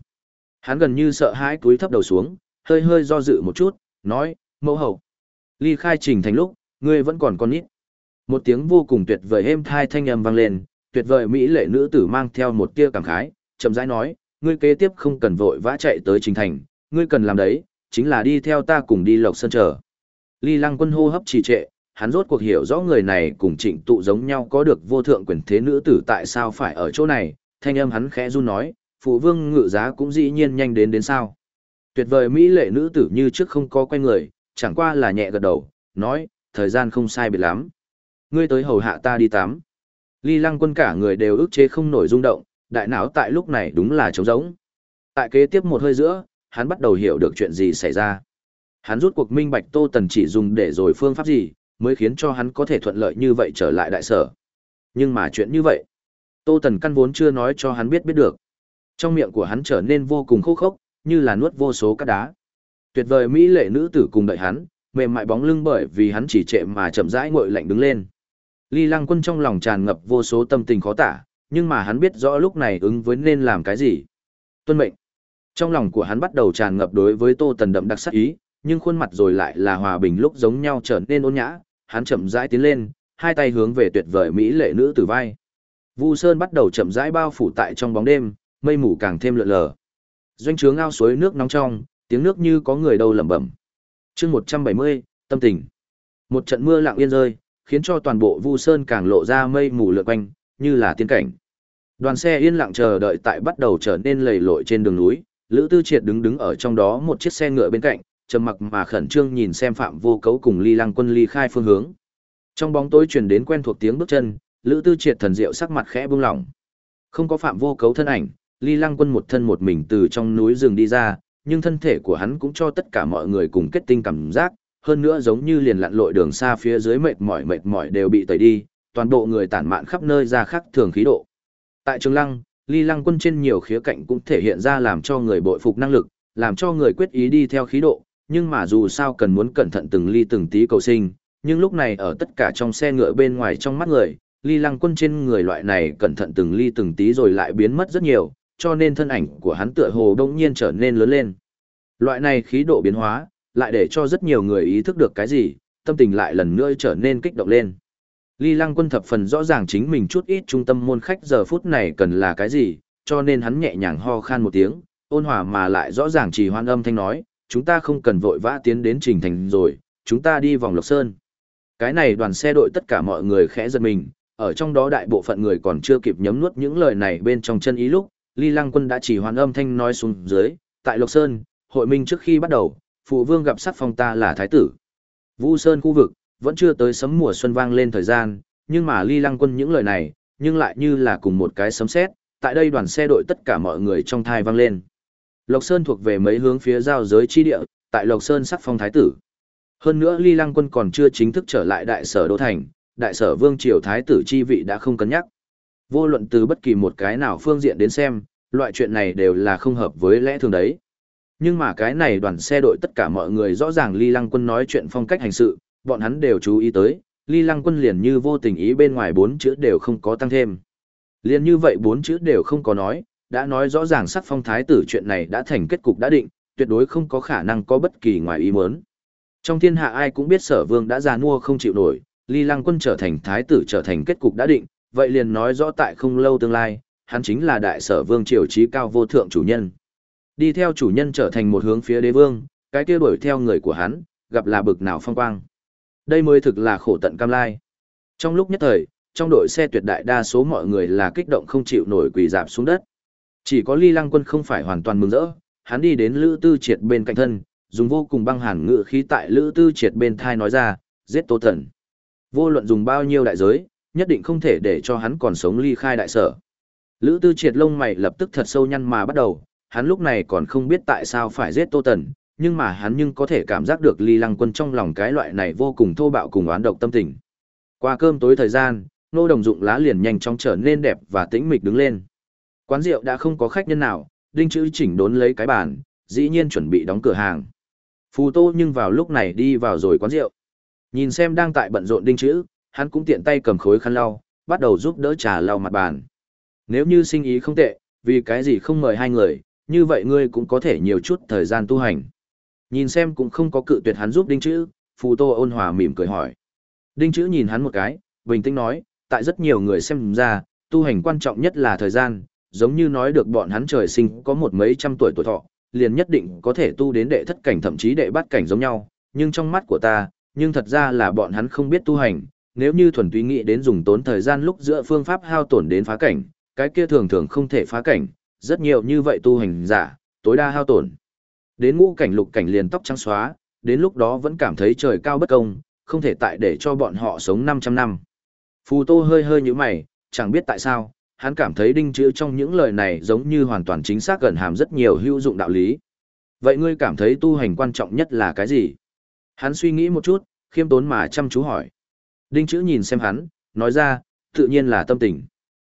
Hắn gần như sợ hãi cúi thấp đầu xuống, hơi hơi do dự một chút, nói, mẫu hậu. Ly khai trình thành lúc, ngươi vẫn còn con nít. Một tiếng vô cùng tuyệt vời êm thai thanh âm vang lên, tuyệt vời mỹ lệ nữ tử mang theo một tia cảm khái, chậm rãi nói, ngươi kế tiếp không cần vội vã chạy tới trình thành, ngươi cần làm đấy, chính là đi theo ta cùng đi Lộc Sơn chờ. Ly Lăng Quân hô hấp trì trệ, hắn rốt cuộc hiểu rõ người này cùng trịnh tụ giống nhau có được vô thượng quyền thế nữ tử tại sao phải ở chỗ này, thanh âm hắn khẽ run nói, phụ vương ngự giá cũng dĩ nhiên nhanh đến đến sao. Tuyệt vời mỹ lệ nữ tử như trước không có quen người, chẳng qua là nhẹ gật đầu, nói, thời gian không sai biệt lắm. Ngươi tới hầu hạ ta đi tắm. Ly lăng quân cả người đều ức chế không nổi rung động, đại não tại lúc này đúng là trống rỗng. Tại kế tiếp một hơi giữa, hắn bắt đầu hiểu được chuyện gì xảy ra. Hắn rút cuộc minh bạch Tô Tần chỉ dùng để rồi phương pháp gì, mới khiến cho hắn có thể thuận lợi như vậy trở lại đại sở. Nhưng mà chuyện như vậy, Tô Tần căn vốn chưa nói cho hắn biết biết được. Trong miệng của hắn trở nên vô cùng khô khốc, như là nuốt vô số cát đá. Tuyệt vời mỹ lệ nữ tử cùng đợi hắn, mềm mại bóng lưng bởi vì hắn chỉ trệ mà chậm rãi ngồi lạnh đứng lên. Ly Lăng Quân trong lòng tràn ngập vô số tâm tình khó tả, nhưng mà hắn biết rõ lúc này ứng với nên làm cái gì. Tuân mệnh. Trong lòng của hắn bắt đầu tràn ngập đối với Tô Tần đậm đặc sắc ý, nhưng khuôn mặt rồi lại là hòa bình lúc giống nhau trở nên ôn nhã, hắn chậm rãi tiến lên, hai tay hướng về tuyệt vời mỹ lệ nữ tử vai. Vu Sơn bắt đầu chậm rãi bao phủ tại trong bóng đêm, mây mù càng thêm lượn lờ. Doanh trướng ao suối nước nóng trong, tiếng nước như có người đâu lẩm bẩm. Chương 170, tâm tình. Một trận mưa lặng yên rơi, khiến cho toàn bộ Vu Sơn càng lộ ra mây mù lượn quanh, như là tiên cảnh. Đoàn xe yên lặng chờ đợi tại bắt đầu trở nên lầy lội trên đường núi, Lữ Tư Triệt đứng đứng ở trong đó một chiếc xe ngựa bên cạnh, trầm mặc mà khẩn trương nhìn xem Phạm Vô Cấu cùng Ly Lăng Quân ly khai phương hướng. Trong bóng tối truyền đến quen thuộc tiếng bước chân, Lữ Tư Triệt thần diệu sắc mặt khẽ buông lỏng. Không có Phạm Vô Cấu thân ảnh, Ly Lăng Quân một thân một mình từ trong núi rừng đi ra, nhưng thân thể của hắn cũng cho tất cả mọi người cùng kết tinh cảm giác, hơn nữa giống như liền lặn lội đường xa phía dưới mệt mỏi mệt mỏi đều bị tẩy đi, toàn bộ người tản mạn khắp nơi ra khắc thường khí độ. Tại Trường Lăng, Ly Lăng Quân trên nhiều khía cạnh cũng thể hiện ra làm cho người bội phục năng lực, làm cho người quyết ý đi theo khí độ, nhưng mà dù sao cần muốn cẩn thận từng ly từng tí cầu sinh, nhưng lúc này ở tất cả trong xe ngựa bên ngoài trong mắt người, Ly Lăng Quân trên người loại này cẩn thận từng ly từng tí rồi lại biến mất rất nhiều, cho nên thân ảnh của hắn tựa hồ đông nhiên trở nên lớn lên. Loại này khí độ biến hóa, lại để cho rất nhiều người ý thức được cái gì, tâm tình lại lần nữa trở nên kích động lên. Ly Lăng Quân thập phần rõ ràng chính mình chút ít trung tâm môn khách giờ phút này cần là cái gì, cho nên hắn nhẹ nhàng ho khan một tiếng, ôn hòa mà lại rõ ràng chỉ hoan âm thanh nói, chúng ta không cần vội vã tiến đến trình thành rồi, chúng ta đi vòng Lộc Sơn. Cái này đoàn xe đội tất cả mọi người khẽ giật mình, ở trong đó đại bộ phận người còn chưa kịp nhấm nuốt những lời này bên trong chân ý lúc, Ly Lăng Quân đã chỉ hoan âm thanh nói xuống dưới, tại Lộc Sơn, hội minh trước khi bắt đầu, phụ vương gặp sắc phong ta là thái tử. Vũ Sơn khu vực, vẫn chưa tới sấm mùa xuân vang lên thời gian, nhưng mà Ly Lăng Quân những lời này, nhưng lại như là cùng một cái sấm sét, tại đây đoàn xe đội tất cả mọi người trong thai vang lên. Lộc Sơn thuộc về mấy hướng phía giao giới chi địa, tại Lộc Sơn sắc phong thái tử. Hơn nữa Ly Lăng Quân còn chưa chính thức trở lại đại sở đô thành, đại sở vương triều thái tử chi vị đã không cân nhắc. Vô luận từ bất kỳ một cái nào phương diện đến xem, loại chuyện này đều là không hợp với lẽ thường đấy. Nhưng mà cái này đoàn xe đội tất cả mọi người rõ ràng Ly Lăng Quân nói chuyện phong cách hành sự, bọn hắn đều chú ý tới, Ly Lăng Quân liền như vô tình ý bên ngoài bốn chữ đều không có tăng thêm. Liền như vậy bốn chữ đều không có nói, đã nói rõ ràng sắc phong thái tử chuyện này đã thành kết cục đã định, tuyệt đối không có khả năng có bất kỳ ngoài ý muốn. Trong thiên hạ ai cũng biết sở vương đã già nua không chịu nổi, ly lăng quân trở thành thái tử trở thành kết cục đã định, vậy liền nói rõ tại không lâu tương lai, hắn chính là đại sở vương triều trí cao vô thượng chủ nhân. Đi theo chủ nhân trở thành một hướng phía đế vương, cái kia đuổi theo người của hắn, gặp là bực nào phong quang. Đây mới thực là khổ tận cam lai. Trong lúc nhất thời, trong đội xe tuyệt đại đa số mọi người là kích động không chịu nổi quỳ dạp xuống đất. Chỉ có ly lăng quân không phải hoàn toàn mừng rỡ, hắn đi đến Lữ Tư Triệt bên cạnh thân, dùng vô cùng băng hàn ngự khí tại Lữ Tư Triệt bên thai nói ra, giết Tô Thần. Vô luận dùng bao nhiêu đại giới, nhất định không thể để cho hắn còn sống ly khai đại sở. Lữ Tư Triệt lông mày lập tức thật sâu nhăn mà bắt đầu, hắn lúc này còn không biết tại sao phải giết Tô Tần, nhưng mà hắn nhưng có thể cảm giác được ly lăng quân trong lòng cái loại này vô cùng thô bạo cùng oán độc tâm tình. Qua cơm tối thời gian, nô đồng dụng lá liền nhanh chóng trở nên đẹp và tĩnh mịch đứng lên. Quán rượu đã không có khách nhân nào, đinh chữ chỉnh đốn lấy cái bàn, dĩ nhiên chuẩn bị đóng cửa hàng. Phù tô nhưng vào lúc này đi vào rồi quán rượu. Nhìn xem đang tại bận rộn đinh chữ, hắn cũng tiện tay cầm khối khăn lau, bắt đầu giúp đỡ trà lau mặt bàn. Nếu như sinh ý không tệ, vì cái gì không mời hai người, như vậy ngươi cũng có thể nhiều chút thời gian tu hành. Nhìn xem cũng không có cự tuyệt hắn giúp đinh chữ, phù tô ôn hòa mỉm cười hỏi. Đinh chữ nhìn hắn một cái, bình tĩnh nói, tại rất nhiều người xem ra, tu hành quan trọng nhất là thời gian, giống như nói được bọn hắn trời sinh có một mấy trăm tuổi tuổi thọ, liền nhất định có thể tu đến đệ thất cảnh thậm chí đệ bát cảnh giống nhau, nhưng trong mắt của ta, nhưng thật ra là bọn hắn không biết tu hành, nếu như thuần túy nghĩ đến dùng tốn thời gian lúc giữa phương pháp hao tổn đến phá cảnh, cái kia thường thường không thể phá cảnh, rất nhiều như vậy tu hành giả, tối đa hao tổn. Đến ngũ cảnh lục cảnh liền tóc trắng xóa, đến lúc đó vẫn cảm thấy trời cao bất công, không thể tại để cho bọn họ sống 500 năm. Phù Tô hơi hơi như mày, chẳng biết tại sao, hắn cảm thấy đinh chữ trong những lời này giống như hoàn toàn chính xác gần hàm rất nhiều hữu dụng đạo lý. Vậy ngươi cảm thấy tu hành quan trọng nhất là cái gì? Hắn suy nghĩ một chút, khiêm tốn mà chăm chú hỏi. Đinh chữ nhìn xem hắn, nói ra, tự nhiên là tâm tình.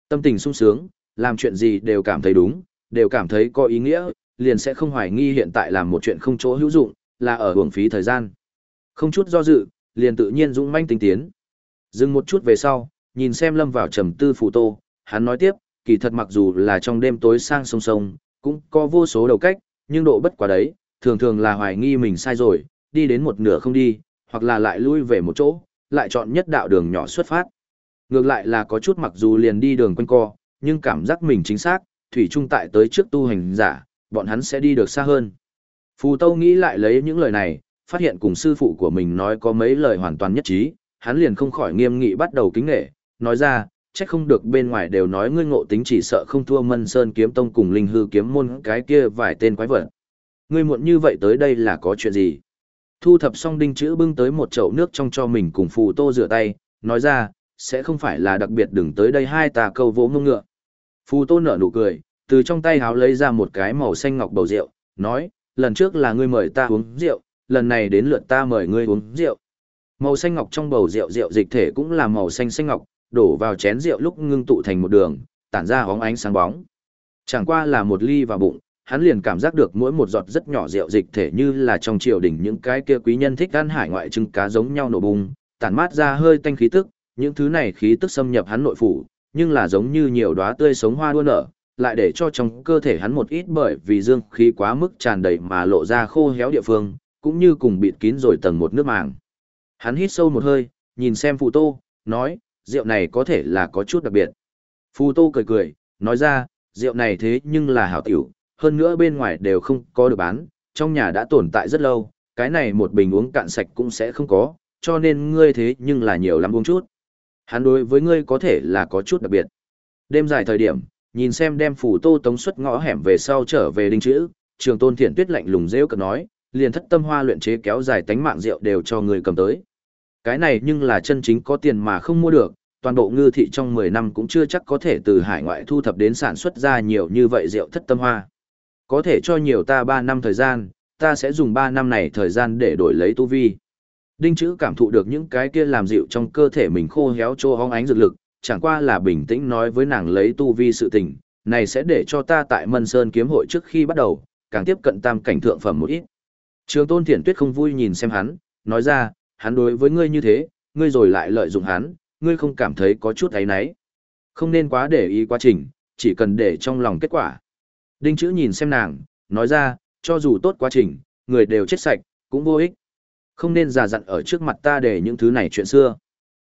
Tâm tình sung sướng, làm chuyện gì đều cảm thấy đúng, đều cảm thấy có ý nghĩa, liền sẽ không hoài nghi hiện tại làm một chuyện không chỗ hữu dụng, là ở hưởng phí thời gian. Không chút do dự, liền tự nhiên dũng manh tinh tiến. Dừng một chút về sau, nhìn xem lâm vào trầm tư phù tô, hắn nói tiếp, kỳ thật mặc dù là trong đêm tối sang sông sông, cũng có vô số đầu cách, nhưng độ bất quá đấy, thường thường là hoài nghi mình sai rồi, đi đến một nửa không đi, hoặc là lại lui về một chỗ, lại chọn nhất đạo đường nhỏ xuất phát. Ngược lại là có chút mặc dù liền đi đường quanh co, nhưng cảm giác mình chính xác, thủy trung tại tới trước tu hành giả, bọn hắn sẽ đi được xa hơn. Phù Tâu nghĩ lại lấy những lời này, phát hiện cùng sư phụ của mình nói có mấy lời hoàn toàn nhất trí, hắn liền không khỏi nghiêm nghị bắt đầu kính nghệ, nói ra, chắc không được bên ngoài đều nói ngươi ngộ tính chỉ sợ không thua Mân Sơn kiếm tông cùng linh hư kiếm môn cái kia vài tên quái vật. Ngươi muộn như vậy tới đây là có chuyện gì? Thu thập xong đinh chữ bưng tới một chậu nước trong cho mình cùng phù tô rửa tay, nói ra, sẽ không phải là đặc biệt đừng tới đây hai tà câu vỗ mông ngựa. Phù tô nở nụ cười, từ trong tay háo lấy ra một cái màu xanh ngọc bầu rượu, nói, lần trước là ngươi mời ta uống rượu, lần này đến lượt ta mời ngươi uống rượu. Màu xanh ngọc trong bầu rượu rượu dịch thể cũng là màu xanh xanh ngọc, đổ vào chén rượu lúc ngưng tụ thành một đường, tản ra hóng ánh sáng bóng. Chẳng qua là một ly vào bụng, hắn liền cảm giác được mỗi một giọt rất nhỏ rượu dịch thể như là trong triều đình những cái kia quý nhân thích ăn hải ngoại trứng cá giống nhau nổ bùng, tản mát ra hơi tanh khí tức, những thứ này khí tức xâm nhập hắn nội phủ, nhưng là giống như nhiều đóa tươi sống hoa đua nở, lại để cho trong cơ thể hắn một ít bởi vì dương khí quá mức tràn đầy mà lộ ra khô héo địa phương, cũng như cùng bịt kín rồi tầng một nước màng. Hắn hít sâu một hơi, nhìn xem Phù Tô, nói, rượu này có thể là có chút đặc biệt. Phù Tô cười cười, nói ra, rượu này thế nhưng là hảo tiểu, hơn nữa bên ngoài đều không có được bán, trong nhà đã tồn tại rất lâu, cái này một bình uống cạn sạch cũng sẽ không có, cho nên ngươi thế nhưng là nhiều lắm uống chút. Hắn đối với ngươi có thể là có chút đặc biệt. Đêm dài thời điểm, nhìn xem đem phủ tô tống xuất ngõ hẻm về sau trở về đinh chữ, trường tôn thiện tuyết lạnh lùng rêu cực nói, liền thất tâm hoa luyện chế kéo dài tánh mạng rượu đều cho người cầm tới. Cái này nhưng là chân chính có tiền mà không mua được, toàn bộ ngư thị trong 10 năm cũng chưa chắc có thể từ hải ngoại thu thập đến sản xuất ra nhiều như vậy rượu thất tâm hoa. Có thể cho nhiều ta 3 năm thời gian, ta sẽ dùng 3 năm này thời gian để đổi lấy tu vi. Đinh chữ cảm thụ được những cái kia làm dịu trong cơ thể mình khô héo trô hóng ánh dược lực, chẳng qua là bình tĩnh nói với nàng lấy tu vi sự tình, này sẽ để cho ta tại Mân Sơn kiếm hội trước khi bắt đầu, càng tiếp cận tam cảnh thượng phẩm một ít. Trường tôn thiển tuyết không vui nhìn xem hắn, nói ra, hắn đối với ngươi như thế, ngươi rồi lại lợi dụng hắn, ngươi không cảm thấy có chút ấy náy? Không nên quá để ý quá trình, chỉ cần để trong lòng kết quả. Đinh chữ nhìn xem nàng, nói ra, cho dù tốt quá trình, người đều chết sạch, cũng vô ích. Không nên giả dặn ở trước mặt ta để những thứ này chuyện xưa.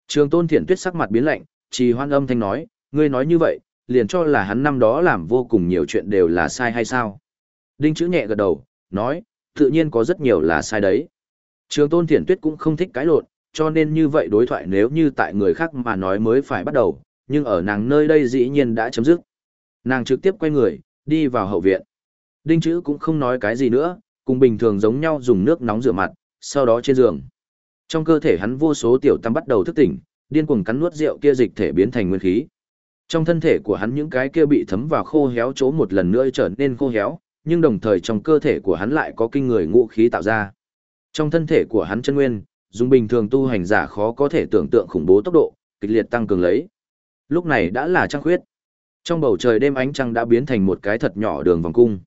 Trường tôn thiển tuyết sắc mặt biến lạnh, trì hoan âm thanh nói, ngươi nói như vậy, liền cho là hắn năm đó làm vô cùng nhiều chuyện đều là sai hay sao? Đinh chữ nhẹ gật đầu, nói, tự nhiên có rất nhiều là sai đấy. Trường tôn thiển tuyết cũng không thích cái lộn, cho nên như vậy đối thoại nếu như tại người khác mà nói mới phải bắt đầu, nhưng ở nàng nơi đây dĩ nhiên đã chấm dứt. Nàng trực tiếp quay người, đi vào hậu viện. Đinh chữ cũng không nói cái gì nữa, cùng bình thường giống nhau dùng nước nóng rửa mặt, sau đó trên giường. Trong cơ thể hắn vô số tiểu tam bắt đầu thức tỉnh, điên cuồng cắn nuốt rượu kia dịch thể biến thành nguyên khí. Trong thân thể của hắn những cái kia bị thấm vào khô héo chỗ một lần nữa trở nên khô héo, nhưng đồng thời trong cơ thể của hắn lại có kinh người ngũ khí tạo ra. Trong thân thể của hắn chân nguyên, dùng bình thường tu hành giả khó có thể tưởng tượng khủng bố tốc độ, kịch liệt tăng cường lấy. Lúc này đã là trăng khuyết. Trong bầu trời đêm ánh trăng đã biến thành một cái thật nhỏ đường vòng cung.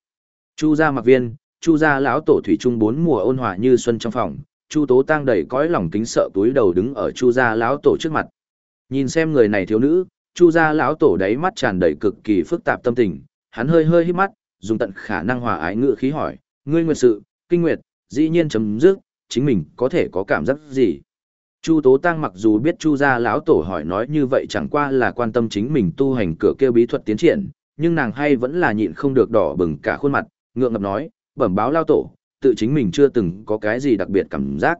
Chu gia mặc viên, chu gia lão tổ thủy trung bốn mùa ôn hòa như xuân trong phòng, chu tố tăng đầy cõi lòng kính sợ túi đầu đứng ở chu gia lão tổ trước mặt. Nhìn xem người này thiếu nữ, chu gia lão tổ đáy mắt tràn đầy cực kỳ phức tạp tâm tình, hắn hơi hơi hít mắt, dùng tận khả năng hòa ái ngự khí hỏi, ngươi nguyệt sự, kinh nguyệt, dĩ nhiên chấm dứt, chính mình có thể có cảm giác gì? Chu Tố Tăng mặc dù biết Chu gia lão tổ hỏi nói như vậy chẳng qua là quan tâm chính mình tu hành cửa kêu bí thuật tiến triển, nhưng nàng hay vẫn là nhịn không được đỏ bừng cả khuôn mặt, ngượng ngập nói, bẩm báo lao tổ, tự chính mình chưa từng có cái gì đặc biệt cảm giác.